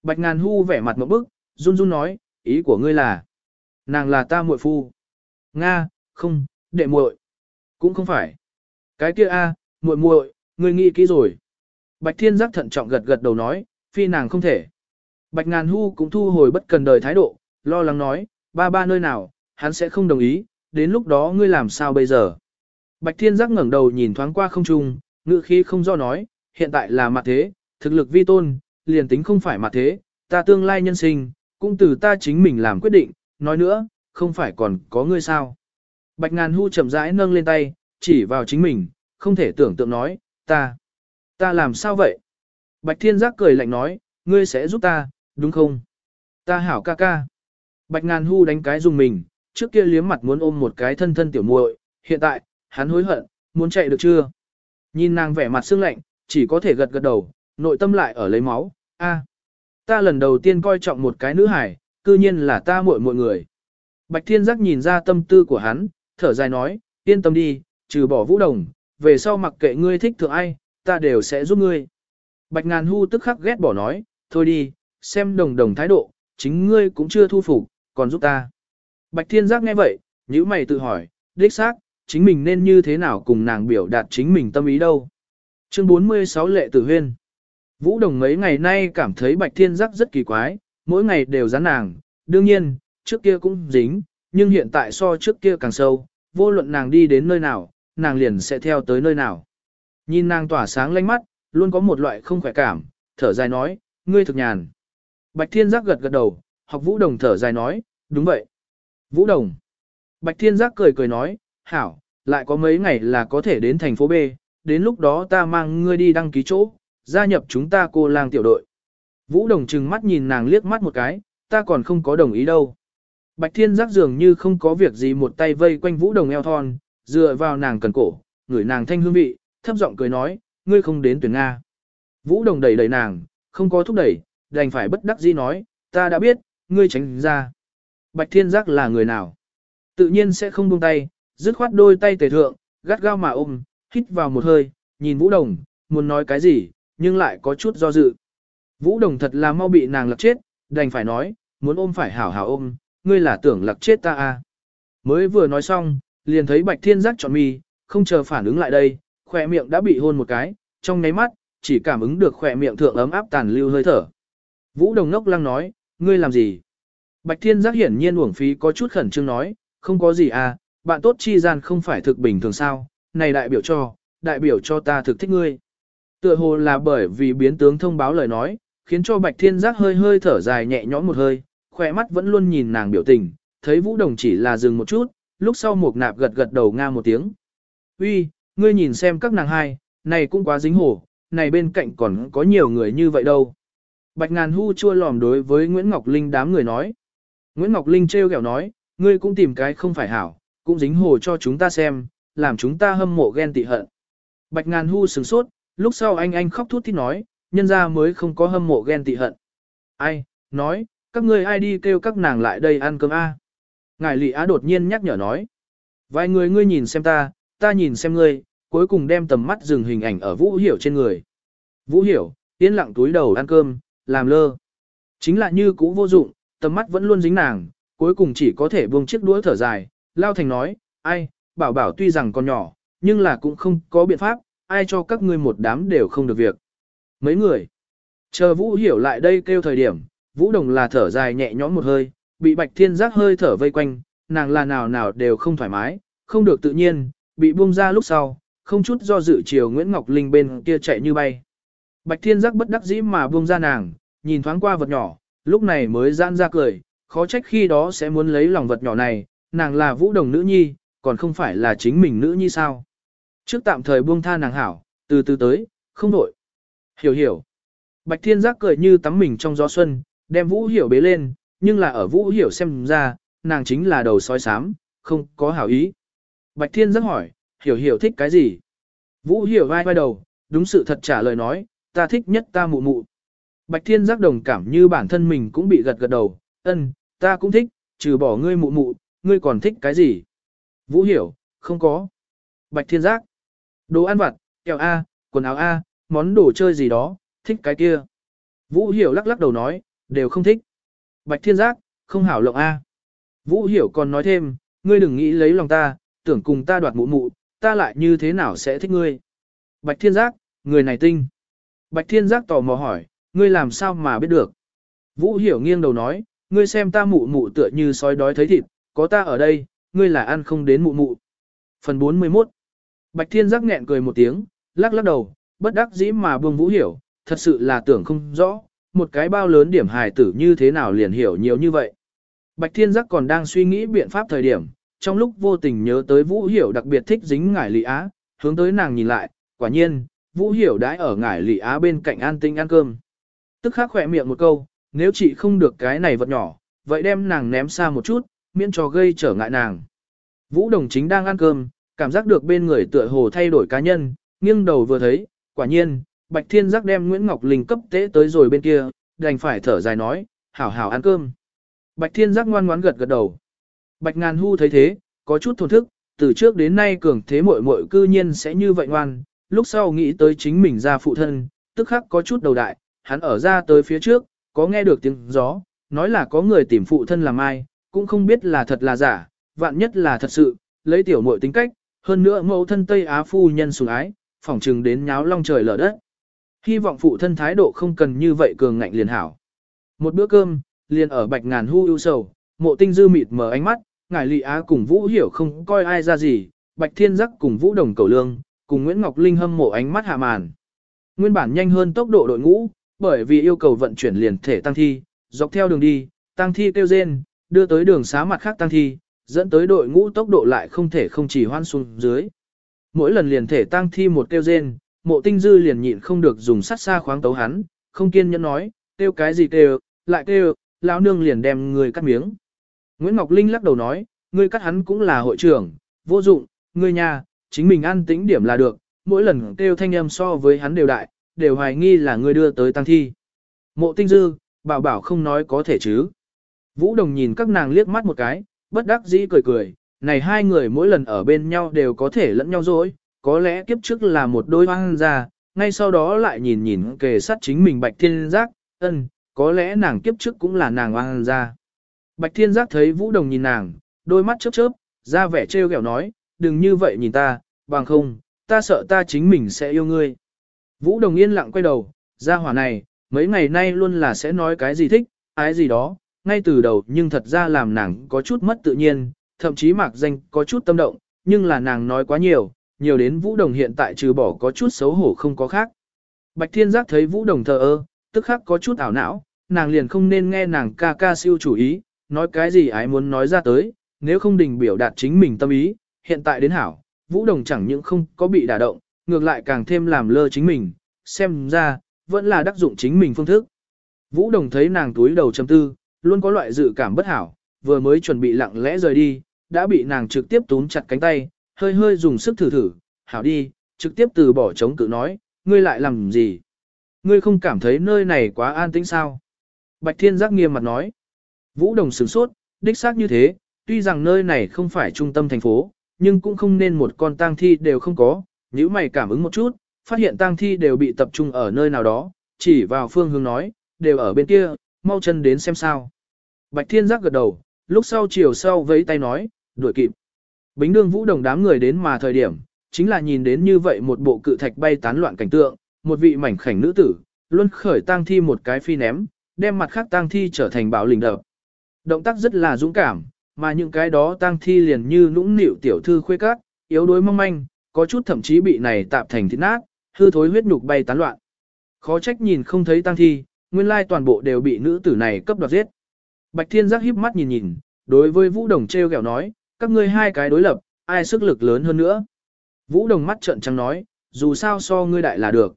Bạch Ngàn Hu vẻ mặt một bức, run run nói, ý của ngươi là, nàng là ta muội phu. Nga, không, đệ muội. Cũng không phải. Cái kia a, muội muội, ngươi nghĩ kỹ rồi. Bạch Thiên Giác thận trọng gật gật đầu nói, phi nàng không thể. Bạch Ngàn Hu cũng thu hồi bất cần đời thái độ, lo lắng nói, ba ba nơi nào, hắn sẽ không đồng ý, đến lúc đó ngươi làm sao bây giờ. Bạch Thiên Giác ngẩng đầu nhìn thoáng qua không trung, ngữ khí không do nói, hiện tại là mặt thế, thực lực vi tôn, liền tính không phải mặt thế, ta tương lai nhân sinh, cũng từ ta chính mình làm quyết định, nói nữa, không phải còn có ngươi sao. Bạch Ngàn Hu chậm rãi nâng lên tay, chỉ vào chính mình, không thể tưởng tượng nói, ta, ta làm sao vậy? Bạch Thiên Giác cười lạnh nói, ngươi sẽ giúp ta, đúng không? Ta hảo ca ca. Bạch Ngàn Hu đánh cái dùng mình, trước kia liếm mặt muốn ôm một cái thân thân tiểu muội, hiện tại, hắn hối hận, muốn chạy được chưa? Nhìn nàng vẻ mặt sương lạnh, chỉ có thể gật gật đầu, nội tâm lại ở lấy máu, a, ta lần đầu tiên coi trọng một cái nữ hải, cư nhiên là ta muội muội người. Bạch Thiên Giác nhìn ra tâm tư của hắn, thở dài nói, yên tâm đi, trừ bỏ vũ đồng, về sau mặc kệ ngươi thích thượng ai, ta đều sẽ giúp ngươi. Bạch Ngàn Hu tức khắc ghét bỏ nói, thôi đi, xem đồng đồng thái độ, chính ngươi cũng chưa thu phục, còn giúp ta. Bạch Thiên Giác nghe vậy, nhíu mày tự hỏi, đích xác, chính mình nên như thế nào cùng nàng biểu đạt chính mình tâm ý đâu. Chương 46 Lệ Tử Huyên Vũ Đồng mấy ngày nay cảm thấy Bạch Thiên Giác rất kỳ quái, mỗi ngày đều dán nàng, đương nhiên, trước kia cũng dính, nhưng hiện tại so trước kia càng sâu, vô luận nàng đi đến nơi nào, nàng liền sẽ theo tới nơi nào. Nhìn nàng tỏa sáng lanh mắt, luôn có một loại không khỏe cảm, thở dài nói, ngươi thực nhàn. Bạch Thiên Giác gật gật đầu, học Vũ Đồng thở dài nói, đúng vậy. Vũ Đồng. Bạch Thiên Giác cười cười nói, hảo, lại có mấy ngày là có thể đến thành phố B, đến lúc đó ta mang ngươi đi đăng ký chỗ, gia nhập chúng ta cô lang tiểu đội. Vũ Đồng trừng mắt nhìn nàng liếc mắt một cái, ta còn không có đồng ý đâu. Bạch Thiên Giác dường như không có việc gì một tay vây quanh Vũ Đồng eo thon, dựa vào nàng cần cổ, ngửi nàng thanh hương vị, thấp giọng cười nói, ngươi không đến tuyển Nga. Vũ Đồng đẩy đẩy nàng, không có thúc đẩy, đành phải bất đắc dĩ nói, ta đã biết, ngươi tránh ra. Bạch Thiên Giác là người nào? Tự nhiên sẽ không buông tay, dứt khoát đôi tay tề thượng, gắt gao mà ôm, hít vào một hơi, nhìn Vũ Đồng, muốn nói cái gì, nhưng lại có chút do dự. Vũ Đồng thật là mau bị nàng lật chết, đành phải nói, muốn ôm phải hảo hảo ôm, ngươi là tưởng lật chết ta à. Mới vừa nói xong, liền thấy Bạch Thiên Giác trọn mi, không chờ phản ứng lại đây, khỏe miệng đã bị hôn một cái, trong ngáy mắt, chỉ cảm ứng được khỏe miệng thượng ấm áp tàn lưu hơi thở. Vũ Đồng Nốc lăng nói, ngươi làm gì? Bạch Thiên Giác hiển nhiên uổng phí có chút khẩn trương nói, không có gì à, bạn tốt chi gian không phải thực bình thường sao, này đại biểu cho, đại biểu cho ta thực thích ngươi. Tựa hồ là bởi vì biến tướng thông báo lời nói, khiến cho Bạch Thiên Giác hơi hơi thở dài nhẹ nhõm một hơi, khỏe mắt vẫn luôn nhìn nàng biểu tình, thấy Vũ Đồng chỉ là dừng một chút, lúc sau một nạp gật gật đầu nga một tiếng. Uy, ngươi nhìn xem các nàng hai, này cũng quá dính hổ, này bên cạnh còn có nhiều người như vậy đâu. Bạch Ngàn Hu chua lòm đối với Nguyễn Ngọc Linh đám người nói. Nguyễn Ngọc Linh trêu ghẹo nói, ngươi cũng tìm cái không phải hảo, cũng dính hồ cho chúng ta xem, làm chúng ta hâm mộ ghen tị hận. Bạch Ngàn Hu sừng sốt, lúc sau anh anh khóc thút thít nói, nhân ra mới không có hâm mộ ghen tị hận. Ai, nói, các ngươi ai đi kêu các nàng lại đây ăn cơm a? Ngài Lị Á đột nhiên nhắc nhở nói. Vài người ngươi nhìn xem ta, ta nhìn xem ngươi, cuối cùng đem tầm mắt dừng hình ảnh ở Vũ Hiểu trên người. Vũ Hiểu, tiến lặng túi đầu ăn cơm, làm lơ. Chính là như cũ vô dụng, tầm mắt vẫn luôn dính nàng, cuối cùng chỉ có thể buông chiếc đũa thở dài, lao thành nói, ai, bảo bảo tuy rằng còn nhỏ, nhưng là cũng không có biện pháp, ai cho các ngươi một đám đều không được việc. Mấy người, chờ Vũ hiểu lại đây kêu thời điểm, Vũ Đồng là thở dài nhẹ nhõm một hơi, bị Bạch Thiên Giác hơi thở vây quanh, nàng là nào nào đều không thoải mái, không được tự nhiên, bị buông ra lúc sau, không chút do dự chiều Nguyễn Ngọc Linh bên kia chạy như bay. Bạch Thiên Giác bất đắc dĩ mà buông ra nàng, nhìn thoáng qua vật nhỏ, lúc này mới giãn ra cười, khó trách khi đó sẽ muốn lấy lòng vật nhỏ này, nàng là vũ đồng nữ nhi, còn không phải là chính mình nữ nhi sao. Trước tạm thời buông tha nàng hảo, từ từ tới, không đổi. Hiểu hiểu. Bạch Thiên Giác cười như tắm mình trong gió xuân, đem Vũ Hiểu bế lên, nhưng là ở Vũ Hiểu xem ra, nàng chính là đầu sói sám, không có hảo ý. Bạch Thiên Giác hỏi, Hiểu Hiểu thích cái gì? Vũ Hiểu vai vai đầu, đúng sự thật trả lời nói, ta thích nhất ta mụ mụ. Bạch Thiên giác đồng cảm như bản thân mình cũng bị gật gật đầu, ân, ta cũng thích, trừ bỏ ngươi mụ mụ, ngươi còn thích cái gì? Vũ hiểu, không có. Bạch Thiên giác, đồ ăn vặt, kẹo A, quần áo A, món đồ chơi gì đó, thích cái kia. Vũ hiểu lắc lắc đầu nói, đều không thích. Bạch Thiên giác, không hảo lộng A. Vũ hiểu còn nói thêm, ngươi đừng nghĩ lấy lòng ta, tưởng cùng ta đoạt mụ mụ, ta lại như thế nào sẽ thích ngươi? Bạch Thiên Giác, người này tinh. Bạch Thiên Giác tò mò hỏi, ngươi làm sao mà biết được? Vũ Hiểu nghiêng đầu nói, ngươi xem ta mụ mụ tựa như sói đói thấy thịt, có ta ở đây, ngươi là ăn không đến mụ mụ. Phần 41 Bạch Thiên Giác nghẹn cười một tiếng, lắc lắc đầu, bất đắc dĩ mà buông Vũ Hiểu, thật sự là tưởng không rõ, một cái bao lớn điểm hài tử như thế nào liền hiểu nhiều như vậy. Bạch Thiên Giác còn đang suy nghĩ biện pháp thời điểm, trong lúc vô tình nhớ tới Vũ Hiểu đặc biệt thích dính ngải lị á, hướng tới nàng nhìn lại, quả nhiên, Vũ Hiểu đãi ở ngải lị á bên cạnh an tinh ăn cơm. Tức khắc khỏe miệng một câu, nếu chị không được cái này vật nhỏ, vậy đem nàng ném xa một chút, miễn cho gây trở ngại nàng. Vũ Đồng chính đang ăn cơm, cảm giác được bên người tựa hồ thay đổi cá nhân, nghiêng đầu vừa thấy, quả nhiên, Bạch Thiên Giác đem Nguyễn Ngọc Linh cấp tế tới rồi bên kia, đành phải thở dài nói, hảo hảo ăn cơm. Bạch Thiên Giác ngoan ngoãn gật gật đầu. Bạch Ngàn Hu thấy thế, có chút thổn thức, từ trước đến nay cường thế muội muội cư nhiên sẽ như vậy ngoan, lúc sau nghĩ tới chính mình ra phụ thân, tức khắc có chút đầu đại, hắn ở ra tới phía trước, có nghe được tiếng gió, nói là có người tìm phụ thân làm ai, cũng không biết là thật là giả, vạn nhất là thật sự, lấy tiểu muội tính cách, hơn nữa mẫu thân Tây Á phu nhân sủng ái, phỏng trừng đến nháo long trời lở đất. Hy vọng phụ thân thái độ không cần như vậy cường ngạnh liền hảo. Một bữa cơm, liền ở bạch ngàn hu ưu sầu, mộ tinh dư mịt mở ánh mắt, ngải lị á cùng vũ hiểu không coi ai ra gì, bạch thiên giác cùng vũ đồng cầu lương, cùng Nguyễn Ngọc Linh hâm mộ ánh mắt hạ màn. Nguyên bản nhanh hơn tốc độ đội ngũ, bởi vì yêu cầu vận chuyển liền thể tăng thi, dọc theo đường đi, tăng thi kêu rên, đưa tới đường xá mặt khác tăng thi, dẫn tới đội ngũ tốc độ lại không thể không chỉ hoan xuống dưới. Mỗi lần liền thể tăng thi một kêu rên, mộ tinh dư liền nhịn không được dùng sát xa khoáng tấu hắn, không kiên nhẫn nói, kêu cái gì kêu, lại kêu, lão nương liền đem người cắt miếng. Nguyễn Ngọc Linh lắc đầu nói, ngươi cắt hắn cũng là hội trưởng, vô dụng, ngươi nhà, chính mình ăn tĩnh điểm là được, mỗi lần kêu thanh âm so với hắn đều đại, đều hoài nghi là ngươi đưa tới tăng thi. Mộ tinh dư, bảo bảo không nói có thể chứ. Vũ Đồng nhìn các nàng liếc mắt một cái, bất đắc dĩ cười cười, này hai người mỗi lần ở bên nhau đều có thể lẫn nhau dối, có lẽ kiếp trước là một đôi hoang ra, ngay sau đó lại nhìn nhìn kề sát chính mình Bạch Thiên Giác, ân, có lẽ nàng kiếp trước cũng là nàng hoang ra. Bạch Thiên Giác thấy Vũ Đồng nhìn nàng, đôi mắt chớp chớp, ra vẻ trêu ghẹo nói, đừng như vậy nhìn ta, bằng không, ta sợ ta chính mình sẽ yêu ngươi. Vũ Đồng yên lặng quay đầu, ra hỏa này, mấy ngày nay luôn là sẽ nói cái gì thích, ái gì đó, ngay từ đầu nhưng thật ra làm nàng có chút mất tự nhiên, thậm chí mạc danh có chút tâm động, nhưng là nàng nói quá nhiều, nhiều đến Vũ Đồng hiện tại trừ bỏ có chút xấu hổ không có khác. Bạch Thiên Giác thấy Vũ Đồng thờ ơ, tức khắc có chút ảo não, nàng liền không nên nghe nàng ca ca siêu chủ ý, nói cái gì ái muốn nói ra tới, nếu không đình biểu đạt chính mình tâm ý, hiện tại đến hảo, Vũ Đồng chẳng những không có bị đả động, ngược lại càng thêm làm lơ chính mình, xem ra, vẫn là đắc dụng chính mình phương thức. Vũ Đồng thấy nàng túi đầu châm tư, luôn có loại dự cảm bất hảo, vừa mới chuẩn bị lặng lẽ rời đi, đã bị nàng trực tiếp túm chặt cánh tay, hơi hơi dùng sức thử thử, hảo đi, trực tiếp từ bỏ chống cự nói, ngươi lại làm gì? Ngươi không cảm thấy nơi này quá an tĩnh sao? Bạch Thiên giác nghiêm mặt nói. Vũ Đồng sửng sốt, đích xác như thế, tuy rằng nơi này không phải trung tâm thành phố, nhưng cũng không nên một con tang thi đều không có, nếu mày cảm ứng một chút, phát hiện tang thi đều bị tập trung ở nơi nào đó, chỉ vào phương hướng nói, đều ở bên kia, mau chân đến xem sao. Bạch Thiên giác gật đầu, lúc sau chiều sau vẫy tay nói, đuổi kịp. Bính đương vũ đồng đám người đến mà thời điểm, chính là nhìn đến như vậy một bộ cự thạch bay tán loạn cảnh tượng, một vị mảnh khảnh nữ tử, luôn khởi tang thi một cái phi ném, đem mặt khác tang thi trở thành bảo lình đập. Động tác rất là dũng cảm, mà những cái đó tang thi liền như nũng nịu tiểu thư khuê các, yếu đuối mong manh, có chút thậm chí bị này tạp thành thịt nát, hư thối huyết nhục bay tán loạn. Khó trách nhìn không thấy tang thi, nguyên lai toàn bộ đều bị nữ tử này cấp đoạt giết. Bạch Thiên Giác híp mắt nhìn nhìn, đối với Vũ Đồng treo gẹo nói, các ngươi hai cái đối lập, ai sức lực lớn hơn nữa. Vũ Đồng mắt trợn trắng nói, dù sao so ngươi đại là được.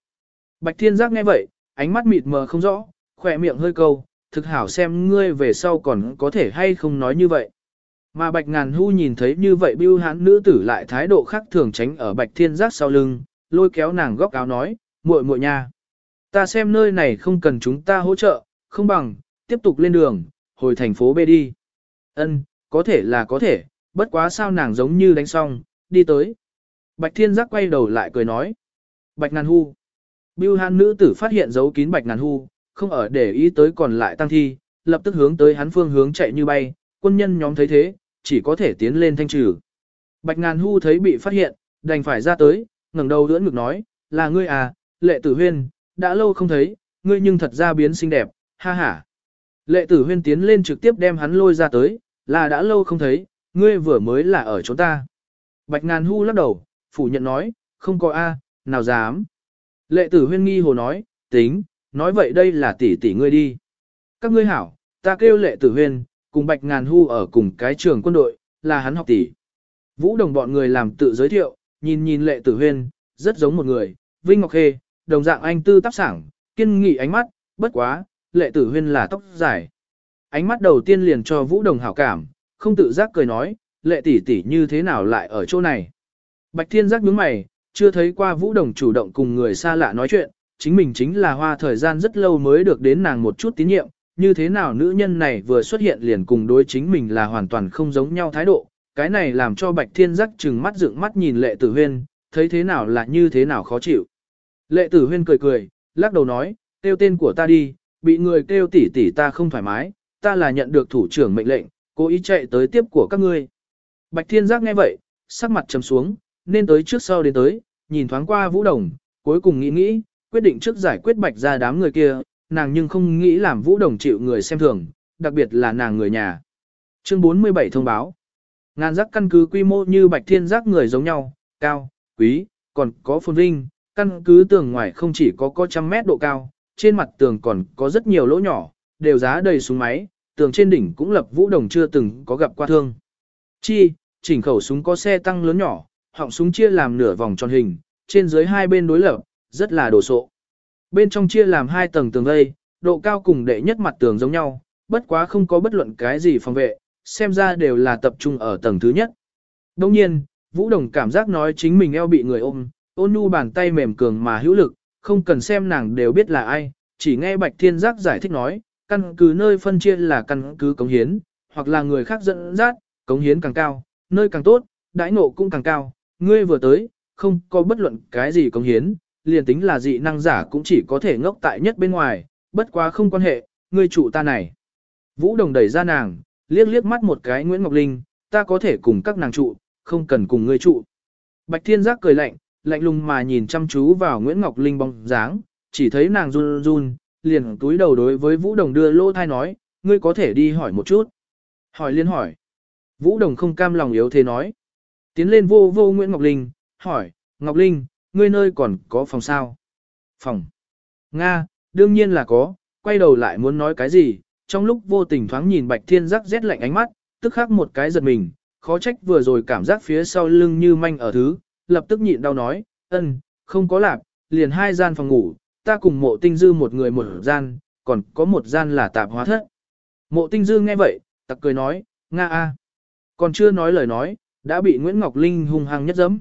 Bạch Thiên Giác nghe vậy, ánh mắt mịt mờ không rõ, khỏe miệng hơi câu, thực hảo xem ngươi về sau còn có thể hay không nói như vậy. Mà Bạch Ngàn Hu nhìn thấy như vậy bưu hán nữ tử lại thái độ khác thường tránh ở Bạch Thiên Giác sau lưng, lôi kéo nàng góc áo nói, muội muội nha. Ta xem nơi này không cần chúng ta hỗ trợ, không bằng, tiếp tục lên đường, hồi thành phố B đi. Ân, có thể là có thể, bất quá sao nàng giống như đánh xong, đi tới. Bạch Thiên Giác quay đầu lại cười nói. Bạch Ngàn Hu. Bưu Hàn nữ tử phát hiện dấu kín Bạch Ngàn Hu, không ở để ý tới còn lại tăng thi, lập tức hướng tới hắn phương hướng chạy như bay, quân nhân nhóm thấy thế, chỉ có thể tiến lên thanh trừ. Bạch Ngàn Hu thấy bị phát hiện, Đành phải ra tới, ngẩng đầu đỡ ngực nói, là ngươi à, lệ tử huyên, đã lâu không thấy, ngươi nhưng thật ra biến xinh đẹp, ha ha. Lệ tử huyên tiến lên trực tiếp đem hắn lôi ra tới, là đã lâu không thấy, ngươi vừa mới là ở chỗ ta. Bạch ngàn hu lắc đầu, phủ nhận nói, không có a, nào dám. Lệ tử huyên nghi hồ nói, tính, nói vậy đây là tỷ tỷ ngươi đi. Các ngươi hảo, ta kêu lệ tử huyên, cùng bạch ngàn hu ở cùng cái trường quân đội, là hắn học tỷ. Vũ đồng bọn người làm tự giới thiệu, nhìn nhìn lệ tử huyên, rất giống một người, Vinh Ngọc Khê, đồng dạng anh tư tác sảng, kiên nghị ánh mắt, bất quá, lệ tử huyên là tóc dài. Ánh mắt đầu tiên liền cho Vũ Đồng hảo cảm, không tự giác cười nói, lệ tỷ tỷ như thế nào lại ở chỗ này. Bạch Thiên giác nhướng mày, chưa thấy qua Vũ Đồng chủ động cùng người xa lạ nói chuyện, chính mình chính là hoa thời gian rất lâu mới được đến nàng một chút tín nhiệm, như thế nào nữ nhân này vừa xuất hiện liền cùng đối chính mình là hoàn toàn không giống nhau thái độ, cái này làm cho Bạch Thiên giác trừng mắt dựng mắt nhìn lệ tử huyên, thấy thế nào là như thế nào khó chịu. Lệ tử huyên cười cười, lắc đầu nói, kêu tên của ta đi, bị người kêu tỷ tỷ ta không thoải mái, ta là nhận được thủ trưởng mệnh lệnh, cố ý chạy tới tiếp của các ngươi. Bạch Thiên Giác nghe vậy, sắc mặt trầm xuống, nên tới trước sau đến tới, nhìn thoáng qua Vũ Đồng, cuối cùng nghĩ nghĩ, quyết định trước giải quyết Bạch ra đám người kia, nàng nhưng không nghĩ làm Vũ Đồng chịu người xem thường, đặc biệt là nàng người nhà. Chương 47 thông báo. Ngàn giác căn cứ quy mô như Bạch Thiên Giác người giống nhau, cao, quý, còn có phồn vinh, căn cứ tường ngoài không chỉ có có trăm mét độ cao, trên mặt tường còn có rất nhiều lỗ nhỏ, đều giá đầy súng máy, tường trên đỉnh cũng lập vũ đồng chưa từng có gặp qua thương. Chi, chỉnh khẩu súng có xe tăng lớn nhỏ, họng súng chia làm nửa vòng tròn hình, trên dưới hai bên đối lập, rất là đồ sộ. Bên trong chia làm hai tầng tường vây, độ cao cùng đệ nhất mặt tường giống nhau, bất quá không có bất luận cái gì phòng vệ, xem ra đều là tập trung ở tầng thứ nhất. Đồng nhiên, Vũ Đồng cảm giác nói chính mình eo bị người ôm, ôn nhu bàn tay mềm cường mà hữu lực, không cần xem nàng đều biết là ai, chỉ nghe Bạch Thiên Giác giải thích nói, căn cứ nơi phân chia là căn cứ cống hiến, hoặc là người khác dẫn dắt, cống hiến càng cao, nơi càng tốt, đãi ngộ cũng càng cao, ngươi vừa tới, không có bất luận cái gì cống hiến, liền tính là dị năng giả cũng chỉ có thể ngốc tại nhất bên ngoài, bất quá không quan hệ, ngươi trụ ta này. Vũ Đồng đẩy ra nàng, liếc liếc mắt một cái Nguyễn Ngọc Linh, ta có thể cùng các nàng trụ, không cần cùng ngươi trụ. Bạch Thiên Giác cười lạnh, lạnh lùng mà nhìn chăm chú vào Nguyễn Ngọc Linh bóng dáng, chỉ thấy nàng run run, liền túi đầu đối với Vũ Đồng đưa lô thai nói, ngươi có thể đi hỏi một chút. Hỏi liên hỏi. Vũ Đồng không cam lòng yếu thế nói. Tiến lên vô vô Nguyễn Ngọc Linh, hỏi, Ngọc Linh, ngươi nơi còn có phòng sao? Phòng. Nga, đương nhiên là có, quay đầu lại muốn nói cái gì, trong lúc vô tình thoáng nhìn Bạch Thiên giác rét lạnh ánh mắt, tức khắc một cái giật mình, khó trách vừa rồi cảm giác phía sau lưng như manh ở thứ, lập tức nhịn đau nói, ân, không có lạp, liền hai gian phòng ngủ, ta cùng mộ tinh dư một người một gian, còn có một gian là tạp hóa thất. Mộ tinh dư nghe vậy, tặc cười nói, Nga a, Còn chưa nói lời nói, đã bị Nguyễn Ngọc Linh hung hăng nhất dẫm.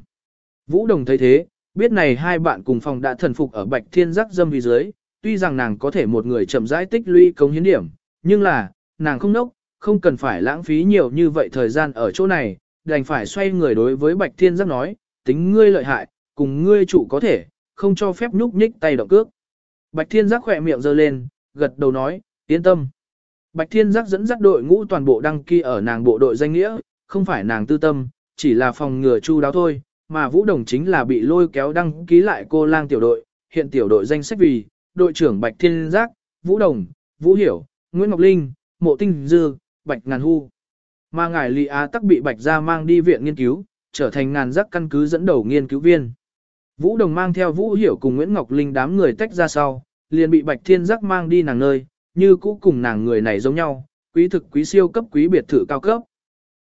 Vũ Đồng thấy thế, biết này hai bạn cùng phòng đã thần phục ở Bạch Thiên Giác dâm vì dưới, tuy rằng nàng có thể một người chậm rãi tích lũy cống hiến điểm, nhưng là, nàng không nốc, không cần phải lãng phí nhiều như vậy thời gian ở chỗ này, đành phải xoay người đối với Bạch Thiên Giác nói, tính ngươi lợi hại, cùng ngươi chủ có thể, không cho phép nhúc nhích tay động cước. Bạch Thiên Giác khỏe miệng giơ lên, gật đầu nói, yên tâm. Bạch Thiên Giác dẫn dắt đội ngũ toàn bộ đăng ký ở nàng bộ đội danh nghĩa, không phải nàng tư tâm, chỉ là phòng ngừa chu đáo thôi, mà Vũ Đồng chính là bị lôi kéo đăng ký lại cô lang tiểu đội, hiện tiểu đội danh sách vì, đội trưởng Bạch Thiên Giác, Vũ Đồng, Vũ Hiểu, Nguyễn Ngọc Linh, Mộ Tinh Dư, Bạch Ngàn Hu. Mà ngài Lý Á tắc bị Bạch gia mang đi viện nghiên cứu, trở thành ngàn giác căn cứ dẫn đầu nghiên cứu viên. Vũ Đồng mang theo Vũ Hiểu cùng Nguyễn Ngọc Linh đám người tách ra sau, liền bị Bạch Thiên Giác mang đi nàng nơi, như cũ cùng nàng người này giống nhau, quý thực quý siêu cấp quý biệt thự cao cấp.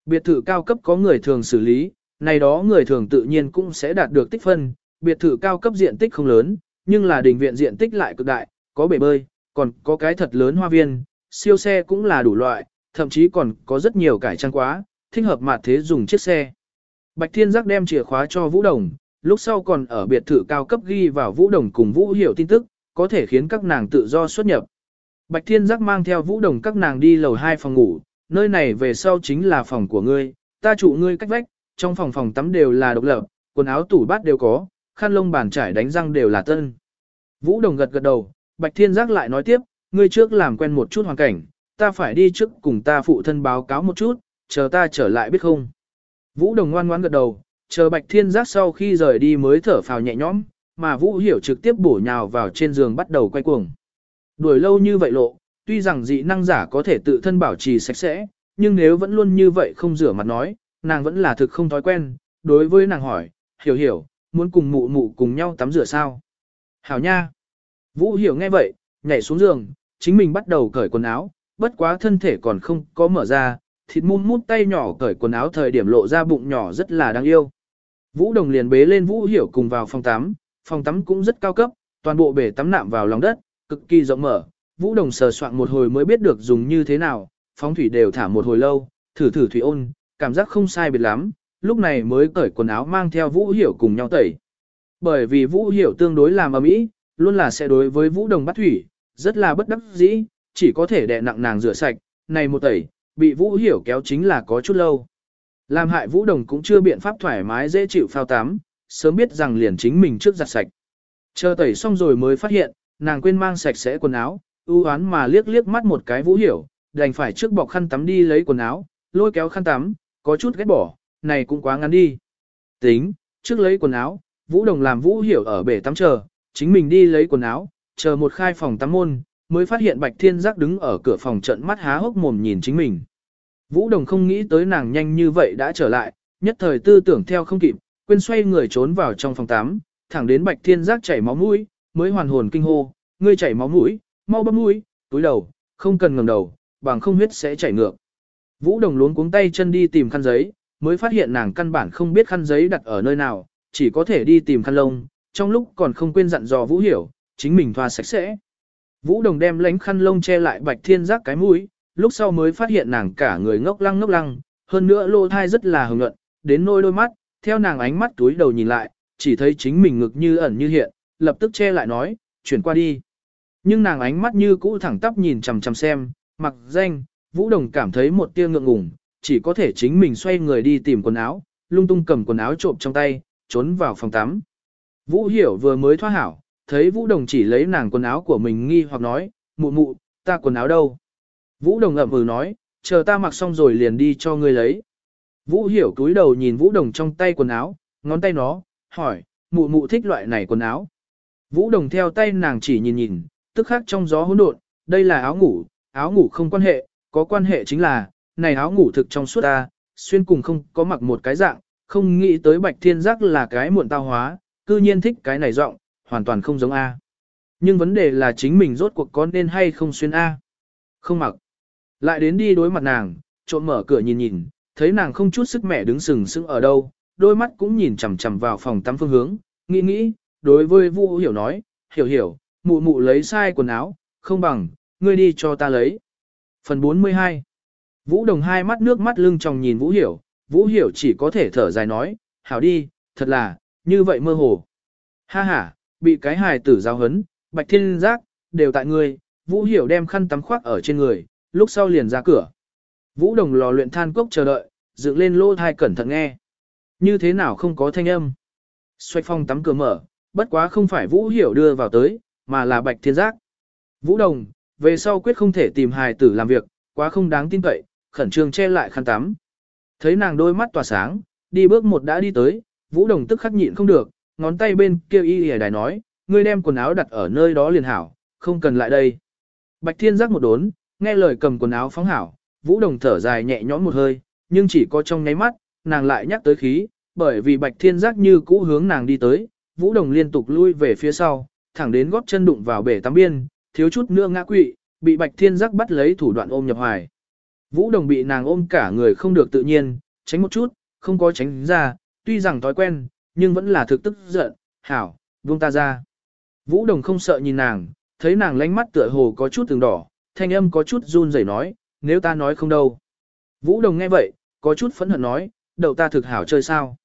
Biệt thự cao cấp có người thường xử lý, này đó người thường tự nhiên cũng sẽ đạt được tích phân, biệt thự cao cấp diện tích không lớn, nhưng là đình viện diện tích lại cực đại, có bể bơi, còn có cái thật lớn hoa viên, siêu xe cũng là đủ loại, thậm chí còn có rất nhiều cải trang quá, thích hợp mặt thế dùng chiếc xe. Bạch Thiên Giác đem chìa khóa cho Vũ Đồng, lúc sau còn ở biệt thự cao cấp ghi vào Vũ Đồng cùng Vũ Hiểu tin tức, có thể khiến các nàng tự do xuất nhập. Bạch Thiên Giác mang theo Vũ Đồng các nàng đi lầu 2 phòng ngủ, nơi này về sau chính là phòng của ngươi, ta trụ ngươi cách vách, trong phòng phòng tắm đều là độc lập, quần áo tủ bát đều có, khăn lông bàn trải đánh răng đều là tân. Vũ Đồng gật gật đầu, Bạch Thiên Giác lại nói tiếp, ngươi trước làm quen một chút hoàn cảnh, ta phải đi trước cùng ta phụ thân báo cáo một chút, chờ ta trở lại biết không. Vũ Đồng ngoan ngoãn gật đầu, chờ Bạch Thiên Giác sau khi rời đi mới thở phào nhẹ nhõm, mà Vũ Hiểu trực tiếp bổ nhào vào trên giường bắt đầu quay cuồng. Đuổi lâu như vậy lộ, tuy rằng dị năng giả có thể tự thân bảo trì sạch sẽ, nhưng nếu vẫn luôn như vậy không rửa mặt nói, nàng vẫn là thực không thói quen, đối với nàng hỏi, hiểu hiểu, muốn cùng mụ mụ cùng nhau tắm rửa sao? Hảo nha! Vũ hiểu nghe vậy, nhảy xuống giường, chính mình bắt đầu cởi quần áo, bất quá thân thể còn không có mở ra, thịt mút mút tay nhỏ cởi quần áo thời điểm lộ ra bụng nhỏ rất là đáng yêu. Vũ Đồng liền bế lên Vũ Hiểu cùng vào phòng tắm, phòng tắm cũng rất cao cấp, toàn bộ bể tắm nạm vào lòng đất, cực kỳ rộng mở. Vũ Đồng sờ soạn một hồi mới biết được dùng như thế nào, phóng thủy đều thả một hồi lâu, thử thử thủy ôn, cảm giác không sai biệt lắm, lúc này mới cởi quần áo mang theo Vũ Hiểu cùng nhau tẩy. Bởi vì Vũ Hiểu tương đối làm ầm ĩ, luôn là sẽ đối với Vũ Đồng bắt thủy, rất là bất đắc dĩ, chỉ có thể đè nặng nàng rửa sạch, này một tẩy, bị Vũ Hiểu kéo chính là có chút lâu. Làm hại Vũ Đồng cũng chưa biện pháp thoải mái dễ chịu phao tắm, sớm biết rằng liền chính mình trước giặt sạch. Chờ tẩy xong rồi mới phát hiện, nàng quên mang sạch sẽ quần áo, ưu oán mà liếc liếc mắt một cái Vũ Hiểu, đành phải trước bọc khăn tắm đi lấy quần áo, lôi kéo khăn tắm, có chút ghét bỏ, này cũng quá ngắn đi. Tính, trước lấy quần áo, Vũ Đồng làm Vũ Hiểu ở bể tắm chờ, chính mình đi lấy quần áo, chờ một khai phòng tắm môn, mới phát hiện Bạch Thiên Giác đứng ở cửa phòng trận mắt há hốc mồm nhìn chính mình. Vũ Đồng không nghĩ tới nàng nhanh như vậy đã trở lại, nhất thời tư tưởng theo không kịp, quên xoay người trốn vào trong phòng tắm, thẳng đến Bạch Thiên Giác chảy máu mũi, mới hoàn hồn kinh hô, ngươi chảy máu mũi, mau bấm mũi, túi đầu, không cần ngẩng đầu, bằng không huyết sẽ chảy ngược. Vũ Đồng luống cuống tay chân đi tìm khăn giấy, mới phát hiện nàng căn bản không biết khăn giấy đặt ở nơi nào, chỉ có thể đi tìm khăn lông, trong lúc còn không quên dặn dò Vũ Hiểu, chính mình thoa sạch sẽ. Vũ Đồng đem lánh khăn lông che lại Bạch Thiên Giác cái mũi, lúc sau mới phát hiện nàng cả người ngốc lăng ngốc lăng, hơn nữa lô thai rất là hồng nhuận, đến nôi đôi mắt, theo nàng ánh mắt túi đầu nhìn lại, chỉ thấy chính mình ngực như ẩn như hiện, lập tức che lại nói, chuyển qua đi. Nhưng nàng ánh mắt như cũ thẳng tắp nhìn chằm chằm xem, mặc danh, Vũ Đồng cảm thấy một tia ngượng ngùng, chỉ có thể chính mình xoay người đi tìm quần áo, lung tung cầm quần áo trộm trong tay, trốn vào phòng tắm. Vũ Hiểu vừa mới thoát hảo, thấy Vũ Đồng chỉ lấy nàng quần áo của mình nghi hoặc nói, mụ mụ, ta quần áo đâu? Vũ Đồng ậm ừ nói, chờ ta mặc xong rồi liền đi cho ngươi lấy. Vũ Hiểu cúi đầu nhìn Vũ Đồng trong tay quần áo, ngón tay nó, hỏi, mụ mụ thích loại này quần áo. Vũ Đồng theo tay nàng chỉ nhìn nhìn, tức khắc trong gió hỗn độn, đây là áo ngủ, áo ngủ không quan hệ, có quan hệ chính là, này áo ngủ thực trong suốt ta, xuyên cùng không có mặc một cái dạng, không nghĩ tới bạch thiên giác là cái muộn tao hóa, cư nhiên thích cái này rộng hoàn toàn không giống A. Nhưng vấn đề là chính mình rốt cuộc có nên hay không xuyên A. Không mặc. Lại đến đi đối mặt nàng, trộn mở cửa nhìn nhìn, thấy nàng không chút sức mẻ đứng sừng sững ở đâu, đôi mắt cũng nhìn chằm chằm vào phòng tắm phương hướng, nghĩ nghĩ, đối với Vu Hiểu nói, hiểu hiểu, mụ mụ lấy sai quần áo, không bằng, ngươi đi cho ta lấy. Phần 42 Vũ Đồng hai mắt nước mắt lưng tròng nhìn Vũ Hiểu, Vũ Hiểu chỉ có thể thở dài nói, hảo đi, thật là, như vậy mơ hồ. Ha ha, bị cái hài tử giao hấn, bạch thiên giác, đều tại ngươi, Vũ Hiểu đem khăn tắm khoác ở trên người, lúc sau liền ra cửa. Vũ Đồng lò luyện than cốc chờ đợi, dựng lên lô thai cẩn thận nghe. Như thế nào không có thanh âm. Xoay phong tắm cửa mở, bất quá không phải Vũ Hiểu đưa vào tới, mà là Bạch Thiên Giác. Vũ Đồng, về sau quyết không thể tìm hài tử làm việc, quá không đáng tin cậy, khẩn trương che lại khăn tắm. Thấy nàng đôi mắt tỏa sáng, đi bước một đã đi tới, Vũ Đồng tức khắc nhịn không được, ngón tay bên kia y y đài nói, ngươi đem quần áo đặt ở nơi đó liền hảo, không cần lại đây. Bạch Thiên Giác một đốn, nghe lời cầm quần áo phóng hảo, Vũ Đồng thở dài nhẹ nhõm một hơi, nhưng chỉ có trong nháy mắt, nàng lại nhắc tới khí, bởi vì Bạch Thiên Giác như cũ hướng nàng đi tới, Vũ Đồng liên tục lui về phía sau, thẳng đến gót chân đụng vào bể tắm biên, thiếu chút nữa ngã quỵ, bị Bạch Thiên Giác bắt lấy thủ đoạn ôm nhập hoài. Vũ Đồng bị nàng ôm cả người không được tự nhiên, tránh một chút, không có tránh ra, tuy rằng thói quen, nhưng vẫn là thực tức giận, hảo, buông ta ra. Vũ Đồng không sợ nhìn nàng, thấy nàng lánh mắt tựa hồ có chút từng đỏ, thanh âm có chút run rẩy nói, nếu ta nói không đâu. Vũ Đồng nghe vậy, có chút phẫn hận nói, đầu ta thực hảo chơi sao.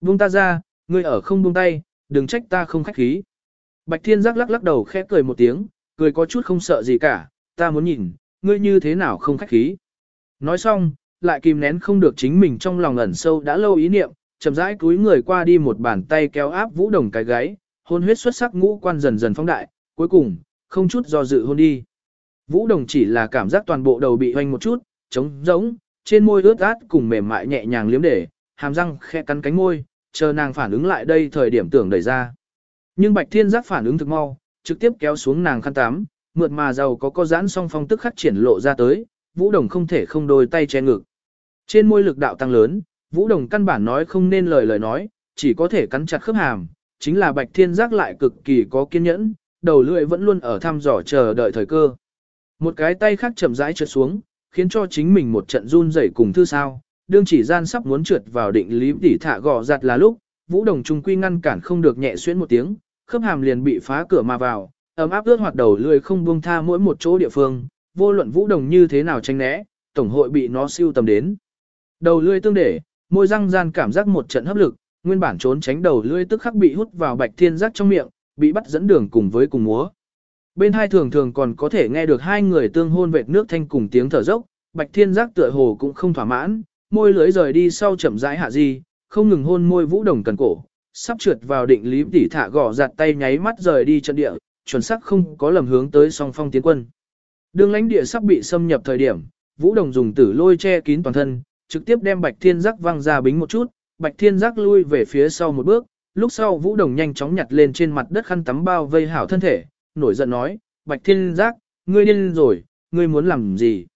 Buông ta ra, ngươi ở không buông tay, đừng trách ta không khách khí. Bạch Thiên Giác lắc lắc đầu khẽ cười một tiếng, cười có chút không sợ gì cả, ta muốn nhìn, ngươi như thế nào không khách khí. Nói xong, lại kìm nén không được chính mình trong lòng ẩn sâu đã lâu ý niệm, chậm rãi cúi người qua đi một bàn tay kéo áp Vũ Đồng cái gáy, hôn huyết xuất sắc ngũ quan dần dần phóng đại, cuối cùng, không chút do dự hôn đi. Vũ Đồng chỉ là cảm giác toàn bộ đầu bị hoanh một chút, trống rỗng, trên môi ướt át cùng mềm mại nhẹ nhàng liếm để, hàm răng khẽ cắn cánh môi, chờ nàng phản ứng lại đây thời điểm tưởng đẩy ra. Nhưng Bạch Thiên Giác phản ứng thực mau, trực tiếp kéo xuống nàng khăn tắm, mượt mà giàu có có giãn song phong tức khắc triển lộ ra tới, Vũ Đồng không thể không đôi tay che ngực. Trên môi lực đạo tăng lớn, Vũ Đồng căn bản nói không nên lời lời nói, chỉ có thể cắn chặt khớp hàm, chính là Bạch Thiên Giác lại cực kỳ có kiên nhẫn, đầu lưỡi vẫn luôn ở thăm dò chờ đợi thời cơ. Một cái tay khác chậm rãi trượt xuống, khiến cho chính mình một trận run rẩy cùng thư sao, đương chỉ gian sắp muốn trượt vào định lý tỉ thả gò giặt là lúc, Vũ Đồng trung quy ngăn cản không được nhẹ xuyến một tiếng, khớp hàm liền bị phá cửa mà vào, ấm áp ướt hoạt đầu lưỡi không buông tha mỗi một chỗ địa phương, vô luận Vũ Đồng như thế nào tranh né, tổng hội bị nó siêu tầm đến. Đầu lưỡi tương để, môi răng gian cảm giác một trận hấp lực, nguyên bản trốn tránh đầu lưỡi tức khắc bị hút vào bạch thiên giác trong miệng, bị bắt dẫn đường cùng với cùng múa. Bên hai thường thường còn có thể nghe được hai người tương hôn vệt nước thanh cùng tiếng thở dốc, bạch thiên giác tựa hồ cũng không thỏa mãn, môi lưỡi rời đi sau chậm rãi hạ di, không ngừng hôn môi vũ đồng cần cổ, sắp trượt vào định lý tỉ thả gò giặt tay nháy mắt rời đi trận địa, chuẩn xác không có lầm hướng tới song phong tiến quân. Đường lãnh địa sắp bị xâm nhập thời điểm, vũ đồng dùng tử lôi che kín toàn thân, trực tiếp đem bạch thiên giác văng ra bính một chút, bạch thiên giác lui về phía sau một bước, lúc sau vũ đồng nhanh chóng nhặt lên trên mặt đất khăn tắm bao vây hảo thân thể, nổi giận nói, bạch thiên giác, ngươi điên rồi, ngươi muốn làm gì?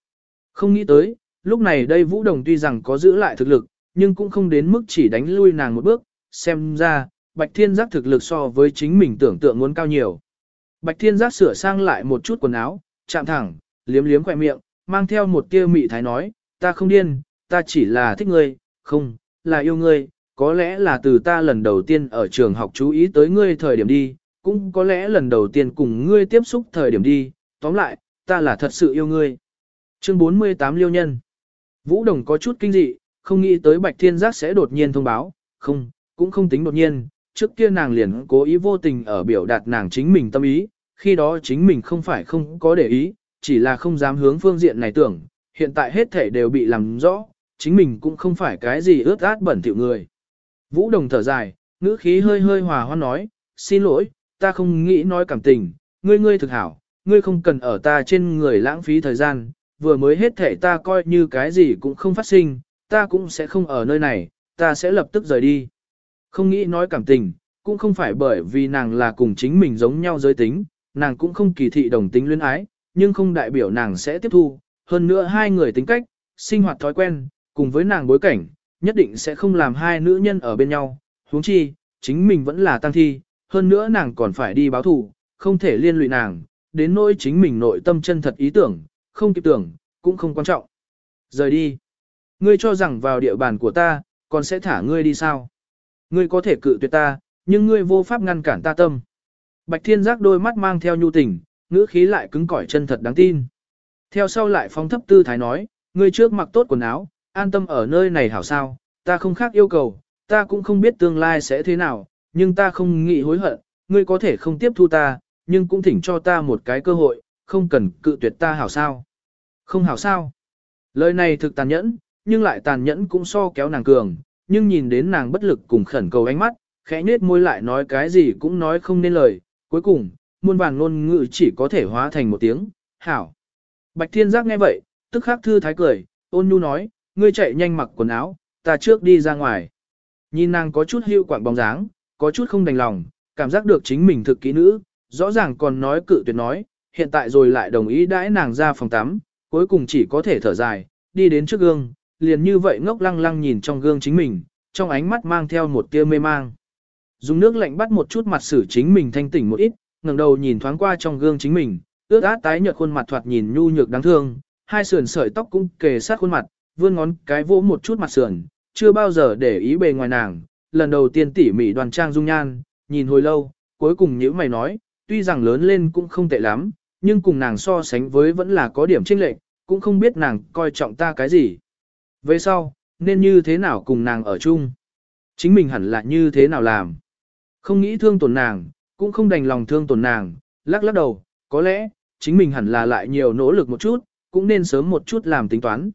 Không nghĩ tới, lúc này đây vũ đồng tuy rằng có giữ lại thực lực, nhưng cũng không đến mức chỉ đánh lui nàng một bước, xem ra, bạch thiên giác thực lực so với chính mình tưởng tượng muốn cao nhiều. Bạch thiên giác sửa sang lại một chút quần áo, chạm thẳng, liếm liếm khỏe miệng, mang theo một tia mị thái nói, ta không điên, ta chỉ là thích ngươi, không, là yêu ngươi, có lẽ là từ ta lần đầu tiên ở trường học chú ý tới ngươi thời điểm đi, cũng có lẽ lần đầu tiên cùng ngươi tiếp xúc thời điểm đi, tóm lại, ta là thật sự yêu ngươi. Chương 48 Liêu Nhân Vũ Đồng có chút kinh dị, không nghĩ tới Bạch Thiên Giác sẽ đột nhiên thông báo, không, cũng không tính đột nhiên, trước kia nàng liền cố ý vô tình ở biểu đạt nàng chính mình tâm ý, khi đó chính mình không phải không có để ý, chỉ là không dám hướng phương diện này tưởng, hiện tại hết thể đều bị làm rõ, chính mình cũng không phải cái gì ướt át bẩn thỉu người. Vũ Đồng thở dài, ngữ khí hơi hơi hòa hoan nói, xin lỗi, ta không nghĩ nói cảm tình, ngươi ngươi thực hảo, ngươi không cần ở ta trên người lãng phí thời gian, vừa mới hết thể ta coi như cái gì cũng không phát sinh, ta cũng sẽ không ở nơi này, ta sẽ lập tức rời đi. Không nghĩ nói cảm tình, cũng không phải bởi vì nàng là cùng chính mình giống nhau giới tính, nàng cũng không kỳ thị đồng tính luyến ái, nhưng không đại biểu nàng sẽ tiếp thu, hơn nữa hai người tính cách, sinh hoạt thói quen, cùng với nàng bối cảnh, nhất định sẽ không làm hai nữ nhân ở bên nhau, huống chi, chính mình vẫn là tăng thi, hơn nữa nàng còn phải đi báo thù, không thể liên lụy nàng, đến nỗi chính mình nội tâm chân thật ý tưởng, không kịp tưởng, cũng không quan trọng. Rời đi. Ngươi cho rằng vào địa bàn của ta, còn sẽ thả ngươi đi sao? Ngươi có thể cự tuyệt ta, nhưng ngươi vô pháp ngăn cản ta tâm. Bạch Thiên Giác đôi mắt mang theo nhu tình, ngữ khí lại cứng cỏi chân thật đáng tin. Theo sau lại phóng thấp tư thái nói, ngươi trước mặc tốt quần áo, an tâm ở nơi này hảo sao, ta không khác yêu cầu, ta cũng không biết tương lai sẽ thế nào, nhưng ta không nghĩ hối hận, ngươi có thể không tiếp thu ta, nhưng cũng thỉnh cho ta một cái cơ hội, không cần cự tuyệt ta hảo sao. Không hảo sao. Lời này thực tàn nhẫn, nhưng lại tàn nhẫn cũng so kéo nàng cường, nhưng nhìn đến nàng bất lực cùng khẩn cầu ánh mắt, khẽ nết môi lại nói cái gì cũng nói không nên lời, cuối cùng, muôn vàng ngôn ngữ chỉ có thể hóa thành một tiếng, hảo. Bạch Thiên Giác nghe vậy, tức khắc thư thái cười, ôn nhu nói, ngươi chạy nhanh mặc quần áo, ta trước đi ra ngoài. Nhìn nàng có chút hưu quảng bóng dáng, có chút không đành lòng, cảm giác được chính mình thực kỹ nữ, rõ ràng còn nói cự tuyệt nói, hiện tại rồi lại đồng ý đãi nàng ra phòng tắm, cuối cùng chỉ có thể thở dài, đi đến trước gương, liền như vậy ngốc lăng lăng nhìn trong gương chính mình, trong ánh mắt mang theo một tia mê mang. Dùng nước lạnh bắt một chút mặt xử chính mình thanh tỉnh một ít, ngẩng đầu nhìn thoáng qua trong gương chính mình, ướt át tái nhợt khuôn mặt thoạt nhìn nhu nhược đáng thương, hai sườn sợi tóc cũng kề sát khuôn mặt, vươn ngón cái vỗ một chút mặt sườn, chưa bao giờ để ý bề ngoài nàng, lần đầu tiên tỉ mỉ đoàn trang dung nhan, nhìn hồi lâu, cuối cùng nhíu mày nói, tuy rằng lớn lên cũng không tệ lắm, nhưng cùng nàng so sánh với vẫn là có điểm chênh lệch, cũng không biết nàng coi trọng ta cái gì. Về sau, nên như thế nào cùng nàng ở chung? Chính mình hẳn là như thế nào làm? Không nghĩ thương tổn nàng, cũng không đành lòng thương tổn nàng, lắc lắc đầu, có lẽ, chính mình hẳn là lại nhiều nỗ lực một chút, cũng nên sớm một chút làm tính toán.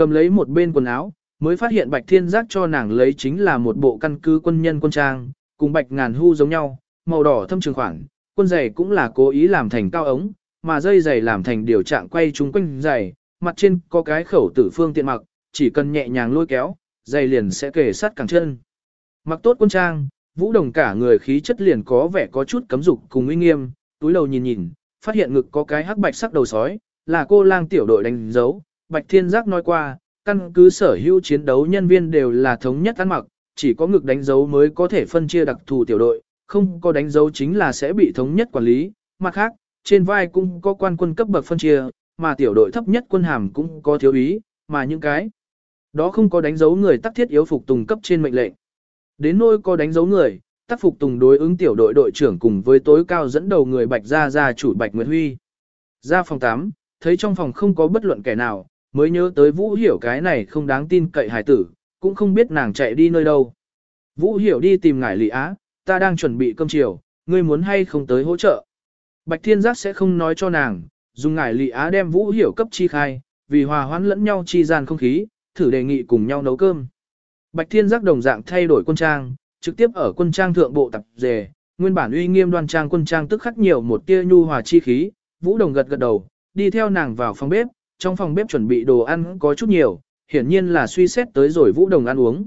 Cầm lấy một bên quần áo, mới phát hiện Bạch Thiên Giác cho nàng lấy chính là một bộ căn cứ quân nhân quân trang, cùng Bạch Ngàn Hu giống nhau, màu đỏ thâm trường khoảng, quân giày cũng là cố ý làm thành cao ống, mà dây giày làm thành điều trạng quay chúng quanh giày, mặt trên có cái khẩu tử phương tiện mặc, chỉ cần nhẹ nhàng lôi kéo, giày liền sẽ kề sát cẳng chân. Mặc tốt quân trang, Vũ Đồng cả người khí chất liền có vẻ có chút cấm dục cùng uy nghiêm, túi đầu nhìn nhìn, phát hiện ngực có cái hắc bạch sắc đầu sói, là cô lang tiểu đội đánh dấu. Bạch Thiên Giác nói qua, căn cứ sở hữu chiến đấu nhân viên đều là thống nhất ăn mặc, chỉ có ngực đánh dấu mới có thể phân chia đặc thù tiểu đội, không có đánh dấu chính là sẽ bị thống nhất quản lý. Mặt khác, trên vai cũng có quan quân cấp bậc phân chia, mà tiểu đội thấp nhất quân hàm cũng có thiếu ý, mà những cái đó không có đánh dấu người tác thiết yếu phục tùng cấp trên mệnh lệnh. Đến nôi có đánh dấu người, tác phục tùng đối ứng tiểu đội đội trưởng cùng với tối cao dẫn đầu người Bạch Gia Gia chủ Bạch Nguyệt Huy. Ra phòng 8, thấy trong phòng không có bất luận kẻ nào, mới nhớ tới Vũ Hiểu cái này không đáng tin cậy hải tử, cũng không biết nàng chạy đi nơi đâu. Vũ Hiểu đi tìm ngải lị á, ta đang chuẩn bị cơm chiều, ngươi muốn hay không tới hỗ trợ. Bạch Thiên Giác sẽ không nói cho nàng, dùng ngải lị á đem Vũ Hiểu cấp chi khai, vì hòa hoãn lẫn nhau chi gian không khí, thử đề nghị cùng nhau nấu cơm. Bạch Thiên Giác đồng dạng thay đổi quân trang, trực tiếp ở quân trang thượng bộ tập dề, nguyên bản uy nghiêm đoan trang quân trang tức khắc nhiều một tia nhu hòa chi khí, Vũ Đồng gật gật đầu, đi theo nàng vào phòng bếp, trong phòng bếp chuẩn bị đồ ăn có chút nhiều, hiển nhiên là suy xét tới rồi Vũ Đồng ăn uống.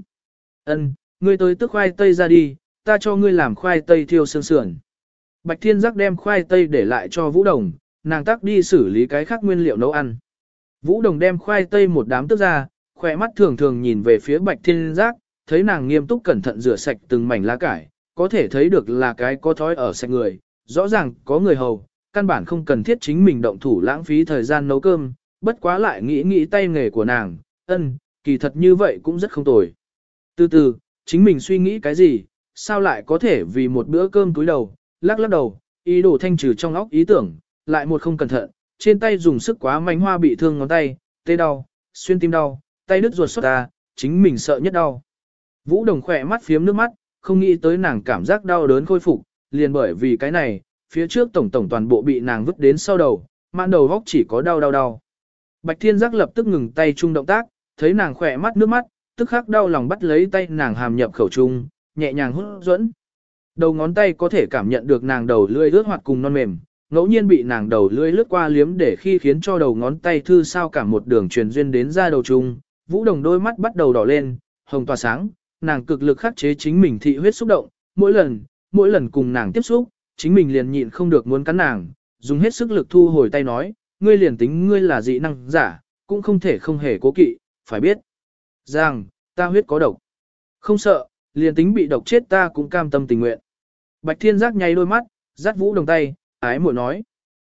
Ân, ngươi tới tức khoai tây ra đi, ta cho ngươi làm khoai tây thiêu xương sườn. Bạch Thiên Giác đem khoai tây để lại cho Vũ Đồng, nàng tác đi xử lý cái khác nguyên liệu nấu ăn. Vũ Đồng đem khoai tây một đám tức ra, khỏe mắt thường thường nhìn về phía Bạch Thiên Giác, thấy nàng nghiêm túc cẩn thận rửa sạch từng mảnh lá cải, có thể thấy được là cái có thói ở sạch người, rõ ràng có người hầu, căn bản không cần thiết chính mình động thủ lãng phí thời gian nấu cơm, bất quá lại nghĩ nghĩ tay nghề của nàng, ân, kỳ thật như vậy cũng rất không tồi. Từ từ, chính mình suy nghĩ cái gì, sao lại có thể vì một bữa cơm túi đầu, lắc lắc đầu, ý đồ thanh trừ trong óc ý tưởng, lại một không cẩn thận, trên tay dùng sức quá mảnh hoa bị thương ngón tay, tê đau, xuyên tim đau, tay đứt ruột xuất ra, chính mình sợ nhất đau. Vũ Đồng khỏe mắt phiếm nước mắt, không nghĩ tới nàng cảm giác đau đớn khôi phục, liền bởi vì cái này, phía trước tổng tổng toàn bộ bị nàng vứt đến sau đầu, mạn đầu góc chỉ có đau đau đau. Bạch Thiên Giác lập tức ngừng tay chung động tác, thấy nàng khỏe mắt nước mắt, tức khắc đau lòng bắt lấy tay nàng hàm nhập khẩu trung, nhẹ nhàng hút dẫn. Đầu ngón tay có thể cảm nhận được nàng đầu lưỡi lướt hoạt cùng non mềm, ngẫu nhiên bị nàng đầu lưỡi lướt qua liếm để khi khiến cho đầu ngón tay thư sao cả một đường truyền duyên đến ra đầu trung, Vũ Đồng đôi mắt bắt đầu đỏ lên, hồng tỏa sáng, nàng cực lực khắc chế chính mình thị huyết xúc động, mỗi lần, mỗi lần cùng nàng tiếp xúc, chính mình liền nhịn không được muốn cắn nàng, dùng hết sức lực thu hồi tay nói, ngươi liền tính ngươi là dị năng giả, cũng không thể không hề cố kỵ, phải biết rằng, ta huyết có độc. Không sợ, liền tính bị độc chết ta cũng cam tâm tình nguyện. Bạch Thiên Giác nháy đôi mắt, dắt Vũ Đồng tay, ái muội nói.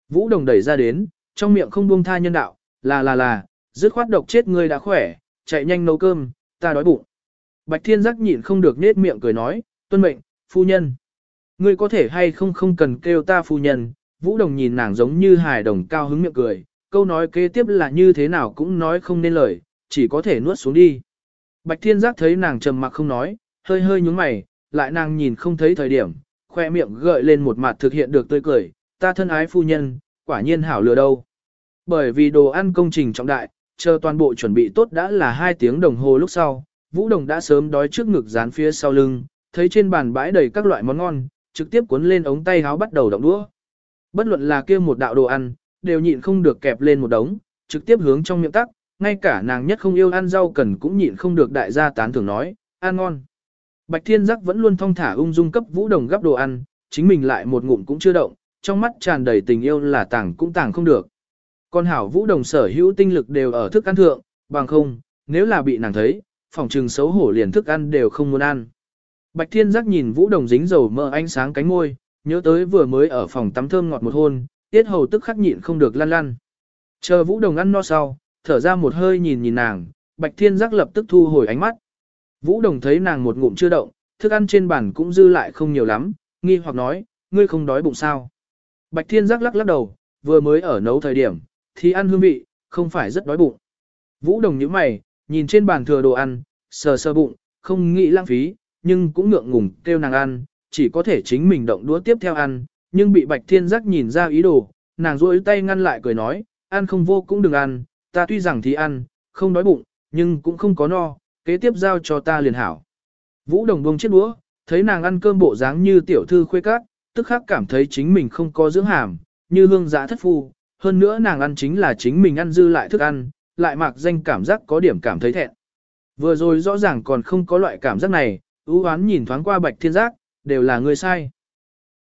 Vũ Đồng đẩy ra đến, trong miệng không buông tha nhân đạo, là là là, dứt khoát độc chết ngươi đã khỏe, chạy nhanh nấu cơm, ta đói bụng. Bạch Thiên Giác nhịn không được nết miệng cười nói, tuân mệnh, phu nhân. Ngươi có thể hay không không cần kêu ta phu nhân, Vũ Đồng nhìn nàng giống như hài đồng cao hứng miệng cười, câu nói kế tiếp là như thế nào cũng nói không nên lời, chỉ có thể nuốt xuống đi. Bạch Thiên Giác thấy nàng trầm mặc không nói, hơi hơi nhúng mày, lại nàng nhìn không thấy thời điểm, khoe miệng gợi lên một mặt thực hiện được tươi cười, ta thân ái phu nhân, quả nhiên hảo lừa đâu. Bởi vì đồ ăn công trình trọng đại, chờ toàn bộ chuẩn bị tốt đã là hai tiếng đồng hồ lúc sau, Vũ Đồng đã sớm đói trước ngực dán phía sau lưng, thấy trên bàn bãi đầy các loại món ngon, trực tiếp cuốn lên ống tay háo bắt đầu động đũa. Bất luận là kia một đạo đồ ăn, đều nhịn không được kẹp lên một đống, trực tiếp hướng trong miệng tắc, ngay cả nàng nhất không yêu ăn rau cần cũng nhịn không được đại gia tán thưởng nói, ăn ngon. Bạch Thiên Giác vẫn luôn thong thả ung dung cấp Vũ Đồng gấp đồ ăn, chính mình lại một ngụm cũng chưa động, trong mắt tràn đầy tình yêu là tàng cũng tàng không được. Con hảo Vũ Đồng sở hữu tinh lực đều ở thức ăn thượng, bằng không, nếu là bị nàng thấy, phòng trừng xấu hổ liền thức ăn đều không muốn ăn. Bạch Thiên Giác nhìn Vũ Đồng dính dầu mỡ ánh sáng cánh môi, nhớ tới vừa mới ở phòng tắm thơm ngọt một hôn, tiết hầu tức khắc nhịn không được lăn lăn. Chờ Vũ Đồng ăn no sau, thở ra một hơi nhìn nhìn nàng, Bạch Thiên Giác lập tức thu hồi ánh mắt. Vũ Đồng thấy nàng một ngụm chưa động, thức ăn trên bàn cũng dư lại không nhiều lắm, nghi hoặc nói, ngươi không đói bụng sao. Bạch Thiên Giác lắc lắc đầu, vừa mới ở nấu thời điểm, thì ăn hương vị, không phải rất đói bụng. Vũ Đồng nhíu mày, nhìn trên bàn thừa đồ ăn, sờ sờ bụng, không nghĩ lãng phí, nhưng cũng ngượng ngùng kêu nàng ăn, chỉ có thể chính mình động đũa tiếp theo ăn, nhưng bị Bạch Thiên Giác nhìn ra ý đồ, nàng rỗi tay ngăn lại cười nói, ăn không vô cũng đừng ăn, ta tuy rằng thì ăn, không đói bụng, nhưng cũng không có no, kế tiếp giao cho ta liền hảo. Vũ Đồng buông chiếc đũa, thấy nàng ăn cơm bộ dáng như tiểu thư khuê cát, tức khắc cảm thấy chính mình không có dưỡng hàm, như hương giã thất phu, hơn nữa nàng ăn chính là chính mình ăn dư lại thức ăn, lại mặc danh cảm giác có điểm cảm thấy thẹn. Vừa rồi rõ ràng còn không có loại cảm giác này, ưu hoán nhìn thoáng qua bạch thiên giác, đều là ngươi sai.